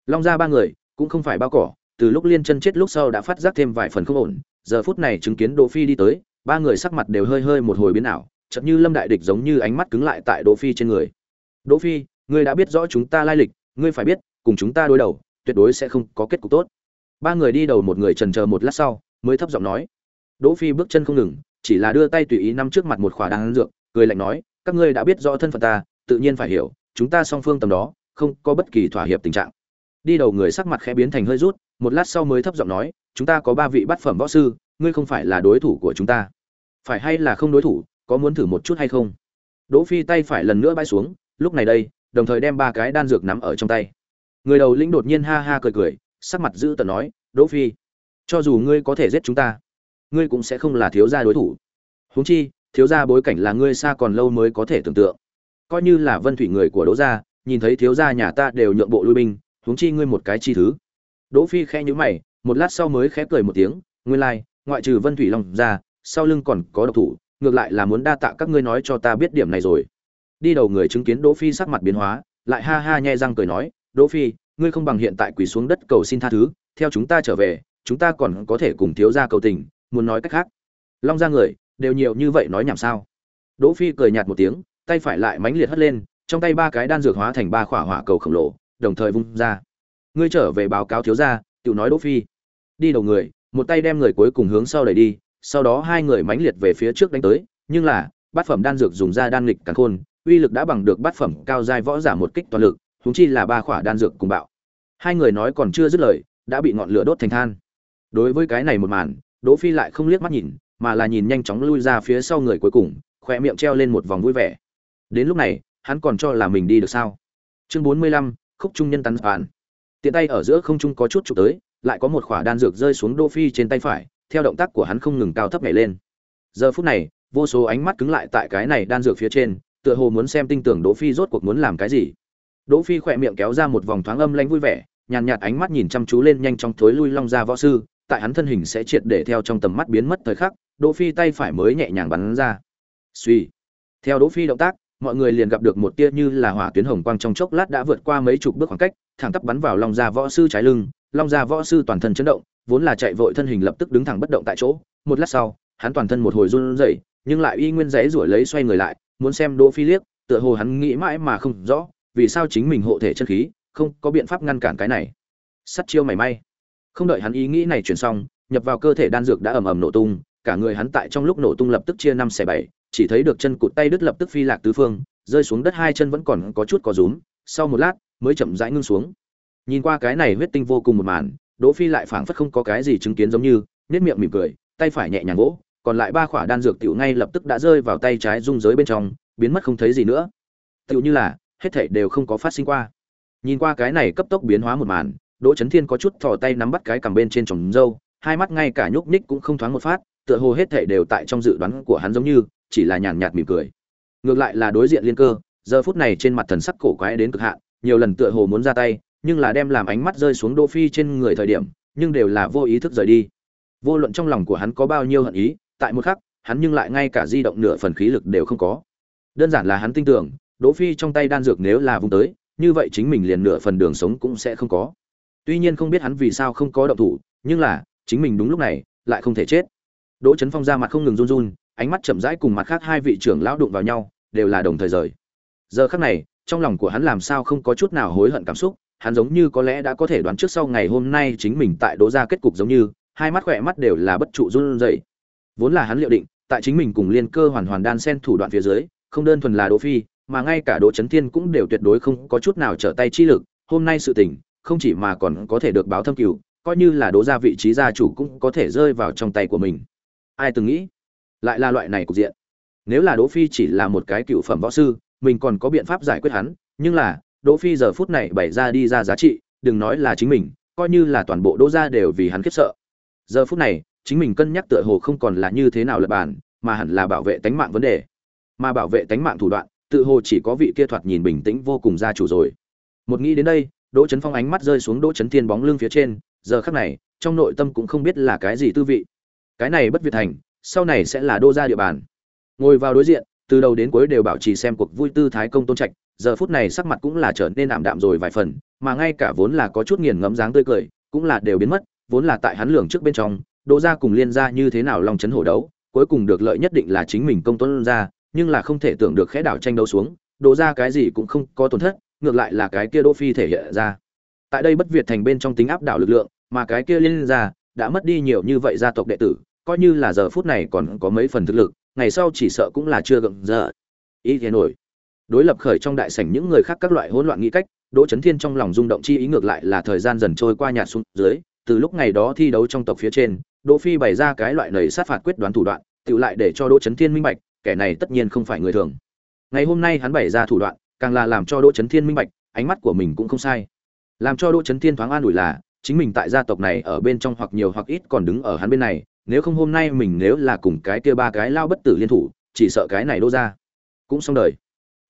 Long ra ba người, cũng không phải bao cỏ, từ lúc liên chân chết lúc sau đã phát giác thêm vài phần không ổn, giờ phút này chứng kiến đỗ phi đi tới, ba người sắc mặt đều hơi hơi một hồi biến ảo, chợt như lâm đại địch giống như ánh mắt cứng lại tại đỗ phi trên người. Đỗ phi, ngươi đã biết rõ chúng ta lai lịch, ngươi phải biết, cùng chúng ta đối đầu, tuyệt đối sẽ không có kết cục tốt. Ba người đi đầu một người chần chờ một lát sau, mới thấp giọng nói. Đỗ phi bước chân không ngừng, chỉ là đưa tay tùy ý nắm trước mặt một khỏa đan dược, cười lạnh nói các ngươi đã biết rõ thân phận ta, tự nhiên phải hiểu, chúng ta song phương tầm đó, không có bất kỳ thỏa hiệp tình trạng. Đi đầu người sắc mặt khẽ biến thành hơi rút, một lát sau mới thấp giọng nói, chúng ta có ba vị bát phẩm võ sư, ngươi không phải là đối thủ của chúng ta. Phải hay là không đối thủ, có muốn thử một chút hay không? Đỗ phi tay phải lần nữa bay xuống, lúc này đây, đồng thời đem ba cái đan dược nắm ở trong tay. Người đầu lĩnh đột nhiên ha ha cười cười, sắc mặt giữ tợn nói, đỗ phi, cho dù ngươi có thể giết chúng ta, ngươi cũng sẽ không là thiếu gia đối thủ. Huống chi thiếu gia bối cảnh là ngươi xa còn lâu mới có thể tưởng tượng. Coi như là vân thủy người của đỗ gia nhìn thấy thiếu gia nhà ta đều nhượng bộ lui binh huống chi ngươi một cái chi thứ. Đỗ phi khẽ nhíu mày một lát sau mới khẽ cười một tiếng nguyên lai like, ngoại trừ vân thủy long ra sau lưng còn có độc thủ ngược lại là muốn đa tạ các ngươi nói cho ta biết điểm này rồi. Đi đầu người chứng kiến đỗ phi sắc mặt biến hóa lại ha ha nhẹ răng cười nói đỗ phi ngươi không bằng hiện tại quỳ xuống đất cầu xin tha thứ theo chúng ta trở về chúng ta còn có thể cùng thiếu gia cầu tình muốn nói cách khác. Long ra người đều nhiều như vậy nói nhảm sao? Đỗ phi cười nhạt một tiếng, tay phải lại mãnh liệt hất lên, trong tay ba cái đan dược hóa thành ba khỏa hỏa cầu khổng lồ, đồng thời vung ra. Ngươi trở về báo cáo thiếu gia, tự nói đỗ phi. Đi đầu người, một tay đem người cuối cùng hướng sau đẩy đi, sau đó hai người mãnh liệt về phía trước đánh tới, nhưng là, bát phẩm đan dược dùng ra đan lịch càng khôn, uy lực đã bằng được bát phẩm cao giai võ giả một kích toàn lực chúng chi là ba khỏa đan dược cùng bạo. Hai người nói còn chưa dứt lời, đã bị ngọn lửa đốt thành than. Đối với cái này một màn, đỗ phi lại không liếc mắt nhìn mà là nhìn nhanh chóng lui ra phía sau người cuối cùng khoe miệng treo lên một vòng vui vẻ. Đến lúc này hắn còn cho là mình đi được sao? Chương 45, khúc trung nhân tấn phản. Tiện tay ở giữa không trung có chút chụp tới lại có một khỏa đan dược rơi xuống đỗ phi trên tay phải theo động tác của hắn không ngừng cao thấp nhảy lên. Giờ phút này vô số ánh mắt cứng lại tại cái này đan dược phía trên tựa hồ muốn xem tinh tưởng đỗ phi rốt cuộc muốn làm cái gì. Đỗ phi khỏe miệng kéo ra một vòng thoáng âm lanh vui vẻ nhàn nhạt ánh mắt nhìn chăm chú lên nhanh chóng thối lui long ra võ sư tại hắn thân hình sẽ triệt để theo trong tầm mắt biến mất thời khắc đỗ phi tay phải mới nhẹ nhàng bắn ra. Suy theo đỗ phi động tác, mọi người liền gặp được một tia như là hỏa tuyến hồng quang trong chốc lát đã vượt qua mấy chục bước khoảng cách, thẳng tắp bắn vào long gia võ sư trái lưng. Long gia võ sư toàn thân chấn động, vốn là chạy vội thân hình lập tức đứng thẳng bất động tại chỗ. Một lát sau, hắn toàn thân một hồi run rẩy, nhưng lại y nguyên rẽ rủi lấy xoay người lại, muốn xem đỗ phi liếc, tựa hồ hắn nghĩ mãi mà không rõ, vì sao chính mình hộ thể chân khí, không có biện pháp ngăn cản cái này. Sắt chiêu mảy may. Không đợi hắn ý nghĩ này chuyển xong, nhập vào cơ thể đan dược đã ầm ầm nổ tung cả người hắn tại trong lúc nổ tung lập tức chia năm xẻ bảy, chỉ thấy được chân cụt tay đứt lập tức phi lạc tứ phương, rơi xuống đất hai chân vẫn còn có chút có rúm, sau một lát, mới chậm rãi ngưng xuống. Nhìn qua cái này huyết tinh vô cùng một màn, đỗ phi lại phảng phất không có cái gì chứng kiến giống như, nét miệng mỉm cười, tay phải nhẹ nhàng gỗ còn lại ba khỏa đan dược tiểu ngay lập tức đã rơi vào tay trái dung giới bên trong, biến mất không thấy gì nữa. Tiểu như là, hết thảy đều không có phát sinh qua. Nhìn qua cái này cấp tốc biến hóa một màn, đỗ chấn thiên có chút thò tay nắm bắt cái cằm bên trên tròng râu, hai mắt ngay cả nhúc nhích cũng không thoáng một phát tựa hồ hết thảy đều tại trong dự đoán của hắn giống như, chỉ là nhàn nhạt mỉm cười. Ngược lại là đối diện liên cơ, giờ phút này trên mặt thần sắc cổ quái đến cực hạn, nhiều lần tựa hồ muốn ra tay, nhưng là đem làm ánh mắt rơi xuống đỗ phi trên người thời điểm, nhưng đều là vô ý thức rời đi. Vô luận trong lòng của hắn có bao nhiêu hận ý, tại một khắc, hắn nhưng lại ngay cả di động nửa phần khí lực đều không có. Đơn giản là hắn tin tưởng, đỗ phi trong tay đan dược nếu là vung tới, như vậy chính mình liền nửa phần đường sống cũng sẽ không có. Tuy nhiên không biết hắn vì sao không có động thủ, nhưng là, chính mình đúng lúc này, lại không thể chết đỗ chấn phong ra mặt không ngừng run run, ánh mắt chậm rãi cùng mặt khác hai vị trưởng lão đụng vào nhau, đều là đồng thời rời. Giờ khắc này, trong lòng của hắn làm sao không có chút nào hối hận cảm xúc, hắn giống như có lẽ đã có thể đoán trước sau ngày hôm nay chính mình tại đỗ gia kết cục giống như, hai mắt khỏe mắt đều là bất trụ run rẩy. Vốn là hắn liệu định, tại chính mình cùng liên cơ hoàn hoàn đan sen thủ đoạn phía dưới, không đơn thuần là đỗ phi, mà ngay cả đỗ chấn thiên cũng đều tuyệt đối không có chút nào trở tay chi lực, hôm nay sự tình, không chỉ mà còn có thể được báo thâm cửu coi như là đỗ gia vị trí gia chủ cũng có thể rơi vào trong tay của mình ai từng nghĩ, lại là loại này cục diện. Nếu là đỗ phi chỉ là một cái cựu phẩm võ sư, mình còn có biện pháp giải quyết hắn, nhưng là, đỗ phi giờ phút này bày ra đi ra giá trị, đừng nói là chính mình, coi như là toàn bộ đỗ gia đều vì hắn khiếp sợ. Giờ phút này, chính mình cân nhắc tựa hồ không còn là như thế nào lập bàn, mà hẳn là bảo vệ tánh mạng vấn đề. Mà bảo vệ tánh mạng thủ đoạn, tự hồ chỉ có vị kia thoạt nhìn bình tĩnh vô cùng gia chủ rồi. Một nghĩ đến đây, đỗ Chấn phong ánh mắt rơi xuống đỗ Chấn thiên bóng lưng phía trên, giờ khắc này, trong nội tâm cũng không biết là cái gì tư vị cái này bất việt thành, sau này sẽ là đô gia địa bàn. Ngồi vào đối diện, từ đầu đến cuối đều bảo trì xem cuộc vui tư thái công tôn trạch, giờ phút này sắc mặt cũng là trở nên ảm đạm rồi vài phần, mà ngay cả vốn là có chút nghiền ngẫm dáng tươi cười, cũng là đều biến mất, vốn là tại hắn lường trước bên trong đỗ gia cùng liên gia như thế nào long chấn hổ đấu, cuối cùng được lợi nhất định là chính mình công tôn gia, nhưng là không thể tưởng được khẽ đảo tranh đấu xuống đỗ gia cái gì cũng không có tổn thất, ngược lại là cái kia đỗ phi thể hiện ra. Tại đây bất việt thành bên trong tính áp đảo lực lượng, mà cái kia liên gia đã mất đi nhiều như vậy gia tộc đệ tử coi như là giờ phút này còn có mấy phần thực lực, ngày sau chỉ sợ cũng là chưa gượng giờ. Ý thế nổi. Đối lập khởi trong đại sảnh những người khác các loại hỗn loạn nghĩ cách, đỗ chấn thiên trong lòng rung động chi ý ngược lại là thời gian dần trôi qua nhạt xuống dưới, từ lúc ngày đó thi đấu trong tộc phía trên, đỗ phi bày ra cái loại nầy sát phạt quyết đoán thủ đoạn tự lại để cho đỗ chấn thiên minh bạch, kẻ này tất nhiên không phải người thường. Ngày hôm nay hắn bày ra thủ đoạn, càng là làm cho đỗ chấn thiên minh bạch, ánh mắt của mình cũng không sai. Làm cho đỗ chấn thiên thoáng an ủi là chính mình tại gia tộc này ở bên trong hoặc nhiều hoặc ít còn đứng ở hắn bên này, nếu không hôm nay mình nếu là cùng cái kia ba cái lao bất tử liên thủ, chỉ sợ cái này đô ra cũng xong đời.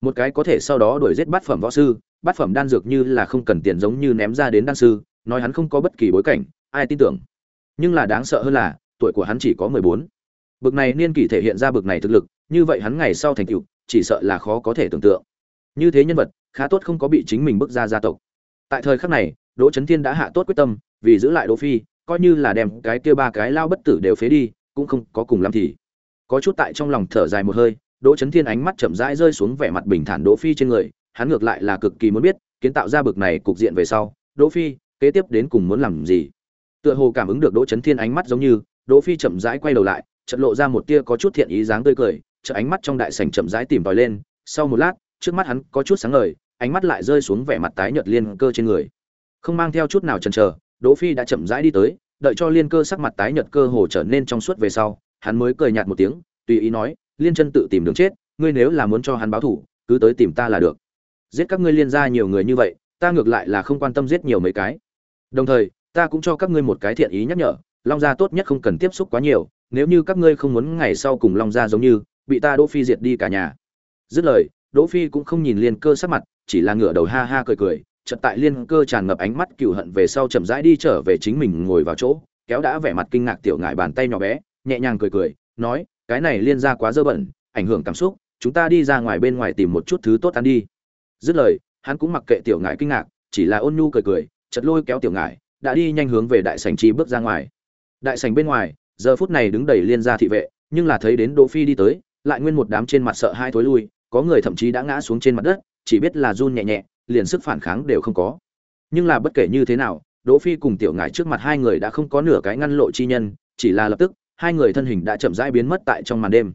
Một cái có thể sau đó đuổi giết bát phẩm võ sư, bát phẩm đan dược như là không cần tiền giống như ném ra đến đan sư, nói hắn không có bất kỳ bối cảnh, ai tin tưởng. Nhưng là đáng sợ hơn là, tuổi của hắn chỉ có mười bốn. Bực này niên kỷ thể hiện ra bực này thực lực, như vậy hắn ngày sau thành tựu, chỉ sợ là khó có thể tưởng tượng. Như thế nhân vật, khá tốt không có bị chính mình bước ra gia tộc. Tại thời khắc này đỗ Chấn thiên đã hạ tốt quyết tâm, vì giữ lại đỗ phi, coi như là đem cái kia ba cái lao bất tử đều phế đi, cũng không có cùng lắm thì. Có chút tại trong lòng thở dài một hơi, đỗ Chấn thiên ánh mắt chậm rãi rơi xuống vẻ mặt bình thản đỗ phi trên người, hắn ngược lại là cực kỳ muốn biết, kiến tạo ra bực này cục diện về sau, đỗ phi, kế tiếp đến cùng muốn làm gì? Tựa hồ cảm ứng được đỗ Chấn thiên ánh mắt giống như, đỗ phi chậm rãi quay đầu lại, chợt lộ ra một tia có chút thiện ý dáng tươi cười, chợt ánh mắt trong đại sảnh chậm rãi tìm tòi lên, sau một lát, trước mắt hắn có chút sáng ngời, ánh mắt lại rơi xuống vẻ mặt tái nhợt liên cơ trên người không mang theo chút nào chần chờ, đỗ phi đã chậm rãi đi tới, đợi cho liên cơ sắc mặt tái nhợt cơ hồ trở nên trong suốt về sau, hắn mới cười nhạt một tiếng, tùy ý nói, liên chân tự tìm đường chết, ngươi nếu là muốn cho hắn báo thù cứ tới tìm ta là được. Giết các ngươi liên gia nhiều người như vậy, ta ngược lại là không quan tâm giết nhiều mấy cái. Đồng thời, ta cũng cho các ngươi một cái thiện ý nhắc nhở, long gia tốt nhất không cần tiếp xúc quá nhiều, nếu như các ngươi không muốn ngày sau cùng long gia giống như, bị ta đỗ phi diệt đi cả nhà. Dứt lời, đỗ phi cũng không nhìn liên cơ sắc mặt, chỉ là ngửa đầu ha ha cười cười chợt tại liên cơ tràn ngập ánh mắt cừu hận về sau chậm rãi đi trở về chính mình ngồi vào chỗ, kéo đã vẻ mặt kinh ngạc tiểu ngải bàn tay nhỏ bé, nhẹ nhàng cười cười, nói, cái này liên ra quá dơ bẩn, ảnh hưởng cảm xúc, chúng ta đi ra ngoài bên ngoài tìm một chút thứ tốt ăn đi. Dứt lời, hắn cũng mặc kệ tiểu ngải kinh ngạc, chỉ là ôn nhu cười cười, chợt lôi kéo tiểu ngải, đã đi nhanh hướng về đại sảnh chi bước ra ngoài. Đại sảnh bên ngoài, giờ phút này đứng đầy liên gia thị vệ, nhưng là thấy đến đỗ phi đi tới, lại nguyên một đám trên mặt sợ hai thối lui, có người thậm chí đã ngã xuống trên mặt đất, chỉ biết là run nhẹ nhẹ liền sức phản kháng đều không có. Nhưng là bất kể như thế nào, đỗ phi cùng tiểu ngải trước mặt hai người đã không có nửa cái ngăn lộ chi nhân, chỉ là lập tức, hai người thân hình đã chậm rãi biến mất tại trong màn đêm.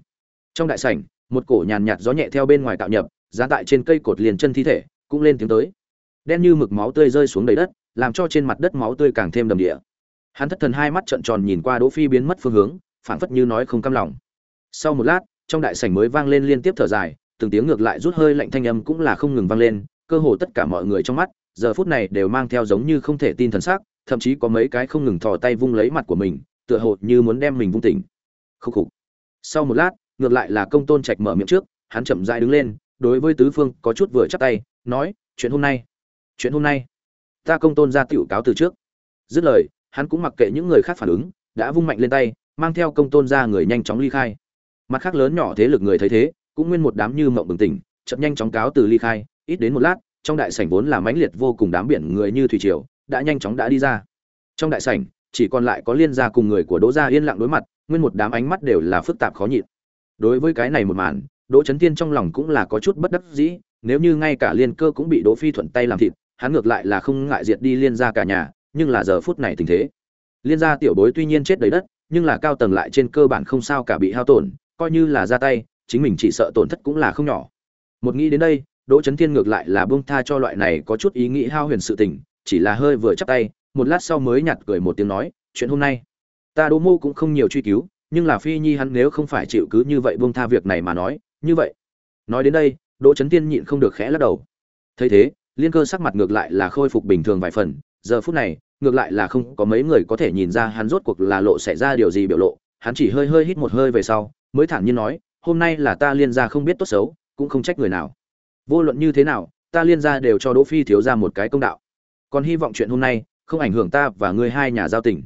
Trong đại sảnh, một cổ nhàn nhạt gió nhẹ theo bên ngoài tạo nhập, giá tại trên cây cột liền chân thi thể, cũng lên tiếng tới. Đen như mực máu tươi rơi xuống đầy đất, làm cho trên mặt đất máu tươi càng thêm đầm địa. Hắn thất thần hai mắt trợn tròn nhìn qua đỗ phi biến mất phương hướng, phảng phất như nói không cam lòng. Sau một lát, trong đại sảnh mới vang lên liên tiếp thở dài, từng tiếng ngược lại rút hơi lạnh thanh âm cũng là không ngừng vang lên cơ hồ tất cả mọi người trong mắt, giờ phút này đều mang theo giống như không thể tin thần sắc, thậm chí có mấy cái không ngừng thò tay vung lấy mặt của mình, tựa hồ như muốn đem mình vung tỉnh. Khúc khục. Sau một lát, ngược lại là công tôn trạch mở miệng trước, hắn chậm rãi đứng lên, đối với tứ phương có chút vừa chắp tay, nói, chuyện hôm nay, chuyện hôm nay, ta công tôn ra tiểu cáo từ trước. Dứt lời, hắn cũng mặc kệ những người khác phản ứng, đã vung mạnh lên tay, mang theo công tôn ra người nhanh chóng ly khai. Mặt khác lớn nhỏ thế lực người thấy thế, cũng nguyên một đám như mộng bừng tỉnh, chậm nhanh chóng cáo từ ly khai ít đến một lát, trong đại sảnh vốn là mãnh liệt vô cùng đám biển người như thủy triều, đã nhanh chóng đã đi ra. Trong đại sảnh, chỉ còn lại có liên gia cùng người của đỗ gia yên lặng đối mặt, nguyên một đám ánh mắt đều là phức tạp khó nhịn. Đối với cái này một màn, đỗ Trấn tiên trong lòng cũng là có chút bất đắc dĩ, nếu như ngay cả liên cơ cũng bị đỗ phi thuận tay làm thịt, hắn ngược lại là không ngại diệt đi liên gia cả nhà, nhưng là giờ phút này tình thế. Liên gia tiểu bối tuy nhiên chết đầy đất, nhưng là cao tầng lại trên cơ bản không sao cả bị hao tổn, coi như là ra tay, chính mình chỉ sợ tổn thất cũng là không nhỏ. Một nghĩ đến đây đỗ chấn thiên ngược lại là buông tha cho loại này có chút ý nghĩ hao huyền sự tình, chỉ là hơi vừa chắp tay, một lát sau mới nhặt cười một tiếng nói, chuyện hôm nay, ta đỗ mô cũng không nhiều truy cứu, nhưng là phi nhi hắn nếu không phải chịu cứ như vậy buông tha việc này mà nói, như vậy. Nói đến đây, đỗ chấn Thiên nhịn không được khẽ lắc đầu. Thấy thế, liên cơ sắc mặt ngược lại là khôi phục bình thường vài phần, giờ phút này, ngược lại là không có mấy người có thể nhìn ra hắn rốt cuộc là lộ xảy ra điều gì biểu lộ, hắn chỉ hơi hơi hít một hơi về sau, mới thản nhiên nói, hôm nay là ta liên gia không biết tốt xấu, cũng không trách người nào vô luận như thế nào, ta liên gia đều cho đỗ phi thiếu ra một cái công đạo. Còn hy vọng chuyện hôm nay không ảnh hưởng ta và ngươi hai nhà giao tình.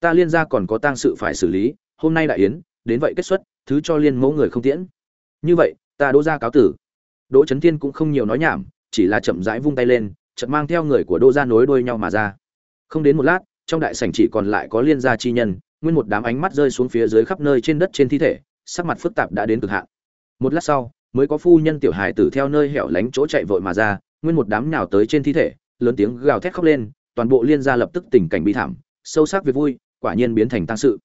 Ta liên gia còn có tang sự phải xử lý, hôm nay đại yến, đến vậy kết xuất, thứ cho liên mẫu người không tiễn. Như vậy, ta đỗ gia cáo tử. Đỗ trấn thiên cũng không nhiều nói nhảm, chỉ là chậm rãi vung tay lên, chợt mang theo người của đỗ gia nối đuôi nhau mà ra. Không đến một lát, trong đại sảnh chỉ còn lại có liên gia chi nhân, nguyên một đám ánh mắt rơi xuống phía dưới khắp nơi trên đất trên thi thể, sắc mặt phức tạp đã đến cực hạn. Một lát sau mới có phu nhân tiểu hài tử theo nơi hẻo lánh chỗ chạy vội mà ra nguyên một đám nào tới trên thi thể lớn tiếng gào thét khóc lên toàn bộ liên gia lập tức tình cảnh bi thảm sâu sắc việc vui quả nhiên biến thành tăng sự.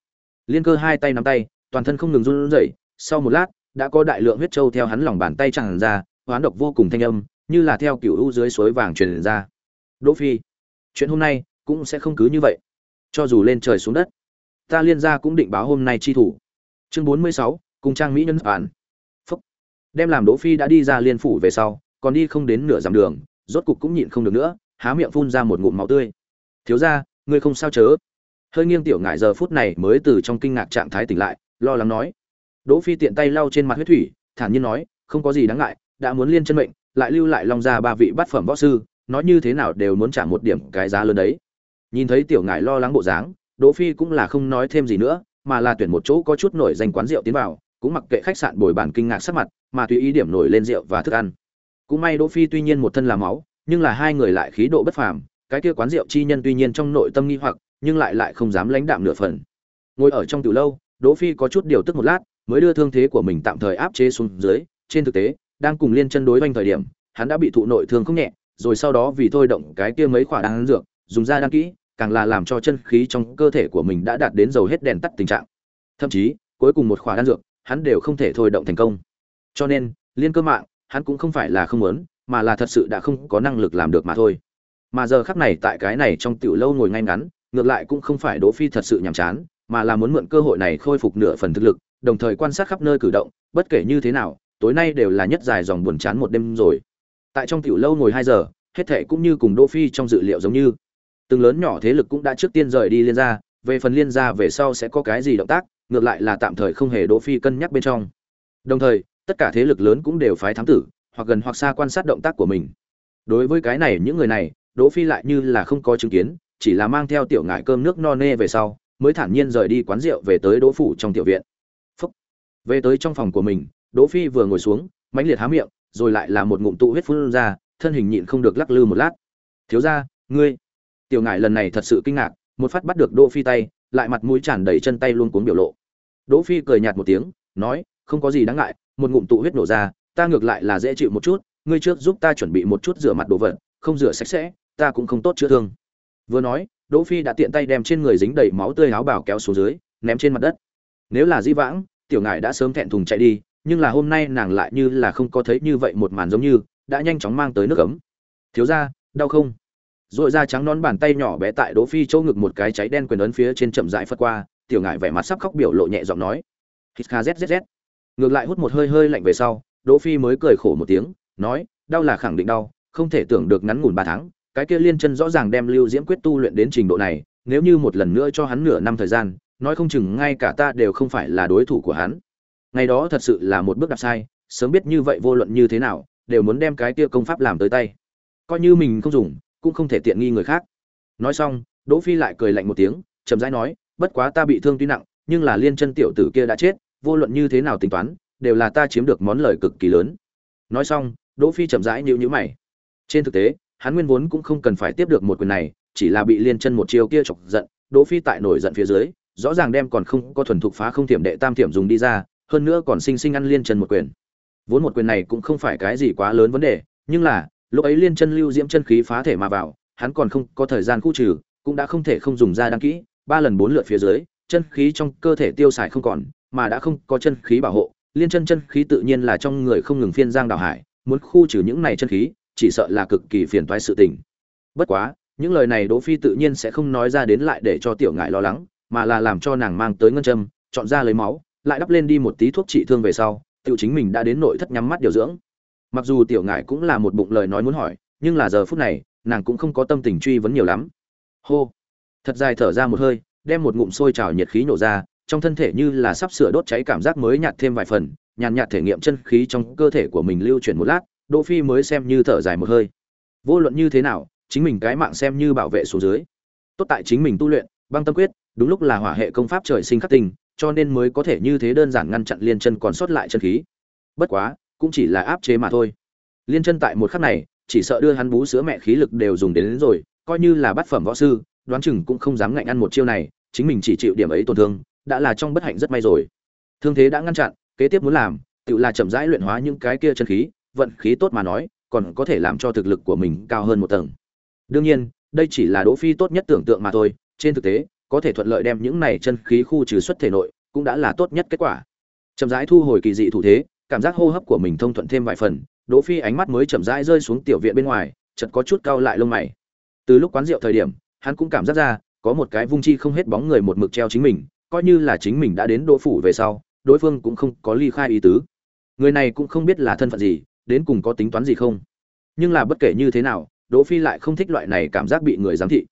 Liên cơ hai tay nắm tay toàn thân không ngừng run rẩy sau một lát đã có đại lượng huyết châu theo hắn lòng bàn tay tràn ra hoán độc vô cùng thanh âm như là theo kiểu u dưới suối vàng truyền ra. Đỗ phi chuyện hôm nay cũng sẽ không cứ như vậy. Cho dù lên trời xuống đất ta liên gia cũng định báo hôm nay chi thủ. Chương 46, cùng trang mỹ nhân bản đem làm đỗ phi đã đi ra liên phủ về sau, còn đi không đến nửa dặm đường, rốt cục cũng nhịn không được nữa, há miệng phun ra một ngụm máu tươi. Thiếu gia, ngươi không sao chớ? Hơi nghiêng tiểu ngại giờ phút này mới từ trong kinh ngạc trạng thái tỉnh lại, lo lắng nói. Đỗ phi tiện tay lau trên mặt huyết thủy, thản nhiên nói, không có gì đáng ngại, đã muốn liên chân mệnh, lại lưu lại long gia ba vị bát phẩm võ sư, nói như thế nào đều muốn trả một điểm cái giá lớn đấy. Nhìn thấy tiểu ngại lo lắng bộ dáng, đỗ phi cũng là không nói thêm gì nữa, mà là tuyển một chỗ có chút nổi danh quán rượu tiến vào, cũng mặc kệ khách sạn bồi bàn kinh ngạc sắc mặt mà tùy ý điểm nổi lên rượu và thức ăn. Cũng may đỗ phi tuy nhiên một thân là máu, nhưng là hai người lại khí độ bất phàm, cái kia quán rượu chi nhân tuy nhiên trong nội tâm nghi hoặc, nhưng lại lại không dám lãnh đạm nửa phần. Ngồi ở trong tiểu lâu, đỗ phi có chút điều tức một lát, mới đưa thương thế của mình tạm thời áp chế xuống dưới. Trên thực tế, đang cùng liên chân đối quanh thời điểm, hắn đã bị thụ nội thương không nhẹ, rồi sau đó vì thôi động cái kia mấy quả đan dược, dùng ra đan kỹ, càng là làm cho chân khí trong cơ thể của mình đã đạt đến dầu hết đèn tắt tình trạng. Thậm chí, cuối cùng một khỏa đan dược, hắn đều không thể thôi động thành công cho nên, liên cơ mạng, hắn cũng không phải là không muốn, mà là thật sự đã không có năng lực làm được mà thôi. Mà giờ khắc này tại cái này trong tiểu lâu ngồi ngay ngắn, ngược lại cũng không phải đỗ phi thật sự nhàm chán, mà là muốn mượn cơ hội này khôi phục nửa phần thực lực, đồng thời quan sát khắp nơi cử động, bất kể như thế nào, tối nay đều là nhất dài dòng buồn chán một đêm rồi. Tại trong tiểu lâu ngồi hai giờ, hết thệ cũng như cùng đỗ phi trong dự liệu giống như. Từng lớn nhỏ thế lực cũng đã trước tiên rời đi liên gia, về phần liên gia về sau sẽ có cái gì động tác, ngược lại là tạm thời không hề đỗ phi cân nhắc bên trong. Đồng thời tất cả thế lực lớn cũng đều phái thám tử, hoặc gần hoặc xa quan sát động tác của mình. Đối với cái này, những người này, đỗ phi lại như là không có chứng kiến, chỉ là mang theo tiểu ngải cơm nước no nê về sau, mới thản nhiên rời đi quán rượu về tới đỗ phủ trong tiểu viện. Phúc. về tới trong phòng của mình, đỗ phi vừa ngồi xuống, mãnh liệt há miệng, rồi lại là một ngụm tụ huyết phun ra, thân hình nhịn không được lắc lư một lát. Thiếu gia, ngươi. Tiểu ngải lần này thật sự kinh ngạc, một phát bắt được đỗ phi tay, lại mặt mũi tràn đầy chân tay luôn cuốn biểu lộ. Đỗ phi cười nhạt một tiếng, nói, không có gì đáng ngại một ngụm tụ huyết nổ ra, ta ngược lại là dễ chịu một chút, ngươi trước giúp ta chuẩn bị một chút rửa mặt đồ vật, không rửa sạch sẽ, ta cũng không tốt chữa thương. Vừa nói, đỗ phi đã tiện tay đem trên người dính đầy máu tươi áo bào kéo xuống dưới, ném trên mặt đất. Nếu là di vãng, tiểu ngải đã sớm thẹn thùng chạy đi, nhưng là hôm nay nàng lại như là không có thấy như vậy một màn giống như, đã nhanh chóng mang tới nước ấm. Thiếu gia, đau không? Rồi ra trắng nón bàn tay nhỏ bé tại đỗ phi chỗ ngực một cái cháy đen quyền ấn phía trên chậm rãi phất qua, tiểu ngải vẻ mặt sắp khóc biểu lộ nhẹ giọng nói. Hít kha zzz ngược lại hút một hơi hơi lạnh về sau, đỗ phi mới cười khổ một tiếng, nói, đau là khẳng định đau, không thể tưởng được ngắn ngủn ba tháng, cái kia liên chân rõ ràng đem lưu diễm quyết tu luyện đến trình độ này, nếu như một lần nữa cho hắn nửa năm thời gian, nói không chừng ngay cả ta đều không phải là đối thủ của hắn. Ngày đó thật sự là một bước đạp sai, sớm biết như vậy vô luận như thế nào, đều muốn đem cái kia công pháp làm tới tay. Coi như mình không dùng, cũng không thể tiện nghi người khác. Nói xong, đỗ phi lại cười lạnh một tiếng, chậm rãi nói, bất quá ta bị thương tuy nặng, nhưng là liên chân tiểu tử kia đã chết vô luận như thế nào tính toán, đều là ta chiếm được món lời cực kỳ lớn. Nói xong, đỗ phi chậm rãi nhíu nhíu mày. Trên thực tế, hắn nguyên vốn cũng không cần phải tiếp được một quyền này, chỉ là bị liên chân một chiêu kia chọc giận, đỗ phi tại nổi giận phía dưới, rõ ràng đem còn không có thuần thục phá không tiệm đệ tam tiệm dùng đi ra, hơn nữa còn sinh sinh ăn liên chân một quyền. Vốn một quyền này cũng không phải cái gì quá lớn vấn đề, nhưng là, lúc ấy liên chân lưu diễm chân khí phá thể mà vào, hắn còn không có thời gian khu trừ, cũng đã không thể không dùng ra đăng kỹ ba lần bốn lượt phía dưới, chân khí trong cơ thể tiêu xài không còn mà đã không có chân khí bảo hộ, liên chân chân khí tự nhiên là trong người không ngừng phiên giang đào hải, muốn khu trừ những này chân khí, chỉ sợ là cực kỳ phiền toái sự tình. Bất quá, những lời này đỗ phi tự nhiên sẽ không nói ra đến lại để cho tiểu ngải lo lắng, mà là làm cho nàng mang tới ngân châm, chọn ra lấy máu, lại đắp lên đi một tí thuốc trị thương về sau, tự chính mình đã đến nội thất nhắm mắt điều dưỡng. Mặc dù tiểu ngải cũng là một bụng lời nói muốn hỏi, nhưng là giờ phút này, nàng cũng không có tâm tình truy vấn nhiều lắm. Hô. Thật dài thở ra một hơi, đem một ngụm sôi trào nhiệt khí nổ ra trong thân thể như là sắp sửa đốt cháy cảm giác mới nhạt thêm vài phần nhàn nhạt thể nghiệm chân khí trong cơ thể của mình lưu chuyển một lát đỗ phi mới xem như thở dài một hơi. Vô luận như thế nào chính mình cái mạng xem như bảo vệ xuống dưới. Tốt tại chính mình tu luyện băng tâm quyết đúng lúc là hỏa hệ công pháp trời sinh khắc tình cho nên mới có thể như thế đơn giản ngăn chặn liên chân còn sót lại chân khí. Bất quá cũng chỉ là áp chế mà thôi. Liên chân tại một khắc này chỉ sợ đưa hắn bú sữa mẹ khí lực đều dùng đến, đến rồi coi như là bát phẩm võ sư đoán chừng cũng không dám ngạnh ăn một chiêu này chính mình chỉ chịu điểm ấy tổn thương đã là trong bất hạnh rất may rồi. Thương thế đã ngăn chặn, kế tiếp muốn làm, tự là chậm rãi luyện hóa những cái kia chân khí, vận khí tốt mà nói, còn có thể làm cho thực lực của mình cao hơn một tầng. Đương nhiên, đây chỉ là đỗ phi tốt nhất tưởng tượng mà thôi, trên thực tế, có thể thuận lợi đem những này chân khí khu trừ xuất thể nội, cũng đã là tốt nhất kết quả. Chậm rãi thu hồi kỳ dị thủ thế, cảm giác hô hấp của mình thông thuận thêm vài phần, đỗ phi ánh mắt mới chậm rãi rơi xuống tiểu viện bên ngoài, chợt có chút cau lại lông mày. Từ lúc quán rượu thời điểm, hắn cũng cảm giác ra, có một cái vung chi không hết bóng người một mực treo chính mình coi như là chính mình đã đến đỗ phủ về sau, đối phương cũng không có ly khai ý tứ. Người này cũng không biết là thân phận gì, đến cùng có tính toán gì không. Nhưng là bất kể như thế nào, đỗ phi lại không thích loại này cảm giác bị người giám thị.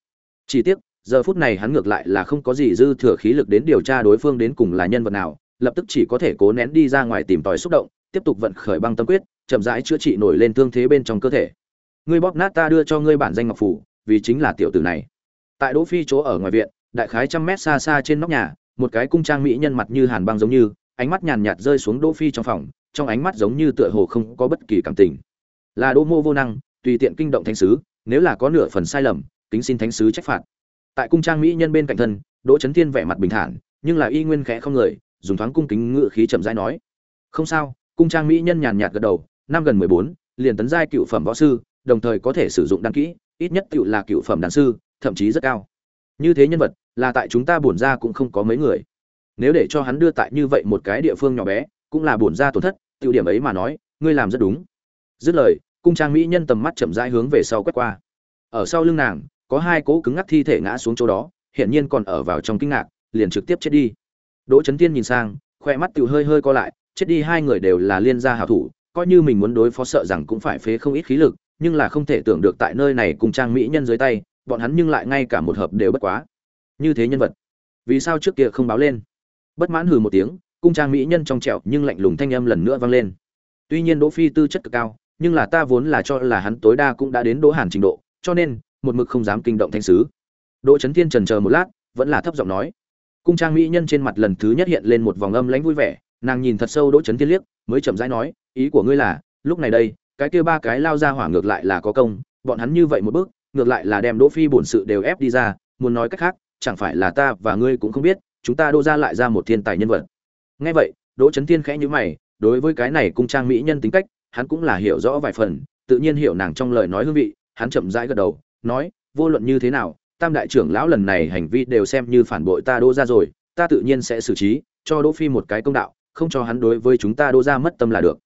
Chỉ tiếc, giờ phút này hắn ngược lại là không có gì dư thừa khí lực đến điều tra đối phương đến cùng là nhân vật nào, lập tức chỉ có thể cố nén đi ra ngoài tìm tòi xúc động, tiếp tục vận khởi băng tâm quyết, chậm rãi chữa trị nổi lên thương thế bên trong cơ thể. Ngươi bóp nát ta đưa cho ngươi bản danh ngọc phủ, vì chính là tiểu tử này. Tại đỗ phi chỗ ở ngoài viện, đại khái trăm mét xa xa trên nóc nhà một cái cung trang mỹ nhân mặt như hàn băng giống như, ánh mắt nhàn nhạt rơi xuống đỗ phi trong phòng, trong ánh mắt giống như tựa hồ không có bất kỳ cảm tình. Là đỗ mô vô năng, tùy tiện kinh động thánh sứ, nếu là có nửa phần sai lầm, kính xin thánh sứ trách phạt. Tại cung trang mỹ nhân bên cạnh thân, đỗ chấn thiên vẻ mặt bình thản, nhưng là y nguyên khẽ không người, dùng thoáng cung kính ngự khí chậm rãi nói, không sao. Cung trang mỹ nhân nhàn nhạt gật đầu, năm gần mười bốn, liền tấn giai cựu phẩm võ sư, đồng thời có thể sử dụng đan kỹ, ít nhất cựu là cựu phẩm đan sư, thậm chí rất cao. Như thế nhân vật là tại chúng ta bổn ra cũng không có mấy người. Nếu để cho hắn đưa tại như vậy một cái địa phương nhỏ bé, cũng là bổn ra tổn thất, tiểu điểm ấy mà nói, ngươi làm rất đúng. Dứt lời, cung trang mỹ nhân tầm mắt chậm rãi hướng về sau quét qua. Ở sau lưng nàng, có hai cỗ cứng ngắc thi thể ngã xuống chỗ đó, hiển nhiên còn ở vào trong kinh ngạc, liền trực tiếp chết đi. Đỗ trấn tiên nhìn sang khoe mắt tự hơi hơi co lại, chết đi hai người đều là liên gia hảo thủ, coi như mình muốn đối phó sợ rằng cũng phải phế không ít khí lực, nhưng là không thể tưởng được tại nơi này cùng trang mỹ nhân dưới tay, bọn hắn nhưng lại ngay cả một hợp đều bất quá như thế nhân vật. Vì sao trước kia không báo lên? Bất mãn hừ một tiếng, cung trang mỹ nhân trong trẹo nhưng lạnh lùng thanh âm lần nữa vang lên. Tuy nhiên đỗ phi tư chất cực cao, nhưng là ta vốn là cho là hắn tối đa cũng đã đến đỗ hàn trình độ, cho nên, một mực không dám kinh động thanh sứ. Đỗ trấn thiên trần chờ một lát, vẫn là thấp giọng nói. Cung trang mỹ nhân trên mặt lần thứ nhất hiện lên một vòng âm lãnh vui vẻ, nàng nhìn thật sâu đỗ trấn thiên liếc, mới chậm rãi nói, ý của ngươi là, lúc này đây, cái kia ba cái lao ra hỏa ngược lại là có công, bọn hắn như vậy một bước, ngược lại là đem đỗ phi bổn sự đều ép đi ra, muốn nói cách khác chẳng phải là ta và ngươi cũng không biết, chúng ta đô ra lại ra một thiên tài nhân vật. Nghe vậy, đỗ Chấn thiên khẽ nhíu mày, đối với cái này cung trang mỹ nhân tính cách, hắn cũng là hiểu rõ vài phần, tự nhiên hiểu nàng trong lời nói hương vị, hắn chậm rãi gật đầu, nói, vô luận như thế nào, tam đại trưởng lão lần này hành vi đều xem như phản bội ta đô ra rồi, ta tự nhiên sẽ xử trí, cho đỗ phi một cái công đạo, không cho hắn đối với chúng ta đô ra mất tâm là được.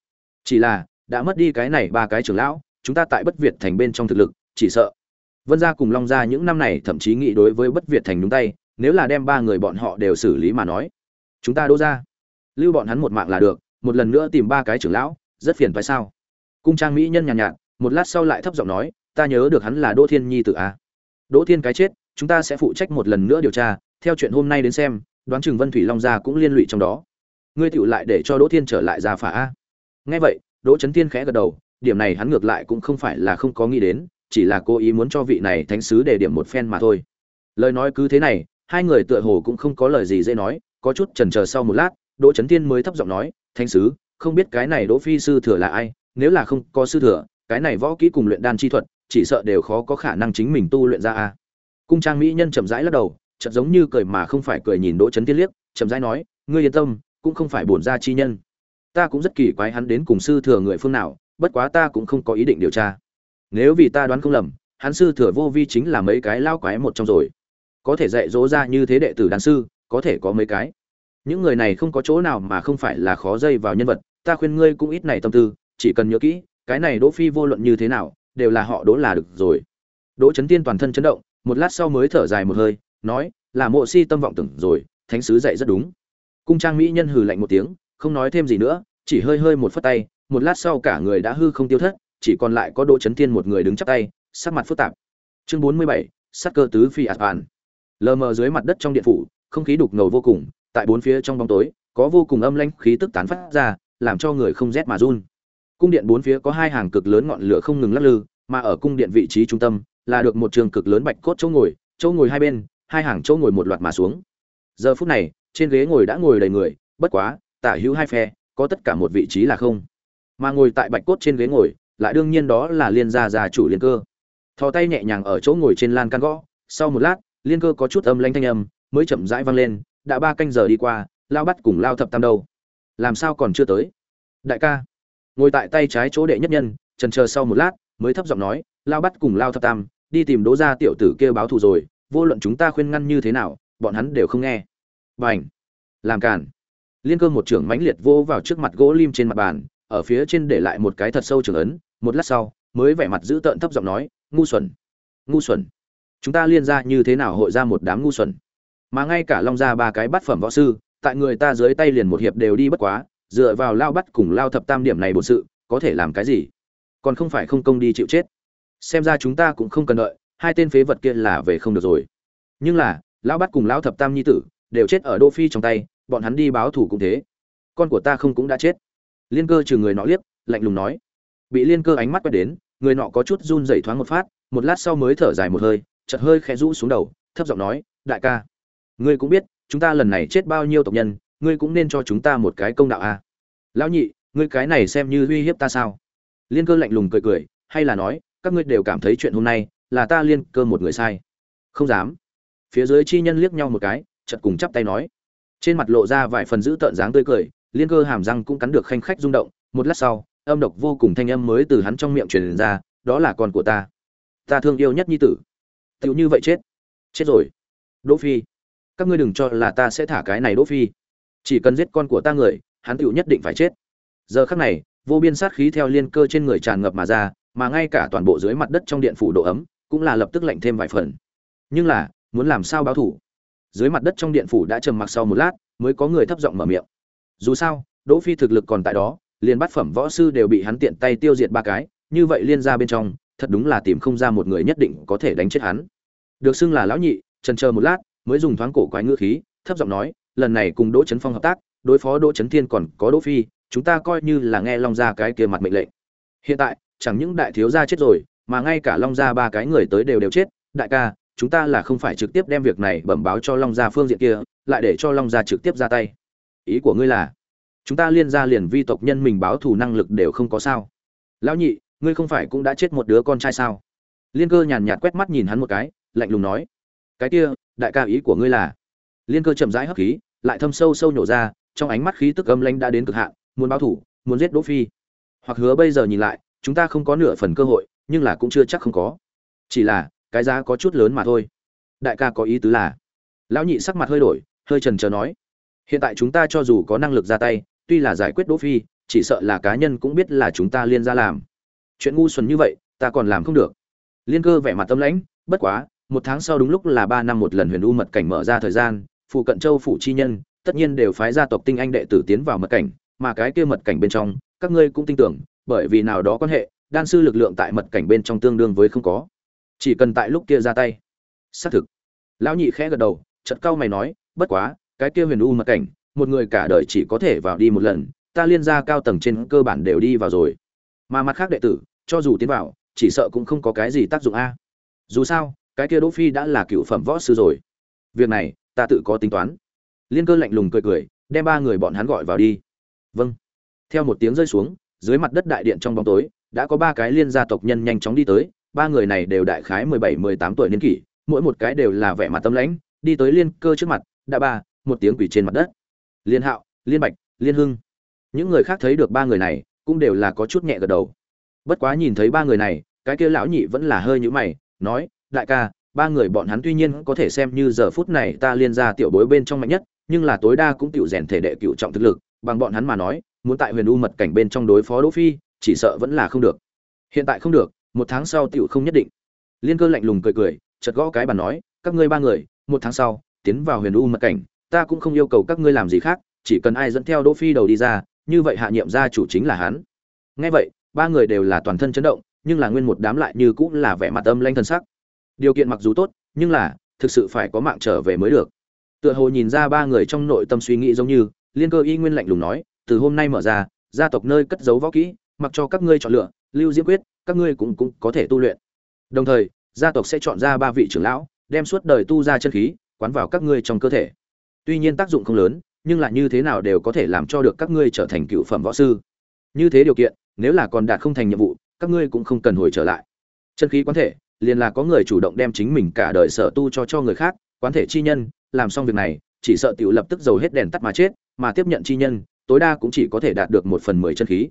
Chỉ là, đã mất đi cái này ba cái trưởng lão, chúng ta tại bất việt thành bên trong thực lực, chỉ sợ vân gia cùng long gia những năm này thậm chí nghĩ đối với bất việt thành đúng tay nếu là đem ba người bọn họ đều xử lý mà nói chúng ta đô ra. Lưu bọn hắn một mạng là được một lần nữa tìm ba cái trưởng lão rất phiền phải sao? Cung trang mỹ nhân nhàn nhạt, nhạt một lát sau lại thấp giọng nói ta nhớ được hắn là đỗ thiên nhi tự a à? đỗ thiên cái chết chúng ta sẽ phụ trách một lần nữa điều tra theo chuyện hôm nay đến xem đoán chừng vân thủy long gia cũng liên lụy trong đó. Ngươi tiểu lại để cho đỗ thiên trở lại gia phả a. Nghe vậy đỗ Chấn thiên khẽ gật đầu điểm này hắn ngược lại cũng không phải là không có nghĩ đến chỉ là cố ý muốn cho vị này thánh sứ để điểm một phen mà thôi. Lời nói cứ thế này, hai người tựa hồ cũng không có lời gì dễ nói, có chút chần chờ sau một lát, đỗ trấn thiên mới thấp giọng nói, thánh sứ, không biết cái này đỗ phi sư thừa là ai, nếu là không có sư thừa, cái này võ kỹ cùng luyện đan chi thuật, chỉ sợ đều khó có khả năng chính mình tu luyện ra a. Cung trang mỹ nhân chậm rãi lắc đầu, chợt giống như cười mà không phải cười nhìn đỗ trấn thiên liếc, chậm rãi nói, ngươi yên tâm, cũng không phải bổn gia chi nhân. Ta cũng rất kỳ quái hắn đến cùng sư thừa người phương nào, bất quá ta cũng không có ý định điều tra nếu vì ta đoán không lầm, hắn sư thừa vô vi chính là mấy cái lao quái một trong rồi. Có thể dạy dỗ ra như thế đệ tử đàn sư, có thể có mấy cái. Những người này không có chỗ nào mà không phải là khó dây vào nhân vật, ta khuyên ngươi cũng ít này tâm tư, chỉ cần nhớ kỹ, cái này đỗ phi vô luận như thế nào, đều là họ đỗ là được rồi. Đỗ chấn tiên toàn thân chấn động, một lát sau mới thở dài một hơi, nói, là mộ si tâm vọng tưởng rồi, thánh sứ dạy rất đúng. Cung trang mỹ nhân hừ lạnh một tiếng, không nói thêm gì nữa, chỉ hơi hơi một phất tay, một lát sau cả người đã hư không tiêu thất chỉ còn lại có đỗ chấn Thiên một người đứng chắp tay sắc mặt phức tạp. Chương 47, sát cơ tứ phi ạt bàn. Lờ mờ dưới mặt đất trong điện phủ không khí đục ngầu vô cùng tại bốn phía trong bóng tối có vô cùng âm lãnh khí tức tán phát ra làm cho người không rét mà run. Cung điện bốn phía có hai hàng cực lớn ngọn lửa không ngừng lắc lư mà ở cung điện vị trí trung tâm là được một trường cực lớn bạch cốt chỗ ngồi chỗ ngồi hai bên hai hàng chỗ ngồi một loạt mà xuống. Giờ phút này trên ghế ngồi đã ngồi đầy người bất quá tả hữu hai phe có tất cả một vị trí là không. Mà ngồi tại bạch cốt trên ghế ngồi lại đương nhiên đó là liên gia gia chủ liên cơ. Thò tay nhẹ nhàng ở chỗ ngồi trên lan can gõ. Sau một lát, liên cơ có chút âm lanh thanh âm, mới chậm rãi vang lên, đã ba canh giờ đi qua lao bắt cùng lao thập tam đâu? Làm sao còn chưa tới? Đại ca. Ngồi tại tay trái chỗ đệ nhất nhân trần chờ sau một lát, mới thấp giọng nói lao bắt cùng lao thập tam, đi tìm đỗ gia tiểu tử kia báo thù rồi, vô luận chúng ta khuyên ngăn như thế nào, bọn hắn đều không nghe. B à n h làm cản liên cơ một trưởng mãnh liệt vô vào trước mặt gỗ lim trên mặt bàn ở phía trên để lại một cái thật sâu trường ấn, một lát sau, mới vẻ mặt giữ tợn thấp giọng nói, ngu xuẩn ngu xuẩn. Chúng ta liên ra như thế nào hội ra một đám ngu xuẩn? Mà ngay cả long ra ba cái bát phẩm võ sư, tại người ta dưới tay liền một hiệp đều đi bất quá, dựa vào lao bắt cùng lao thập tam điểm này bổn sự, có thể làm cái gì? Còn không phải không công đi chịu chết. Xem ra chúng ta cũng không cần đợi, hai tên phế vật kia là về không được rồi. Nhưng là lão bắt cùng lão thập tam nhi tử đều chết ở đô phi trong tay, bọn hắn đi báo thủ cũng thế. Con của ta không cũng đã chết liên cơ trừ người nọ liếc, lạnh lùng nói. Bị liên cơ ánh mắt quét đến, người nọ có chút run rẩy thoáng một phát, một lát sau mới thở dài một hơi chật hơi khẽ rũ xuống đầu, thấp giọng nói, đại ca, ngươi cũng biết, chúng ta lần này chết bao nhiêu tộc nhân, ngươi cũng nên cho chúng ta một cái công đạo a. À. lão nhị, ngươi cái này xem như uy hiếp ta sao? Liên cơ lạnh lùng cười cười, hay là nói, các ngươi đều cảm thấy chuyện hôm nay là ta liên cơ một người sai. Không dám. Phía dưới chi nhân liếc nhau một cái chật cùng chắp tay nói. Trên mặt lộ ra vài phần giữ tợn dáng tươi cười liên cơ hàm răng cũng cắn được khanh khách rung động, một lát sau, âm độc vô cùng thanh âm mới từ hắn trong miệng truyền ra, đó là con của ta. Ta thương yêu nhất nhi tử. Tựu như vậy chết. Chết rồi. Đỗ phi, các ngươi đừng cho là ta sẽ thả cái này đỗ phi. Chỉ cần giết con của ta người, hắn tựu nhất định phải chết. Giờ khắc này, vô biên sát khí theo liên cơ trên người tràn ngập mà ra, mà ngay cả toàn bộ dưới mặt đất trong điện phủ độ ấm cũng là lập tức lạnh thêm vài phần. Nhưng là, muốn làm sao báo thủ? Dưới mặt đất trong điện phủ đã trầm mặc sau một lát, mới có người thấp giọng mở miệng dù sao, đỗ phi thực lực còn tại đó, liền bát phẩm võ sư đều bị hắn tiện tay tiêu diệt ba cái, như vậy liên ra bên trong, thật đúng là tìm không ra một người nhất định có thể đánh chết hắn. Được xưng là lão nhị, trần chờ một lát, mới dùng thoáng cổ quái ngữ khí, thấp giọng nói, lần này cùng đỗ chấn phong hợp tác, đối phó đỗ chấn thiên còn có đỗ phi, chúng ta coi như là nghe long gia cái kia mặt mệnh lệnh. Hiện tại, chẳng những đại thiếu gia chết rồi, mà ngay cả long gia ba cái người tới đều đều chết. Đại ca, chúng ta là không phải trực tiếp đem việc này bẩm báo cho long gia phương diện kia, lại để cho long gia trực tiếp ra tay ý của ngươi là, chúng ta liên gia liền vi tộc nhân mình báo thù năng lực đều không có sao. Lão nhị, ngươi không phải cũng đã chết một đứa con trai sao? Liên cơ nhàn nhạt quét mắt nhìn hắn một cái, lạnh lùng nói. Cái kia, đại ca ý của ngươi là? Liên cơ chậm rãi hấp khí, lại thâm sâu sâu nhổ ra, trong ánh mắt khí tức âm lanh đã đến cực hạn, muốn báo thủ muốn giết đỗ phi. Hoặc hứa bây giờ nhìn lại, chúng ta không có nửa phần cơ hội, nhưng là cũng chưa chắc không có. Chỉ là, cái giá có chút lớn mà thôi. Đại ca có ý tứ là? Lão nhị sắc mặt hơi đổi, hơi trần chờ nói hiện tại chúng ta cho dù có năng lực ra tay, tuy là giải quyết đỗ phi, chỉ sợ là cá nhân cũng biết là chúng ta liên ra làm. Chuyện ngu xuẩn như vậy, ta còn làm không được. Liên cơ vẻ mặt tâm lãnh, bất quá, một tháng sau đúng lúc là ba năm một lần huyền u mật cảnh mở ra thời gian phụ cận châu phủ chi nhân, tất nhiên đều phái gia tộc tinh anh đệ tử tiến vào mật cảnh, mà cái kia mật cảnh bên trong, các ngươi cũng tin tưởng, bởi vì nào đó quan hệ, đan sư lực lượng tại mật cảnh bên trong tương đương với không có. Chỉ cần tại lúc kia ra tay. Xác thực. Lão nhị khẽ gật đầu chật cau mày nói, bất quá cái kia huyền u mật cảnh, một người cả đời chỉ có thể vào đi một lần, ta liên gia cao tầng trên cơ bản đều đi vào rồi. Mà mặt khác đệ tử, cho dù tiến vào, chỉ sợ cũng không có cái gì tác dụng a. Dù sao, cái kia đỗ phi đã là cựu phẩm võ sư rồi. Việc này, ta tự có tính toán. Liên cơ lạnh lùng cười cười, đem ba người bọn hắn gọi vào đi. Vâng. Theo một tiếng rơi xuống, dưới mặt đất đại điện trong bóng tối, đã có ba cái liên gia tộc nhân nhanh chóng đi tới, ba người này đều đại khái mười bảy, mười tám tuổi niên kỷ, mỗi một cái đều là vẻ mặt tâm lãnh, đi tới liên cơ trước mặt đã ba một tiếng quỷ trên mặt đất. Liên hạo, liên bạch, liên hưng. Những người khác thấy được ba người này, cũng đều là có chút nhẹ gật đầu. Bất quá nhìn thấy ba người này, cái kia lão nhị vẫn là hơi nhũ mày, nói, đại ca, ba người bọn hắn tuy nhiên có thể xem như giờ phút này ta liên ra tiểu bối bên trong mạnh nhất, nhưng là tối đa cũng tiểu rèn thể đệ cựu trọng thực lực, bằng bọn hắn mà nói, muốn tại huyền u mật cảnh bên trong đối phó đỗ phi, chỉ sợ vẫn là không được. Hiện tại không được, một tháng sau tiểu không nhất định. Liên cơ lạnh lùng cười cười chật gõ cái bàn nói, các ngươi ba người, một tháng sau, tiến vào huyền u mật cảnh ta cũng không yêu cầu các ngươi làm gì khác, chỉ cần ai dẫn theo đỗ phi đầu đi ra, như vậy hạ nhiệm gia chủ chính là hắn. Nghe vậy, ba người đều là toàn thân chấn động, nhưng là nguyên một đám lại như cũng là vẻ mặt âm lanh thần sắc. Điều kiện mặc dù tốt, nhưng là, thực sự phải có mạng trở về mới được. Tựa hồ nhìn ra ba người trong nội tâm suy nghĩ giống như, liên cơ y nguyên lạnh lùng nói, từ hôm nay mở ra, gia tộc nơi cất giấu võ kỹ, mặc cho các ngươi chọn lựa, lưu diễm quyết, các ngươi cũng cũng có thể tu luyện. Đồng thời, gia tộc sẽ chọn ra ba vị trưởng lão, đem suốt đời tu ra chân khí, quán vào các ngươi trong cơ thể tuy nhiên tác dụng không lớn, nhưng là như thế nào đều có thể làm cho được các ngươi trở thành cựu phẩm võ sư. Như thế điều kiện, nếu là còn đạt không thành nhiệm vụ, các ngươi cũng không cần hồi trở lại. Chân khí quán thể, liền là có người chủ động đem chính mình cả đời sở tu cho cho người khác, quán thể chi nhân, làm xong việc này, chỉ sợ tiểu lập tức dầu hết đèn tắt mà chết, mà tiếp nhận chi nhân, tối đa cũng chỉ có thể đạt được một phần mười chân khí.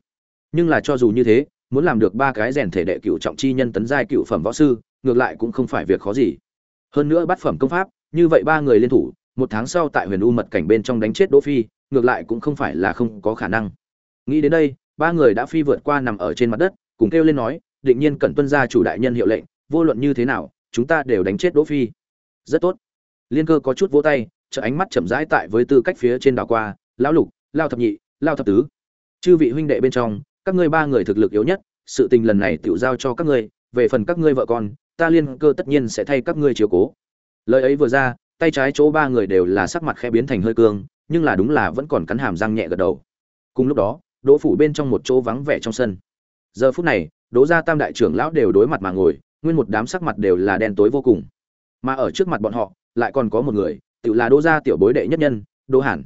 Nhưng là cho dù như thế, muốn làm được ba cái rèn thể đệ cựu trọng chi nhân tấn giai cựu phẩm võ sư, ngược lại cũng không phải việc khó gì. Hơn nữa bắt phẩm công pháp, như vậy ba người liên thủ một tháng sau tại huyền u mật cảnh bên trong đánh chết đỗ phi, ngược lại cũng không phải là không có khả năng. Nghĩ đến đây, ba người đã phi vượt qua nằm ở trên mặt đất, cùng kêu lên nói, định nhiên cần tuân gia chủ đại nhân hiệu lệnh, vô luận như thế nào, chúng ta đều đánh chết đỗ phi. Rất tốt. Liên cơ có chút vỗ tay trợ ánh mắt chậm rãi tại với tư cách phía trên đảo qua, lão lục lao thập nhị lao thập tứ, chư vị huynh đệ bên trong, các ngươi ba người thực lực yếu nhất, sự tình lần này tiểu giao cho các ngươi, về phần các ngươi vợ con, ta liên cơ tất nhiên sẽ thay các ngươi chiếu cố. Lời ấy vừa ra tay trái chỗ ba người đều là sắc mặt khẽ biến thành hơi cương, nhưng là đúng là vẫn còn cắn hàm răng nhẹ gật đầu. Cùng lúc đó, đỗ phủ bên trong một chỗ vắng vẻ trong sân. Giờ phút này, đỗ gia tam đại trưởng lão đều đối mặt mà ngồi, nguyên một đám sắc mặt đều là đen tối vô cùng. Mà ở trước mặt bọn họ, lại còn có một người, tự là đỗ gia tiểu bối đệ nhất nhân, đỗ hàn.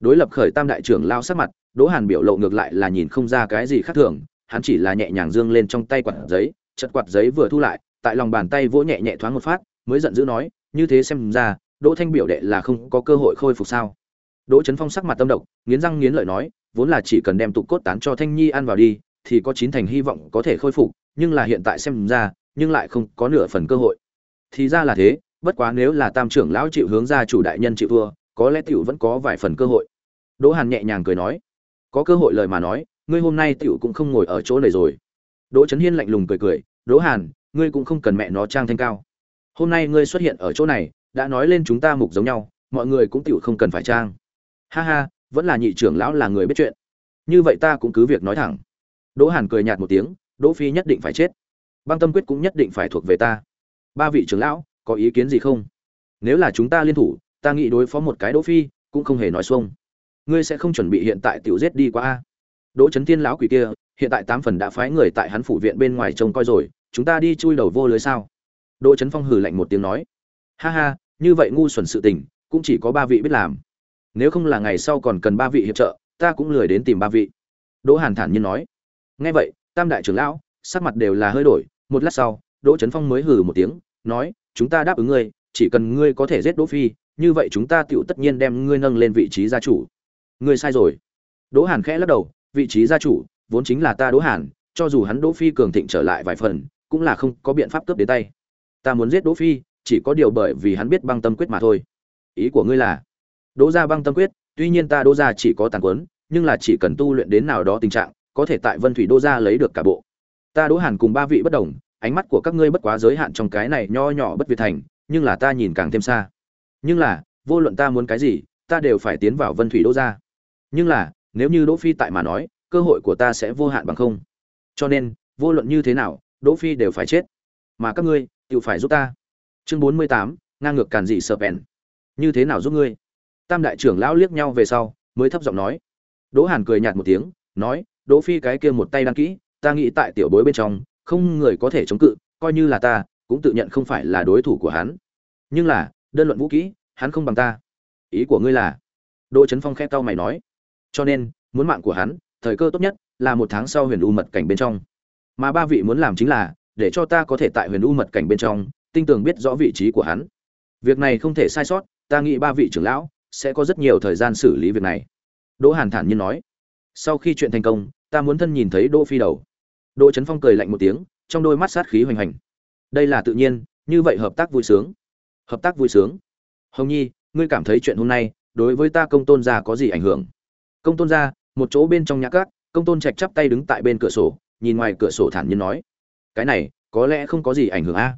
Đối lập khởi tam đại trưởng lao sắc mặt, đỗ hàn biểu lộ ngược lại là nhìn không ra cái gì khác thường, hắn chỉ là nhẹ nhàng dương lên trong tay quạt giấy, chật quạt giấy vừa thu lại, tại lòng bàn tay vỗ nhẹ nhẹ thoáng một phát, mới giận dữ nói như thế xem ra, đỗ thanh biểu đệ là không có cơ hội khôi phục sao? Đỗ trấn phong sắc mặt tâm độc, nghiến răng nghiến lợi nói, vốn là chỉ cần đem tụ cốt tán cho thanh nhi ăn vào đi, thì có chín thành hy vọng có thể khôi phục, nhưng là hiện tại xem ra, nhưng lại không có nửa phần cơ hội. Thì ra là thế, bất quá nếu là tam trưởng lão chịu hướng ra chủ đại nhân chịu thua, có lẽ tiểu vẫn có vài phần cơ hội. Đỗ hàn nhẹ nhàng cười nói, có cơ hội lời mà nói, ngươi hôm nay tiểu cũng không ngồi ở chỗ này rồi. Đỗ trấn hiên lạnh lùng cười cười, đỗ hàn, ngươi cũng không cần mẹ nó trang thanh cao hôm nay ngươi xuất hiện ở chỗ này, đã nói lên chúng ta mục giống nhau, mọi người cũng tựu không cần phải trang. Ha ha, vẫn là nhị trưởng lão là người biết chuyện. Như vậy ta cũng cứ việc nói thẳng. Đỗ hàn cười nhạt một tiếng, đỗ phi nhất định phải chết. Băng tâm quyết cũng nhất định phải thuộc về ta. Ba vị trưởng lão, có ý kiến gì không? Nếu là chúng ta liên thủ, ta nghĩ đối phó một cái đỗ phi cũng không hề nói xuông. Ngươi sẽ không chuẩn bị hiện tại tiểu giết đi qua a. Đỗ chấn thiên lão quỷ kia, hiện tại tám phần đã phái người tại hắn phủ viện bên ngoài trông coi rồi, chúng ta đi chui đầu vô lưới sao? Đỗ chấn phong hừ lạnh một tiếng nói, ha ha, như vậy ngu xuẩn sự tình, cũng chỉ có ba vị biết làm. Nếu không là ngày sau còn cần ba vị hiệp trợ, ta cũng lười đến tìm ba vị. Đỗ hàn thản nhiên nói. Nghe vậy, tam đại trưởng lão, sắc mặt đều là hơi đổi, một lát sau, đỗ Chấn phong mới hừ một tiếng, nói, chúng ta đáp ứng ngươi, chỉ cần ngươi có thể giết đỗ phi, như vậy chúng ta tựu tất nhiên đem ngươi nâng lên vị trí gia chủ. Ngươi sai rồi. Đỗ hàn khẽ lắc đầu, vị trí gia chủ, vốn chính là ta đỗ hàn, cho dù hắn đỗ phi cường thịnh trở lại vài phần, cũng là không có biện pháp cướp đến tay ta muốn giết đỗ phi, chỉ có điều bởi vì hắn biết băng tâm quyết mà thôi. Ý của ngươi là, đỗ gia băng tâm quyết, tuy nhiên ta đỗ gia chỉ có tàn quấn nhưng là chỉ cần tu luyện đến nào đó tình trạng, có thể tại vân thủy Đỗ gia lấy được cả bộ. Ta đỗ hàn cùng ba vị bất đồng, ánh mắt của các ngươi bất quá giới hạn trong cái này nho nhỏ bất việt thành, nhưng là ta nhìn càng thêm xa. Nhưng là, vô luận ta muốn cái gì, ta đều phải tiến vào vân thủy Đỗ gia. Nhưng là, nếu như đỗ phi tại mà nói, cơ hội của ta sẽ vô hạn bằng không. Cho nên, vô luận như thế nào, đỗ phi đều phải chết. Mà các ngươi tự phải giúp ta. Chương bốn mươi tám, ngang ngược càn dị sợ bèn như thế nào giúp ngươi? Tam đại trưởng lão liếc nhau về sau, mới thấp giọng nói. Đỗ hàn cười nhạt một tiếng, nói, đỗ phi cái kia một tay đăng kỹ, ta nghĩ tại tiểu bối bên trong, không người có thể chống cự, coi như là ta, cũng tự nhận không phải là đối thủ của hắn. Nhưng là, đơn luận vũ kỹ, hắn không bằng ta. Ý của ngươi là? Đỗ trấn phong khép tao mày nói. Cho nên, muốn mạng của hắn, thời cơ tốt nhất là một tháng sau huyền u mật cảnh bên trong. Mà ba vị muốn làm chính là để cho ta có thể tại huyền u mật cảnh bên trong, tinh tường biết rõ vị trí của hắn. Việc này không thể sai sót, ta nghĩ ba vị trưởng lão sẽ có rất nhiều thời gian xử lý việc này. Đỗ hàn thản nhiên nói. Sau khi chuyện thành công, ta muốn thân nhìn thấy đỗ phi đầu. Đỗ trấn phong cười lạnh một tiếng, trong đôi mắt sát khí hoành hành. Đây là tự nhiên, như vậy hợp tác vui sướng. Hợp tác vui sướng? Hồng nhi, ngươi cảm thấy chuyện hôm nay đối với ta công tôn gia có gì ảnh hưởng? Công tôn gia, một chỗ bên trong nhã cát công tôn trạch chắp tay đứng tại bên cửa sổ, nhìn ngoài cửa sổ thản nhiên nói cái này, có lẽ không có gì ảnh hưởng a.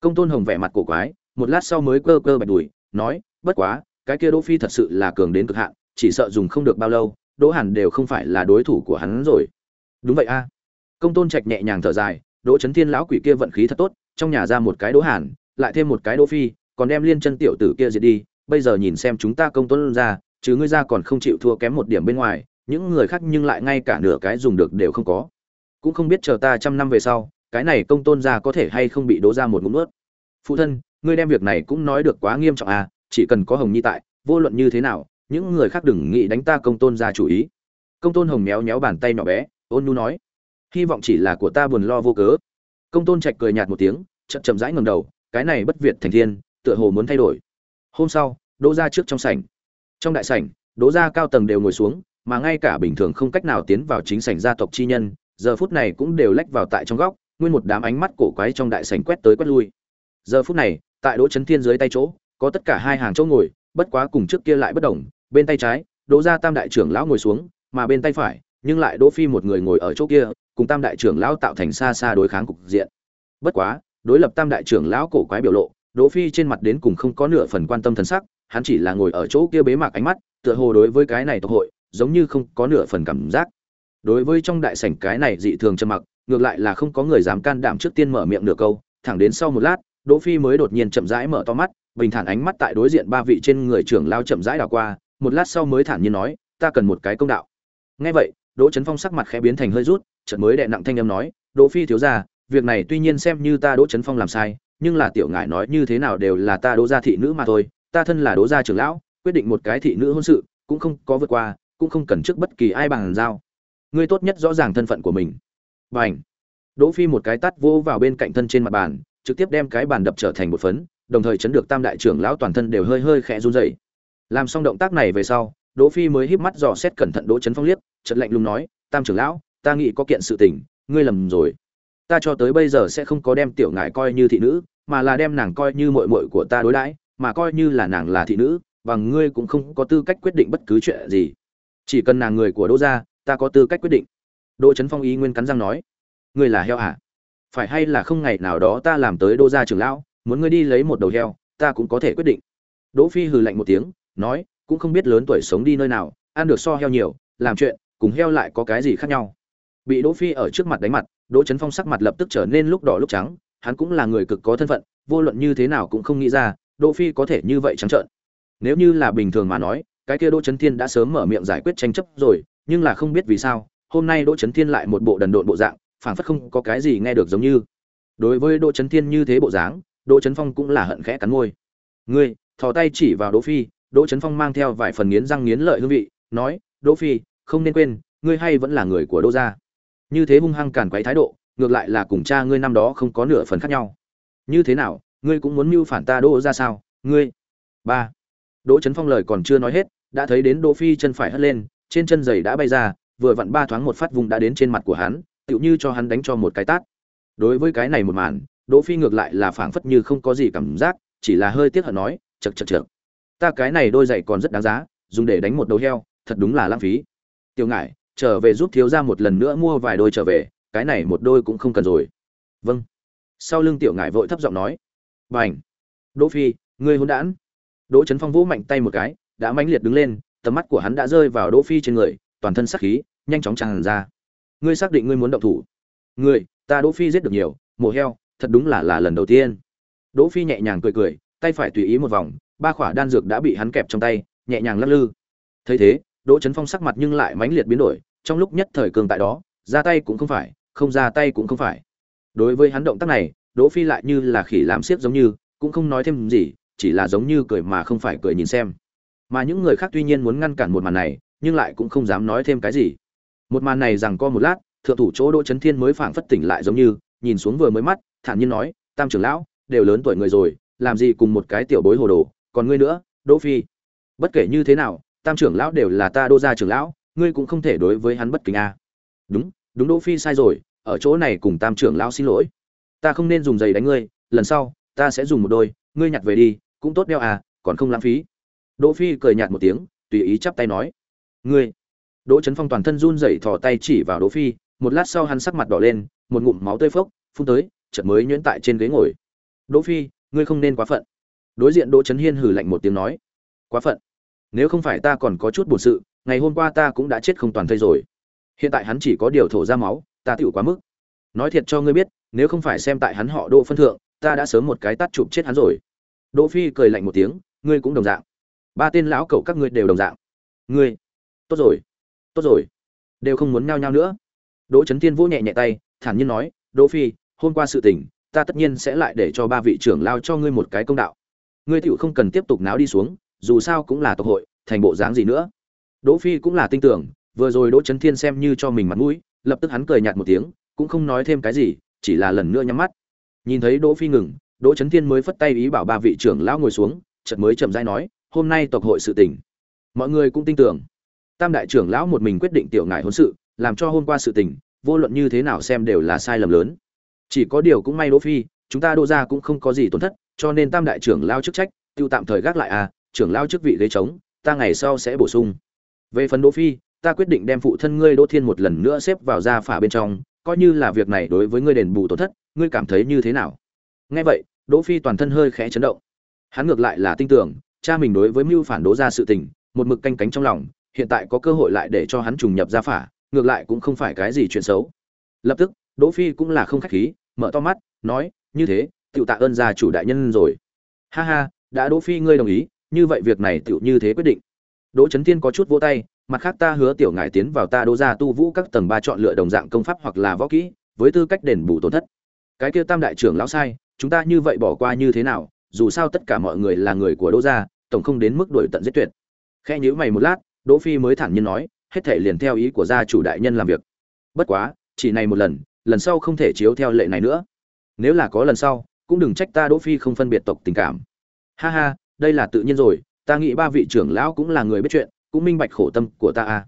Công tôn hồng vẻ mặt cổ quái, một lát sau mới cơ cơ bạch đùi, nói, bất quá, cái kia đỗ phi thật sự là cường đến cực hạn, chỉ sợ dùng không được bao lâu, đỗ hàn đều không phải là đối thủ của hắn rồi. Đúng vậy a. Công tôn trạch nhẹ nhàng thở dài, đỗ chấn thiên lão quỷ kia vận khí thật tốt, trong nhà ra một cái đỗ hàn, lại thêm một cái đỗ phi, còn đem liên chân tiểu tử kia diệt đi, bây giờ nhìn xem chúng ta công tôn ra, chứ ngươi ra còn không chịu thua kém một điểm bên ngoài, những người khác nhưng lại ngay cả nửa cái dùng được đều không có. Cũng không biết chờ ta trăm năm về sau cái này công tôn gia có thể hay không bị đố ra một ngụm nước phụ thân, ngươi đem việc này cũng nói được quá nghiêm trọng à chỉ cần có hồng nhi tại, vô luận như thế nào, những người khác đừng nghĩ đánh ta công tôn gia chủ ý. Công tôn hồng méo méo bàn tay nhỏ bé, ôn nu nói, hy vọng chỉ là của ta buồn lo vô cớ. Công tôn trạch cười nhạt một tiếng, chậm chậm rãi ngầm đầu, cái này bất việt thành thiên, tựa hồ muốn thay đổi. Hôm sau đỗ ra trước trong sảnh. Trong đại sảnh đỗ ra cao tầng đều ngồi xuống, mà ngay cả bình thường không cách nào tiến vào chính sảnh gia tộc chi nhân, giờ phút này cũng đều lách vào tại trong góc nguyên một đám ánh mắt cổ quái trong đại sảnh quét tới quét lui. Giờ phút này, tại đỗ Chấn thiên dưới tay chỗ, có tất cả hai hàng chỗ ngồi, bất quá cùng trước kia lại bất đồng, bên tay trái, đỗ gia tam đại trưởng lão ngồi xuống, mà bên tay phải, nhưng lại đỗ phi một người ngồi ở chỗ kia, cùng tam đại trưởng lão tạo thành xa xa đối kháng cục diện. Bất quá, đối lập tam đại trưởng lão cổ quái biểu lộ, đỗ phi trên mặt đến cùng không có nửa phần quan tâm thần sắc, hắn chỉ là ngồi ở chỗ kia bế mạc ánh mắt, tựa hồ đối với cái này tộc hội, giống như không có nửa phần cảm giác. Đối với trong đại sảnh cái này dị thường trầm mặc ngược lại là không có người dám can đảm trước tiên mở miệng nửa câu, thẳng đến sau một lát, đỗ phi mới đột nhiên chậm rãi mở to mắt, bình thản ánh mắt tại đối diện ba vị trên người trưởng lao chậm rãi đảo qua, một lát sau mới thản nhiên nói, ta cần một cái công đạo. Nghe vậy, đỗ chấn phong sắc mặt khẽ biến thành hơi rút, chợt mới đệ nặng thanh âm nói, đỗ phi thiếu gia, việc này tuy nhiên xem như ta đỗ chấn phong làm sai, nhưng là tiểu ngải nói như thế nào đều là ta đỗ gia thị nữ mà thôi, ta thân là đỗ gia trưởng lão, quyết định một cái thị nữ hôn sự, cũng không có vượt qua, cũng không cần trước bất kỳ ai bằng giao ngươi tốt nhất rõ ràng thân phận của mình bảnh đỗ phi một cái tát vô vào bên cạnh thân trên mặt bàn, trực tiếp đem cái bàn đập trở thành một phấn, đồng thời chấn được tam đại trưởng lão toàn thân đều hơi hơi khẽ run rẩy. Làm xong động tác này về sau, đỗ phi mới híp mắt dò xét cẩn thận đỗ chấn phong liếc, chợt lạnh lùng nói, tam trưởng lão, ta nghĩ có kiện sự tình, ngươi lầm rồi. Ta cho tới bây giờ sẽ không có đem tiểu ngải coi như thị nữ, mà là đem nàng coi như muội muội của ta đối đãi, mà coi như là nàng là thị nữ, và ngươi cũng không có tư cách quyết định bất cứ chuyện gì. Chỉ cần nàng người của đỗ gia, ta có tư cách quyết định đỗ trấn phong ý nguyên cắn răng nói, ngươi là heo à phải hay là không ngày nào đó ta làm tới Đô gia trưởng lão, muốn ngươi đi lấy một đầu heo, ta cũng có thể quyết định. Đỗ phi hừ lạnh một tiếng, nói, cũng không biết lớn tuổi sống đi nơi nào, ăn được so heo nhiều, làm chuyện, cùng heo lại có cái gì khác nhau? Bị đỗ phi ở trước mặt đánh mặt, đỗ trấn phong sắc mặt lập tức trở nên lúc đỏ lúc trắng, hắn cũng là người cực có thân phận, vô luận như thế nào cũng không nghĩ ra, đỗ phi có thể như vậy trắng trợn. Nếu như là bình thường mà nói, cái kia đỗ trấn thiên đã sớm mở miệng giải quyết tranh chấp rồi, nhưng là không biết vì sao hôm nay đỗ Chấn thiên lại một bộ đần độn bộ dạng, phảng phất không có cái gì nghe được giống như. Đối với đỗ Chấn thiên như thế bộ dáng, đỗ Chấn phong cũng là hận khẽ cắn môi. Ngươi, thò tay chỉ vào đỗ phi. Đỗ Chấn phong mang theo vài phần nghiến răng nghiến lợi hương vị, nói, đỗ phi, không nên quên, ngươi hay vẫn là người của đỗ gia. Như thế hung hăng cản quấy thái độ, ngược lại là cùng cha ngươi năm đó không có nửa phần khác nhau. Như thế nào, ngươi cũng muốn mưu phản ta đỗ gia sao? Ngươi? Ba. Đỗ Chấn phong lời còn chưa nói hết, đã thấy đến đỗ phi chân phải hất lên, trên chân giày đã bay ra vừa vặn ba thoáng một phát vùng đã đến trên mặt của hắn tựu như cho hắn đánh cho một cái tát. Đối với cái này một màn đỗ phi ngược lại là phảng phất như không có gì cảm giác chỉ là hơi tiếc hận nói chậc chậc chậc. ta cái này đôi giày còn rất đáng giá dùng để đánh một đầu heo thật đúng là lãng phí. Tiêu ngải trở về giúp thiếu gia một lần nữa mua vài đôi trở về cái này một đôi cũng không cần rồi. Vâng. Sau lưng tiểu ngải vội thấp giọng nói Bành, đỗ phi ngươi hỗn đản. Đỗ Chấn phong vũ mạnh tay một cái đã mãnh liệt đứng lên tầm mắt của hắn đã rơi vào đỗ phi trên người toàn thân sắc khí nhanh chóng tràn ra. Ngươi xác định ngươi muốn động thủ. Ngươi, ta đỗ phi giết được nhiều, mổ heo, thật đúng là là lần đầu tiên. Đỗ phi nhẹ nhàng cười cười, tay phải tùy ý một vòng, ba khỏa đan dược đã bị hắn kẹp trong tay, nhẹ nhàng lắc lư. Thấy thế, đỗ Chấn phong sắc mặt nhưng lại mãnh liệt biến đổi, trong lúc nhất thời cường tại đó, ra tay cũng không phải, không ra tay cũng không phải. Đối với hắn động tác này, đỗ phi lại như là khỉ làm xiếc giống như, cũng không nói thêm gì, chỉ là giống như cười mà không phải cười nhìn xem. Mà những người khác tuy nhiên muốn ngăn cản một màn này, nhưng lại cũng không dám nói thêm cái gì một màn này rằng co một lát, thượng thủ chỗ đỗ chấn thiên mới phảng phất tỉnh lại giống như, nhìn xuống vừa mới mắt, thản nhiên nói, tam trưởng lão, đều lớn tuổi người rồi, làm gì cùng một cái tiểu bối hồ đồ, còn ngươi nữa, đỗ phi? Bất kể như thế nào, tam trưởng lão đều là ta đô gia trưởng lão, ngươi cũng không thể đối với hắn bất kính a. Đúng đúng đỗ phi sai rồi, ở chỗ này cùng tam trưởng lão xin lỗi. Ta không nên dùng giày đánh ngươi, lần sau, ta sẽ dùng một đôi, ngươi nhặt về đi, cũng tốt đeo à còn không lãng phí. Đỗ phi cười nhạt một tiếng, tùy ý chắp tay nói, ngươi đỗ chấn phong toàn thân run rẩy thò tay chỉ vào đỗ phi, một lát sau hắn sắc mặt đỏ lên, một ngụm máu tươi phốc, phun tới, chợt mới nhuyễn tại trên ghế ngồi. Đỗ phi, ngươi không nên quá phận. Đối diện đỗ chấn hiên hừ lạnh một tiếng nói. Quá phận. Nếu không phải ta còn có chút buồn sự, ngày hôm qua ta cũng đã chết không toàn thây rồi. Hiện tại hắn chỉ có điều thổ ra máu, ta tiểu quá mức. Nói thiệt cho ngươi biết, nếu không phải xem tại hắn họ đỗ phân thượng, ta đã sớm một cái tát chụp chết hắn rồi. Đỗ phi cười lạnh một tiếng, ngươi cũng đồng dạng. Ba tên lão cậu các ngươi đều đồng dạng. Ngươi, tốt rồi tốt rồi. Đều không muốn nhao nhao nữa. Đỗ trấn thiên vỗ nhẹ nhẹ tay, thản nhiên nói, đỗ phi, hôm qua sự tình, ta tất nhiên sẽ lại để cho ba vị trưởng lao cho ngươi một cái công đạo. Ngươi tiểu không cần tiếp tục náo đi xuống, dù sao cũng là tộc hội, thành bộ dáng gì nữa? Đỗ phi cũng là tin tưởng, vừa rồi đỗ trấn thiên xem như cho mình mặt mũi, lập tức hắn cười nhạt một tiếng, cũng không nói thêm cái gì, chỉ là lần nữa nhắm mắt. Nhìn thấy đỗ phi ngừng, đỗ trấn thiên mới phất tay ý bảo ba vị trưởng lão ngồi xuống, chợt mới chậm rãi nói, hôm nay tộc hội sự tình, mọi người cũng tin tưởng tam đại trưởng lão một mình quyết định tiểu ngại hôn sự, làm cho hôm qua sự tình, vô luận như thế nào xem đều là sai lầm lớn. Chỉ có điều cũng may đỗ phi, chúng ta đỗ ra cũng không có gì tổn thất, cho nên tam đại trưởng lao chức trách, tiêu tạm thời gác lại à trưởng lao chức vị ghế trống, ta ngày sau sẽ bổ sung. Về phần đỗ phi, ta quyết định đem phụ thân ngươi đỗ thiên một lần nữa xếp vào gia phả bên trong, coi như là việc này đối với ngươi đền bù tổn thất, ngươi cảm thấy như thế nào? Nghe vậy, đỗ phi toàn thân hơi khẽ chấn động. Hắn ngược lại là tin tưởng, cha mình đối với mưu phản đỗ ra sự tình, một mực canh cánh trong lòng hiện tại có cơ hội lại để cho hắn trùng nhập gia phả, ngược lại cũng không phải cái gì chuyện xấu. Lập tức, đỗ phi cũng là không khách khí, mở to mắt, nói, như thế, tiểu tạ ơn gia chủ đại nhân rồi. Ha ha, đã đỗ phi ngươi đồng ý, như vậy việc này tiểu như thế quyết định. Đỗ chấn thiên có chút vỗ tay, mặt khác ta hứa tiểu ngài tiến vào ta đỗ gia tu vũ các tầng ba chọn lựa đồng dạng công pháp hoặc là võ kỹ, với tư cách đền bù tổn thất. Cái kia tam đại trưởng lão sai, chúng ta như vậy bỏ qua như thế nào, dù sao tất cả mọi người là người của đỗ gia, tổng không đến mức đuổi tận giết tuyệt. Khẽ nhíu mày một lát đỗ phi mới thản nhiên nói, hết thể liền theo ý của gia chủ đại nhân làm việc. Bất quá, chỉ này một lần lần sau không thể chiếu theo lệ này nữa. Nếu là có lần sau, cũng đừng trách ta đỗ phi không phân biệt tộc tình cảm. Ha ha, đây là tự nhiên rồi, ta nghĩ ba vị trưởng lão cũng là người biết chuyện, cũng minh bạch khổ tâm của ta a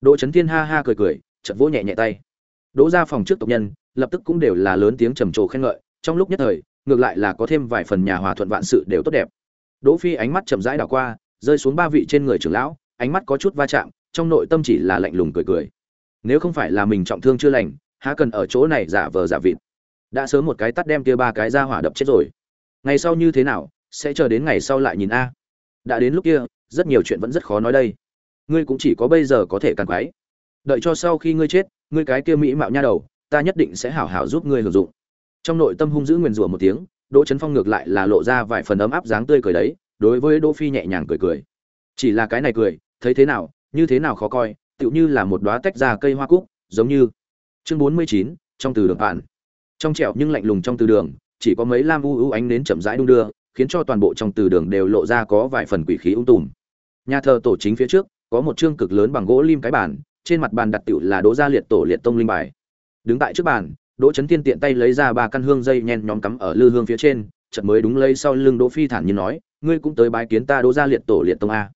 đỗ chấn thiên ha ha cười cười, chợt vỗ nhẹ nhẹ tay. Đỗ gia phòng trước tộc nhân, lập tức cũng đều là lớn tiếng trầm trồ khen ngợi, trong lúc nhất thời, ngược lại là có thêm vài phần nhà hòa thuận vạn sự đều tốt đẹp. Đỗ phi ánh mắt chậm rãi đảo qua, rơi xuống ba vị trên người trưởng lão ánh mắt có chút va chạm, trong nội tâm chỉ là lạnh lùng cười cười. Nếu không phải là mình trọng thương chưa lành, há cần ở chỗ này giả vờ giả vịt? Đã sớm một cái tắt đem kia ba cái ra hỏa đập chết rồi. Ngày sau như thế nào, sẽ chờ đến ngày sau lại nhìn a. Đã đến lúc kia, rất nhiều chuyện vẫn rất khó nói đây. Ngươi cũng chỉ có bây giờ có thể càng quái. Đợi cho sau khi ngươi chết, ngươi cái kia mỹ mạo nha đầu, ta nhất định sẽ hảo hảo giúp ngươi hưởng dụng. Trong nội tâm hung dữ nguyền rủa một tiếng, đỗ trấn phong ngược lại là lộ ra vài phần ấm áp dáng tươi cười đấy, đối với đỗ phi nhẹ nhàng cười cười. Chỉ là cái này cười thấy thế nào, như thế nào khó coi, tựu như là một đóa tách ra cây hoa cúc, giống như chương bốn mươi chín, trong từ đường bạn. Trong trẻo nhưng lạnh lùng trong từ đường, chỉ có mấy lam u u ánh đến chậm rãi đung đưa, khiến cho toàn bộ trong từ đường đều lộ ra có vài phần quỷ khí ung tùm. Nhà thờ tổ chính phía trước, có một chương cực lớn bằng gỗ lim cái bàn, trên mặt bàn đặt tựu là đỗ gia liệt tổ liệt tông linh bài. Đứng tại trước bàn, đỗ chấn tiên tiện tay lấy ra ba căn hương dây nhen nhóm cắm ở lư hương phía trên, chợt mới đúng lấy sau lưng đỗ phi thản nhiên nói, ngươi cũng tới bái kiến ta đỗ gia liệt tổ liệt tông a.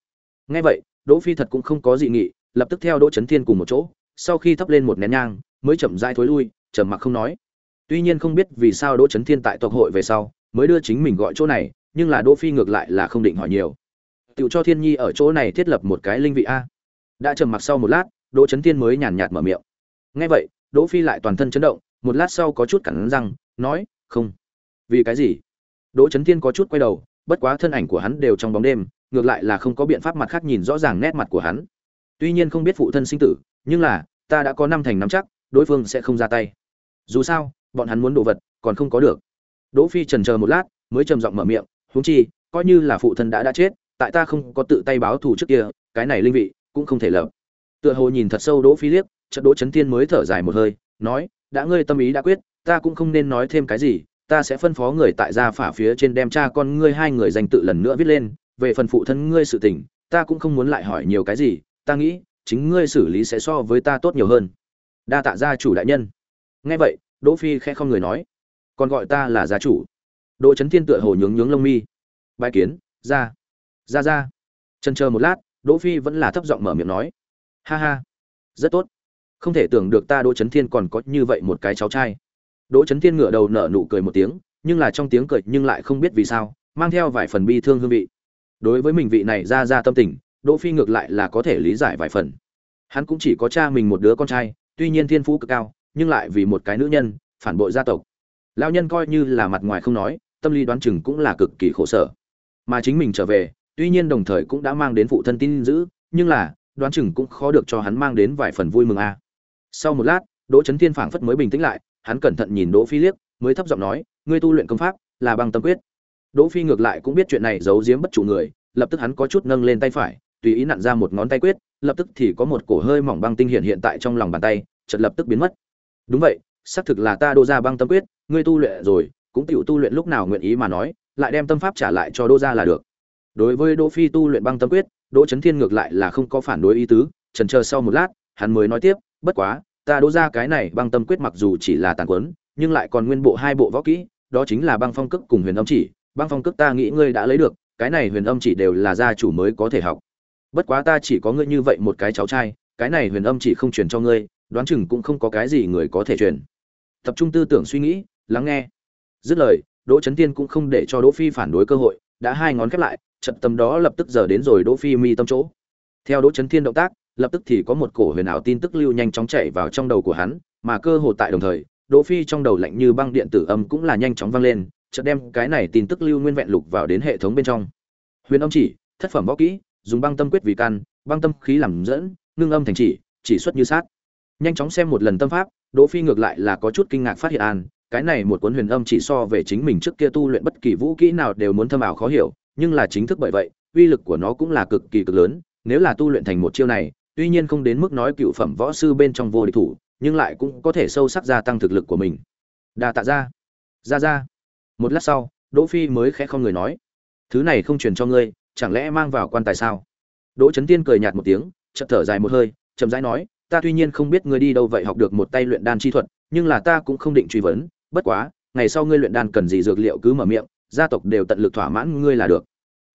Nghe vậy đỗ phi thật cũng không có dị nghị, lập tức theo đỗ chấn thiên cùng một chỗ, sau khi thắp lên một nén nhang, mới chậm rãi thối lui, trầm mặc không nói. Tuy nhiên không biết vì sao đỗ chấn thiên tại tộc hội về sau, mới đưa chính mình gọi chỗ này, nhưng là đỗ phi ngược lại là không định hỏi nhiều. Tiểu cho thiên nhi ở chỗ này thiết lập một cái linh vị a. Đã trầm mặc sau một lát, đỗ chấn thiên mới nhàn nhạt mở miệng. Nghe vậy, đỗ phi lại toàn thân chấn động, một lát sau có chút cắn răng, nói, không. Vì cái gì? Đỗ chấn thiên có chút quay đầu, bất quá thân ảnh của hắn đều trong bóng đêm ngược lại là không có biện pháp mặt khác nhìn rõ ràng nét mặt của hắn. Tuy nhiên không biết phụ thân sinh tử, nhưng là, ta đã có năm thành nắm chắc, đối phương sẽ không ra tay. Dù sao, bọn hắn muốn đồ vật, còn không có được. Đỗ phi trần chờ một lát, mới trầm giọng mở miệng, huống chi, coi như là phụ thân đã đã chết, tại ta không có tự tay báo thù trước kia, cái này linh vị cũng không thể lập. Tựa hồ nhìn thật sâu đỗ phi liếc, chợt đỗ chấn thiên mới thở dài một hơi, nói, đã ngươi tâm ý đã quyết, ta cũng không nên nói thêm cái gì, ta sẽ phân phó người tại gia phả phía trên đem cha con ngươi hai người danh tự lần nữa viết lên về phần phụ thân ngươi sự tình, ta cũng không muốn lại hỏi nhiều cái gì, ta nghĩ, chính ngươi xử lý sẽ so với ta tốt nhiều hơn. Đa tạ gia chủ đại nhân. Nghe vậy, đỗ phi khẽ không người nói. Còn gọi ta là gia chủ. Đỗ chấn thiên tựa hồ nhướng nhướng lông mi. Bài kiến, gia. Gia gia. Chân chờ một lát, đỗ phi vẫn là thấp giọng mở miệng nói. Ha ha. Rất tốt. Không thể tưởng được ta đỗ chấn thiên còn có như vậy một cái cháu trai. Đỗ chấn thiên ngửa đầu nở nụ cười một tiếng, nhưng là trong tiếng cười nhưng lại không biết vì sao, mang theo vài phần bi thương hương vị đối với mình vị này ra ra tâm tình, đỗ phi ngược lại là có thể lý giải vài phần. Hắn cũng chỉ có cha mình một đứa con trai, tuy nhiên thiên phú cực cao, nhưng lại vì một cái nữ nhân, phản bội gia tộc. Lão nhân coi như là mặt ngoài không nói, tâm lý đoán chừng cũng là cực kỳ khổ sở. Mà chính mình trở về, tuy nhiên đồng thời cũng đã mang đến phụ thân tin giữ nhưng là, đoán chừng cũng khó được cho hắn mang đến vài phần vui mừng a. Sau một lát, đỗ trấn thiên phảng phất mới bình tĩnh lại, hắn cẩn thận nhìn đỗ phi liếc, mới thấp giọng nói, ngươi tu luyện công pháp là băng tâm quyết đỗ phi ngược lại cũng biết chuyện này giấu giếm bất chủ người, lập tức hắn có chút nâng lên tay phải, tùy ý nặn ra một ngón tay quyết, lập tức thì có một cổ hơi mỏng băng tinh hiện hiện tại trong lòng bàn tay, chợt lập tức biến mất. Đúng vậy, xác thực là ta đô ra băng tâm quyết, ngươi tu luyện rồi, cũng tiểu tu luyện lúc nào nguyện ý mà nói, lại đem tâm pháp trả lại cho đô gia là được. Đối với đỗ phi tu luyện băng tâm quyết, đỗ chấn thiên ngược lại là không có phản đối ý tứ, chần chờ sau một lát, hắn mới nói tiếp, bất quá, ta đỗ ra cái này băng tâm quyết mặc dù chỉ là tàn quấn, nhưng lại còn nguyên bộ hai bộ võ kỹ, đó chính là băng phong cước cùng huyền âm chỉ băng phong cước ta nghĩ ngươi đã lấy được, cái này huyền âm chỉ đều là gia chủ mới có thể học. Bất quá ta chỉ có ngươi như vậy một cái cháu trai, cái này huyền âm chỉ không truyền cho ngươi, đoán chừng cũng không có cái gì người có thể truyền. Tập trung tư tưởng suy nghĩ, lắng nghe. Dứt lời, đỗ trấn tiên cũng không để cho đỗ phi phản đối cơ hội, đã hai ngón khép lại, trận tâm đó lập tức giờ đến rồi đỗ phi mi tâm chỗ. Theo đỗ trấn thiên động tác, lập tức thì có một cổ huyền ảo tin tức lưu nhanh chóng chạy vào trong đầu của hắn, mà cơ hồ tại đồng thời, đỗ phi trong đầu lạnh như băng điện tử âm cũng là nhanh chóng vang lên chợt đem cái này tin tức lưu nguyên vẹn lục vào đến hệ thống bên trong. Huyền âm chỉ, thất phẩm võ kỹ, dùng băng tâm quyết vì căn, băng tâm khí làm dẫn, ngưng âm thành chỉ chỉ xuất như sát. Nhanh chóng xem một lần tâm pháp, đỗ phi ngược lại là có chút kinh ngạc phát hiện an, cái này một cuốn huyền âm chỉ so về chính mình trước kia tu luyện bất kỳ vũ kỹ nào đều muốn thâm ảo khó hiểu, nhưng là chính thức bởi vậy, uy lực của nó cũng là cực kỳ cực lớn, nếu là tu luyện thành một chiêu này, tuy nhiên không đến mức nói cựu phẩm võ sư bên trong vô địch thủ, nhưng lại cũng có thể sâu sắc gia tăng thực lực của mình. Đa tạ ra ra ra một lát sau, đỗ phi mới khẽ không người nói, thứ này không truyền cho ngươi, chẳng lẽ mang vào quan tài sao? Đỗ chấn tiên cười nhạt một tiếng, chợt thở dài một hơi, chậm rãi nói, ta tuy nhiên không biết ngươi đi đâu vậy học được một tay luyện đan chi thuật, nhưng là ta cũng không định truy vấn, bất quá, ngày sau ngươi luyện đan cần gì dược liệu cứ mở miệng, gia tộc đều tận lực thỏa mãn ngươi là được.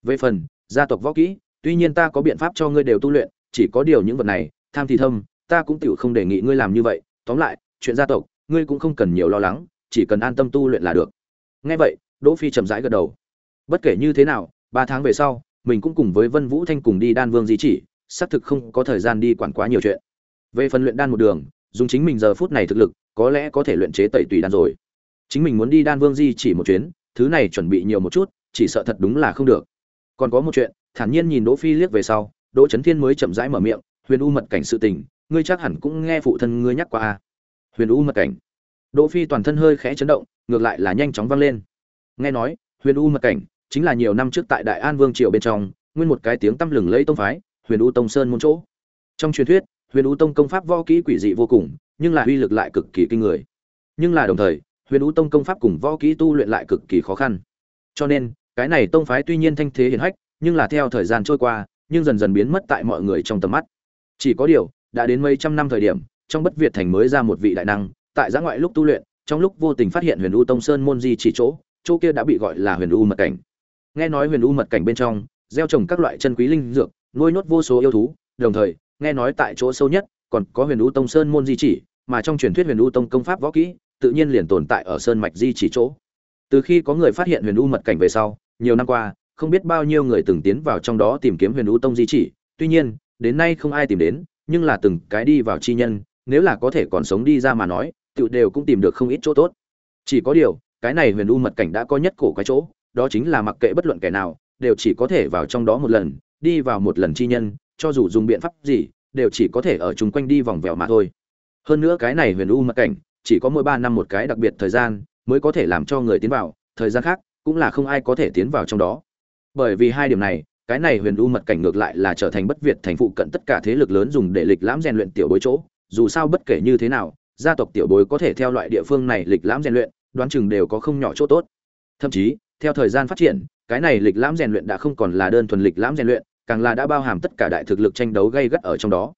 Về phần, gia tộc võ kỹ, tuy nhiên ta có biện pháp cho ngươi đều tu luyện, chỉ có điều những vật này, tham thì thâm, ta cũng tiểu không đề nghị ngươi làm như vậy. Tóm lại, chuyện gia tộc, ngươi cũng không cần nhiều lo lắng, chỉ cần an tâm tu luyện là được nghe vậy, đỗ phi chậm rãi gật đầu. Bất kể như thế nào, ba tháng về sau, mình cũng cùng với vân vũ thanh cùng đi đan vương di chỉ, xác thực không có thời gian đi quản quá nhiều chuyện. Về phần luyện đan một đường, dùng chính mình giờ phút này thực lực, có lẽ có thể luyện chế tẩy tùy đan rồi. Chính mình muốn đi đan vương di chỉ một chuyến, thứ này chuẩn bị nhiều một chút, chỉ sợ thật đúng là không được. Còn có một chuyện, thản nhiên nhìn đỗ phi liếc về sau, đỗ chấn thiên mới chậm rãi mở miệng, huyền u mật cảnh sự tình, ngươi chắc hẳn cũng nghe phụ thân ngươi nhắc qua à? huyền u mật cảnh? Đỗ phi toàn thân hơi khẽ chấn động, ngược lại là nhanh chóng vang lên. Nghe nói, huyền u mật cảnh, chính là nhiều năm trước tại đại an vương triều bên trong, nguyên một cái tiếng tăm lừng lẫy tông phái, huyền u tông sơn môn chỗ. Trong truyền thuyết, huyền u tông công pháp võ kỹ quỷ dị vô cùng, nhưng là uy lực lại cực kỳ kinh người. Nhưng là đồng thời, huyền u tông công pháp cùng võ kỹ tu luyện lại cực kỳ khó khăn. Cho nên, cái này tông phái tuy nhiên thanh thế hiển hách, nhưng là theo thời gian trôi qua, nhưng dần dần biến mất tại mọi người trong tầm mắt. Chỉ có điều, đã đến mấy trăm năm thời điểm, trong bất việt thành mới ra một vị đại năng tại giã ngoại lúc tu luyện, trong lúc vô tình phát hiện huyền u tông sơn môn di chỉ chỗ chỗ kia đã bị gọi là huyền u mật cảnh. Nghe nói huyền u mật cảnh bên trong, gieo trồng các loại chân quý linh dược, nuôi nốt vô số yêu thú, đồng thời, nghe nói tại chỗ sâu nhất, còn có huyền u tông sơn môn di chỉ, mà trong truyền thuyết huyền u tông công pháp võ kỹ, tự nhiên liền tồn tại ở sơn mạch di chỉ chỗ. Từ khi có người phát hiện huyền u mật cảnh về sau, nhiều năm qua, không biết bao nhiêu người từng tiến vào trong đó tìm kiếm huyền u tông di chỉ, tuy nhiên, đến nay không ai tìm đến, nhưng là từng cái đi vào chi nhân, nếu là có thể còn sống đi ra mà nói tự đều cũng tìm được không ít chỗ tốt. Chỉ có điều, cái này huyền u mật cảnh đã có nhất cổ cái chỗ, đó chính là mặc kệ bất luận kẻ nào, đều chỉ có thể vào trong đó một lần, đi vào một lần chi nhân, cho dù dùng biện pháp gì, đều chỉ có thể ở chung quanh đi vòng vèo mà thôi. Hơn nữa cái này huyền u mật cảnh, chỉ có mỗi ba năm một cái đặc biệt thời gian, mới có thể làm cho người tiến vào, thời gian khác, cũng là không ai có thể tiến vào trong đó. Bởi vì hai điểm này, cái này huyền u mật cảnh ngược lại là trở thành bất việt thành phụ cận tất cả thế lực lớn dùng để lịch lãm rèn luyện tiểu bối chỗ, dù sao bất kể như thế nào gia tộc tiểu bối có thể theo loại địa phương này lịch lãm rèn luyện, đoán chừng đều có không nhỏ chỗ tốt. Thậm chí, theo thời gian phát triển, cái này lịch lãm rèn luyện đã không còn là đơn thuần lịch lãm rèn luyện, càng là đã bao hàm tất cả đại thực lực tranh đấu gây gắt ở trong đó.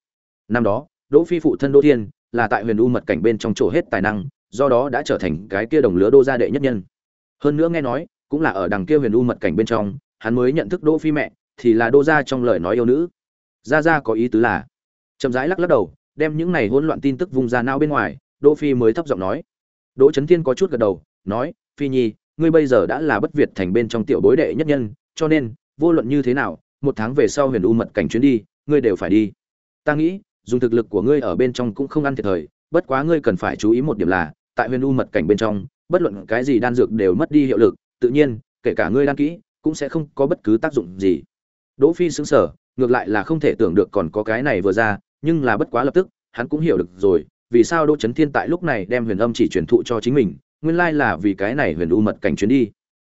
Năm đó, đỗ phi phụ thân đỗ thiên là tại huyền u mật cảnh bên trong chỗ hết tài năng, do đó đã trở thành cái kia đồng lứa đô gia đệ nhất nhân. Hơn nữa nghe nói, cũng là ở đằng kia huyền u mật cảnh bên trong, hắn mới nhận thức đỗ phi mẹ, thì là đô gia trong lời nói yêu nữ. Gia gia có ý tứ là, chậm rãi lắc lắc đầu đem những này hỗn loạn tin tức vung ra não bên ngoài, đỗ phi mới thấp giọng nói. Đỗ chấn thiên có chút gật đầu, nói, phi nhi, ngươi bây giờ đã là bất việt thành bên trong tiểu bối đệ nhất nhân, cho nên, vô luận như thế nào, một tháng về sau huyền u mật cảnh chuyến đi, ngươi đều phải đi. Ta nghĩ, dùng thực lực của ngươi ở bên trong cũng không ăn thiệt thời, bất quá ngươi cần phải chú ý một điểm là, tại huyền u mật cảnh bên trong, bất luận cái gì đan dược đều mất đi hiệu lực, tự nhiên, kể cả ngươi đan kỹ, cũng sẽ không có bất cứ tác dụng gì. Đỗ phi sững sờ, ngược lại là không thể tưởng được còn có cái này vừa ra nhưng là bất quá lập tức, hắn cũng hiểu được rồi, vì sao đỗ chấn thiên tại lúc này đem huyền âm chỉ truyền thụ cho chính mình, nguyên lai là vì cái này huyền u mật cảnh chuyến đi.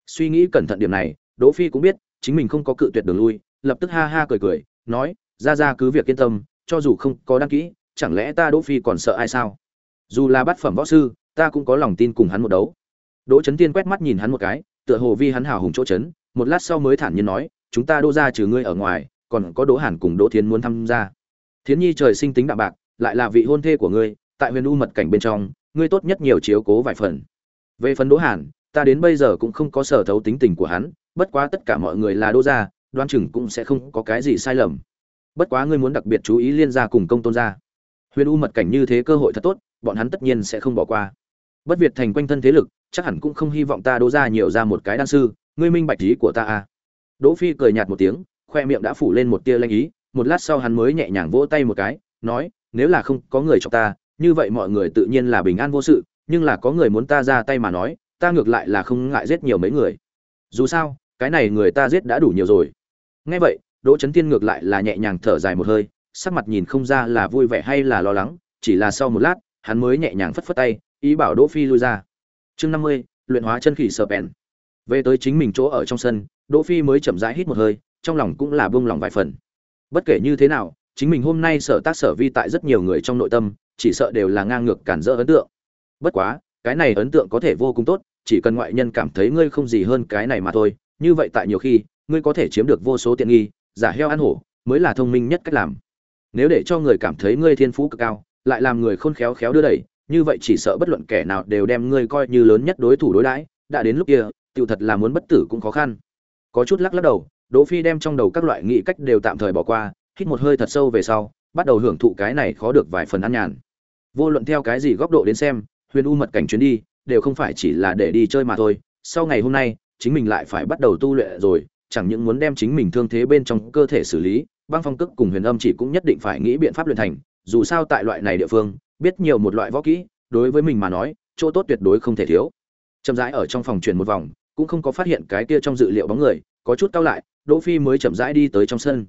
Suy nghĩ cẩn thận điểm này, đỗ phi cũng biết, chính mình không có cự tuyệt đường lui, lập tức ha ha cười cười, nói, ra ra cứ việc yên tâm, cho dù không có đăng ký, chẳng lẽ ta đỗ phi còn sợ ai sao? Dù là bát phẩm võ sư, ta cũng có lòng tin cùng hắn một đấu. Đỗ chấn Thiên quét mắt nhìn hắn một cái, tựa hồ vi hắn hào hùng chỗ chấn, một lát sau mới thản nhiên nói, chúng ta đỗ ra trừ ngươi ở ngoài, còn có đỗ hàn cùng đỗ thiến muốn tham gia thiến nhi trời sinh tính đạm bạc, lại là vị hôn thê của ngươi, tại huyền u mật cảnh bên trong, ngươi tốt nhất nhiều chiếu cố vài phần. Về phần đỗ hàn, ta đến bây giờ cũng không có sở thấu tính tình của hắn, bất quá tất cả mọi người là đỗ gia đoan chừng cũng sẽ không có cái gì sai lầm. Bất quá ngươi muốn đặc biệt chú ý liên gia cùng công tôn gia. Huyền u mật cảnh như thế cơ hội thật tốt, bọn hắn tất nhiên sẽ không bỏ qua. Bất việt thành quanh thân thế lực, chắc hẳn cũng không hy vọng ta đỗ ra nhiều ra một cái đan sư, ngươi minh bạch ý của ta à. Đỗ phi cười nhạt một tiếng, khoe miệng đã phủ lên một tia lanh ý một lát sau hắn mới nhẹ nhàng vỗ tay một cái, nói, nếu là không có người cho ta, như vậy mọi người tự nhiên là bình an vô sự, nhưng là có người muốn ta ra tay mà nói, ta ngược lại là không ngại giết nhiều mấy người. Dù sao, cái này người ta giết đã đủ nhiều rồi. Nghe vậy, đỗ chấn tiên ngược lại là nhẹ nhàng thở dài một hơi, sắc mặt nhìn không ra là vui vẻ hay là lo lắng, chỉ là sau một lát, hắn mới nhẹ nhàng phất phất tay, ý bảo đỗ phi lui ra. Chương năm mươi, luyện hóa chân khỉ sờ bèn về tới chính mình chỗ ở trong sân, đỗ phi mới chậm rãi hít một hơi, trong lòng cũng là buông lòng vài phần bất kể như thế nào, chính mình hôm nay sở tác sở vi tại rất nhiều người trong nội tâm, chỉ sợ đều là ngang ngược cản rỡ ấn tượng. Bất quá, cái này ấn tượng có thể vô cùng tốt, chỉ cần ngoại nhân cảm thấy ngươi không gì hơn cái này mà thôi, như vậy tại nhiều khi, ngươi có thể chiếm được vô số tiện nghi, giả heo ăn hổ, mới là thông minh nhất cách làm. Nếu để cho người cảm thấy ngươi thiên phú cực cao, lại làm người khôn khéo khéo đưa đẩy, như vậy chỉ sợ bất luận kẻ nào đều đem ngươi coi như lớn nhất đối thủ đối đãi, đã đến lúc kia tiêu thật là muốn bất tử cũng khó khăn. Có chút lắc lắc đầu đỗ phi đem trong đầu các loại nghĩ cách đều tạm thời bỏ qua, hít một hơi thật sâu về sau, bắt đầu hưởng thụ cái này khó được vài phần an nhàn. Vô luận theo cái gì góc độ đến xem, huyền u mật cảnh chuyến đi, đều không phải chỉ là để đi chơi mà thôi. Sau ngày hôm nay, chính mình lại phải bắt đầu tu luyện rồi, chẳng những muốn đem chính mình thương thế bên trong cơ thể xử lý, băng phong cức cùng huyền âm chỉ cũng nhất định phải nghĩ biện pháp luyện thành, dù sao tại loại này địa phương, biết nhiều một loại võ kỹ, đối với mình mà nói, chỗ tốt tuyệt đối không thể thiếu. Chậm rãi ở trong phòng chuyển một vòng, cũng không có phát hiện cái kia trong dự liệu bóng người, có chút cao lại đỗ phi mới chậm rãi đi tới trong sân.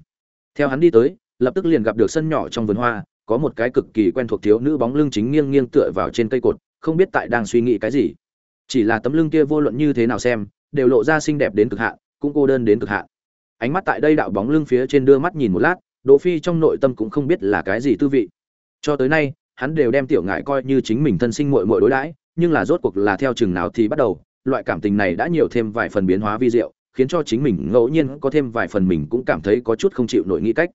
Theo hắn đi tới, lập tức liền gặp được sân nhỏ trong vườn hoa, có một cái cực kỳ quen thuộc thiếu nữ bóng lưng chính nghiêng nghiêng tựa vào trên cây cột, không biết tại đang suy nghĩ cái gì. Chỉ là tấm lưng kia vô luận như thế nào xem, đều lộ ra xinh đẹp đến cực hạn, cũng cô đơn đến cực hạn. Ánh mắt tại đây đạo bóng lưng phía trên đưa mắt nhìn một lát, đỗ phi trong nội tâm cũng không biết là cái gì tư vị. Cho tới nay, hắn đều đem tiểu ngải coi như chính mình thân sinh muội muội đối đãi, nhưng là rốt cuộc là theo chừng nào thì bắt đầu, loại cảm tình này đã nhiều thêm vài phần biến hóa vi diệu khiến cho chính mình ngẫu nhiên có thêm vài phần mình cũng cảm thấy có chút không chịu nổi nghĩ cách.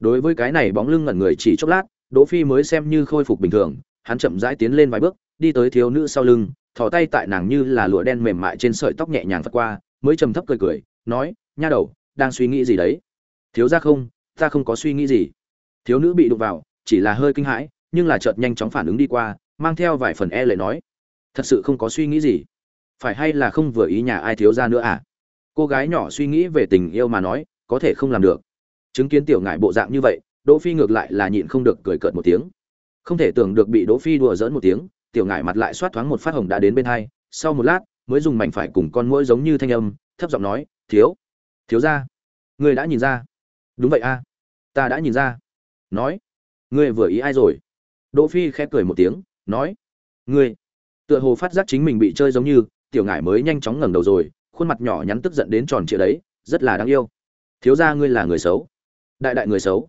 Đối với cái này bóng lưng ngẩn người chỉ chốc lát, đỗ phi mới xem như khôi phục bình thường, hắn chậm rãi tiến lên vài bước, đi tới thiếu nữ sau lưng, thò tay tại nàng như là lụa đen mềm mại trên sợi tóc nhẹ nhàng phất qua, mới trầm thấp cười cười, nói, nha đầu, đang suy nghĩ gì đấy? Thiếu gia không, ta không có suy nghĩ gì. Thiếu nữ bị đụng vào, chỉ là hơi kinh hãi, nhưng là chợt nhanh chóng phản ứng đi qua, mang theo vài phần e lệ nói, thật sự không có suy nghĩ gì? Phải hay là không vừa ý nhà ai thiếu gia nữa à? Cô gái nhỏ suy nghĩ về tình yêu mà nói, có thể không làm được. Chứng kiến tiểu ngại bộ dạng như vậy, đỗ phi ngược lại là nhịn không được cười cợt một tiếng. Không thể tưởng được bị đỗ phi đùa giỡn một tiếng, tiểu ngại mặt lại xoát thoáng một phát hồng đã đến bên hai, sau một lát, mới dùng mảnh phải cùng con mũi giống như thanh âm, thấp giọng nói, thiếu thiếu gia, ngươi đã nhìn ra. Đúng vậy a, ta đã nhìn ra. Nói, ngươi vừa ý ai rồi? Đỗ phi khẽ cười một tiếng, nói, ngươi. Tựa hồ phát giác chính mình bị chơi giống như, tiểu ngải mới nhanh chóng ngẩng đầu rồi khuôn mặt nhỏ nhắn tức giận đến tròn trịa đấy, rất là đáng yêu. Thiếu gia ngươi là người xấu. Đại đại người xấu.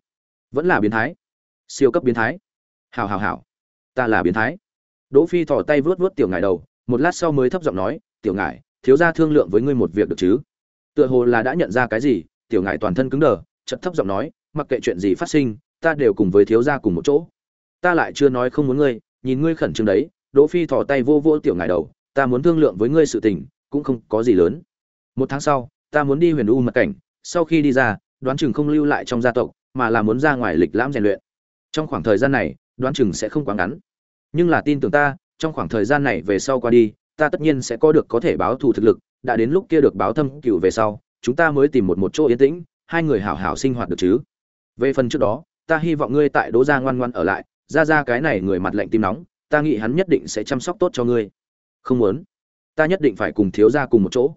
Vẫn là biến thái. Siêu cấp biến thái. Hảo hảo hảo. Ta là biến thái. Đỗ phi thò tay vớt vớt tiểu ngải đầu, một lát sau mới thấp giọng nói, tiểu ngải, thiếu gia thương lượng với ngươi một việc được chứ? Tựa hồ là đã nhận ra cái gì, tiểu ngải toàn thân cứng đờ chật thấp giọng nói, mặc kệ chuyện gì phát sinh, ta đều cùng với thiếu gia cùng một chỗ. Ta lại chưa nói không muốn ngươi, nhìn ngươi khẩn trương đấy. Đỗ phi thò tay vô vô tiểu ngải đầu, ta muốn thương lượng với ngươi sự tình cũng không có gì lớn. Một tháng sau, ta muốn đi huyền u mật cảnh, sau khi đi ra, đoán chừng không lưu lại trong gia tộc, mà là muốn ra ngoài lịch lãm rèn luyện. Trong khoảng thời gian này, đoán chừng sẽ không quá ngắn. Nhưng là tin tưởng ta, trong khoảng thời gian này về sau qua đi, ta tất nhiên sẽ có được có thể báo thù thực lực, đã đến lúc kia được báo thâm cựu về sau, chúng ta mới tìm một một chỗ yên tĩnh, hai người hảo hảo sinh hoạt được chứ. Về phần trước đó, ta hy vọng ngươi tại đỗ gia ngoan ngoan ở lại ra ra cái này người mặt lạnh tim nóng, ta nghĩ hắn nhất định sẽ chăm sóc tốt cho ngươi. Không muốn ta nhất định phải cùng thiếu gia cùng một chỗ.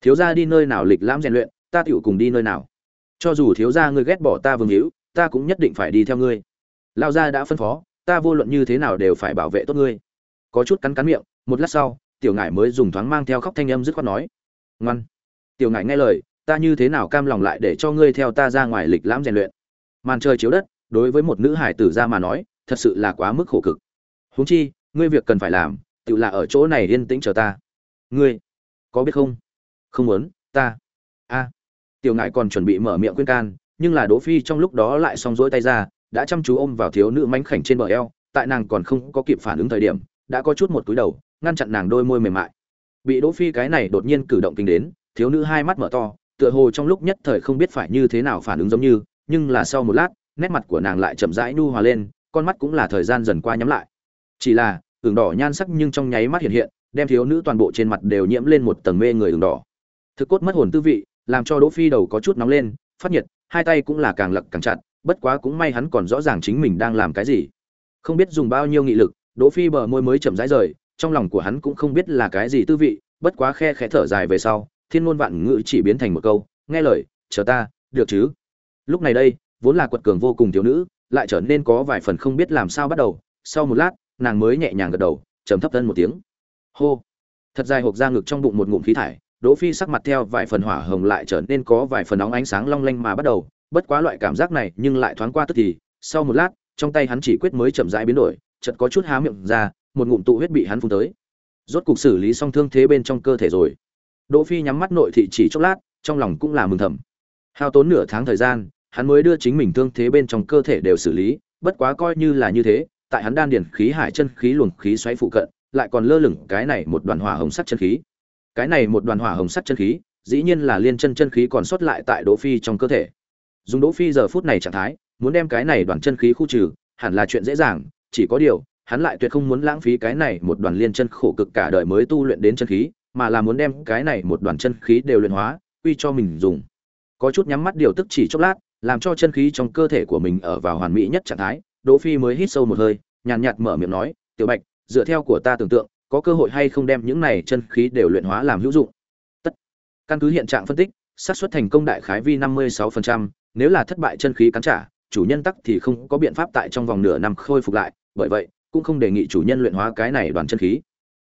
Thiếu gia đi nơi nào lịch lãm rèn luyện, ta tựu cùng đi nơi nào. Cho dù thiếu gia ngươi ghét bỏ ta vương hữu, ta cũng nhất định phải đi theo ngươi. Lao gia đã phân phó, ta vô luận như thế nào đều phải bảo vệ tốt ngươi. Có chút cắn cắn miệng, một lát sau, tiểu ngải mới dùng thoáng mang theo khóc thanh âm dứt khoát nói. Ngoan. Tiểu ngải nghe lời, ta như thế nào cam lòng lại để cho ngươi theo ta ra ngoài lịch lãm rèn luyện? Màn trời chiếu đất, đối với một nữ hải tử ra mà nói, thật sự là quá mức khổ cực. Huống chi, ngươi việc cần phải làm, tự là ở chỗ này yên tĩnh chờ ta ngươi, có biết không? Không muốn, ta. A. Tiểu ngải còn chuẩn bị mở miệng khuyên can, nhưng là đỗ phi trong lúc đó lại song rỗi tay ra, đã chăm chú ôm vào thiếu nữ mánh khảnh trên bờ eo, tại nàng còn không có kịp phản ứng thời điểm, đã có chút một túi đầu, ngăn chặn nàng đôi môi mềm mại. Bị đỗ phi cái này đột nhiên cử động kinh đến, thiếu nữ hai mắt mở to, tựa hồ trong lúc nhất thời không biết phải như thế nào phản ứng giống như, nhưng là sau một lát, nét mặt của nàng lại chậm rãi nu hòa lên, con mắt cũng là thời gian dần qua nhắm lại. Chỉ là, ửng đỏ nhan sắc nhưng trong nháy mắt hiện hiện đem thiếu nữ toàn bộ trên mặt đều nhiễm lên một tầng mê người ửng đỏ. Thực cốt mất hồn tư vị, làm cho đỗ phi đầu có chút nóng lên, phát nhiệt, hai tay cũng là càng lật càng chặt, bất quá cũng may hắn còn rõ ràng chính mình đang làm cái gì. Không biết dùng bao nhiêu nghị lực, đỗ phi bờ môi mới chậm rãi rời, trong lòng của hắn cũng không biết là cái gì tư vị, bất quá khe khẽ thở dài về sau, thiên ngôn vạn ngữ chỉ biến thành một câu, nghe lời, chờ ta, được chứ? Lúc này đây, vốn là quật cường vô cùng thiếu nữ, lại trở nên có vài phần không biết làm sao bắt đầu, sau một lát, nàng mới nhẹ nhàng gật đầu, trầm thấp thân một tiếng hô. Thật dài hộp ra ngực trong bụng một ngụm khí thải, đỗ phi sắc mặt theo vài phần hỏa hồng lại trở nên có vài phần nóng ánh sáng long lanh mà bắt đầu. Bất quá loại cảm giác này nhưng lại thoáng qua tức thì, sau một lát, trong tay hắn chỉ quyết mới chậm rãi biến đổi, chợt có chút há miệng ra, một ngụm tụ huyết bị hắn phun tới. Rốt cục xử lý xong thương thế bên trong cơ thể rồi. Đỗ phi nhắm mắt nội thị chỉ chốc lát, trong lòng cũng là mừng thầm. Hao tốn nửa tháng thời gian, hắn mới đưa chính mình thương thế bên trong cơ thể đều xử lý, bất quá coi như là như thế, tại hắn đan điền khí hải chân khí luồng khí xoáy phụ cận lại còn lơ lửng cái này một đoàn hỏa hồng sắc chân khí. Cái này một đoàn hỏa hồng sắc chân khí, dĩ nhiên là liên chân chân khí còn sót lại tại đỗ phi trong cơ thể. Dùng đỗ phi giờ phút này trạng thái, muốn đem cái này đoàn chân khí khu trừ, hẳn là chuyện dễ dàng, chỉ có điều, hắn lại tuyệt không muốn lãng phí cái này một đoàn liên chân khổ cực cả đời mới tu luyện đến chân khí, mà là muốn đem cái này một đoàn chân khí đều luyện hóa, quy cho mình dùng. Có chút nhắm mắt điều tức chỉ chốc lát, làm cho chân khí trong cơ thể của mình ở vào hoàn mỹ nhất trạng thái, đỗ phi mới hít sâu một hơi, nhàn nhạt mở miệng nói, tiểu bạch dựa theo của ta tưởng tượng có cơ hội hay không đem những này chân khí đều luyện hóa làm hữu dụng. Tất. Căn cứ hiện trạng phân tích xác suất thành công đại khái vi 56%, nếu là thất bại chân khí cắn trả chủ nhân tắc thì không có biện pháp tại trong vòng nửa năm khôi phục lại bởi vậy cũng không đề nghị chủ nhân luyện hóa cái này đoàn chân khí.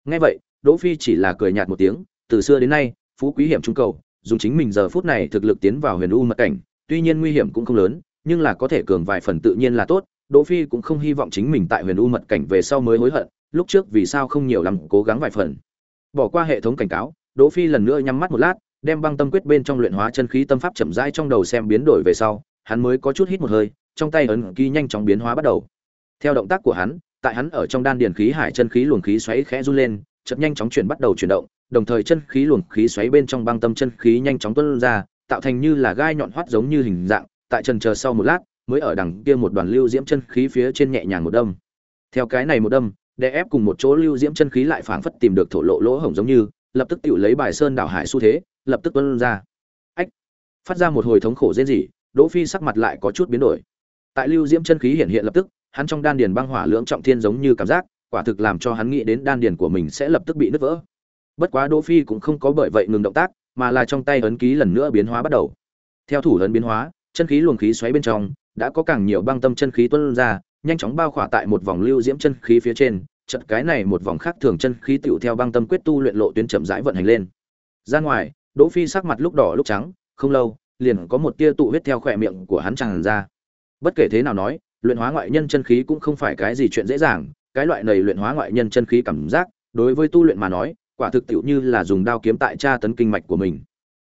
Nghe vậy đỗ phi chỉ là cười nhạt một tiếng từ xưa đến nay phú quý hiểm trung cầu dùng chính mình giờ phút này thực lực tiến vào huyền u mật cảnh tuy nhiên nguy hiểm cũng không lớn nhưng là có thể cường vài phần tự nhiên là tốt đỗ phi cũng không hy vọng chính mình tại huyền u mật cảnh về sau mới hối hận lúc trước vì sao không nhiều lắm, cố gắng vài phần. Bỏ qua hệ thống cảnh cáo, đỗ phi lần nữa nhắm mắt một lát, đem băng tâm quyết bên trong luyện hóa chân khí tâm pháp chậm rãi trong đầu xem biến đổi về sau, hắn mới có chút hít một hơi, trong tay ấn ký nhanh chóng biến hóa bắt đầu. Theo động tác của hắn, tại hắn ở trong đan điền khí hải chân khí luồng khí xoáy khẽ run lên, chậm nhanh chóng chuyển bắt đầu chuyển động, đồng thời chân khí luồng khí xoáy bên trong băng tâm chân khí nhanh chóng tuôn ra, tạo thành như là gai nhọn hoắt giống như hình dạng, tại trần chờ sau một lát, mới ở đằng kia một đoàn lưu diễm chân khí phía trên nhẹ nhàng một đâm. Theo cái này một đâm để ép cùng một chỗ lưu diễm chân khí lại phảng phất tìm được thổ lộ lỗ hổng giống như, lập tức tự lấy bài sơn đảo hải xu thế, lập tức tuôn ra. Ách, phát ra một hồi thống khổ rên rỉ, đỗ phi sắc mặt lại có chút biến đổi. Tại lưu diễm chân khí hiện hiện lập tức, hắn trong đan điền băng hỏa lưỡng trọng thiên giống như cảm giác, quả thực làm cho hắn nghĩ đến đan điền của mình sẽ lập tức bị nứt vỡ. Bất quá đỗ phi cũng không có bởi vậy ngừng động tác, mà là trong tay ấn ký lần nữa biến hóa bắt đầu. Theo thủ ấn biến hóa, chân khí luồng khí xoáy bên trong, đã có càng nhiều băng tâm chân khí tuôn ra nhanh chóng bao khỏa tại một vòng lưu diễm chân khí phía trên chật cái này một vòng khác thường chân khí tựu theo băng tâm quyết tu luyện lộ tuyến chậm rãi vận hành lên. Ra ngoài, đỗ phi sắc mặt lúc đỏ lúc trắng, không lâu, liền có một tia tụ huyết theo khỏe miệng của hắn tràn ra. Bất kể thế nào nói, luyện hóa ngoại nhân chân khí cũng không phải cái gì chuyện dễ dàng, cái loại này luyện hóa ngoại nhân chân khí cảm giác, đối với tu luyện mà nói, quả thực tiểu như là dùng đao kiếm tại tra tấn kinh mạch của mình.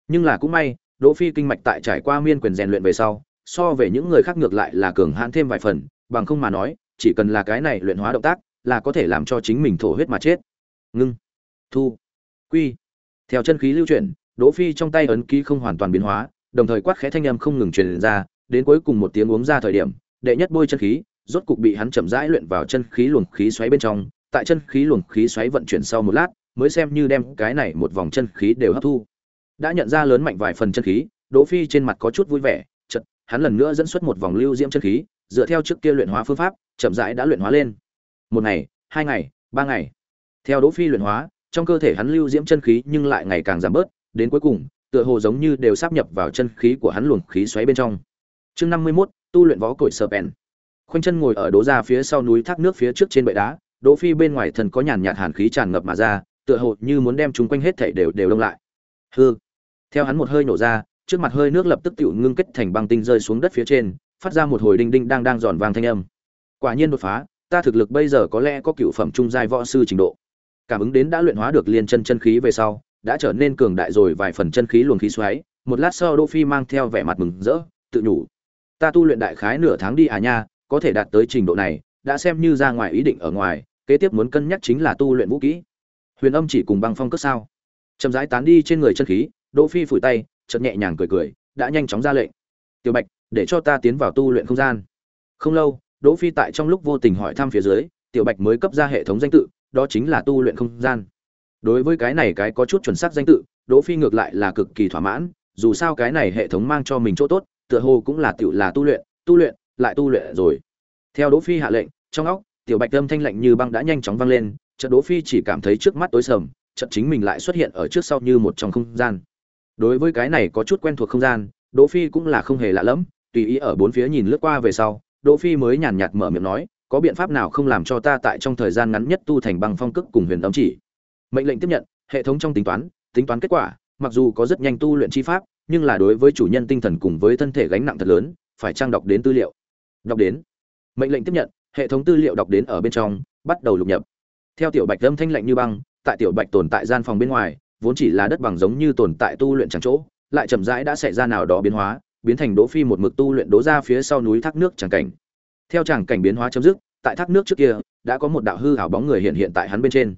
Nhưng là cũng may, đỗ phi kinh mạch tại trải qua miên quyền rèn luyện về sau, so về những người khác ngược lại là cường hãn thêm vài phần bằng không mà nói, chỉ cần là cái này luyện hóa động tác, là có thể làm cho chính mình thổ huyết mà chết. Ngưng. Thu. Quy. Theo chân khí lưu chuyển, đỗ phi trong tay ấn ký không hoàn toàn biến hóa, đồng thời quát khẽ thanh âm không ngừng truyền ra, đến cuối cùng một tiếng uống ra thời điểm, đệ nhất bôi chân khí, rốt cục bị hắn chậm rãi luyện vào chân khí luồng khí xoáy bên trong, tại chân khí luồng khí xoáy vận chuyển sau một lát, mới xem như đem cái này một vòng chân khí đều hấp thu. Đã nhận ra lớn mạnh vài phần chân khí, đỗ phi trên mặt có chút vui vẻ, chợt, hắn lần nữa dẫn xuất một vòng lưu diễm chân khí dựa theo trước kia luyện hóa phương pháp chậm rãi đã luyện hóa lên. Một ngày hai ngày ba ngày. Theo đỗ phi luyện hóa trong cơ thể hắn lưu diễm chân khí nhưng lại ngày càng giảm bớt đến cuối cùng tựa hồ giống như đều sáp nhập vào chân khí của hắn luồng khí xoáy bên trong. Chương năm mươi 51, tu luyện võ cội sờ bèn khoanh chân ngồi ở đố ra phía sau núi thác nước phía trước trên bệ đá đỗ phi bên ngoài thần có nhàn nhạt hàn khí tràn ngập mà ra tựa hồ như muốn đem chúng quanh hết thảy đều đều đông lại. Hư theo hắn một hơi nổ ra trước mặt hơi nước lập tức tựu ngưng kết thành băng tinh rơi xuống đất phía trên phát ra một hồi đinh đinh đang đang giòn vàng thanh âm. Quả nhiên đột phá, ta thực lực bây giờ có lẽ có cựu phẩm trung giai võ sư trình độ. Cảm ứng đến đã luyện hóa được liên chân chân khí về sau, đã trở nên cường đại rồi vài phần chân khí luồng khí xoáy, một lát sau đỗ phi mang theo vẻ mặt mừng rỡ, tự nhủ, ta tu luyện đại khái nửa tháng đi à nha, có thể đạt tới trình độ này, đã xem như ra ngoài ý định ở ngoài, kế tiếp muốn cân nhắc chính là tu luyện vũ kỹ. Huyền âm chỉ cùng băng phong cất sao. Chậm rãi tán đi trên người chân khí, đỗ phi phủi tay, chợt nhẹ nhàng cười cười, đã nhanh chóng ra lệnh. Tiểu bạch để cho ta tiến vào tu luyện không gian. Không lâu, đỗ phi tại trong lúc vô tình hỏi thăm phía dưới, tiểu bạch mới cấp ra hệ thống danh tự, đó chính là tu luyện không gian. Đối với cái này cái có chút chuẩn xác danh tự, đỗ phi ngược lại là cực kỳ thỏa mãn, dù sao cái này hệ thống mang cho mình chỗ tốt, tựa hồ cũng là tiểu là tu luyện tu luyện, lại tu luyện rồi. Theo đỗ phi hạ lệnh, trong óc, tiểu bạch âm thanh lạnh như băng đã nhanh chóng vang lên, chợt đỗ phi chỉ cảm thấy trước mắt tối sầm, chợt chính mình lại xuất hiện ở trước sau như một trong không gian. Đối với cái này có chút quen thuộc không gian, đỗ phi cũng là không hề lạ lẫm tùy ý ở bốn phía nhìn lướt qua về sau, đỗ phi mới nhàn nhạt mở miệng nói, có biện pháp nào không làm cho ta tại trong thời gian ngắn nhất tu thành băng phong cực cùng huyền âm chỉ? Mệnh lệnh tiếp nhận, hệ thống trong tính toán tính toán kết quả, mặc dù có rất nhanh tu luyện chi pháp, nhưng là đối với chủ nhân tinh thần cùng với thân thể gánh nặng thật lớn, phải trang đọc đến tư liệu? Đọc đến. Mệnh lệnh tiếp nhận, hệ thống tư liệu đọc đến ở bên trong, bắt đầu lục nhập. Theo tiểu bạch âm thanh lạnh như băng, tại tiểu bạch tồn tại gian phòng bên ngoài, vốn chỉ là đất bằng giống như tồn tại tu luyện chẳng chỗ, lại chậm rãi đã xảy ra nào đó biến hóa biến thành đỗ phi một mực tu luyện đố ra phía sau núi thác nước chẳng cảnh. Theo chẳng cảnh biến hóa chấm dứt, tại thác nước trước kia, đã có một đạo hư ảo bóng người hiện hiện tại hắn bên trên.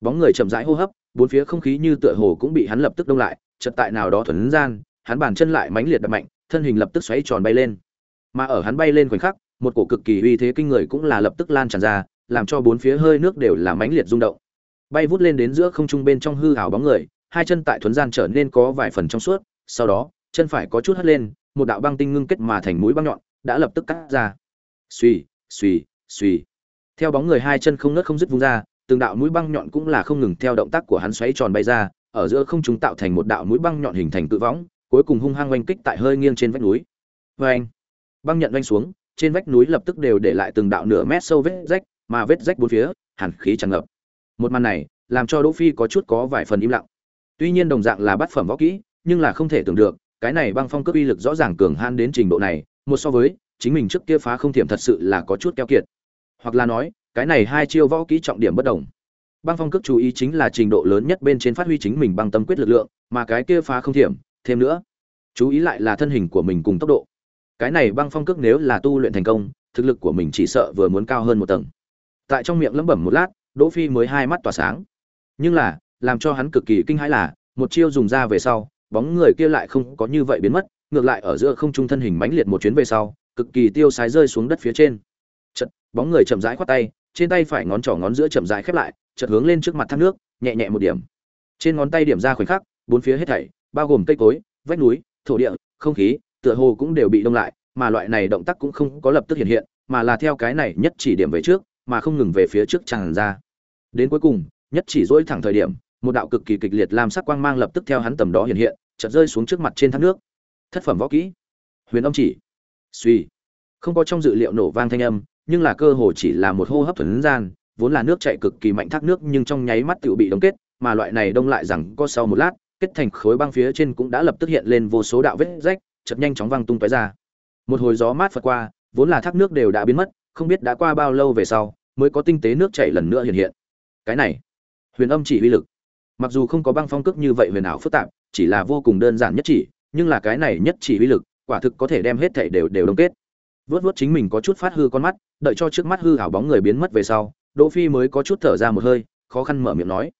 Bóng người chậm rãi hô hấp, bốn phía không khí như tựa hồ cũng bị hắn lập tức đông lại, chợt tại nào đó thuần gian, hắn bàn chân lại mãnh liệt đập mạnh, thân hình lập tức xoáy tròn bay lên. Mà ở hắn bay lên khoảnh khắc, một cổ cực kỳ uy thế kinh người cũng là lập tức lan tràn ra, làm cho bốn phía hơi nước đều là mãnh liệt rung động. Bay vút lên đến giữa không trung bên trong hư ảo bóng người, hai chân tại thuần gian trở nên có vài phần trong suốt, sau đó, chân phải có chút hất lên một đạo băng tinh ngưng kết mà thành mũi băng nhọn, đã lập tức cắt ra. Suy suy suy theo bóng người hai chân không nứt không dứt vung ra, từng đạo mũi băng nhọn cũng là không ngừng theo động tác của hắn xoáy tròn bay ra, ở giữa không trung tạo thành một đạo mũi băng nhọn hình thành tự võng, cuối cùng hung hăng oanh kích tại hơi nghiêng trên vách núi. Vê anh băng nhận oanh xuống, trên vách núi lập tức đều để lại từng đạo nửa mét sâu vết rách, mà vết rách bốn phía, hàn khí tràn ngập. Một màn này, làm cho đỗ phi có chút có vài phần im lặng. Tuy nhiên đồng dạng là bát phẩm võ kỹ, nhưng là không thể tưởng được cái này băng phong cướp uy lực rõ ràng cường han đến trình độ này, một so với, chính mình trước kia phá không thiểm thật sự là có chút keo kiệt. Hoặc là nói, cái này hai chiêu võ kỹ trọng điểm bất đồng. Băng phong cước chú ý chính là trình độ lớn nhất bên trên phát huy chính mình băng tâm quyết lực lượng, mà cái kia phá không thiểm, thêm nữa. Chú ý lại là thân hình của mình cùng tốc độ. Cái này băng phong cước nếu là tu luyện thành công, thực lực của mình chỉ sợ vừa muốn cao hơn một tầng. Tại trong miệng lẩm bẩm một lát, đỗ phi mới hai mắt tỏa sáng. Nhưng là, làm cho hắn cực kỳ kinh hãi là, một chiêu dùng ra về sau bóng người kia lại không có như vậy biến mất, ngược lại ở giữa không trung thân hình mãnh liệt một chuyến về sau, cực kỳ tiêu sái rơi xuống đất phía trên. Chật bóng người chậm rãi khoát tay, trên tay phải ngón trỏ ngón giữa chậm rãi khép lại, chợt hướng lên trước mặt thác nước, nhẹ nhẹ một điểm. Trên ngón tay điểm ra khoảnh khắc, bốn phía hết thảy, bao gồm cây cối, vách núi, thổ địa, không khí, tựa hồ cũng đều bị đông lại, mà loại này động tác cũng không có lập tức hiện hiện, mà là theo cái này nhất chỉ điểm về trước, mà không ngừng về phía trước tràn ra. Đến cuối cùng, nhất chỉ dỗi thẳng thời điểm, một đạo cực kỳ kịch liệt lam sắc quang mang lập tức theo hắn tầm đó hiện hiện chợt rơi xuống trước mặt trên thác nước. Thất phẩm võ kỹ. Huyền âm chỉ. Suy. Không có trong dự liệu nổ vang thanh âm, nhưng là cơ hồ chỉ là một hô hấp thuần gian, vốn là nước chảy cực kỳ mạnh thác nước nhưng trong nháy mắt tự bị đông kết, mà loại này đông lại rằng có sau một lát, kết thành khối băng phía trên cũng đã lập tức hiện lên vô số đạo vết rách, chợt nhanh chóng văng tung tóe ra. Một hồi gió mát phật qua, vốn là thác nước đều đã biến mất, không biết đã qua bao lâu về sau, mới có tinh tế nước chảy lần nữa hiện hiện. Cái này, huyền âm chỉ uy lực mặc dù không có băng phong cước như vậy huyền ảo phức tạp, chỉ là vô cùng đơn giản nhất chỉ, nhưng là cái này nhất chỉ uy lực, quả thực có thể đem hết thảy đều đều đông kết. Vớt vớt chính mình có chút phát hư con mắt, đợi cho trước mắt hư ảo bóng người biến mất về sau, đỗ phi mới có chút thở ra một hơi, khó khăn mở miệng nói,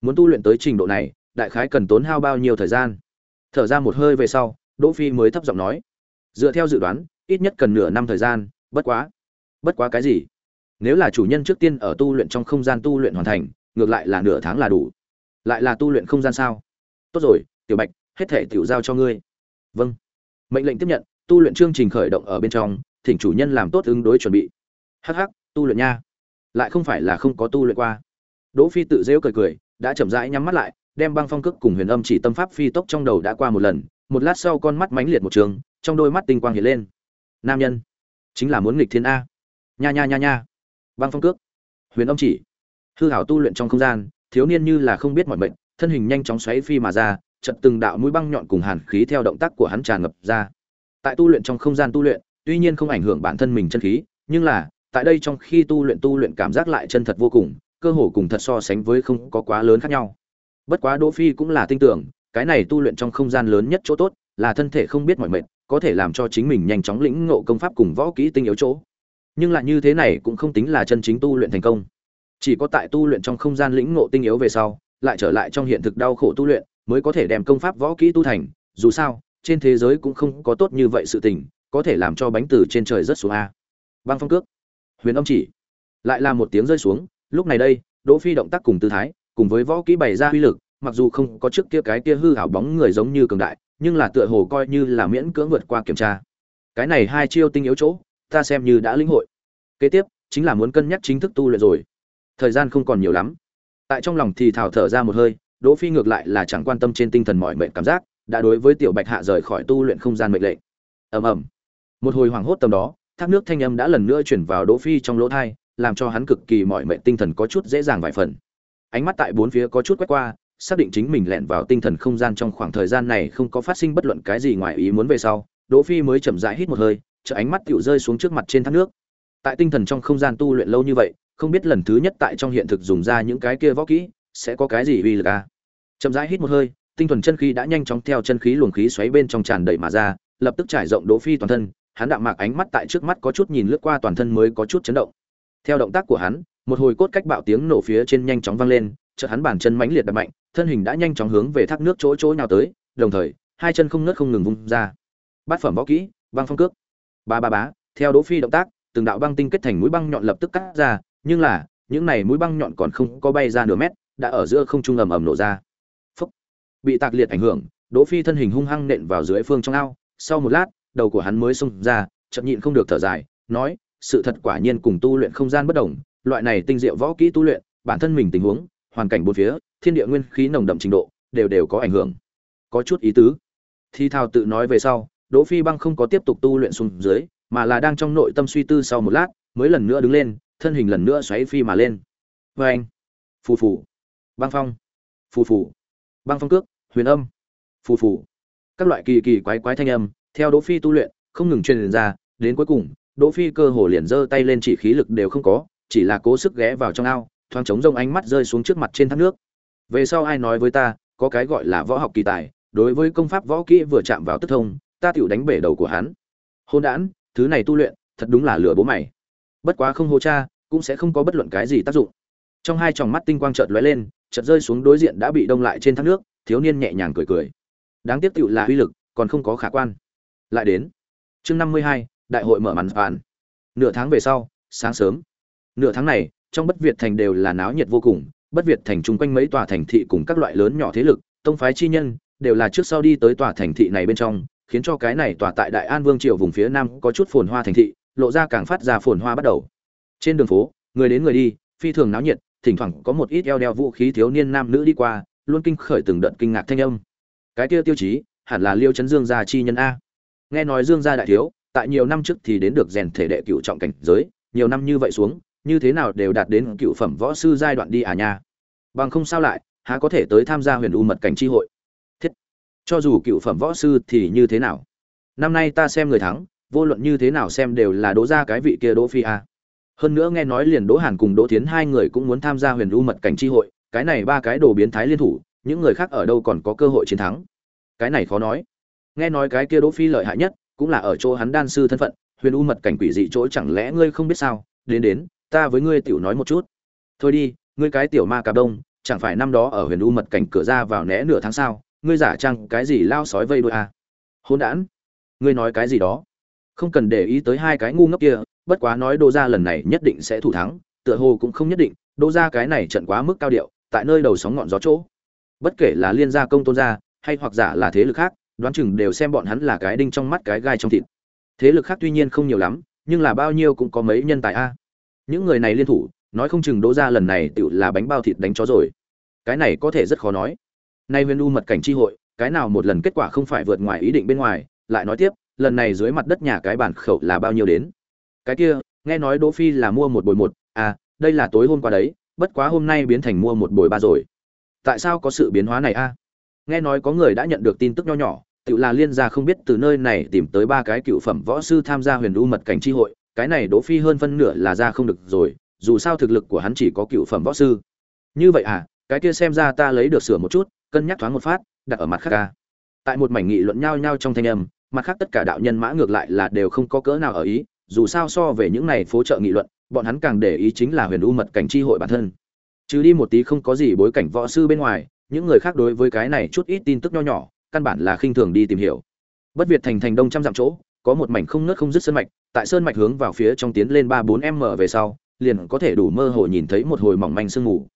muốn tu luyện tới trình độ này, đại khái cần tốn hao bao nhiêu thời gian? Thở ra một hơi về sau, đỗ phi mới thấp giọng nói, dựa theo dự đoán, ít nhất cần nửa năm thời gian, bất quá bất quá cái gì? Nếu là chủ nhân trước tiên ở tu luyện trong không gian tu luyện hoàn thành, ngược lại là nửa tháng là đủ lại là tu luyện không gian sao? Tốt rồi, tiểu bạch, hết thể tiểu giao cho ngươi. Vâng. Mệnh lệnh tiếp nhận, tu luyện chương trình khởi động ở bên trong, thỉnh chủ nhân làm tốt ứng đối chuẩn bị. Hắc hắc, tu luyện nha. Lại không phải là không có tu luyện qua. Đỗ phi tự dễu cười cười, đã chậm rãi nhắm mắt lại, đem băng phong cước cùng huyền âm chỉ tâm pháp phi tốc trong đầu đã qua một lần, một lát sau con mắt mãnh liệt một trường, trong đôi mắt tinh quang hiện lên. Nam nhân, chính là muốn nghịch thiên a. Nha nha nha nha. Băng phong cước, huyền âm chỉ. Hư hảo tu luyện trong không gian thiếu niên như là không biết mọi mệnh thân hình nhanh chóng xoáy phi mà ra chợt từng đạo mũi băng nhọn cùng hàn khí theo động tác của hắn tràn ngập ra. Tại tu luyện trong không gian tu luyện, tuy nhiên không ảnh hưởng bản thân mình chân khí, nhưng là, tại đây trong khi tu luyện tu luyện cảm giác lại chân thật vô cùng, cơ hồ cùng thật so sánh với không có quá lớn khác nhau. Bất quá Đỗ Phi cũng là tin tưởng, cái này tu luyện trong không gian lớn nhất chỗ tốt, là thân thể không biết mọi mệt, có thể làm cho chính mình nhanh chóng lĩnh ngộ công pháp cùng võ kỹ tinh yếu chỗ. Nhưng lại như thế này cũng không tính là chân chính tu luyện thành công. Chỉ có tại tu luyện trong không gian lĩnh ngộ tinh yếu về sau, lại trở lại trong hiện thực đau khổ tu luyện, mới có thể đem công pháp võ kỹ tu thành, dù sao, trên thế giới cũng không có tốt như vậy sự tình, có thể làm cho bánh từ trên trời rất xuống a. Băng phong cước, huyền âm chỉ, lại là một tiếng rơi xuống, lúc này đây, Đỗ Phi động tác cùng tư thái, cùng với võ kỹ bày ra uy lực, mặc dù không có trước kia cái kia hư ảo bóng người giống như cường đại, nhưng là tựa hồ coi như là miễn cưỡng vượt qua kiểm tra. Cái này hai chiêu tinh yếu chỗ, ta xem như đã lĩnh hội. Kế tiếp, chính là muốn cân nhắc chính thức tu luyện rồi. Thời gian không còn nhiều lắm. Tại trong lòng thì thào thở ra một hơi, Đỗ Phi ngược lại là chẳng quan tâm trên tinh thần mỏi mệt cảm giác, đã đối với Tiểu Bạch Hạ rời khỏi tu luyện không gian mệnh lệnh. Ầm ầm. Một hồi hoảng hốt tầm đó, thác nước thanh âm đã lần nữa chuyển vào Đỗ Phi trong lỗ tai, làm cho hắn cực kỳ mỏi mệt tinh thần có chút dễ dàng vài phần. Ánh mắt tại bốn phía có chút quét qua, xác định chính mình lẻn vào tinh thần không gian trong khoảng thời gian này không có phát sinh bất luận cái gì ngoài ý muốn về sau, Đỗ Phi mới chậm rãi hít một hơi, chợ ánh mắt tiểu rơi xuống trước mặt trên thác nước. Tại tinh thần trong không gian tu luyện lâu như vậy, không biết lần thứ nhất tại trong hiện thực dùng ra những cái kia võ kỹ, sẽ có cái gì uy lực à? Chậm rãi hít một hơi, tinh thuần chân khí đã nhanh chóng theo chân khí luồng khí xoáy bên trong tràn đầy mà ra, lập tức trải rộng Đỗ Phi toàn thân, hắn đạm mạc ánh mắt tại trước mắt có chút nhìn lướt qua toàn thân mới có chút chấn động. Theo động tác của hắn, một hồi cốt cách bạo tiếng nổ phía trên nhanh chóng vang lên, chợt hắn bàn chân mãnh liệt đập mạnh, thân hình đã nhanh chóng hướng về thác nước chỗ chỗ nào tới, đồng thời, hai chân không nứt không ngừng vung ra. Bát phẩm võ kỹ, băng phong cước. Ba ba bá, theo Đỗ Phi động tác, từng đạo băng tinh kết thành mũi băng nhọn lập tức cắt ra, nhưng là, những này mũi băng nhọn còn không có bay ra nửa mét, đã ở giữa không trung ầm ầm nổ ra. Phốc. Bị tạc liệt ảnh hưởng, Đỗ Phi thân hình hung hăng nện vào dưới phương trong ao, sau một lát, đầu của hắn mới xông ra, chậm nhịn không được thở dài, nói, sự thật quả nhiên cùng tu luyện không gian bất động, loại này tinh diệu võ kỹ tu luyện, bản thân mình tình huống, hoàn cảnh bốn phía, thiên địa nguyên khí nồng đậm trình độ, đều đều có ảnh hưởng. Có chút ý tứ. Thi thao tự nói về sau, Đỗ Phi Băng không có tiếp tục tu luyện xuống dưới, mà là đang trong nội tâm suy tư sau một lát, mới lần nữa đứng lên, thân hình lần nữa xoáy phi mà lên. vê anh, phù phù, băng phong, phù phù, băng phong cước, huyền âm, phù phù. Các loại kỳ kỳ quái quái thanh âm, theo Đỗ Phi tu luyện, không ngừng truyền ra, đến cuối cùng, Đỗ Phi cơ hồ liền giơ tay lên chỉ khí lực đều không có, chỉ là cố sức ghé vào trong ao, thoáng chống rông ánh mắt rơi xuống trước mặt trên thác nước. Về sau ai nói với ta, có cái gọi là võ học kỳ tài, đối với công pháp võ kỹ vừa chạm vào tức thông, ta tiểu đánh bể đầu của hắn. Hôn đản, thứ này tu luyện, thật đúng là lừa bố mày. Bất quá không hô cha, cũng sẽ không có bất luận cái gì tác dụng. Trong hai tròng mắt tinh quang chợt lóe lên, chợt rơi xuống đối diện đã bị đông lại trên thác nước, thiếu niên nhẹ nhàng cười cười. Đáng tiếc tựu là uy lực, còn không có khả quan. Lại đến. Chương năm mươi hai, đại hội mở màn phản. Nửa tháng về sau, sáng sớm. Nửa tháng này, trong Bất Việt thành đều là náo nhiệt vô cùng, Bất Việt thành chung quanh mấy tòa thành thị cùng các loại lớn nhỏ thế lực, tông phái chi nhân, đều là trước sau đi tới tòa thành thị này bên trong, khiến cho cái này tỏa tại Đại An Vương triều vùng phía nam có chút phồn hoa thành thị, lộ ra càng phát ra phồn hoa bắt đầu. Trên đường phố, người đến người đi, phi thường náo nhiệt, thỉnh thoảng có một ít eo đeo vũ khí thiếu niên nam nữ đi qua, luôn kinh khởi từng đợt kinh ngạc thanh âm. Cái kia tiêu chí, hẳn là Liêu Chấn Dương gia chi nhân a. Nghe nói Dương gia đại thiếu, tại nhiều năm trước thì đến được rèn thể đệ cựu trọng cảnh giới, nhiều năm như vậy xuống, như thế nào đều đạt đến cựu phẩm võ sư giai đoạn đi à nha. Bằng không sao lại, há có thể tới tham gia Huyền U mật cảnh chi hội. Cho dù cựu phẩm võ sư thì như thế nào? Năm nay ta xem người thắng, vô luận như thế nào xem đều là Đỗ ra cái vị kia Đỗ Phi a. Hơn nữa nghe nói liền Đỗ Hàn cùng Đỗ tiến hai người cũng muốn tham gia Huyền U mật cảnh tri hội, cái này ba cái đồ biến thái liên thủ, những người khác ở đâu còn có cơ hội chiến thắng. Cái này khó nói. Nghe nói cái kia Đỗ Phi lợi hại nhất, cũng là ở chỗ hắn đan sư thân phận, huyền u mật cảnh quỷ dị chỗ chẳng lẽ ngươi không biết sao đến đến ta với ngươi tiểu nói một chút thôi đi ngươi cái tiểu ma cà đông chẳng phải năm đó ở huyền u mật cảnh cửa ra vào né nửa tháng sao? Ngươi giả trang cái gì lao sói vây đuôi à. hôn đản, ngươi nói cái gì đó? Không cần để ý tới hai cái ngu ngốc kia, bất quá nói đô Gia lần này nhất định sẽ thủ thắng, tựa hồ cũng không nhất định đô Gia cái này trận quá mức cao điệu, tại nơi đầu sóng ngọn gió chỗ. Bất kể là liên gia công tôn gia, hay hoặc giả là thế lực khác, đoán chừng đều xem bọn hắn là cái đinh trong mắt cái gai trong thịt. Thế lực khác tuy nhiên không nhiều lắm, nhưng là bao nhiêu cũng có mấy nhân tài a. Những người này liên thủ, nói không chừng đỗ Gia lần này tựu là bánh bao thịt đánh chó rồi. Cái này có thể rất khó nói nay huyền u mật cảnh tri hội, cái nào một lần kết quả không phải vượt ngoài ý định bên ngoài, lại nói tiếp, lần này dưới mặt đất nhà cái bản khẩu là bao nhiêu đến? Cái kia, nghe nói đỗ phi là mua một bồi một à đây là tối hôm qua đấy, bất quá hôm nay biến thành mua một bồi ba rồi. Tại sao có sự biến hóa này a? Nghe nói có người đã nhận được tin tức nho nhỏ, tự là liên gia không biết từ nơi này tìm tới ba cái cựu phẩm võ sư tham gia huyền u mật cảnh tri hội, cái này đỗ phi hơn phân nửa là ra không được rồi, dù sao thực lực của hắn chỉ có cựu phẩm võ sư. Như vậy à cái kia xem ra ta lấy được sửa một chút cân nhắc thoáng một phát, đặt ở mặt khác ca. Tại một mảnh nghị luận nhao nhao trong thanh âm, mặt khác tất cả đạo nhân mã ngược lại là đều không có cỡ nào ở ý, dù sao so về những này phố trợ nghị luận, bọn hắn càng để ý chính là huyền u mật cảnh tri hội bản thân. Chứ đi một tí không có gì bối cảnh võ sư bên ngoài, những người khác đối với cái này chút ít tin tức nho nhỏ, căn bản là khinh thường đi tìm hiểu. Bất việt thành thành đông trăm dặm chỗ, có một mảnh không nứt không dứt sơn mạch, tại sơn mạch hướng vào phía trong tiến lên ba bốn m về sau, liền có thể đủ mơ hồ nhìn thấy một hồi mỏng manh sương mù.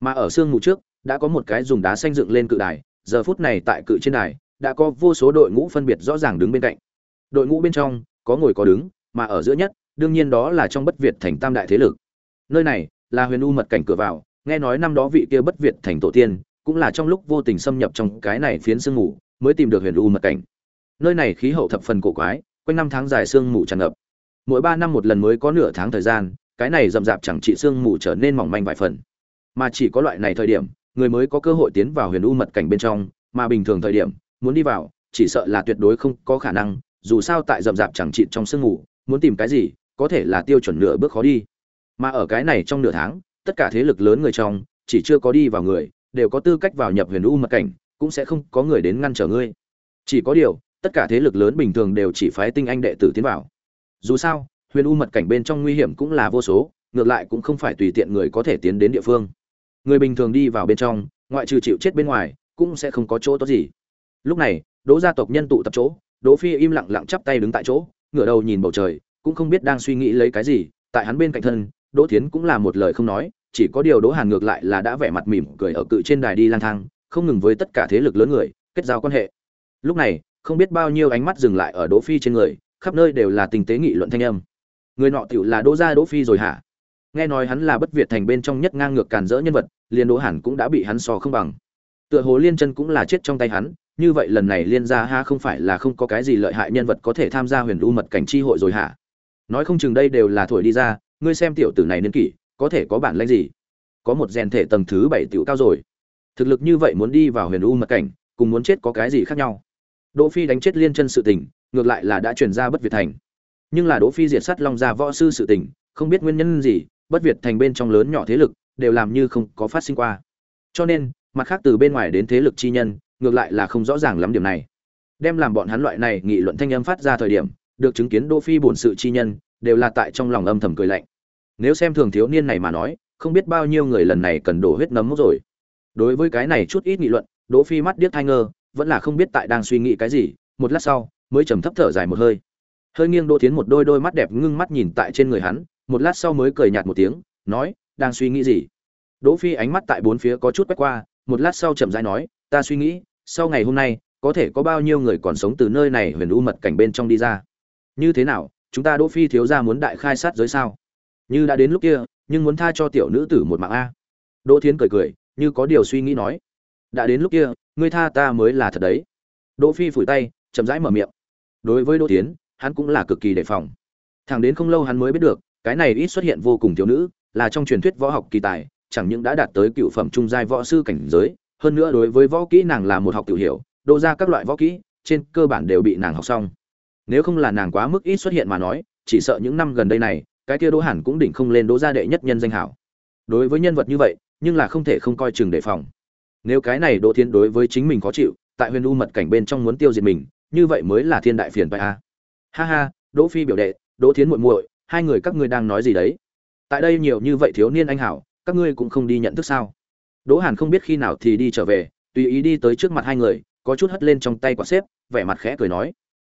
Mà ở sương mù trước đã có một cái dùng đá xanh dựng lên cự đài, giờ phút này tại cự trên đài, đã có vô số đội ngũ phân biệt rõ ràng đứng bên cạnh. Đội ngũ bên trong, có ngồi có đứng, mà ở giữa nhất, đương nhiên đó là trong bất việt thành tam đại thế lực. Nơi này là huyền u mật cảnh cửa vào, nghe nói năm đó vị kia bất việt thành tổ tiên, cũng là trong lúc vô tình xâm nhập trong cái này phiến sương mù, mới tìm được huyền u mật cảnh. Nơi này khí hậu thập phần cổ quái, quanh năm tháng dài sương mù tràn ngập. Mỗi ba năm một lần mới có nửa tháng thời gian, cái này rậm rạp chẳng trị sương mù trở nên mỏng manh vài phần. Mà chỉ có loại này thời điểm người mới có cơ hội tiến vào huyền u mật cảnh bên trong, mà bình thường thời điểm, muốn đi vào, chỉ sợ là tuyệt đối không có khả năng, dù sao tại rậm rạp chẳng trị trong sương mù muốn tìm cái gì, có thể là tiêu chuẩn nửa bước khó đi. Mà ở cái này trong nửa tháng, tất cả thế lực lớn người trong, chỉ chưa có đi vào người, đều có tư cách vào nhập huyền u mật cảnh, cũng sẽ không có người đến ngăn trở ngươi. Chỉ có điều, tất cả thế lực lớn bình thường đều chỉ phái tinh anh đệ tử tiến vào. Dù sao, huyền u mật cảnh bên trong nguy hiểm cũng là vô số, ngược lại cũng không phải tùy tiện người có thể tiến đến địa phương người bình thường đi vào bên trong, ngoại trừ chịu chết bên ngoài, cũng sẽ không có chỗ tốt gì. Lúc này, đỗ gia tộc nhân tụ tập chỗ, đỗ phi im lặng lặng chắp tay đứng tại chỗ, ngửa đầu nhìn bầu trời, cũng không biết đang suy nghĩ lấy cái gì, tại hắn bên cạnh thân, đỗ thiến cũng là một lời không nói, chỉ có điều đỗ hàn ngược lại là đã vẻ mặt mỉm cười ở cự trên đài đi lang thang, không ngừng với tất cả thế lực lớn người, kết giao quan hệ. Lúc này, không biết bao nhiêu ánh mắt dừng lại ở đỗ phi trên người, khắp nơi đều là tình tế nghị luận thanh âm. Người nọ tiểu là đỗ gia đỗ phi rồi hả? Nghe nói hắn là bất việt thành bên trong nhất ngang ngược càn rỡ nhân vật liền đỗ hàn cũng đã bị hắn so không bằng. Tựa hồ liên chân cũng là chết trong tay hắn, như vậy lần này liên gia ha không phải là không có cái gì lợi hại nhân vật có thể tham gia huyền u mật cảnh chi hội rồi hả? Nói không chừng đây đều là thổi đi ra, ngươi xem tiểu tử này niên kỷ, có thể có bản lãnh gì? Có một rèn thể tầng thứ bảy tiểu cao rồi. Thực lực như vậy muốn đi vào huyền u mật cảnh, cùng muốn chết có cái gì khác nhau? Đỗ phi đánh chết liên chân sự tình, ngược lại là đã truyền ra bất việt thành. Nhưng là đỗ phi diệt sát long gia võ sư sự tình, không biết nguyên nhân gì bất việt thành bên trong lớn nhỏ thế lực, đều làm như không có phát sinh qua. Cho nên, mặt khác từ bên ngoài đến thế lực chi nhân, ngược lại là không rõ ràng lắm điểm này. Đem làm bọn hắn loại này nghị luận thanh âm phát ra thời điểm, được chứng kiến đỗ phi bổn sự chi nhân, đều là tại trong lòng âm thầm cười lạnh. Nếu xem thường thiếu niên này mà nói, không biết bao nhiêu người lần này cần đổ huyết nấm mốc rồi. Đối với cái này chút ít nghị luận, đỗ phi mắt điếc thai ngơ, vẫn là không biết tại đang suy nghĩ cái gì, một lát sau, mới trầm thấp thở dài một hơi. Hơi nghiêng đỗ tiến một đôi đôi mắt đẹp ngưng mắt nhìn tại trên người hắn một lát sau mới cười nhạt một tiếng, nói, đang suy nghĩ gì? Đỗ phi ánh mắt tại bốn phía có chút quét qua, một lát sau chậm rãi nói, ta suy nghĩ, sau ngày hôm nay, có thể có bao nhiêu người còn sống từ nơi này huyền u mật cảnh bên trong đi ra? Như thế nào, chúng ta đỗ phi thiếu gia muốn đại khai sát giới sao? Như đã đến lúc kia, nhưng muốn tha cho tiểu nữ tử một mạng a. Đỗ thiến cười cười, như có điều suy nghĩ nói, đã đến lúc kia, ngươi tha ta mới là thật đấy. Đỗ phi phủi tay, chậm rãi mở miệng. Đối với đỗ thiến, hắn cũng là cực kỳ đề phòng. Thẳng đến không lâu hắn mới biết được cái này ít xuất hiện vô cùng thiếu nữ, là trong truyền thuyết võ học kỳ tài, chẳng những đã đạt tới cựu phẩm trung giai võ sư cảnh giới, hơn nữa đối với võ kỹ nàng là một học tiểu hiểu đô ra các loại võ kỹ, trên cơ bản đều bị nàng học xong. Nếu không là nàng quá mức ít xuất hiện mà nói, chỉ sợ những năm gần đây này, cái kia đỗ hàn cũng đỉnh không lên đỗ gia đệ nhất nhân danh hảo. Đối với nhân vật như vậy, nhưng là không thể không coi chừng đề phòng. Nếu cái này đỗ thiên đối với chính mình khó chịu, tại huyền u mật cảnh bên trong muốn tiêu diệt mình, như vậy mới là thiên đại phiền phải a. Ha ha, đỗ phi biểu đệ, đỗ thiến muội muội hai người các ngươi đang nói gì đấy? Tại đây nhiều như vậy thiếu niên anh hảo, các ngươi cũng không đi nhận thức sao? Đỗ hàn không biết khi nào thì đi trở về, tùy ý đi tới trước mặt hai người, có chút hất lên trong tay quả xếp, vẻ mặt khẽ cười nói.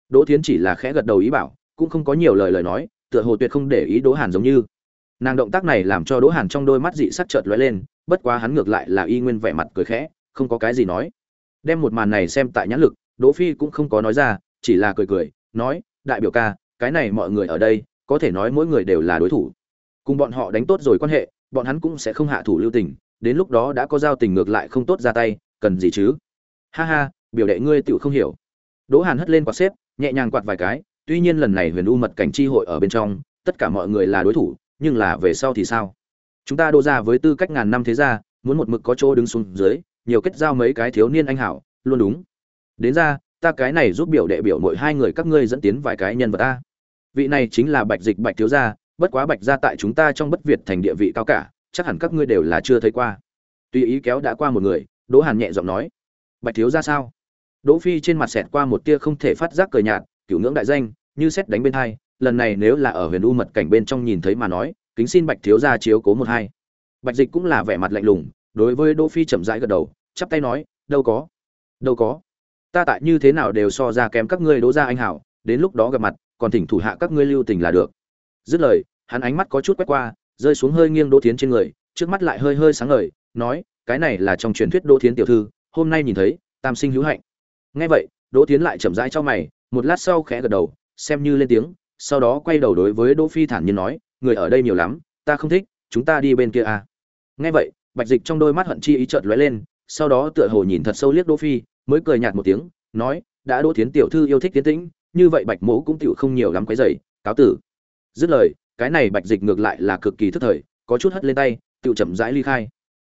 Đỗ thiến chỉ là khẽ gật đầu ý bảo, cũng không có nhiều lời lời nói, tựa hồ tuyệt không để ý đỗ hàn giống như. Nàng động tác này làm cho đỗ hàn trong đôi mắt dị sắc chợt lóe lên, bất quá hắn ngược lại là y nguyên vẻ mặt cười khẽ, không có cái gì nói. Đem một màn này xem tại nhãn lực, đỗ phi cũng không có nói ra, chỉ là cười cười, nói, đại biểu ca, cái này mọi người ở đây có thể nói mỗi người đều là đối thủ. Cùng bọn họ đánh tốt rồi quan hệ, bọn hắn cũng sẽ không hạ thủ lưu tình, đến lúc đó đã có giao tình ngược lại không tốt ra tay, cần gì chứ? Ha ha, biểu đệ ngươi tựu không hiểu. Đỗ hàn hất lên quạt xếp, nhẹ nhàng quạt vài cái, tuy nhiên lần này huyền u mật cảnh tri hội ở bên trong, tất cả mọi người là đối thủ, nhưng là về sau thì sao? Chúng ta đô ra với tư cách ngàn năm thế gia, muốn một mực có chỗ đứng xuống dưới, nhiều kết giao mấy cái thiếu niên anh hảo, luôn đúng. Đến ra, ta cái này giúp biểu đệ biểu mỗi hai người các ngươi dẫn tiến vài cái nhân vật ta vị này chính là bạch dịch bạch thiếu gia, bất quá bạch gia tại chúng ta trong bất việt thành địa vị cao cả, chắc hẳn các ngươi đều là chưa thấy qua. Tùy ý kéo đã qua một người, đỗ hàn nhẹ giọng nói. Bạch thiếu gia sao? Đỗ phi trên mặt xẹt qua một tia không thể phát giác cười nhạt, cửu ngưỡng đại danh, như xét đánh bên hai, lần này nếu là ở huyền u mật cảnh bên trong nhìn thấy mà nói, kính xin bạch thiếu gia chiếu cố một hai. Bạch dịch cũng là vẻ mặt lạnh lùng, đối với đỗ phi chậm rãi gật đầu, chắp tay nói, đâu có đâu có. Ta tại như thế nào đều so ra kém các ngươi đỗ gia anh hảo, đến lúc đó gặp mặt còn thỉnh thủ hạ các ngươi lưu tình là được. Dứt lời, hắn ánh mắt có chút quét qua, rơi xuống hơi nghiêng đỗ thiến trên người, trước mắt lại hơi hơi sáng ngời, nói, cái này là trong truyền thuyết đỗ thiến tiểu thư, hôm nay nhìn thấy, tam sinh hữu hạnh. Nghe vậy, đỗ thiến lại chậm rãi cho mày, một lát sau khẽ gật đầu, xem như lên tiếng, sau đó quay đầu đối với đỗ phi thản nhiên nói, người ở đây nhiều lắm, ta không thích, chúng ta đi bên kia à. Nghe vậy, bạch dịch trong đôi mắt hận chi ý chợt lóe lên, sau đó tựa hồ nhìn thật sâu liếc đỗ phi, mới cười nhạt một tiếng, nói, đã đỗ thiến tiểu thư yêu thích tiến tĩnh như vậy bạch mỗ cũng tựu không nhiều lắm quấy dày cáo tử. Dứt lời, cái này bạch dịch ngược lại là cực kỳ thức thời, có chút hất lên tay, tiểu chậm rãi ly khai.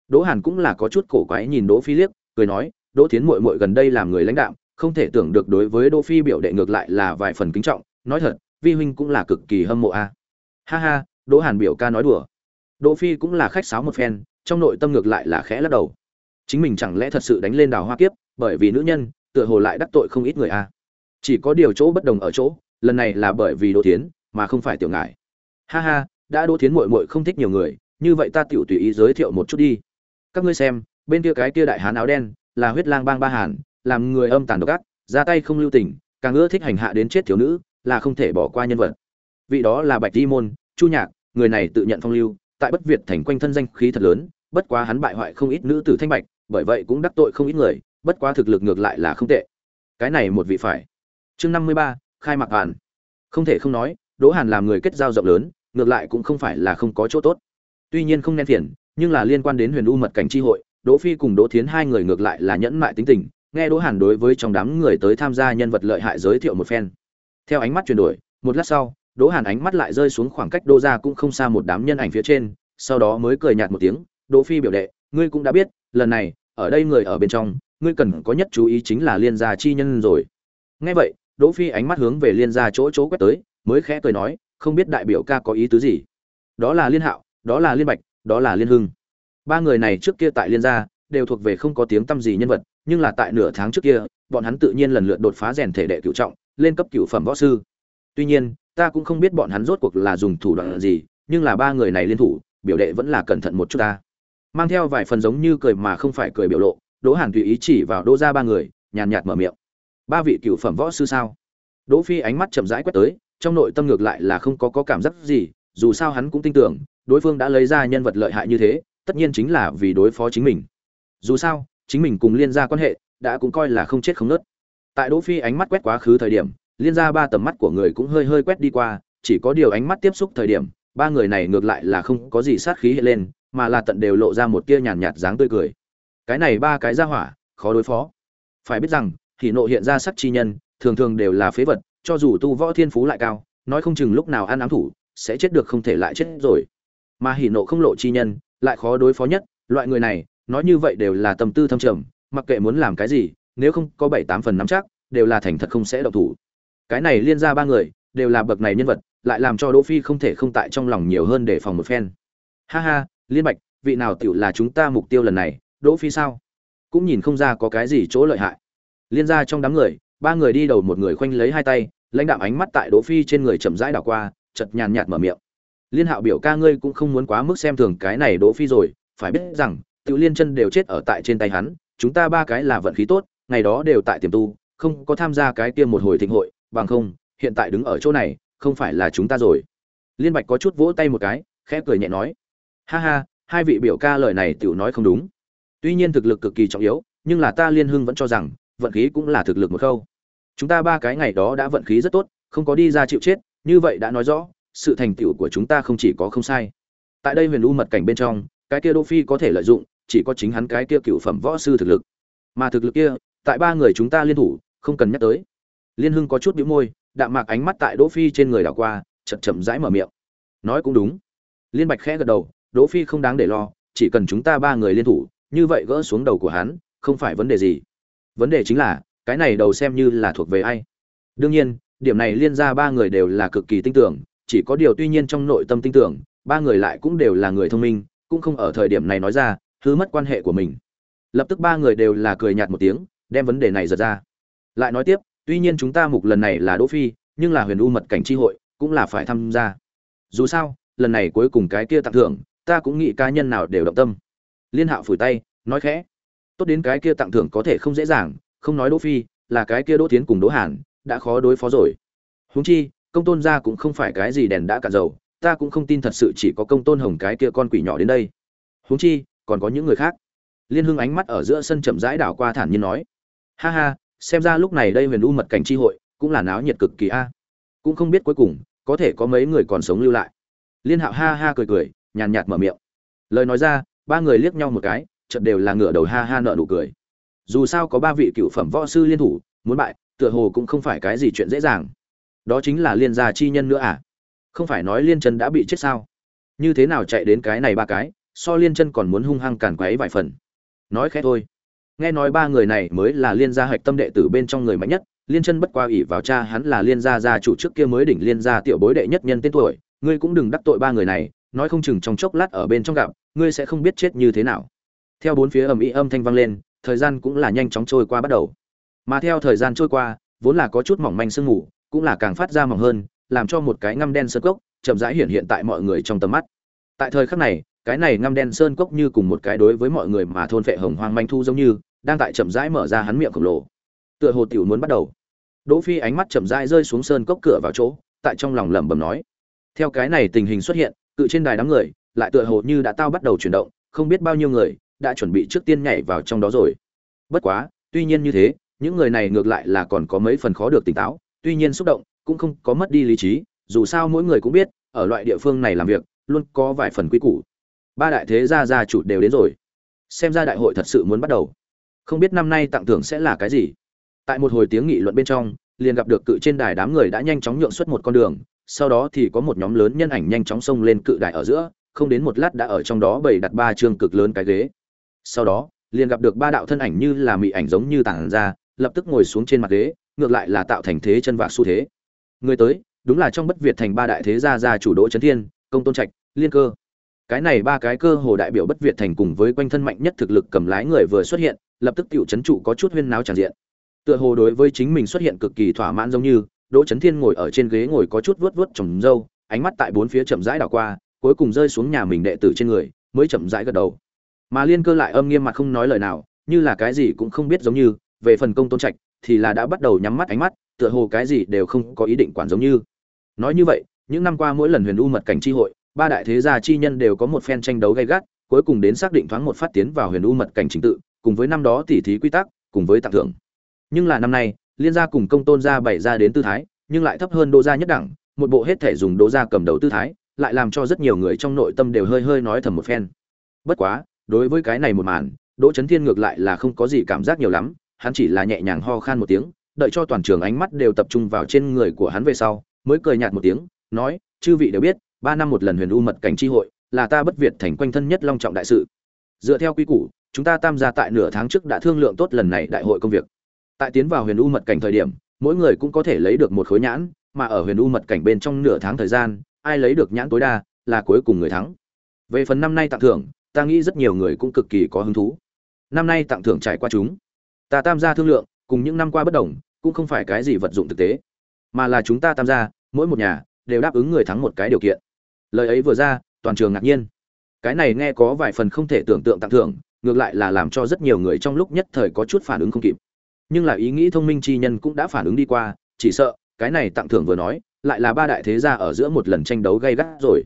Đỗ hàn cũng là có chút cổ quái nhìn đỗ phi liếc, cười nói, đỗ thiến muội muội gần đây làm người lãnh đạo không thể tưởng được đối với đỗ phi biểu đệ ngược lại là vài phần kính trọng, nói thật, vi huynh cũng là cực kỳ hâm mộ a. Ha ha, đỗ hàn biểu ca nói đùa. Đỗ phi cũng là khách sáo một phen, trong nội tâm ngược lại là khẽ lắc đầu. Chính mình chẳng lẽ thật sự đánh lên đào hoa kiếp, bởi vì nữ nhân, tựa hồ lại đắc tội không ít người a chỉ có điều chỗ bất đồng ở chỗ, lần này là bởi vì đỗ tiến mà không phải tiểu ngải. Ha ha, đã đỗ tiến muội muội không thích nhiều người, như vậy ta tiểu tùy ý giới thiệu một chút đi. Các ngươi xem, bên kia cái kia đại hán áo đen, là huyết lang bang ba hàn, làm người âm tàn độc ác, ra tay không lưu tình, càng ưa thích hành hạ đến chết thiếu nữ, là không thể bỏ qua nhân vật. Vị đó là bạch di môn, chu nhạc, người này tự nhận phong lưu, tại bất việt thành quanh thân danh khí thật lớn, bất quá hắn bại hoại không ít nữ tử thanh bạch, bởi vậy cũng đắc tội không ít người, bất quá thực lực ngược lại là không tệ. Cái này một vị phải chương năm mươi ba, khai mạc hàn. Không thể không nói, đỗ hàn làm người kết giao rộng lớn, ngược lại cũng không phải là không có chỗ tốt. Tuy nhiên không nên phiền, nhưng là liên quan đến huyền u mật cảnh tri hội, đỗ phi cùng đỗ thiến hai người ngược lại là nhẫn mại tính tình, nghe đỗ hàn đối với trong đám người tới tham gia nhân vật lợi hại giới thiệu một phen. Theo ánh mắt chuyển đổi, một lát sau, đỗ hàn ánh mắt lại rơi xuống khoảng cách đô ra cũng không xa một đám nhân ảnh phía trên, sau đó mới cười nhạt một tiếng, đỗ phi biểu đệ, ngươi cũng đã biết, lần này, ở đây người ở bên trong, ngươi cần có nhất chú ý chính là liên gia chi nhân rồi. Nghe vậy đỗ phi ánh mắt hướng về liên gia chỗ chỗ quét tới, mới khẽ cười nói, không biết đại biểu ca có ý tứ gì? Đó là liên hạo, đó là liên bạch, đó là liên hưng. Ba người này trước kia tại liên gia, đều thuộc về không có tiếng tăm gì nhân vật, nhưng là tại nửa tháng trước kia, bọn hắn tự nhiên lần lượt đột phá rèn thể đệ cửu trọng, lên cấp cửu phẩm võ sư. Tuy nhiên, ta cũng không biết bọn hắn rốt cuộc là dùng thủ đoạn gì, nhưng là ba người này liên thủ, biểu đệ vẫn là cẩn thận một chút ta. Mang theo vài phần giống như cười mà không phải cười biểu lộ, đỗ hàn tùy ý chỉ vào đỗ Gia ba người, nhàn nhạt mở miệng ba vị cựu phẩm võ sư sao? Đỗ phi ánh mắt chậm rãi quét tới trong nội tâm ngược lại là không có, có cảm giác gì dù sao hắn cũng tin tưởng đối phương đã lấy ra nhân vật lợi hại như thế tất nhiên chính là vì đối phó chính mình. Dù sao chính mình cùng liên gia quan hệ đã cũng coi là không chết không nớt. Tại đỗ phi ánh mắt quét quá khứ thời điểm liên gia ba tầm mắt của người cũng hơi hơi quét đi qua chỉ có điều ánh mắt tiếp xúc thời điểm ba người này ngược lại là không có gì sát khí hiện lên mà là tận đều lộ ra một tia nhàn nhạt dáng tươi cười. Cái này ba cái ra hỏa khó đối phó. Phải biết rằng thì nộ hiện ra sắc chi nhân, thường thường đều là phế vật, cho dù tu võ thiên phú lại cao, nói không chừng lúc nào ăn ám thủ, sẽ chết được không thể lại chết rồi. Mà hỉ nộ không lộ chi nhân, lại khó đối phó nhất, loại người này, nói như vậy đều là tâm tư thâm trầm, mặc kệ muốn làm cái gì, nếu không có bảy tám phần nắm chắc, đều là thành thật không sẽ động thủ. Cái này liên ra ba người, đều là bậc này nhân vật, lại làm cho đỗ phi không thể không tại trong lòng nhiều hơn để phòng một phen. Ha ha, liên bạch, vị nào tiểu là chúng ta mục tiêu lần này, đỗ phi sao? Cũng nhìn không ra có cái gì chỗ lợi hại liên ra trong đám người, ba người đi đầu một người khoanh lấy hai tay, lãnh đạm ánh mắt tại đỗ phi trên người chậm rãi đảo qua, chợt nhàn nhạt mở miệng. Liên hạo biểu ca ngươi cũng không muốn quá mức xem thường cái này đỗ phi rồi, phải biết rằng, tiểu liên chân đều chết ở tại trên tay hắn, chúng ta ba cái là vận khí tốt, ngày đó đều tại tiềm tu, không có tham gia cái kia một hồi thịnh hội, bằng không, hiện tại đứng ở chỗ này, không phải là chúng ta rồi. Liên bạch có chút vỗ tay một cái, khẽ cười nhẹ nói. Ha ha, hai vị biểu ca lời này tiểu nói không đúng. Tuy nhiên thực lực cực kỳ trọng yếu, nhưng là ta liên hưng vẫn cho rằng vận khí cũng là thực lực một khâu. Chúng ta ba cái ngày đó đã vận khí rất tốt, không có đi ra chịu chết, như vậy đã nói rõ, sự thành tựu của chúng ta không chỉ có không sai. Tại đây huyền u mật cảnh bên trong, cái kia Đỗ phi có thể lợi dụng, chỉ có chính hắn cái kia cựu phẩm võ sư thực lực. Mà thực lực kia, tại ba người chúng ta liên thủ, không cần nhắc tới. Liên hưng có chút bĩu môi, đạm mạc ánh mắt tại đỗ phi trên người đảo qua, chậm chậm rãi mở miệng. Nói cũng đúng. Liên bạch khẽ gật đầu đỗ phi không đáng để lo, chỉ cần chúng ta ba người liên thủ, như vậy gỡ xuống đầu của hắn, không phải vấn đề gì vấn đề chính là, cái này đầu xem như là thuộc về ai? Đương nhiên, điểm này liên ra ba người đều là cực kỳ tin tưởng, chỉ có điều tuy nhiên trong nội tâm tin tưởng, ba người lại cũng đều là người thông minh, cũng không ở thời điểm này nói ra thứ mất quan hệ của mình. Lập tức ba người đều là cười nhạt một tiếng, đem vấn đề này giật ra. Lại nói tiếp, tuy nhiên chúng ta mục lần này là đỗ phi, nhưng là huyền u mật cảnh tri hội, cũng là phải tham gia. Dù sao, lần này cuối cùng cái kia tặng thưởng, ta cũng nghĩ cá nhân nào đều động tâm. Liên hạo phủi tay, nói khẽ tốt đến cái kia tặng thưởng có thể không dễ dàng, không nói đỗ phi, là cái kia đỗ tiến cùng đỗ hàn, đã khó đối phó rồi. Huống chi, công tôn gia cũng không phải cái gì đèn đã cạn dầu, ta cũng không tin thật sự chỉ có công tôn hồng cái kia con quỷ nhỏ đến đây. Huống chi, còn có những người khác. Liên hưng ánh mắt ở giữa sân chậm rãi đảo qua thản nhiên nói, ha ha, xem ra lúc này đây huyền u mật cảnh tri hội cũng là náo nhiệt cực kỳ a. Cũng không biết cuối cùng, có thể có mấy người còn sống lưu lại. Liên hạo ha ha cười cười, nhàn nhạt mở miệng. Lời nói ra, ba người liếc nhau một cái chợt đều là ngửa đầu ha ha nợ nụ cười. Dù sao có ba vị cựu phẩm võ sư liên thủ, muốn bại, tựa hồ cũng không phải cái gì chuyện dễ dàng. Đó chính là liên gia chi nhân nữa à? Không phải nói liên chân đã bị chết sao? Như thế nào chạy đến cái này ba cái, so liên chân còn muốn hung hăng càn quấy vài phần. Nói khẽ thôi. Nghe nói ba người này mới là liên gia hạch tâm đệ tử bên trong người mạnh nhất, liên chân bất qua ỷ vào cha hắn là liên gia gia chủ trước kia mới đỉnh liên gia tiểu bối đệ nhất nhân tên tuổi, ngươi cũng đừng đắc tội ba người này, nói không chừng trong chốc lát ở bên trong gặp, ngươi sẽ không biết chết như thế nào theo bốn phía ầm ĩ âm thanh vang lên, thời gian cũng là nhanh chóng trôi qua bắt đầu. Mà theo thời gian trôi qua, vốn là có chút mỏng manh sương mù, cũng là càng phát ra mỏng hơn, làm cho một cái ngăm đen sơn cốc chậm rãi hiện hiện tại mọi người trong tầm mắt. Tại thời khắc này, cái này ngăm đen sơn cốc như cùng một cái đối với mọi người mà thôn phệ hồng hoang manh thu giống như, đang tại chậm rãi mở ra hắn miệng khổng lồ. Tựa hồ tiểu muốn bắt đầu. Đỗ phi ánh mắt chậm rãi rơi xuống sơn cốc cửa vào chỗ, tại trong lòng lẩm bẩm nói. Theo cái này tình hình xuất hiện, cự trên đài đám người, lại tựa hồ như đã tao bắt đầu chuyển động, không biết bao nhiêu người đã chuẩn bị trước tiên nhảy vào trong đó rồi. Bất quá, tuy nhiên như thế, những người này ngược lại là còn có mấy phần khó được tỉnh táo, tuy nhiên xúc động, cũng không có mất đi lý trí, dù sao mỗi người cũng biết, ở loại địa phương này làm việc, luôn có vài phần quy củ. Ba đại thế gia gia chủ đều đến rồi. Xem ra đại hội thật sự muốn bắt đầu. Không biết năm nay tặng thưởng sẽ là cái gì. Tại một hồi tiếng nghị luận bên trong, liền gặp được cự trên đài đám người đã nhanh chóng nhượng xuất một con đường, sau đó thì có một nhóm lớn nhân ảnh nhanh chóng xông lên cự đài ở giữa, không đến một lát đã ở trong đó bày đặt ba chương cực lớn cái ghế sau đó, liền gặp được ba đạo thân ảnh như là mị ảnh giống như tảng ra, lập tức ngồi xuống trên mặt ghế, ngược lại là tạo thành thế chân vạc xu thế. Người tới, đúng là trong bất việt thành ba đại thế gia gia chủ đỗ trấn thiên, công tôn trạch, liên cơ. Cái này ba cái cơ hồ đại biểu bất việt thành cùng với quanh thân mạnh nhất thực lực cầm lái người vừa xuất hiện, lập tức tiểu chấn trụ có chút huyên náo tràn diện. Tựa hồ đối với chính mình xuất hiện cực kỳ thỏa mãn giống như, đỗ trấn thiên ngồi ở trên ghế ngồi có chút vuốt vuốt trồng râu, ánh mắt tại bốn phía chậm rãi đảo qua, cuối cùng rơi xuống nhà mình đệ tử trên người, mới chậm rãi gật đầu mà liên cơ lại âm nghiêm mặt không nói lời nào, như là cái gì cũng không biết giống như, về phần công tôn trạch thì là đã bắt đầu nhắm mắt ánh mắt, tựa hồ cái gì đều không có ý định quản giống như. Nói như vậy, những năm qua mỗi lần huyền u mật cảnh tri hội, ba đại thế gia chi nhân đều có một phen tranh đấu gay gắt, cuối cùng đến xác định thoáng một phát tiến vào huyền u mật cảnh chính tự, cùng với năm đó tỉ thí quy tắc, cùng với tặng thưởng. Nhưng là năm nay, liên gia cùng công tôn gia bày ra đến tư thái, nhưng lại thấp hơn đô gia nhất đẳng, một bộ hết thể dùng đô gia cầm đầu tư thái, lại làm cho rất nhiều người trong nội tâm đều hơi hơi nói thầm một phen. Bất quá đối với cái này một màn, đỗ trấn thiên ngược lại là không có gì cảm giác nhiều lắm, hắn chỉ là nhẹ nhàng ho khan một tiếng, đợi cho toàn trường ánh mắt đều tập trung vào trên người của hắn về sau, mới cười nhạt một tiếng, nói, chư vị đều biết, ba năm một lần huyền u mật cảnh tri hội là ta bất việt thành quanh thân nhất long trọng đại sự. Dựa theo quy củ, chúng ta tam gia tại nửa tháng trước đã thương lượng tốt lần này đại hội công việc. Tại tiến vào huyền u mật cảnh thời điểm, mỗi người cũng có thể lấy được một khối nhãn, mà ở huyền u mật cảnh bên trong nửa tháng thời gian, ai lấy được nhãn tối đa là cuối cùng người thắng. Về phần năm nay tặng thưởng ta nghĩ rất nhiều người cũng cực kỳ có hứng thú. Năm nay tặng thưởng trải qua chúng. Ta tam gia thương lượng, cùng những năm qua bất đồng, cũng không phải cái gì vật dụng thực tế. Mà là chúng ta tam gia, mỗi một nhà, đều đáp ứng người thắng một cái điều kiện. Lời ấy vừa ra, toàn trường ngạc nhiên. Cái này nghe có vài phần không thể tưởng tượng tặng thưởng, ngược lại là làm cho rất nhiều người trong lúc nhất thời có chút phản ứng không kịp. Nhưng là ý nghĩ thông minh chi nhân cũng đã phản ứng đi qua, chỉ sợ, cái này tặng thưởng vừa nói, lại là ba đại thế gia ở giữa một lần tranh đấu gay gắt rồi.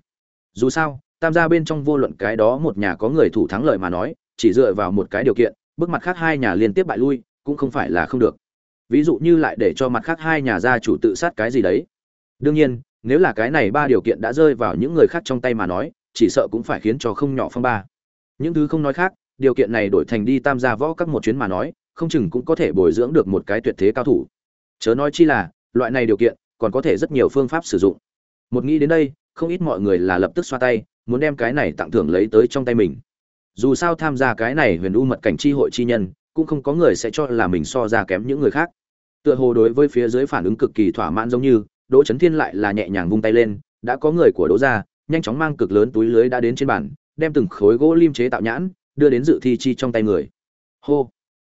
Dù sao tam gia bên trong vô luận cái đó một nhà có người thủ thắng lợi mà nói, chỉ dựa vào một cái điều kiện, bước mặt khác hai nhà liên tiếp bại lui, cũng không phải là không được. Ví dụ như lại để cho mặt khác hai nhà gia chủ tự sát cái gì đấy. Đương nhiên, nếu là cái này ba điều kiện đã rơi vào những người khác trong tay mà nói, chỉ sợ cũng phải khiến cho không nhỏ phong ba. Những thứ không nói khác, điều kiện này đổi thành đi tam gia võ các một chuyến mà nói, không chừng cũng có thể bồi dưỡng được một cái tuyệt thế cao thủ. Chớ nói chi là, loại này điều kiện, còn có thể rất nhiều phương pháp sử dụng. Một nghĩ đến đây, không ít mọi người là lập tức xoa tay muốn đem cái này tặng thưởng lấy tới trong tay mình. Dù sao tham gia cái này huyền u mật cảnh chi hội chi nhân, cũng không có người sẽ cho là mình so ra kém những người khác. Tựa hồ đối với phía dưới phản ứng cực kỳ thỏa mãn giống như, đỗ trấn thiên lại là nhẹ nhàng vung tay lên, đã có người của đỗ gia, nhanh chóng mang cực lớn túi lưới đã đến trên bàn, đem từng khối gỗ lim chế tạo nhãn, đưa đến dự thi chi trong tay người. Hô!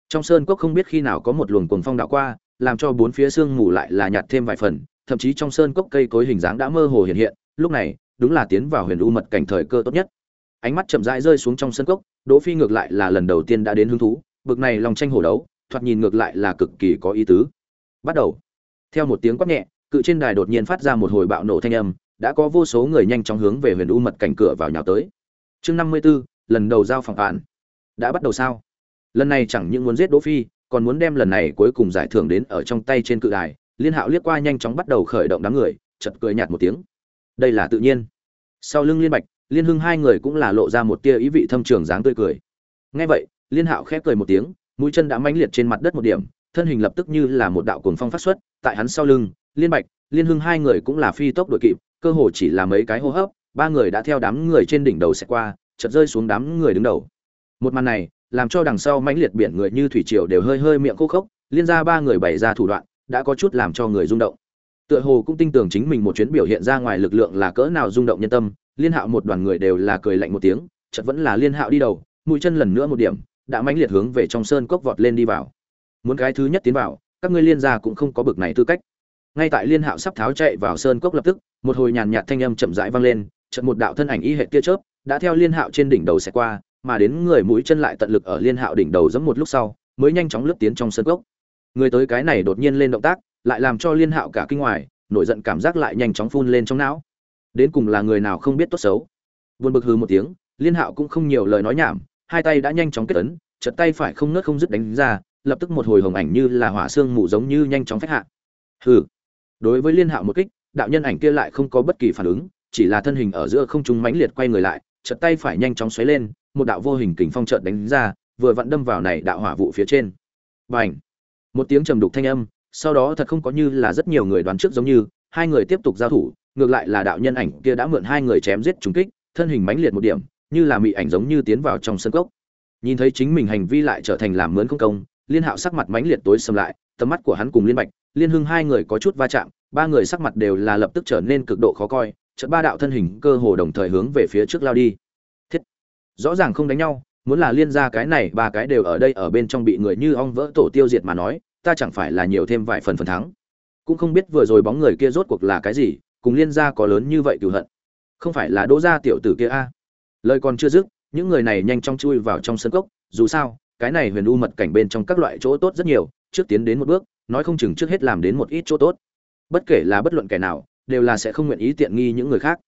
Trong sơn cốc không biết khi nào có một luồng cuồng phong đạo qua, làm cho bốn phía sương mù lại là nhạt thêm vài phần, thậm chí trong sơn cốc cây cối hình dáng đã mơ hồ hiện hiện, lúc này đúng là tiến vào huyền u mật cảnh thời cơ tốt nhất. Ánh mắt chậm rãi rơi xuống trong sân cốc đỗ phi ngược lại là lần đầu tiên đã đến hứng thú bực này lòng tranh hổ đấu thoạt nhìn ngược lại là cực kỳ có ý tứ. Bắt đầu. Theo một tiếng quát nhẹ cự trên đài đột nhiên phát ra một hồi bạo nổ thanh âm đã có vô số người nhanh chóng hướng về huyền u mật cảnh cửa vào nhào tới. Chương năm mươi 54, lần đầu giao phòng án đã bắt đầu sao? Lần này chẳng những muốn giết đỗ phi còn muốn đem lần này cuối cùng giải thưởng đến ở trong tay trên cự đài liên hạo liếc qua nhanh chóng bắt đầu khởi động đám người chợt cười nhạt một tiếng đây là tự nhiên. Sau lưng liên bạch, liên hưng hai người cũng là lộ ra một tia ý vị thâm trường dáng tươi cười. Ngay vậy, liên hạo khép cười một tiếng, mũi chân đã mãnh liệt trên mặt đất một điểm, thân hình lập tức như là một đạo cuồng phong phát xuất, tại hắn sau lưng, liên bạch, liên hưng hai người cũng là phi tốc đội kịp, cơ hồ chỉ là mấy cái hô hấp, ba người đã theo đám người trên đỉnh đầu sẽ qua, chợt rơi xuống đám người đứng đầu. Một màn này, làm cho đằng sau mãnh liệt biển người như thủy triều đều hơi hơi miệng khô khốc, liên ra ba người bày ra thủ đoạn, đã có chút làm cho người rung động tựa hồ cũng tin tưởng chính mình một chuyến biểu hiện ra ngoài lực lượng là cỡ nào rung động nhân tâm, liên hạo một đoàn người đều là cười lạnh một tiếng chật vẫn là liên hạo đi đầu, mũi chân lần nữa một điểm, đã mãnh liệt hướng về trong sơn cốc vọt lên đi vào. Muốn cái thứ nhất tiến vào, các ngươi liên gia cũng không có bực này tư cách. Ngay tại liên hạo sắp tháo chạy vào sơn cốc lập tức, một hồi nhàn nhạt thanh âm chậm rãi vang lên trận một đạo thân ảnh y hệ tia chớp, đã theo liên hạo trên đỉnh đầu xẹt qua, mà đến người mũi chân lại tận lực ở liên hạo đỉnh đầu giẫm một lúc sau, mới nhanh chóng lướt tiến trong sơn cốc. Người tới cái này đột nhiên lên động tác lại làm cho liên hạo cả kinh ngoài, nổi giận cảm giác lại nhanh chóng phun lên trong não. Đến cùng là người nào không biết tốt xấu. Buồn bực hừ một tiếng, liên hạo cũng không nhiều lời nói nhảm, hai tay đã nhanh chóng kết ấn chật tay phải không nớt không dứt đánh ra, lập tức một hồi hồng ảnh như là hỏa xương mù giống như nhanh chóng phách hạ. Hừ. Đối với liên hạo một kích, đạo nhân ảnh kia lại không có bất kỳ phản ứng, chỉ là thân hình ở giữa không trung mãnh liệt quay người lại chật tay phải nhanh chóng xoáy lên, một đạo vô hình kình phong chợt đánh ra, vừa vặn đâm vào này đạo hỏa vụ phía trên. Bành. Một tiếng trầm đục thanh âm sau đó thật không có như là rất nhiều người đoán trước giống như, hai người tiếp tục giao thủ, ngược lại là đạo nhân ảnh kia đã mượn hai người chém giết trúng kích, thân hình mãnh liệt một điểm, như là mị ảnh giống như tiến vào trong sân cốc. Nhìn thấy chính mình hành vi lại trở thành làm mướn không công, liên hạo sắc mặt mãnh liệt tối xâm lại, tầm mắt của hắn cùng liên bạch, liên hưng hai người có chút va chạm, ba người sắc mặt đều là lập tức trở nên cực độ khó coi, chợt ba đạo thân hình cơ hồ đồng thời hướng về phía trước lao đi. Thiết. Rõ ràng không đánh nhau, muốn là liên ra cái này, ba cái đều ở đây ở bên trong bị người như ong vỡ tổ tiêu diệt mà nói ta chẳng phải là nhiều thêm vài phần phần thắng. Cũng không biết vừa rồi bóng người kia rốt cuộc là cái gì, cùng liên gia có lớn như vậy cựu hận. Không phải là đỗ gia tiểu tử kia a? Lời còn chưa dứt, những người này nhanh chóng chui vào trong sân cốc, dù sao, cái này huyền u mật cảnh bên trong các loại chỗ tốt rất nhiều, trước tiến đến một bước, nói không chừng trước hết làm đến một ít chỗ tốt. Bất kể là bất luận kẻ nào, đều là sẽ không nguyện ý tiện nghi những người khác.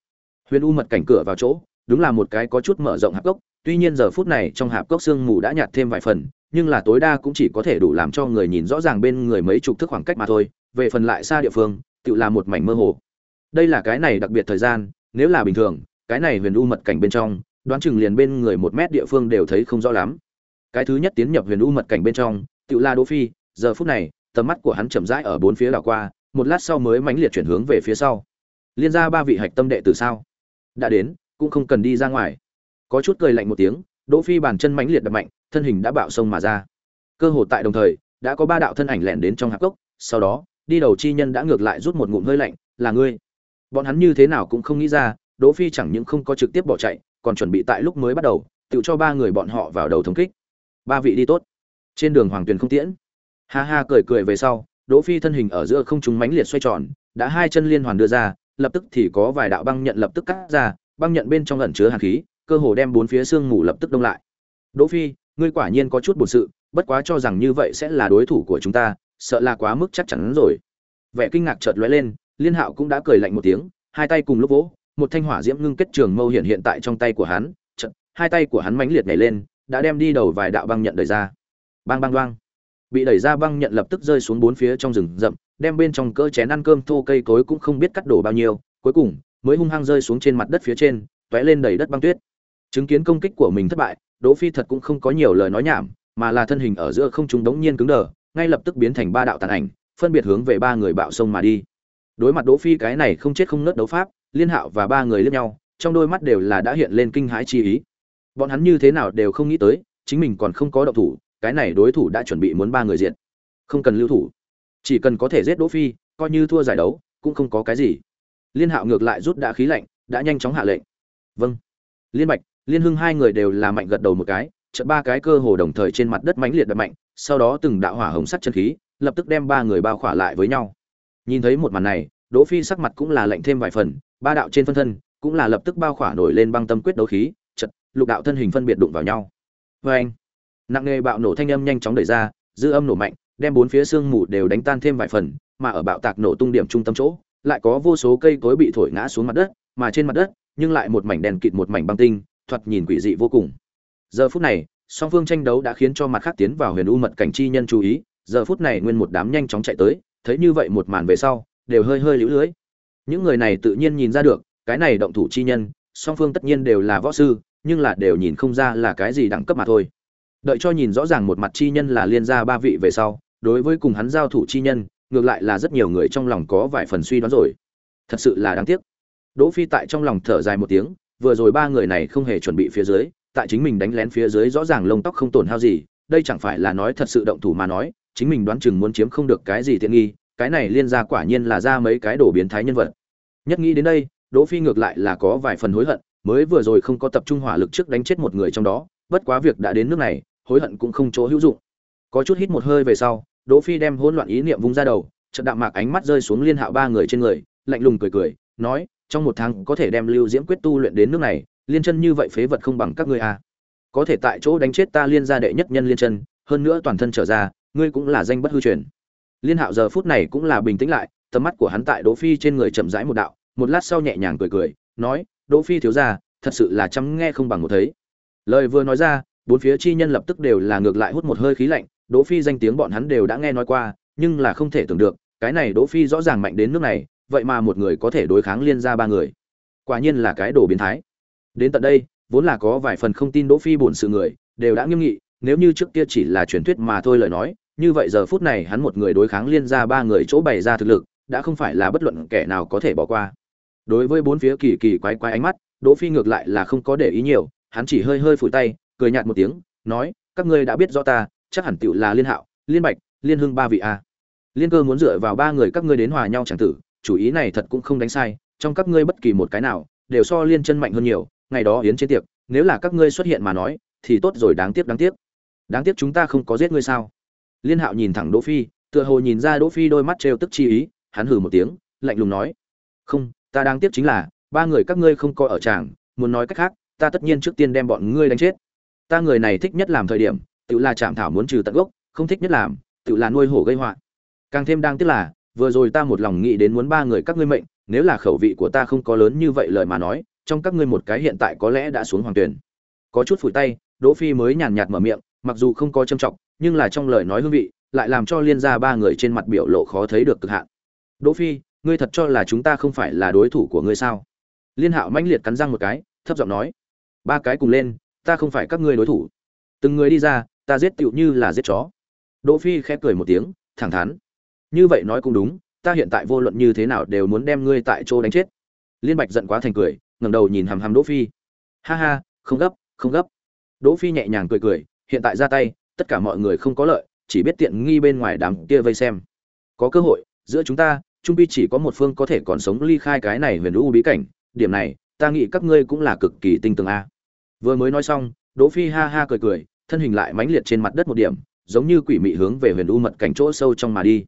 Huyền u mật cảnh cửa vào chỗ, đúng là một cái có chút mở rộng hạp cốc, tuy nhiên giờ phút này trong hạp cốc sương mù đã nhạt thêm vài phần nhưng là tối đa cũng chỉ có thể đủ làm cho người nhìn rõ ràng bên người mấy chục thước khoảng cách mà thôi, về phần lại xa địa phương, tự là một mảnh mơ hồ. Đây là cái này đặc biệt thời gian, nếu là bình thường, cái này huyền u mật cảnh bên trong, đoán chừng liền bên người một mét địa phương đều thấy không rõ lắm. Cái thứ nhất tiến nhập huyền u mật cảnh bên trong, tự la đỗ phi, giờ phút này, tầm mắt của hắn chậm rãi ở bốn phía đảo qua, một lát sau mới mãnh liệt chuyển hướng về phía sau. Liên ra ba vị hạch tâm đệ từ sao? Đã đến, cũng không cần đi ra ngoài. Có chút cười lạnh một tiếng, đỗ phi bàn chân mãnh liệt đập mạnh thân hình đã bạo sông mà ra. Cơ hồ tại đồng thời, đã có ba đạo thân ảnh lẻn đến trong hạp cốc, sau đó, đi đầu chi nhân đã ngược lại rút một ngụm hơi lạnh, là ngươi. Bọn hắn như thế nào cũng không nghĩ ra, đỗ phi chẳng những không có trực tiếp bỏ chạy, còn chuẩn bị tại lúc mới bắt đầu, tự cho ba người bọn họ vào đầu thống kích. Ba vị đi tốt. Trên đường hoàng tuyền không tiễn. Ha ha cười cười về sau, đỗ phi thân hình ở giữa không trung mãnh liệt xoay tròn, đã hai chân liên hoàn đưa ra, lập tức thì có vài đạo băng nhận lập tức cắt ra, băng nhận bên trong ẩn chứa hàn khí, cơ hồ đem bốn phía xương mù lập tức đông lại. Đỗ phi ngươi quả nhiên có chút bổn sự, bất quá cho rằng như vậy sẽ là đối thủ của chúng ta, sợ là quá mức chắc chắn rồi. Vẻ kinh ngạc chợt lóe lên, liên hạo cũng đã cười lạnh một tiếng, hai tay cùng lúc vỗ, một thanh hỏa diễm ngưng kết trường mâu hiện hiện tại trong tay của hắn, chợt, hai tay của hắn mãnh liệt nhảy lên, đã đem đi đầu vài đạo băng nhận đẩy ra. Bang bang đoang. Bị đẩy ra băng nhận lập tức rơi xuống bốn phía trong rừng rậm, đem bên trong cỡ chén ăn cơm, thô cây cối cũng không biết cắt đổ bao nhiêu, cuối cùng mới hung hăng rơi xuống trên mặt đất phía trên, tóe lên đầy đất băng tuyết chứng kiến công kích của mình thất bại, đỗ phi thật cũng không có nhiều lời nói nhảm, mà là thân hình ở giữa không trung đống nhiên cứng đờ, ngay lập tức biến thành ba đạo tàn ảnh, phân biệt hướng về ba người bạo sông mà đi. Đối mặt đỗ phi cái này không chết không nứt đấu pháp, liên hạo và ba người liếc nhau, trong đôi mắt đều là đã hiện lên kinh hãi chi ý. Bọn hắn như thế nào đều không nghĩ tới, chính mình còn không có động thủ, cái này đối thủ đã chuẩn bị muốn ba người diện không cần lưu thủ. Chỉ cần có thể giết đỗ phi, coi như thua giải đấu, cũng không có cái gì. Liên hạo ngược lại rút đã khí lạnh, đã nhanh chóng hạ lệnh. Vâng. Liên bạch liên hưng hai người đều là mạnh gật đầu một cái, chợt ba cái cơ hồ đồng thời trên mặt đất mãnh liệt đập mạnh, sau đó từng đạo hỏa hồng sắt chân khí, lập tức đem ba người bao khỏa lại với nhau. Nhìn thấy một màn này, đỗ phi sắc mặt cũng là lạnh thêm vài phần, ba đạo trên phân thân cũng là lập tức bao khỏa nổi lên băng tâm quyết đấu khí, chợt lục đạo thân hình phân biệt đụng vào nhau. Với anh, nặng nề bạo nổ thanh âm nhanh chóng đẩy ra, dư âm nổ mạnh, đem bốn phía xương mù đều đánh tan thêm vài phần, mà ở bạo tạc nổ tung điểm trung tâm chỗ, lại có vô số cây cối bị thổi ngã xuống mặt đất, mà trên mặt đất, nhưng lại một mảnh đèn kịt một mảnh băng tinh thoạt nhìn quỷ dị vô cùng. Giờ phút này, song phương tranh đấu đã khiến cho mặt khác tiến vào huyền u mật cảnh chi nhân chú ý. Giờ phút này nguyên một đám nhanh chóng chạy tới, thấy như vậy một màn về sau, đều hơi hơi liễu lưới. Những người này tự nhiên nhìn ra được, cái này động thủ chi nhân, song phương tất nhiên đều là võ sư, nhưng là đều nhìn không ra là cái gì đẳng cấp mà thôi. Đợi cho nhìn rõ ràng một mặt chi nhân là liên gia ba vị về sau, đối với cùng hắn giao thủ chi nhân, ngược lại là rất nhiều người trong lòng có vài phần suy đoán rồi. Thật sự là đáng tiếc. Đỗ phi tại trong lòng thở dài một tiếng vừa rồi ba người này không hề chuẩn bị phía dưới, tại chính mình đánh lén phía dưới rõ ràng lông tóc không tổn hao gì, đây chẳng phải là nói thật sự động thủ mà nói, chính mình đoán chừng muốn chiếm không được cái gì tiện nghi, cái này liên ra quả nhiên là ra mấy cái đổ biến thái nhân vật. Nhất nghĩ đến đây, đỗ phi ngược lại là có vài phần hối hận, mới vừa rồi không có tập trung hỏa lực trước đánh chết một người trong đó, bất quá việc đã đến nước này, hối hận cũng không chỗ hữu dụng. Có chút hít một hơi về sau, đỗ phi đem hỗn loạn ý niệm vung ra đầu, chợt đạm mạc ánh mắt rơi xuống liên hạo ba người trên người, lạnh lùng cười cười, nói trong một tháng có thể đem lưu diễm quyết tu luyện đến nước này, liên chân như vậy phế vật không bằng các ngươi à. Có thể tại chỗ đánh chết ta liên gia đệ nhất nhân liên chân, hơn nữa toàn thân trở ra, ngươi cũng là danh bất hư truyền. Liên hạo giờ phút này cũng là bình tĩnh lại, tầm mắt của hắn tại đỗ phi trên người chậm rãi một đạo, một lát sau nhẹ nhàng cười cười, nói, đỗ phi thiếu gia, thật sự là chăm nghe không bằng một thấy. Lời vừa nói ra, bốn phía chi nhân lập tức đều là ngược lại hút một hơi khí lạnh, đỗ phi danh tiếng bọn hắn đều đã nghe nói qua, nhưng là không thể tưởng được, cái này đỗ phi rõ ràng mạnh đến nước này vậy mà một người có thể đối kháng liên gia ba người. Quả nhiên là cái đồ biến thái. Đến tận đây, vốn là có vài phần không tin đỗ phi bổn sự người, đều đã nghiêm nghị, nếu như trước kia chỉ là truyền thuyết mà thôi lời nói, như vậy giờ phút này hắn một người đối kháng liên gia ba người chỗ bày ra thực lực, đã không phải là bất luận kẻ nào có thể bỏ qua. Đối với bốn phía kỳ kỳ quái quái ánh mắt, đỗ phi ngược lại là không có để ý nhiều, hắn chỉ hơi hơi phủi tay, cười nhạt một tiếng, nói, các ngươi đã biết rõ ta, chắc hẳn tiểu là liên hạo, liên bạch, liên hưng ba vị a. Liên cơ muốn dựa vào ba người các ngươi đến hòa nhau chẳng tử chủ ý này thật cũng không đánh sai, trong các ngươi bất kỳ một cái nào, đều so liên chân mạnh hơn nhiều, ngày đó yến trên tiệc, nếu là các ngươi xuất hiện mà nói, thì tốt rồi, đáng tiếc đáng tiếc. Đáng tiếc chúng ta không có giết ngươi sao? Liên hạo nhìn thẳng đỗ phi, tựa hồ nhìn ra đỗ phi đôi mắt trêu tức chi ý, hắn hừ một tiếng, lạnh lùng nói, không, ta đáng tiếc chính là, ba người các ngươi không coi ở tràng, muốn nói cách khác, ta tất nhiên trước tiên đem bọn ngươi đánh chết. Ta người này thích nhất làm thời điểm, tự là chạm thảo muốn trừ tận gốc, không thích nhất làm, tự là nuôi hổ gây họa. Càng thêm đang tiếc là vừa rồi ta một lòng nghĩ đến muốn ba người các ngươi mệnh, nếu là khẩu vị của ta không có lớn như vậy lời mà nói, trong các ngươi một cái hiện tại có lẽ đã xuống hoàng tuyển. Có chút phủi tay, đỗ phi mới nhàn nhạt mở miệng, mặc dù không có trâm trọng, nhưng là trong lời nói hương vị, lại làm cho liên gia ba người trên mặt biểu lộ khó thấy được cực hạn. Đỗ phi, ngươi thật cho là chúng ta không phải là đối thủ của ngươi sao? Liên hạo mãnh liệt cắn răng một cái, thấp giọng nói. Ba cái cùng lên, ta không phải các ngươi đối thủ. Từng người đi ra, ta giết tựu như là giết chó. Đỗ phi khẽ cười một tiếng, thẳng thắn như vậy nói cũng đúng, ta hiện tại vô luận như thế nào đều muốn đem ngươi tại chỗ đánh chết. Liên bạch giận quá thành cười, ngẩng đầu nhìn hàm hàm đỗ phi. Ha ha, không gấp không gấp. Đỗ phi nhẹ nhàng cười cười, hiện tại ra tay, tất cả mọi người không có lợi, chỉ biết tiện nghi bên ngoài đám kia vây xem. Có cơ hội, giữa chúng ta, trung pi chỉ có một phương có thể còn sống ly khai cái này huyền u bí cảnh, điểm này, ta nghĩ các ngươi cũng là cực kỳ tinh tường a. Vừa mới nói xong, đỗ phi ha ha cười cười, thân hình lại mãnh liệt trên mặt đất một điểm, giống như quỷ mị hướng về huyền u mật cảnh chỗ sâu trong mà đi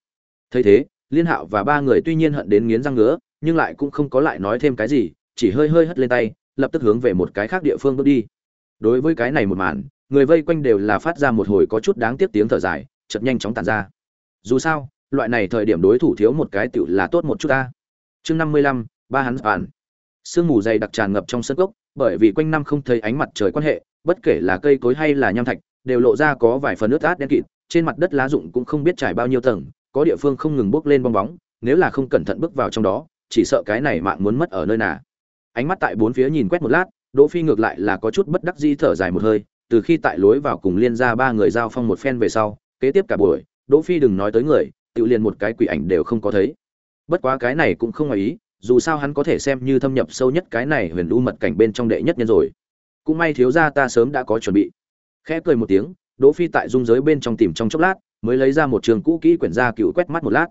thấy thế, liên hạo và ba người tuy nhiên hận đến nghiến răng ngứa, nhưng lại cũng không có lại nói thêm cái gì, chỉ hơi hơi hất lên tay, lập tức hướng về một cái khác địa phương bước đi. Đối với cái này một màn, người vây quanh đều là phát ra một hồi có chút đáng tiếc tiếng thở dài, chợt nhanh chóng tàn ra. Dù sao, loại này thời điểm đối thủ thiếu một cái tựu là tốt một chút ta. Chương năm mươi lăm, ba hắn toàn sương mù dày đặc tràn ngập trong sân gốc bởi vì quanh năm không thấy ánh mặt trời quan hệ, bất kể là cây cối hay là nham thạch, đều lộ ra có vài phần nước át đen kịt, trên mặt đất lá rụng cũng không biết trải bao nhiêu tầng có địa phương không ngừng bốc lên bong bóng, nếu là không cẩn thận bước vào trong đó, chỉ sợ cái này mạng muốn mất ở nơi nào. Ánh mắt tại bốn phía nhìn quét một lát, đỗ phi ngược lại là có chút bất đắc dĩ thở dài một hơi, từ khi tại lối vào cùng liên gia ba người giao phong một phen về sau, kế tiếp cả buổi, đỗ phi đừng nói tới người, tự liền một cái quỷ ảnh đều không có thấy. Bất quá cái này cũng không ngoài ý, dù sao hắn có thể xem như thâm nhập sâu nhất cái này huyền u mật cảnh bên trong đệ nhất nhân rồi. Cũng may thiếu gia ta sớm đã có chuẩn bị. Khẽ cười một tiếng, đỗ phi tại dung giới bên trong tìm trong chốc lát mới lấy ra một trường cũ kỹ quyển gia cựu quét mắt một lát.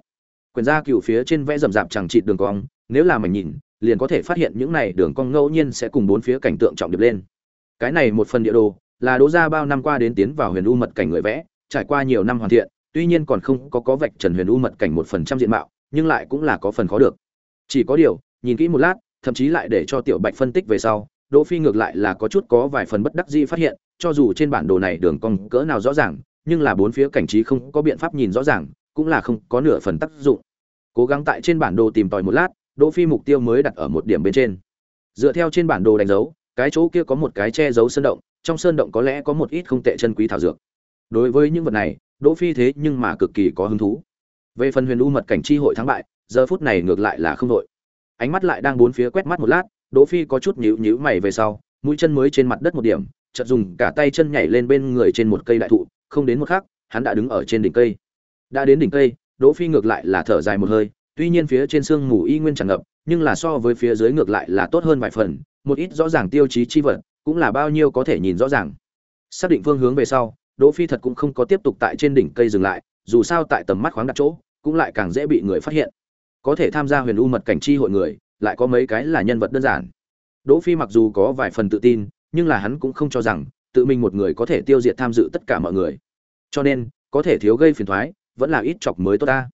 Quyển gia cựu phía trên vẽ rậm rạp chẳng trịt đường cong, nếu là mình nhìn, liền có thể phát hiện những này đường cong ngẫu nhiên sẽ cùng bốn phía cảnh tượng trọng điệp lên. Cái này một phần địa đồ là đỗ gia bao năm qua đến tiến vào huyền u mật cảnh người vẽ, trải qua nhiều năm hoàn thiện, tuy nhiên còn không có có vạch trần huyền u mật cảnh một phần trăm diện mạo, nhưng lại cũng là có phần khó được. Chỉ có điều, nhìn kỹ một lát, thậm chí lại để cho tiểu bạch phân tích về sau, đỗ phi ngược lại là có chút có vài phần bất đắc dĩ phát hiện, cho dù trên bản đồ này đường cong cỡ nào rõ ràng nhưng là bốn phía cảnh trí không có biện pháp nhìn rõ ràng, cũng là không có nửa phần tác dụng. Cố gắng tại trên bản đồ tìm tòi một lát, đỗ phi mục tiêu mới đặt ở một điểm bên trên. Dựa theo trên bản đồ đánh dấu, cái chỗ kia có một cái che giấu sơn động, trong sơn động có lẽ có một ít không tệ chân quý thảo dược. Đối với những vật này, đỗ phi thế nhưng mà cực kỳ có hứng thú. Về phần huyền u mật cảnh chi hội thắng bại, giờ phút này ngược lại là không đội. Ánh mắt lại đang bốn phía quét mắt một lát, đỗ phi có chút nhíu nhíu mày về sau, mũi chân mới trên mặt đất một điểm, chợt dùng cả tay chân nhảy lên bên người trên một cây đại thụ không đến một khắc, hắn đã đứng ở trên đỉnh cây. Đã đến đỉnh cây, đỗ phi ngược lại là thở dài một hơi, tuy nhiên phía trên xương mù y nguyên tràn ngập, nhưng là so với phía dưới ngược lại là tốt hơn vài phần, một ít rõ ràng tiêu chí chi vật, cũng là bao nhiêu có thể nhìn rõ ràng. Xác định phương hướng về sau, đỗ phi thật cũng không có tiếp tục tại trên đỉnh cây dừng lại, dù sao tại tầm mắt khoáng đặt chỗ, cũng lại càng dễ bị người phát hiện. Có thể tham gia huyền u mật cảnh chi hội người, lại có mấy cái là nhân vật đơn giản. Đỗ phi mặc dù có vài phần tự tin, nhưng là hắn cũng không cho rằng tự mình một người có thể tiêu diệt tham dự tất cả mọi người. Cho nên, có thể thiếu gây phiền toái vẫn là ít chọc mới tốt ta.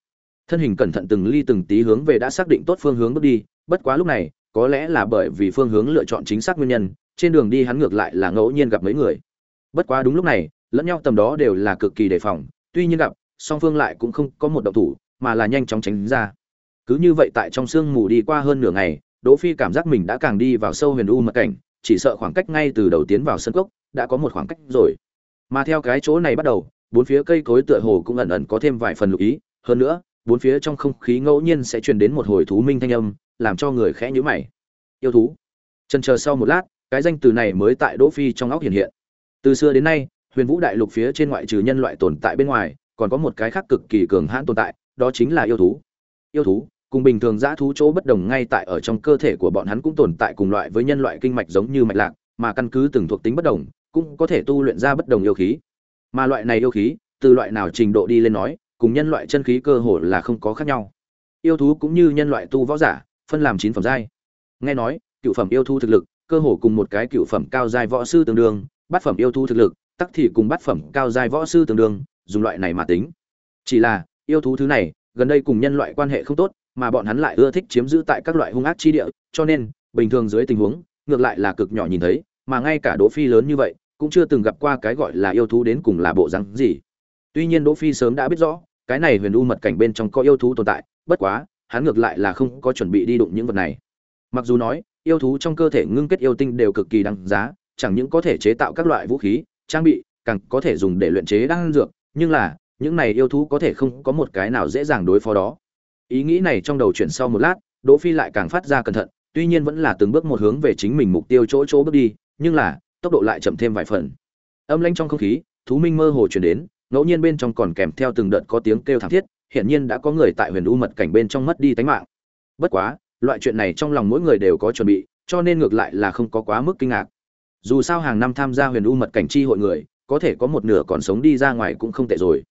Thân hình cẩn thận từng ly từng tí hướng về đã xác định tốt phương hướng bước đi, bất quá lúc này, có lẽ là bởi vì phương hướng lựa chọn chính xác nguyên nhân, trên đường đi hắn ngược lại là ngẫu nhiên gặp mấy người. Bất quá đúng lúc này, lẫn nhau tầm đó đều là cực kỳ đề phòng, tuy nhiên gặp, song phương lại cũng không có một động thủ, mà là nhanh chóng tránh ra. Cứ như vậy tại trong sương mù đi qua hơn nửa ngày, đỗ phi cảm giác mình đã càng đi vào sâu huyền u mật cảnh, chỉ sợ khoảng cách ngay từ đầu tiến vào sân cốc đã có một khoảng cách rồi. Mà theo cái chỗ này bắt đầu, bốn phía cây cối tựa hồ cũng ẩn ẩn có thêm vài phần lưu ý. Hơn nữa, bốn phía trong không khí ngẫu nhiên sẽ truyền đến một hồi thú minh thanh âm, làm cho người khẽ nhíu mày. Yêu thú. Chân chờ sau một lát, cái danh từ này mới tại đỗ phi trong óc hiện hiện. Từ xưa đến nay, huyền vũ đại lục phía trên ngoại trừ nhân loại tồn tại bên ngoài, còn có một cái khác cực kỳ cường hãn tồn tại, đó chính là yêu thú. Yêu thú, cùng bình thường dã thú chỗ bất đồng ngay tại ở trong cơ thể của bọn hắn cũng tồn tại cùng loại với nhân loại kinh mạch giống như mạch lạc, mà căn cứ từng thuộc tính bất đồng cũng có thể tu luyện ra bất đồng yêu khí. Mà loại này yêu khí, từ loại nào trình độ đi lên nói, cùng nhân loại chân khí cơ hồ là không có khác nhau. Yêu thú cũng như nhân loại tu võ giả, phân làm chín phẩm giai. Nghe nói, cựu phẩm yêu thú thực lực, cơ hồ cùng một cái cựu phẩm cao giai võ sư tương đương, bát phẩm yêu thú thực lực, tắc thì cùng bát phẩm cao giai võ sư tương đương, dùng loại này mà tính. Chỉ là, yêu thú thứ này, gần đây cùng nhân loại quan hệ không tốt, mà bọn hắn lại ưa thích chiếm giữ tại các loại hung ác chi địa, cho nên, bình thường dưới tình huống, ngược lại là cực nhỏ nhìn thấy, mà ngay cả đỗ phi lớn như vậy cũng chưa từng gặp qua cái gọi là yêu thú đến cùng là bộ rắn gì. Tuy nhiên đỗ phi sớm đã biết rõ, cái này huyền u mật cảnh bên trong có yêu thú tồn tại, bất quá, hắn ngược lại là không có chuẩn bị đi đụng những vật này. Mặc dù nói, yêu thú trong cơ thể ngưng kết yêu tinh đều cực kỳ đáng giá, chẳng những có thể chế tạo các loại vũ khí, trang bị, càng có thể dùng để luyện chế đan dược, nhưng là, những này yêu thú có thể không có một cái nào dễ dàng đối phó đó. Ý nghĩ này trong đầu chuyển sau một lát, đỗ phi lại càng phát ra cẩn thận, tuy nhiên vẫn là từng bước một hướng về chính mình mục tiêu chỗ chỗ bước đi, nhưng là tốc độ lại chậm thêm vài phần. Âm lãnh trong không khí, thú minh mơ hồ truyền đến, ngẫu nhiên bên trong còn kèm theo từng đợt có tiếng kêu thảm thiết hiện nhiên đã có người tại huyền u mật cảnh bên trong mất đi tính mạng. Bất quá, loại chuyện này trong lòng mỗi người đều có chuẩn bị, cho nên ngược lại là không có quá mức kinh ngạc. Dù sao hàng năm tham gia huyền u mật cảnh chi hội người, có thể có một nửa còn sống đi ra ngoài cũng không tệ rồi.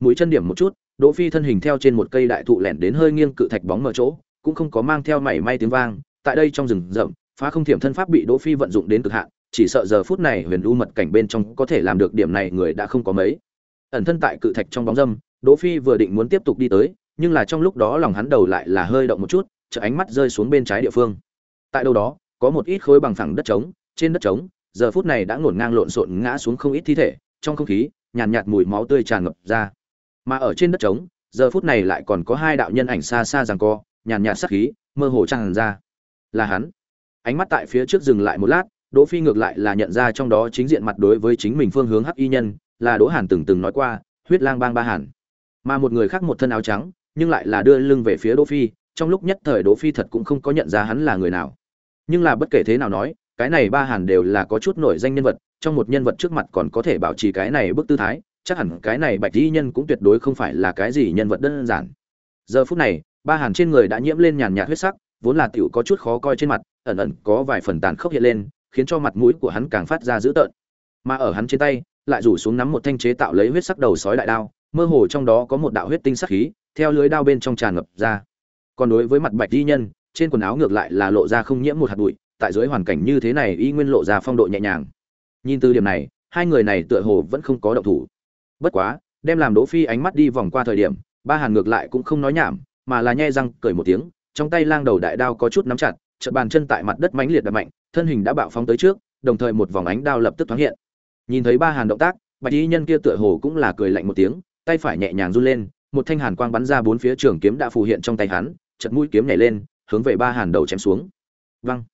Mũi chân điểm một chút, đỗ phi thân hình theo trên một cây đại thụ lẻn đến hơi nghiêng cự thạch bóng mở chỗ, cũng không có mang theo mảy may tiếng vang, tại đây trong rừng rậm, phá không thiểm thân pháp bị đỗ phi vận dụng đến cực hạn chỉ sợ giờ phút này huyền u mật cảnh bên trong có thể làm được điểm này người đã không có mấy. Ẩn thân tại cự thạch trong bóng dâm đỗ phi vừa định muốn tiếp tục đi tới nhưng là trong lúc đó lòng hắn đầu lại là hơi động một chút chợ ánh mắt rơi xuống bên trái địa phương. Tại đâu đó có một ít khối bằng phẳng đất trống trên đất trống giờ phút này đã ngổn ngang lộn xộn ngã xuống không ít thi thể trong không khí nhàn nhạt, nhạt mùi máu tươi tràn ngập ra. Mà ở trên đất trống giờ phút này lại còn có hai đạo nhân ảnh xa xa giằng co nhàn nhạt sắc khí mơ hồ tràn ra. Là hắn. Ánh mắt tại phía trước dừng lại một lát đỗ phi ngược lại là nhận ra trong đó chính diện mặt đối với chính mình phương hướng hắc y nhân, là đỗ hàn từng từng nói qua, huyết lang bang ba hàn. Mà một người khác một thân áo trắng, nhưng lại là đưa lưng về phía đỗ phi, trong lúc nhất thời đỗ phi thật cũng không có nhận ra hắn là người nào. Nhưng là bất kể thế nào nói, cái này ba hàn đều là có chút nổi danh nhân vật, trong một nhân vật trước mặt còn có thể bảo trì cái này bức tư thái, chắc hẳn cái này bạch y nhân cũng tuyệt đối không phải là cái gì nhân vật đơn giản. Giờ phút này, ba hàn trên người đã nhiễm lên nhàn nhạt huyết sắc, vốn là tiểu có chút khó coi trên mặt, ẩn ẩn có vài phần tàn khốc hiện lên khiến cho mặt mũi của hắn càng phát ra dữ tợn. Mà ở hắn trên tay, lại rủ xuống nắm một thanh chế tạo lấy huyết sắc đầu sói đại đao, mơ hồ trong đó có một đạo huyết tinh sắc khí, theo lưới đao bên trong tràn ngập ra. Còn đối với mặt bạch di nhân, trên quần áo ngược lại là lộ ra không nhiễm một hạt bụi, tại dưới hoàn cảnh như thế này y nguyên lộ ra phong độ nhẹ nhàng. Nhìn từ điểm này, hai người này tựa hồ vẫn không có động thủ. Bất quá, đem làm đỗ phi ánh mắt đi vòng qua thời điểm, ba hàn ngược lại cũng không nói nhảm, mà là nhe răng, cười một tiếng, trong tay lang đầu đại đao có chút nắm chặt chợt bàn chân tại mặt đất mãnh liệt đập mạnh, thân hình đã bạo phóng tới trước, đồng thời một vòng ánh đao lập tức thoáng hiện. Nhìn thấy ba hàn động tác, bạch y nhân kia tựa hồ cũng là cười lạnh một tiếng, tay phải nhẹ nhàng run lên, một thanh hàn quang bắn ra bốn phía trường kiếm đã phù hiện trong tay hắn chợt mũi kiếm nhảy lên, hướng về ba hàn đầu chém xuống. Văng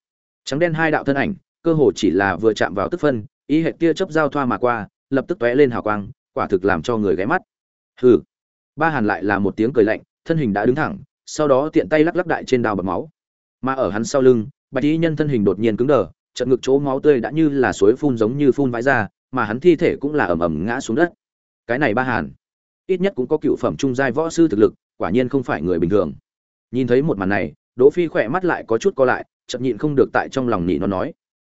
trắng đen hai đạo thân ảnh, cơ hồ chỉ là vừa chạm vào tức phân ý hệt tia chớp giao thoa mà qua, lập tức tóe lên hào quang, quả thực làm cho người ghé mắt. Hừ. Ba hàn lại là một tiếng cười lạnh, thân hình đã đứng thẳng, sau đó tiện tay lắc lắc đại trên đao bật máu mà ở hắn sau lưng, bạch y nhân thân hình đột nhiên cứng đờ trận ngực chỗ máu tươi đã như là suối phun giống như phun vãi ra, mà hắn thi thể cũng là ầm ầm ngã xuống đất. Cái này ba hàn, ít nhất cũng có cựu phẩm trung giai võ sư thực lực, quả nhiên không phải người bình thường. Nhìn thấy một màn này, đỗ phi khỏe mắt lại có chút co lại chậm nhịn không được tại trong lòng nhị nó nói.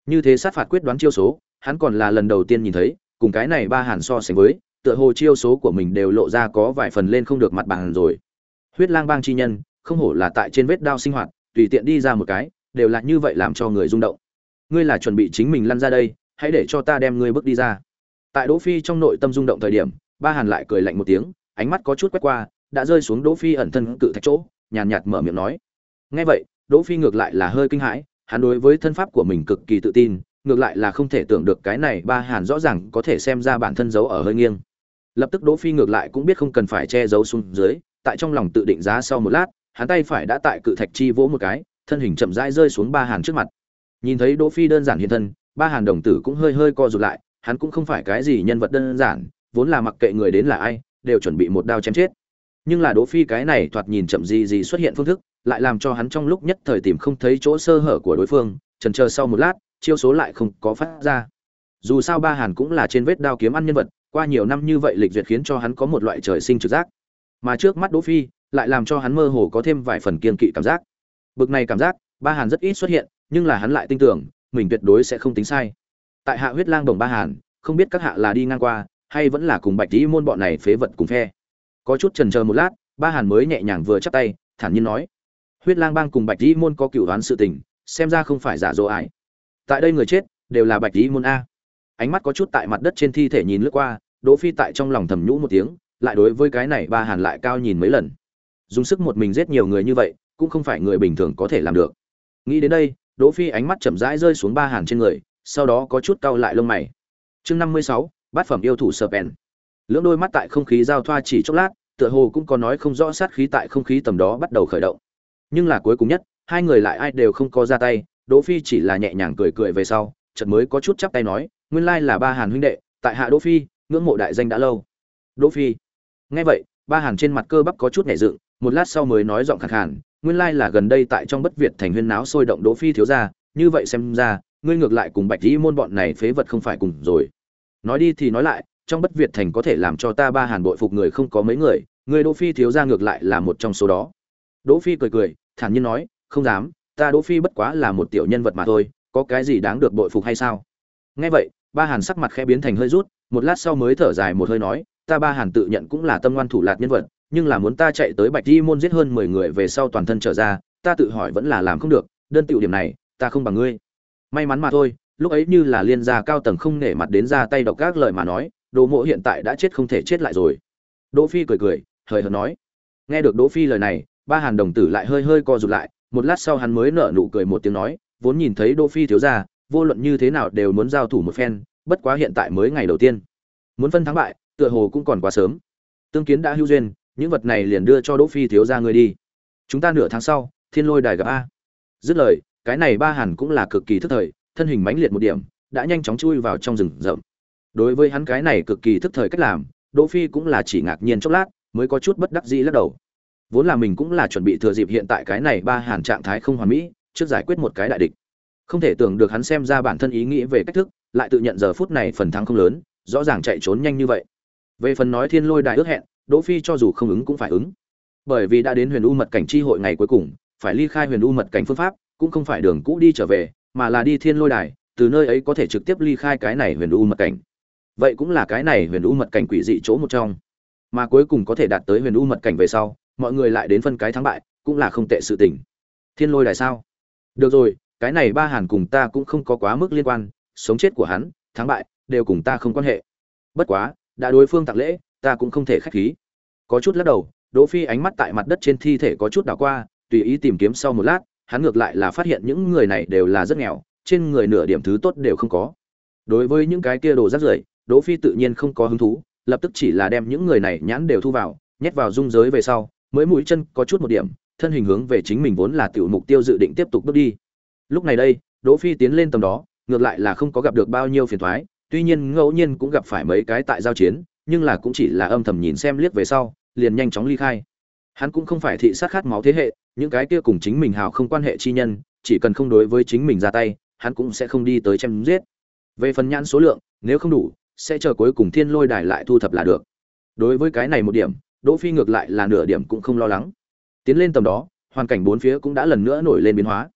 Như thế sát phạt quyết đoán chiêu số, hắn còn là lần đầu tiên nhìn thấy, cùng cái này ba hàn so sánh với, tựa hồ chiêu số của mình đều lộ ra có vài phần lên không được mặt bàn rồi. Huyết lang bang chi nhân, không hổ là tại trên vết đao sinh hoạt tùy tiện đi ra một cái, đều là như vậy làm cho người rung động. Ngươi là chuẩn bị chính mình lăn ra đây, hãy để cho ta đem ngươi bước đi ra. Tại đỗ phi trong nội tâm rung động thời điểm, ba hàn lại cười lạnh một tiếng, ánh mắt có chút quét qua, đã rơi xuống đỗ phi ẩn thân cự thạch chỗ, nhàn nhạt mở miệng nói. Nghe vậy, đỗ phi ngược lại là hơi kinh hãi, hắn đối với thân pháp của mình cực kỳ tự tin, ngược lại là không thể tưởng được cái này ba hàn rõ ràng có thể xem ra bản thân giấu ở hơi nghiêng. Lập tức đỗ phi ngược lại cũng biết không cần phải che giấu xuống dưới, tại trong lòng tự định giá sau một lát hắn tay phải đã tại cự thạch chi vỗ một cái, thân hình chậm rãi rơi xuống ba hàn trước mặt. Nhìn thấy đỗ phi đơn giản hiện thân, ba hàn đồng tử cũng hơi hơi co rụt lại, hắn cũng không phải cái gì nhân vật đơn giản, vốn là mặc kệ người đến là ai, đều chuẩn bị một đao chém chết. Nhưng là đỗ phi cái này thoạt nhìn chậm gì gì xuất hiện phương thức, lại làm cho hắn trong lúc nhất thời tìm không thấy chỗ sơ hở của đối phương, chần chờ sau một lát, chiêu số lại không có phát ra. Dù sao ba hàn cũng là trên vết đao kiếm ăn nhân vật, qua nhiều năm như vậy lịch duyệt khiến cho hắn có một loại trời sinh trực giác. Mà trước mắt đỗ phi lại làm cho hắn mơ hồ có thêm vài phần kiên kỵ cảm giác. Bực này cảm giác, ba hàn rất ít xuất hiện, nhưng là hắn lại tin tưởng, mình tuyệt đối sẽ không tính sai. Tại hạ huyết lang đồng ba hàn, không biết các hạ là đi ngang qua, hay vẫn là cùng bạch tý môn bọn này phế vật cùng phe. Có chút chần chờ một lát, ba hàn mới nhẹ nhàng vừa chắp tay, thản nhiên nói. Huyết lang bang cùng bạch tý môn có cựu đoán sự tình, xem ra không phải giả dỗ ải tại đây người chết, đều là bạch tý môn a. Ánh mắt có chút tại mặt đất trên thi thể nhìn lướt qua, đỗ phi tại trong lòng thầm nhũ một tiếng, lại đối với cái này ba hàn lại cao nhìn mấy lần dùng sức một mình giết nhiều người như vậy cũng không phải người bình thường có thể làm được. Nghĩ đến đây đỗ phi ánh mắt chậm rãi rơi xuống ba hàn trên người sau đó có chút cau lại lông mày. Chương năm mươi sáu, bát phẩm yêu thủ serpent. Lưỡng đôi mắt tại không khí giao thoa chỉ chốc lát tựa hồ cũng có nói không rõ sát khí tại không khí tầm đó bắt đầu khởi động. Nhưng là cuối cùng nhất hai người lại ai đều không có ra tay đỗ phi chỉ là nhẹ nhàng cười cười về sau chợt mới có chút chắp tay nói nguyên lai là ba hàn huynh đệ tại hạ đỗ phi ngưỡng mộ đại danh đã lâu. Đỗ phi. Nghe vậy ba hàn trên mặt cơ bắp có chút nhẹ dựng một lát sau mới nói giọng khàn khàn, nguyên lai là gần đây tại trong bất việt thành huyên náo sôi động đỗ phi thiếu gia, như vậy xem ra, ngươi ngược lại cùng bạch dĩ môn bọn này phế vật không phải cùng rồi. Nói đi thì nói lại, trong bất việt thành có thể làm cho ta ba hàn bội phục người không có mấy người người đỗ phi thiếu gia ngược lại là một trong số đó. Đỗ phi cười cười, thản nhiên nói, không dám, ta đỗ phi bất quá là một tiểu nhân vật mà thôi, có cái gì đáng được bội phục hay sao? Nghe vậy, ba hàn sắc mặt khẽ biến thành hơi rút, một lát sau mới thở dài một hơi nói, ta ba hàn tự nhận cũng là tâm ngoan thủ lạt nhân vật nhưng là muốn ta chạy tới bạch di môn giết hơn mười người về sau toàn thân trở ra, ta tự hỏi vẫn là làm không được, đơn tiểu điểm này, ta không bằng ngươi. May mắn mà thôi, lúc ấy như là liên gia cao tầng không nể mặt đến ra tay độc các lời mà nói, đỗ mộ hiện tại đã chết không thể chết lại rồi. Đỗ phi cười cười, hời hợt nói. Nghe được đỗ phi lời này, ba hàn đồng tử lại hơi hơi co rụt lại, một lát sau hắn mới nở nụ cười một tiếng nói, vốn nhìn thấy đỗ phi thiếu gia, vô luận như thế nào đều muốn giao thủ một phen, bất quá hiện tại mới ngày đầu tiên. Muốn phân thắng bại, tựa hồ cũng còn quá sớm. Tương kiến đã hưu duyên những vật này liền đưa cho đỗ phi thiếu gia ngươi đi. Chúng ta nửa tháng sau, thiên lôi đài gặp a. Dứt lời, cái này ba hàn cũng là cực kỳ thức thời, thân hình mãnh liệt một điểm, đã nhanh chóng chui vào trong rừng rậm. Đối với hắn cái này cực kỳ thức thời cách làm, đỗ phi cũng là chỉ ngạc nhiên chốc lát, mới có chút bất đắc dĩ lắc đầu. Vốn là mình cũng là chuẩn bị thừa dịp hiện tại cái này ba hàn trạng thái không hoàn mỹ, trước giải quyết một cái đại địch. Không thể tưởng được hắn xem ra bản thân ý nghĩ về cách thức, lại tự nhận giờ phút này phần thắng không lớn, rõ ràng chạy trốn nhanh như vậy. Về phần nói thiên lôi đại ước hẹn đỗ phi cho dù không ứng cũng phải ứng. Bởi vì đã đến huyền u mật cảnh chi hội ngày cuối cùng, phải ly khai huyền u mật cảnh phương pháp, cũng không phải đường cũ đi trở về, mà là đi thiên lôi đài, từ nơi ấy có thể trực tiếp ly khai cái này huyền u mật cảnh. Vậy cũng là cái này huyền u mật cảnh quỷ dị chỗ một trong. Mà cuối cùng có thể đạt tới huyền u mật cảnh về sau, mọi người lại đến phân cái thắng bại, cũng là không tệ sự tình. Thiên lôi đài sao? Được rồi, cái này ba hàn cùng ta cũng không có quá mức liên quan, sống chết của hắn, thắng bại, đều cùng ta không quan hệ. Bất quá, đã đối phương tặng lễ ta cũng không thể khách khí. Có chút lắc đầu, đỗ phi ánh mắt tại mặt đất trên thi thể có chút đảo qua, tùy ý tìm kiếm sau một lát, hắn ngược lại là phát hiện những người này đều là rất nghèo, trên người nửa điểm thứ tốt đều không có. Đối với những cái kia đồ rác rưởi, đỗ phi tự nhiên không có hứng thú, lập tức chỉ là đem những người này nhãn đều thu vào, nhét vào dung giới về sau, mới mũi chân có chút một điểm, thân hình hướng về chính mình vốn là tiểu mục tiêu dự định tiếp tục bước đi. Lúc này đây, đỗ phi tiến lên tầm đó, ngược lại là không có gặp được bao nhiêu phiền toái, tuy nhiên ngẫu nhiên cũng gặp phải mấy cái tại giao chiến nhưng là cũng chỉ là âm thầm nhìn xem liếc về sau, liền nhanh chóng ly khai. Hắn cũng không phải thị sát khát máu thế hệ, những cái kia cùng chính mình hào không quan hệ chi nhân, chỉ cần không đối với chính mình ra tay, hắn cũng sẽ không đi tới chém giết. Về phần nhãn số lượng, nếu không đủ, sẽ chờ cuối cùng thiên lôi đài lại thu thập là được. Đối với cái này một điểm, đỗ phi ngược lại là nửa điểm cũng không lo lắng. Tiến lên tầm đó, hoàn cảnh bốn phía cũng đã lần nữa nổi lên biến hóa.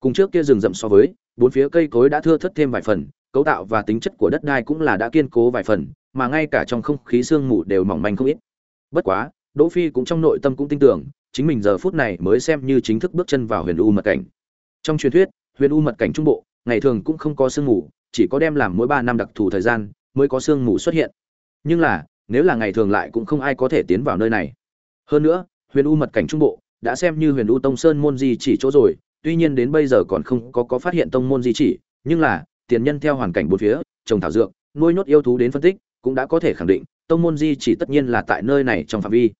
Cùng trước kia rừng rậm so với, bốn phía cây cối đã thưa thớt thêm vài phần, cấu tạo và tính chất của đất đai cũng là đã kiên cố vài phần mà ngay cả trong không khí sương mù đều mỏng manh không ít. Bất quá, đỗ phi cũng trong nội tâm cũng tin tưởng, chính mình giờ phút này mới xem như chính thức bước chân vào huyền u mật cảnh. Trong truyền thuyết, huyền u mật cảnh trung bộ, ngày thường cũng không có sương mù, chỉ có đem làm mỗi ba năm đặc thù thời gian mới có sương mù xuất hiện. Nhưng là, nếu là ngày thường lại cũng không ai có thể tiến vào nơi này. Hơn nữa, huyền u mật cảnh trung bộ đã xem như huyền u tông sơn môn di chỉ chỗ rồi, tuy nhiên đến bây giờ còn không có có phát hiện tông môn di chỉ, nhưng là, tiền nhân theo hoàn cảnh bốn phía, trồng thảo dược, nuôi nhốt yêu thú đến phân tích cũng đã có thể khẳng định, tông môn di chỉ tất nhiên là tại nơi này trong phạm vi.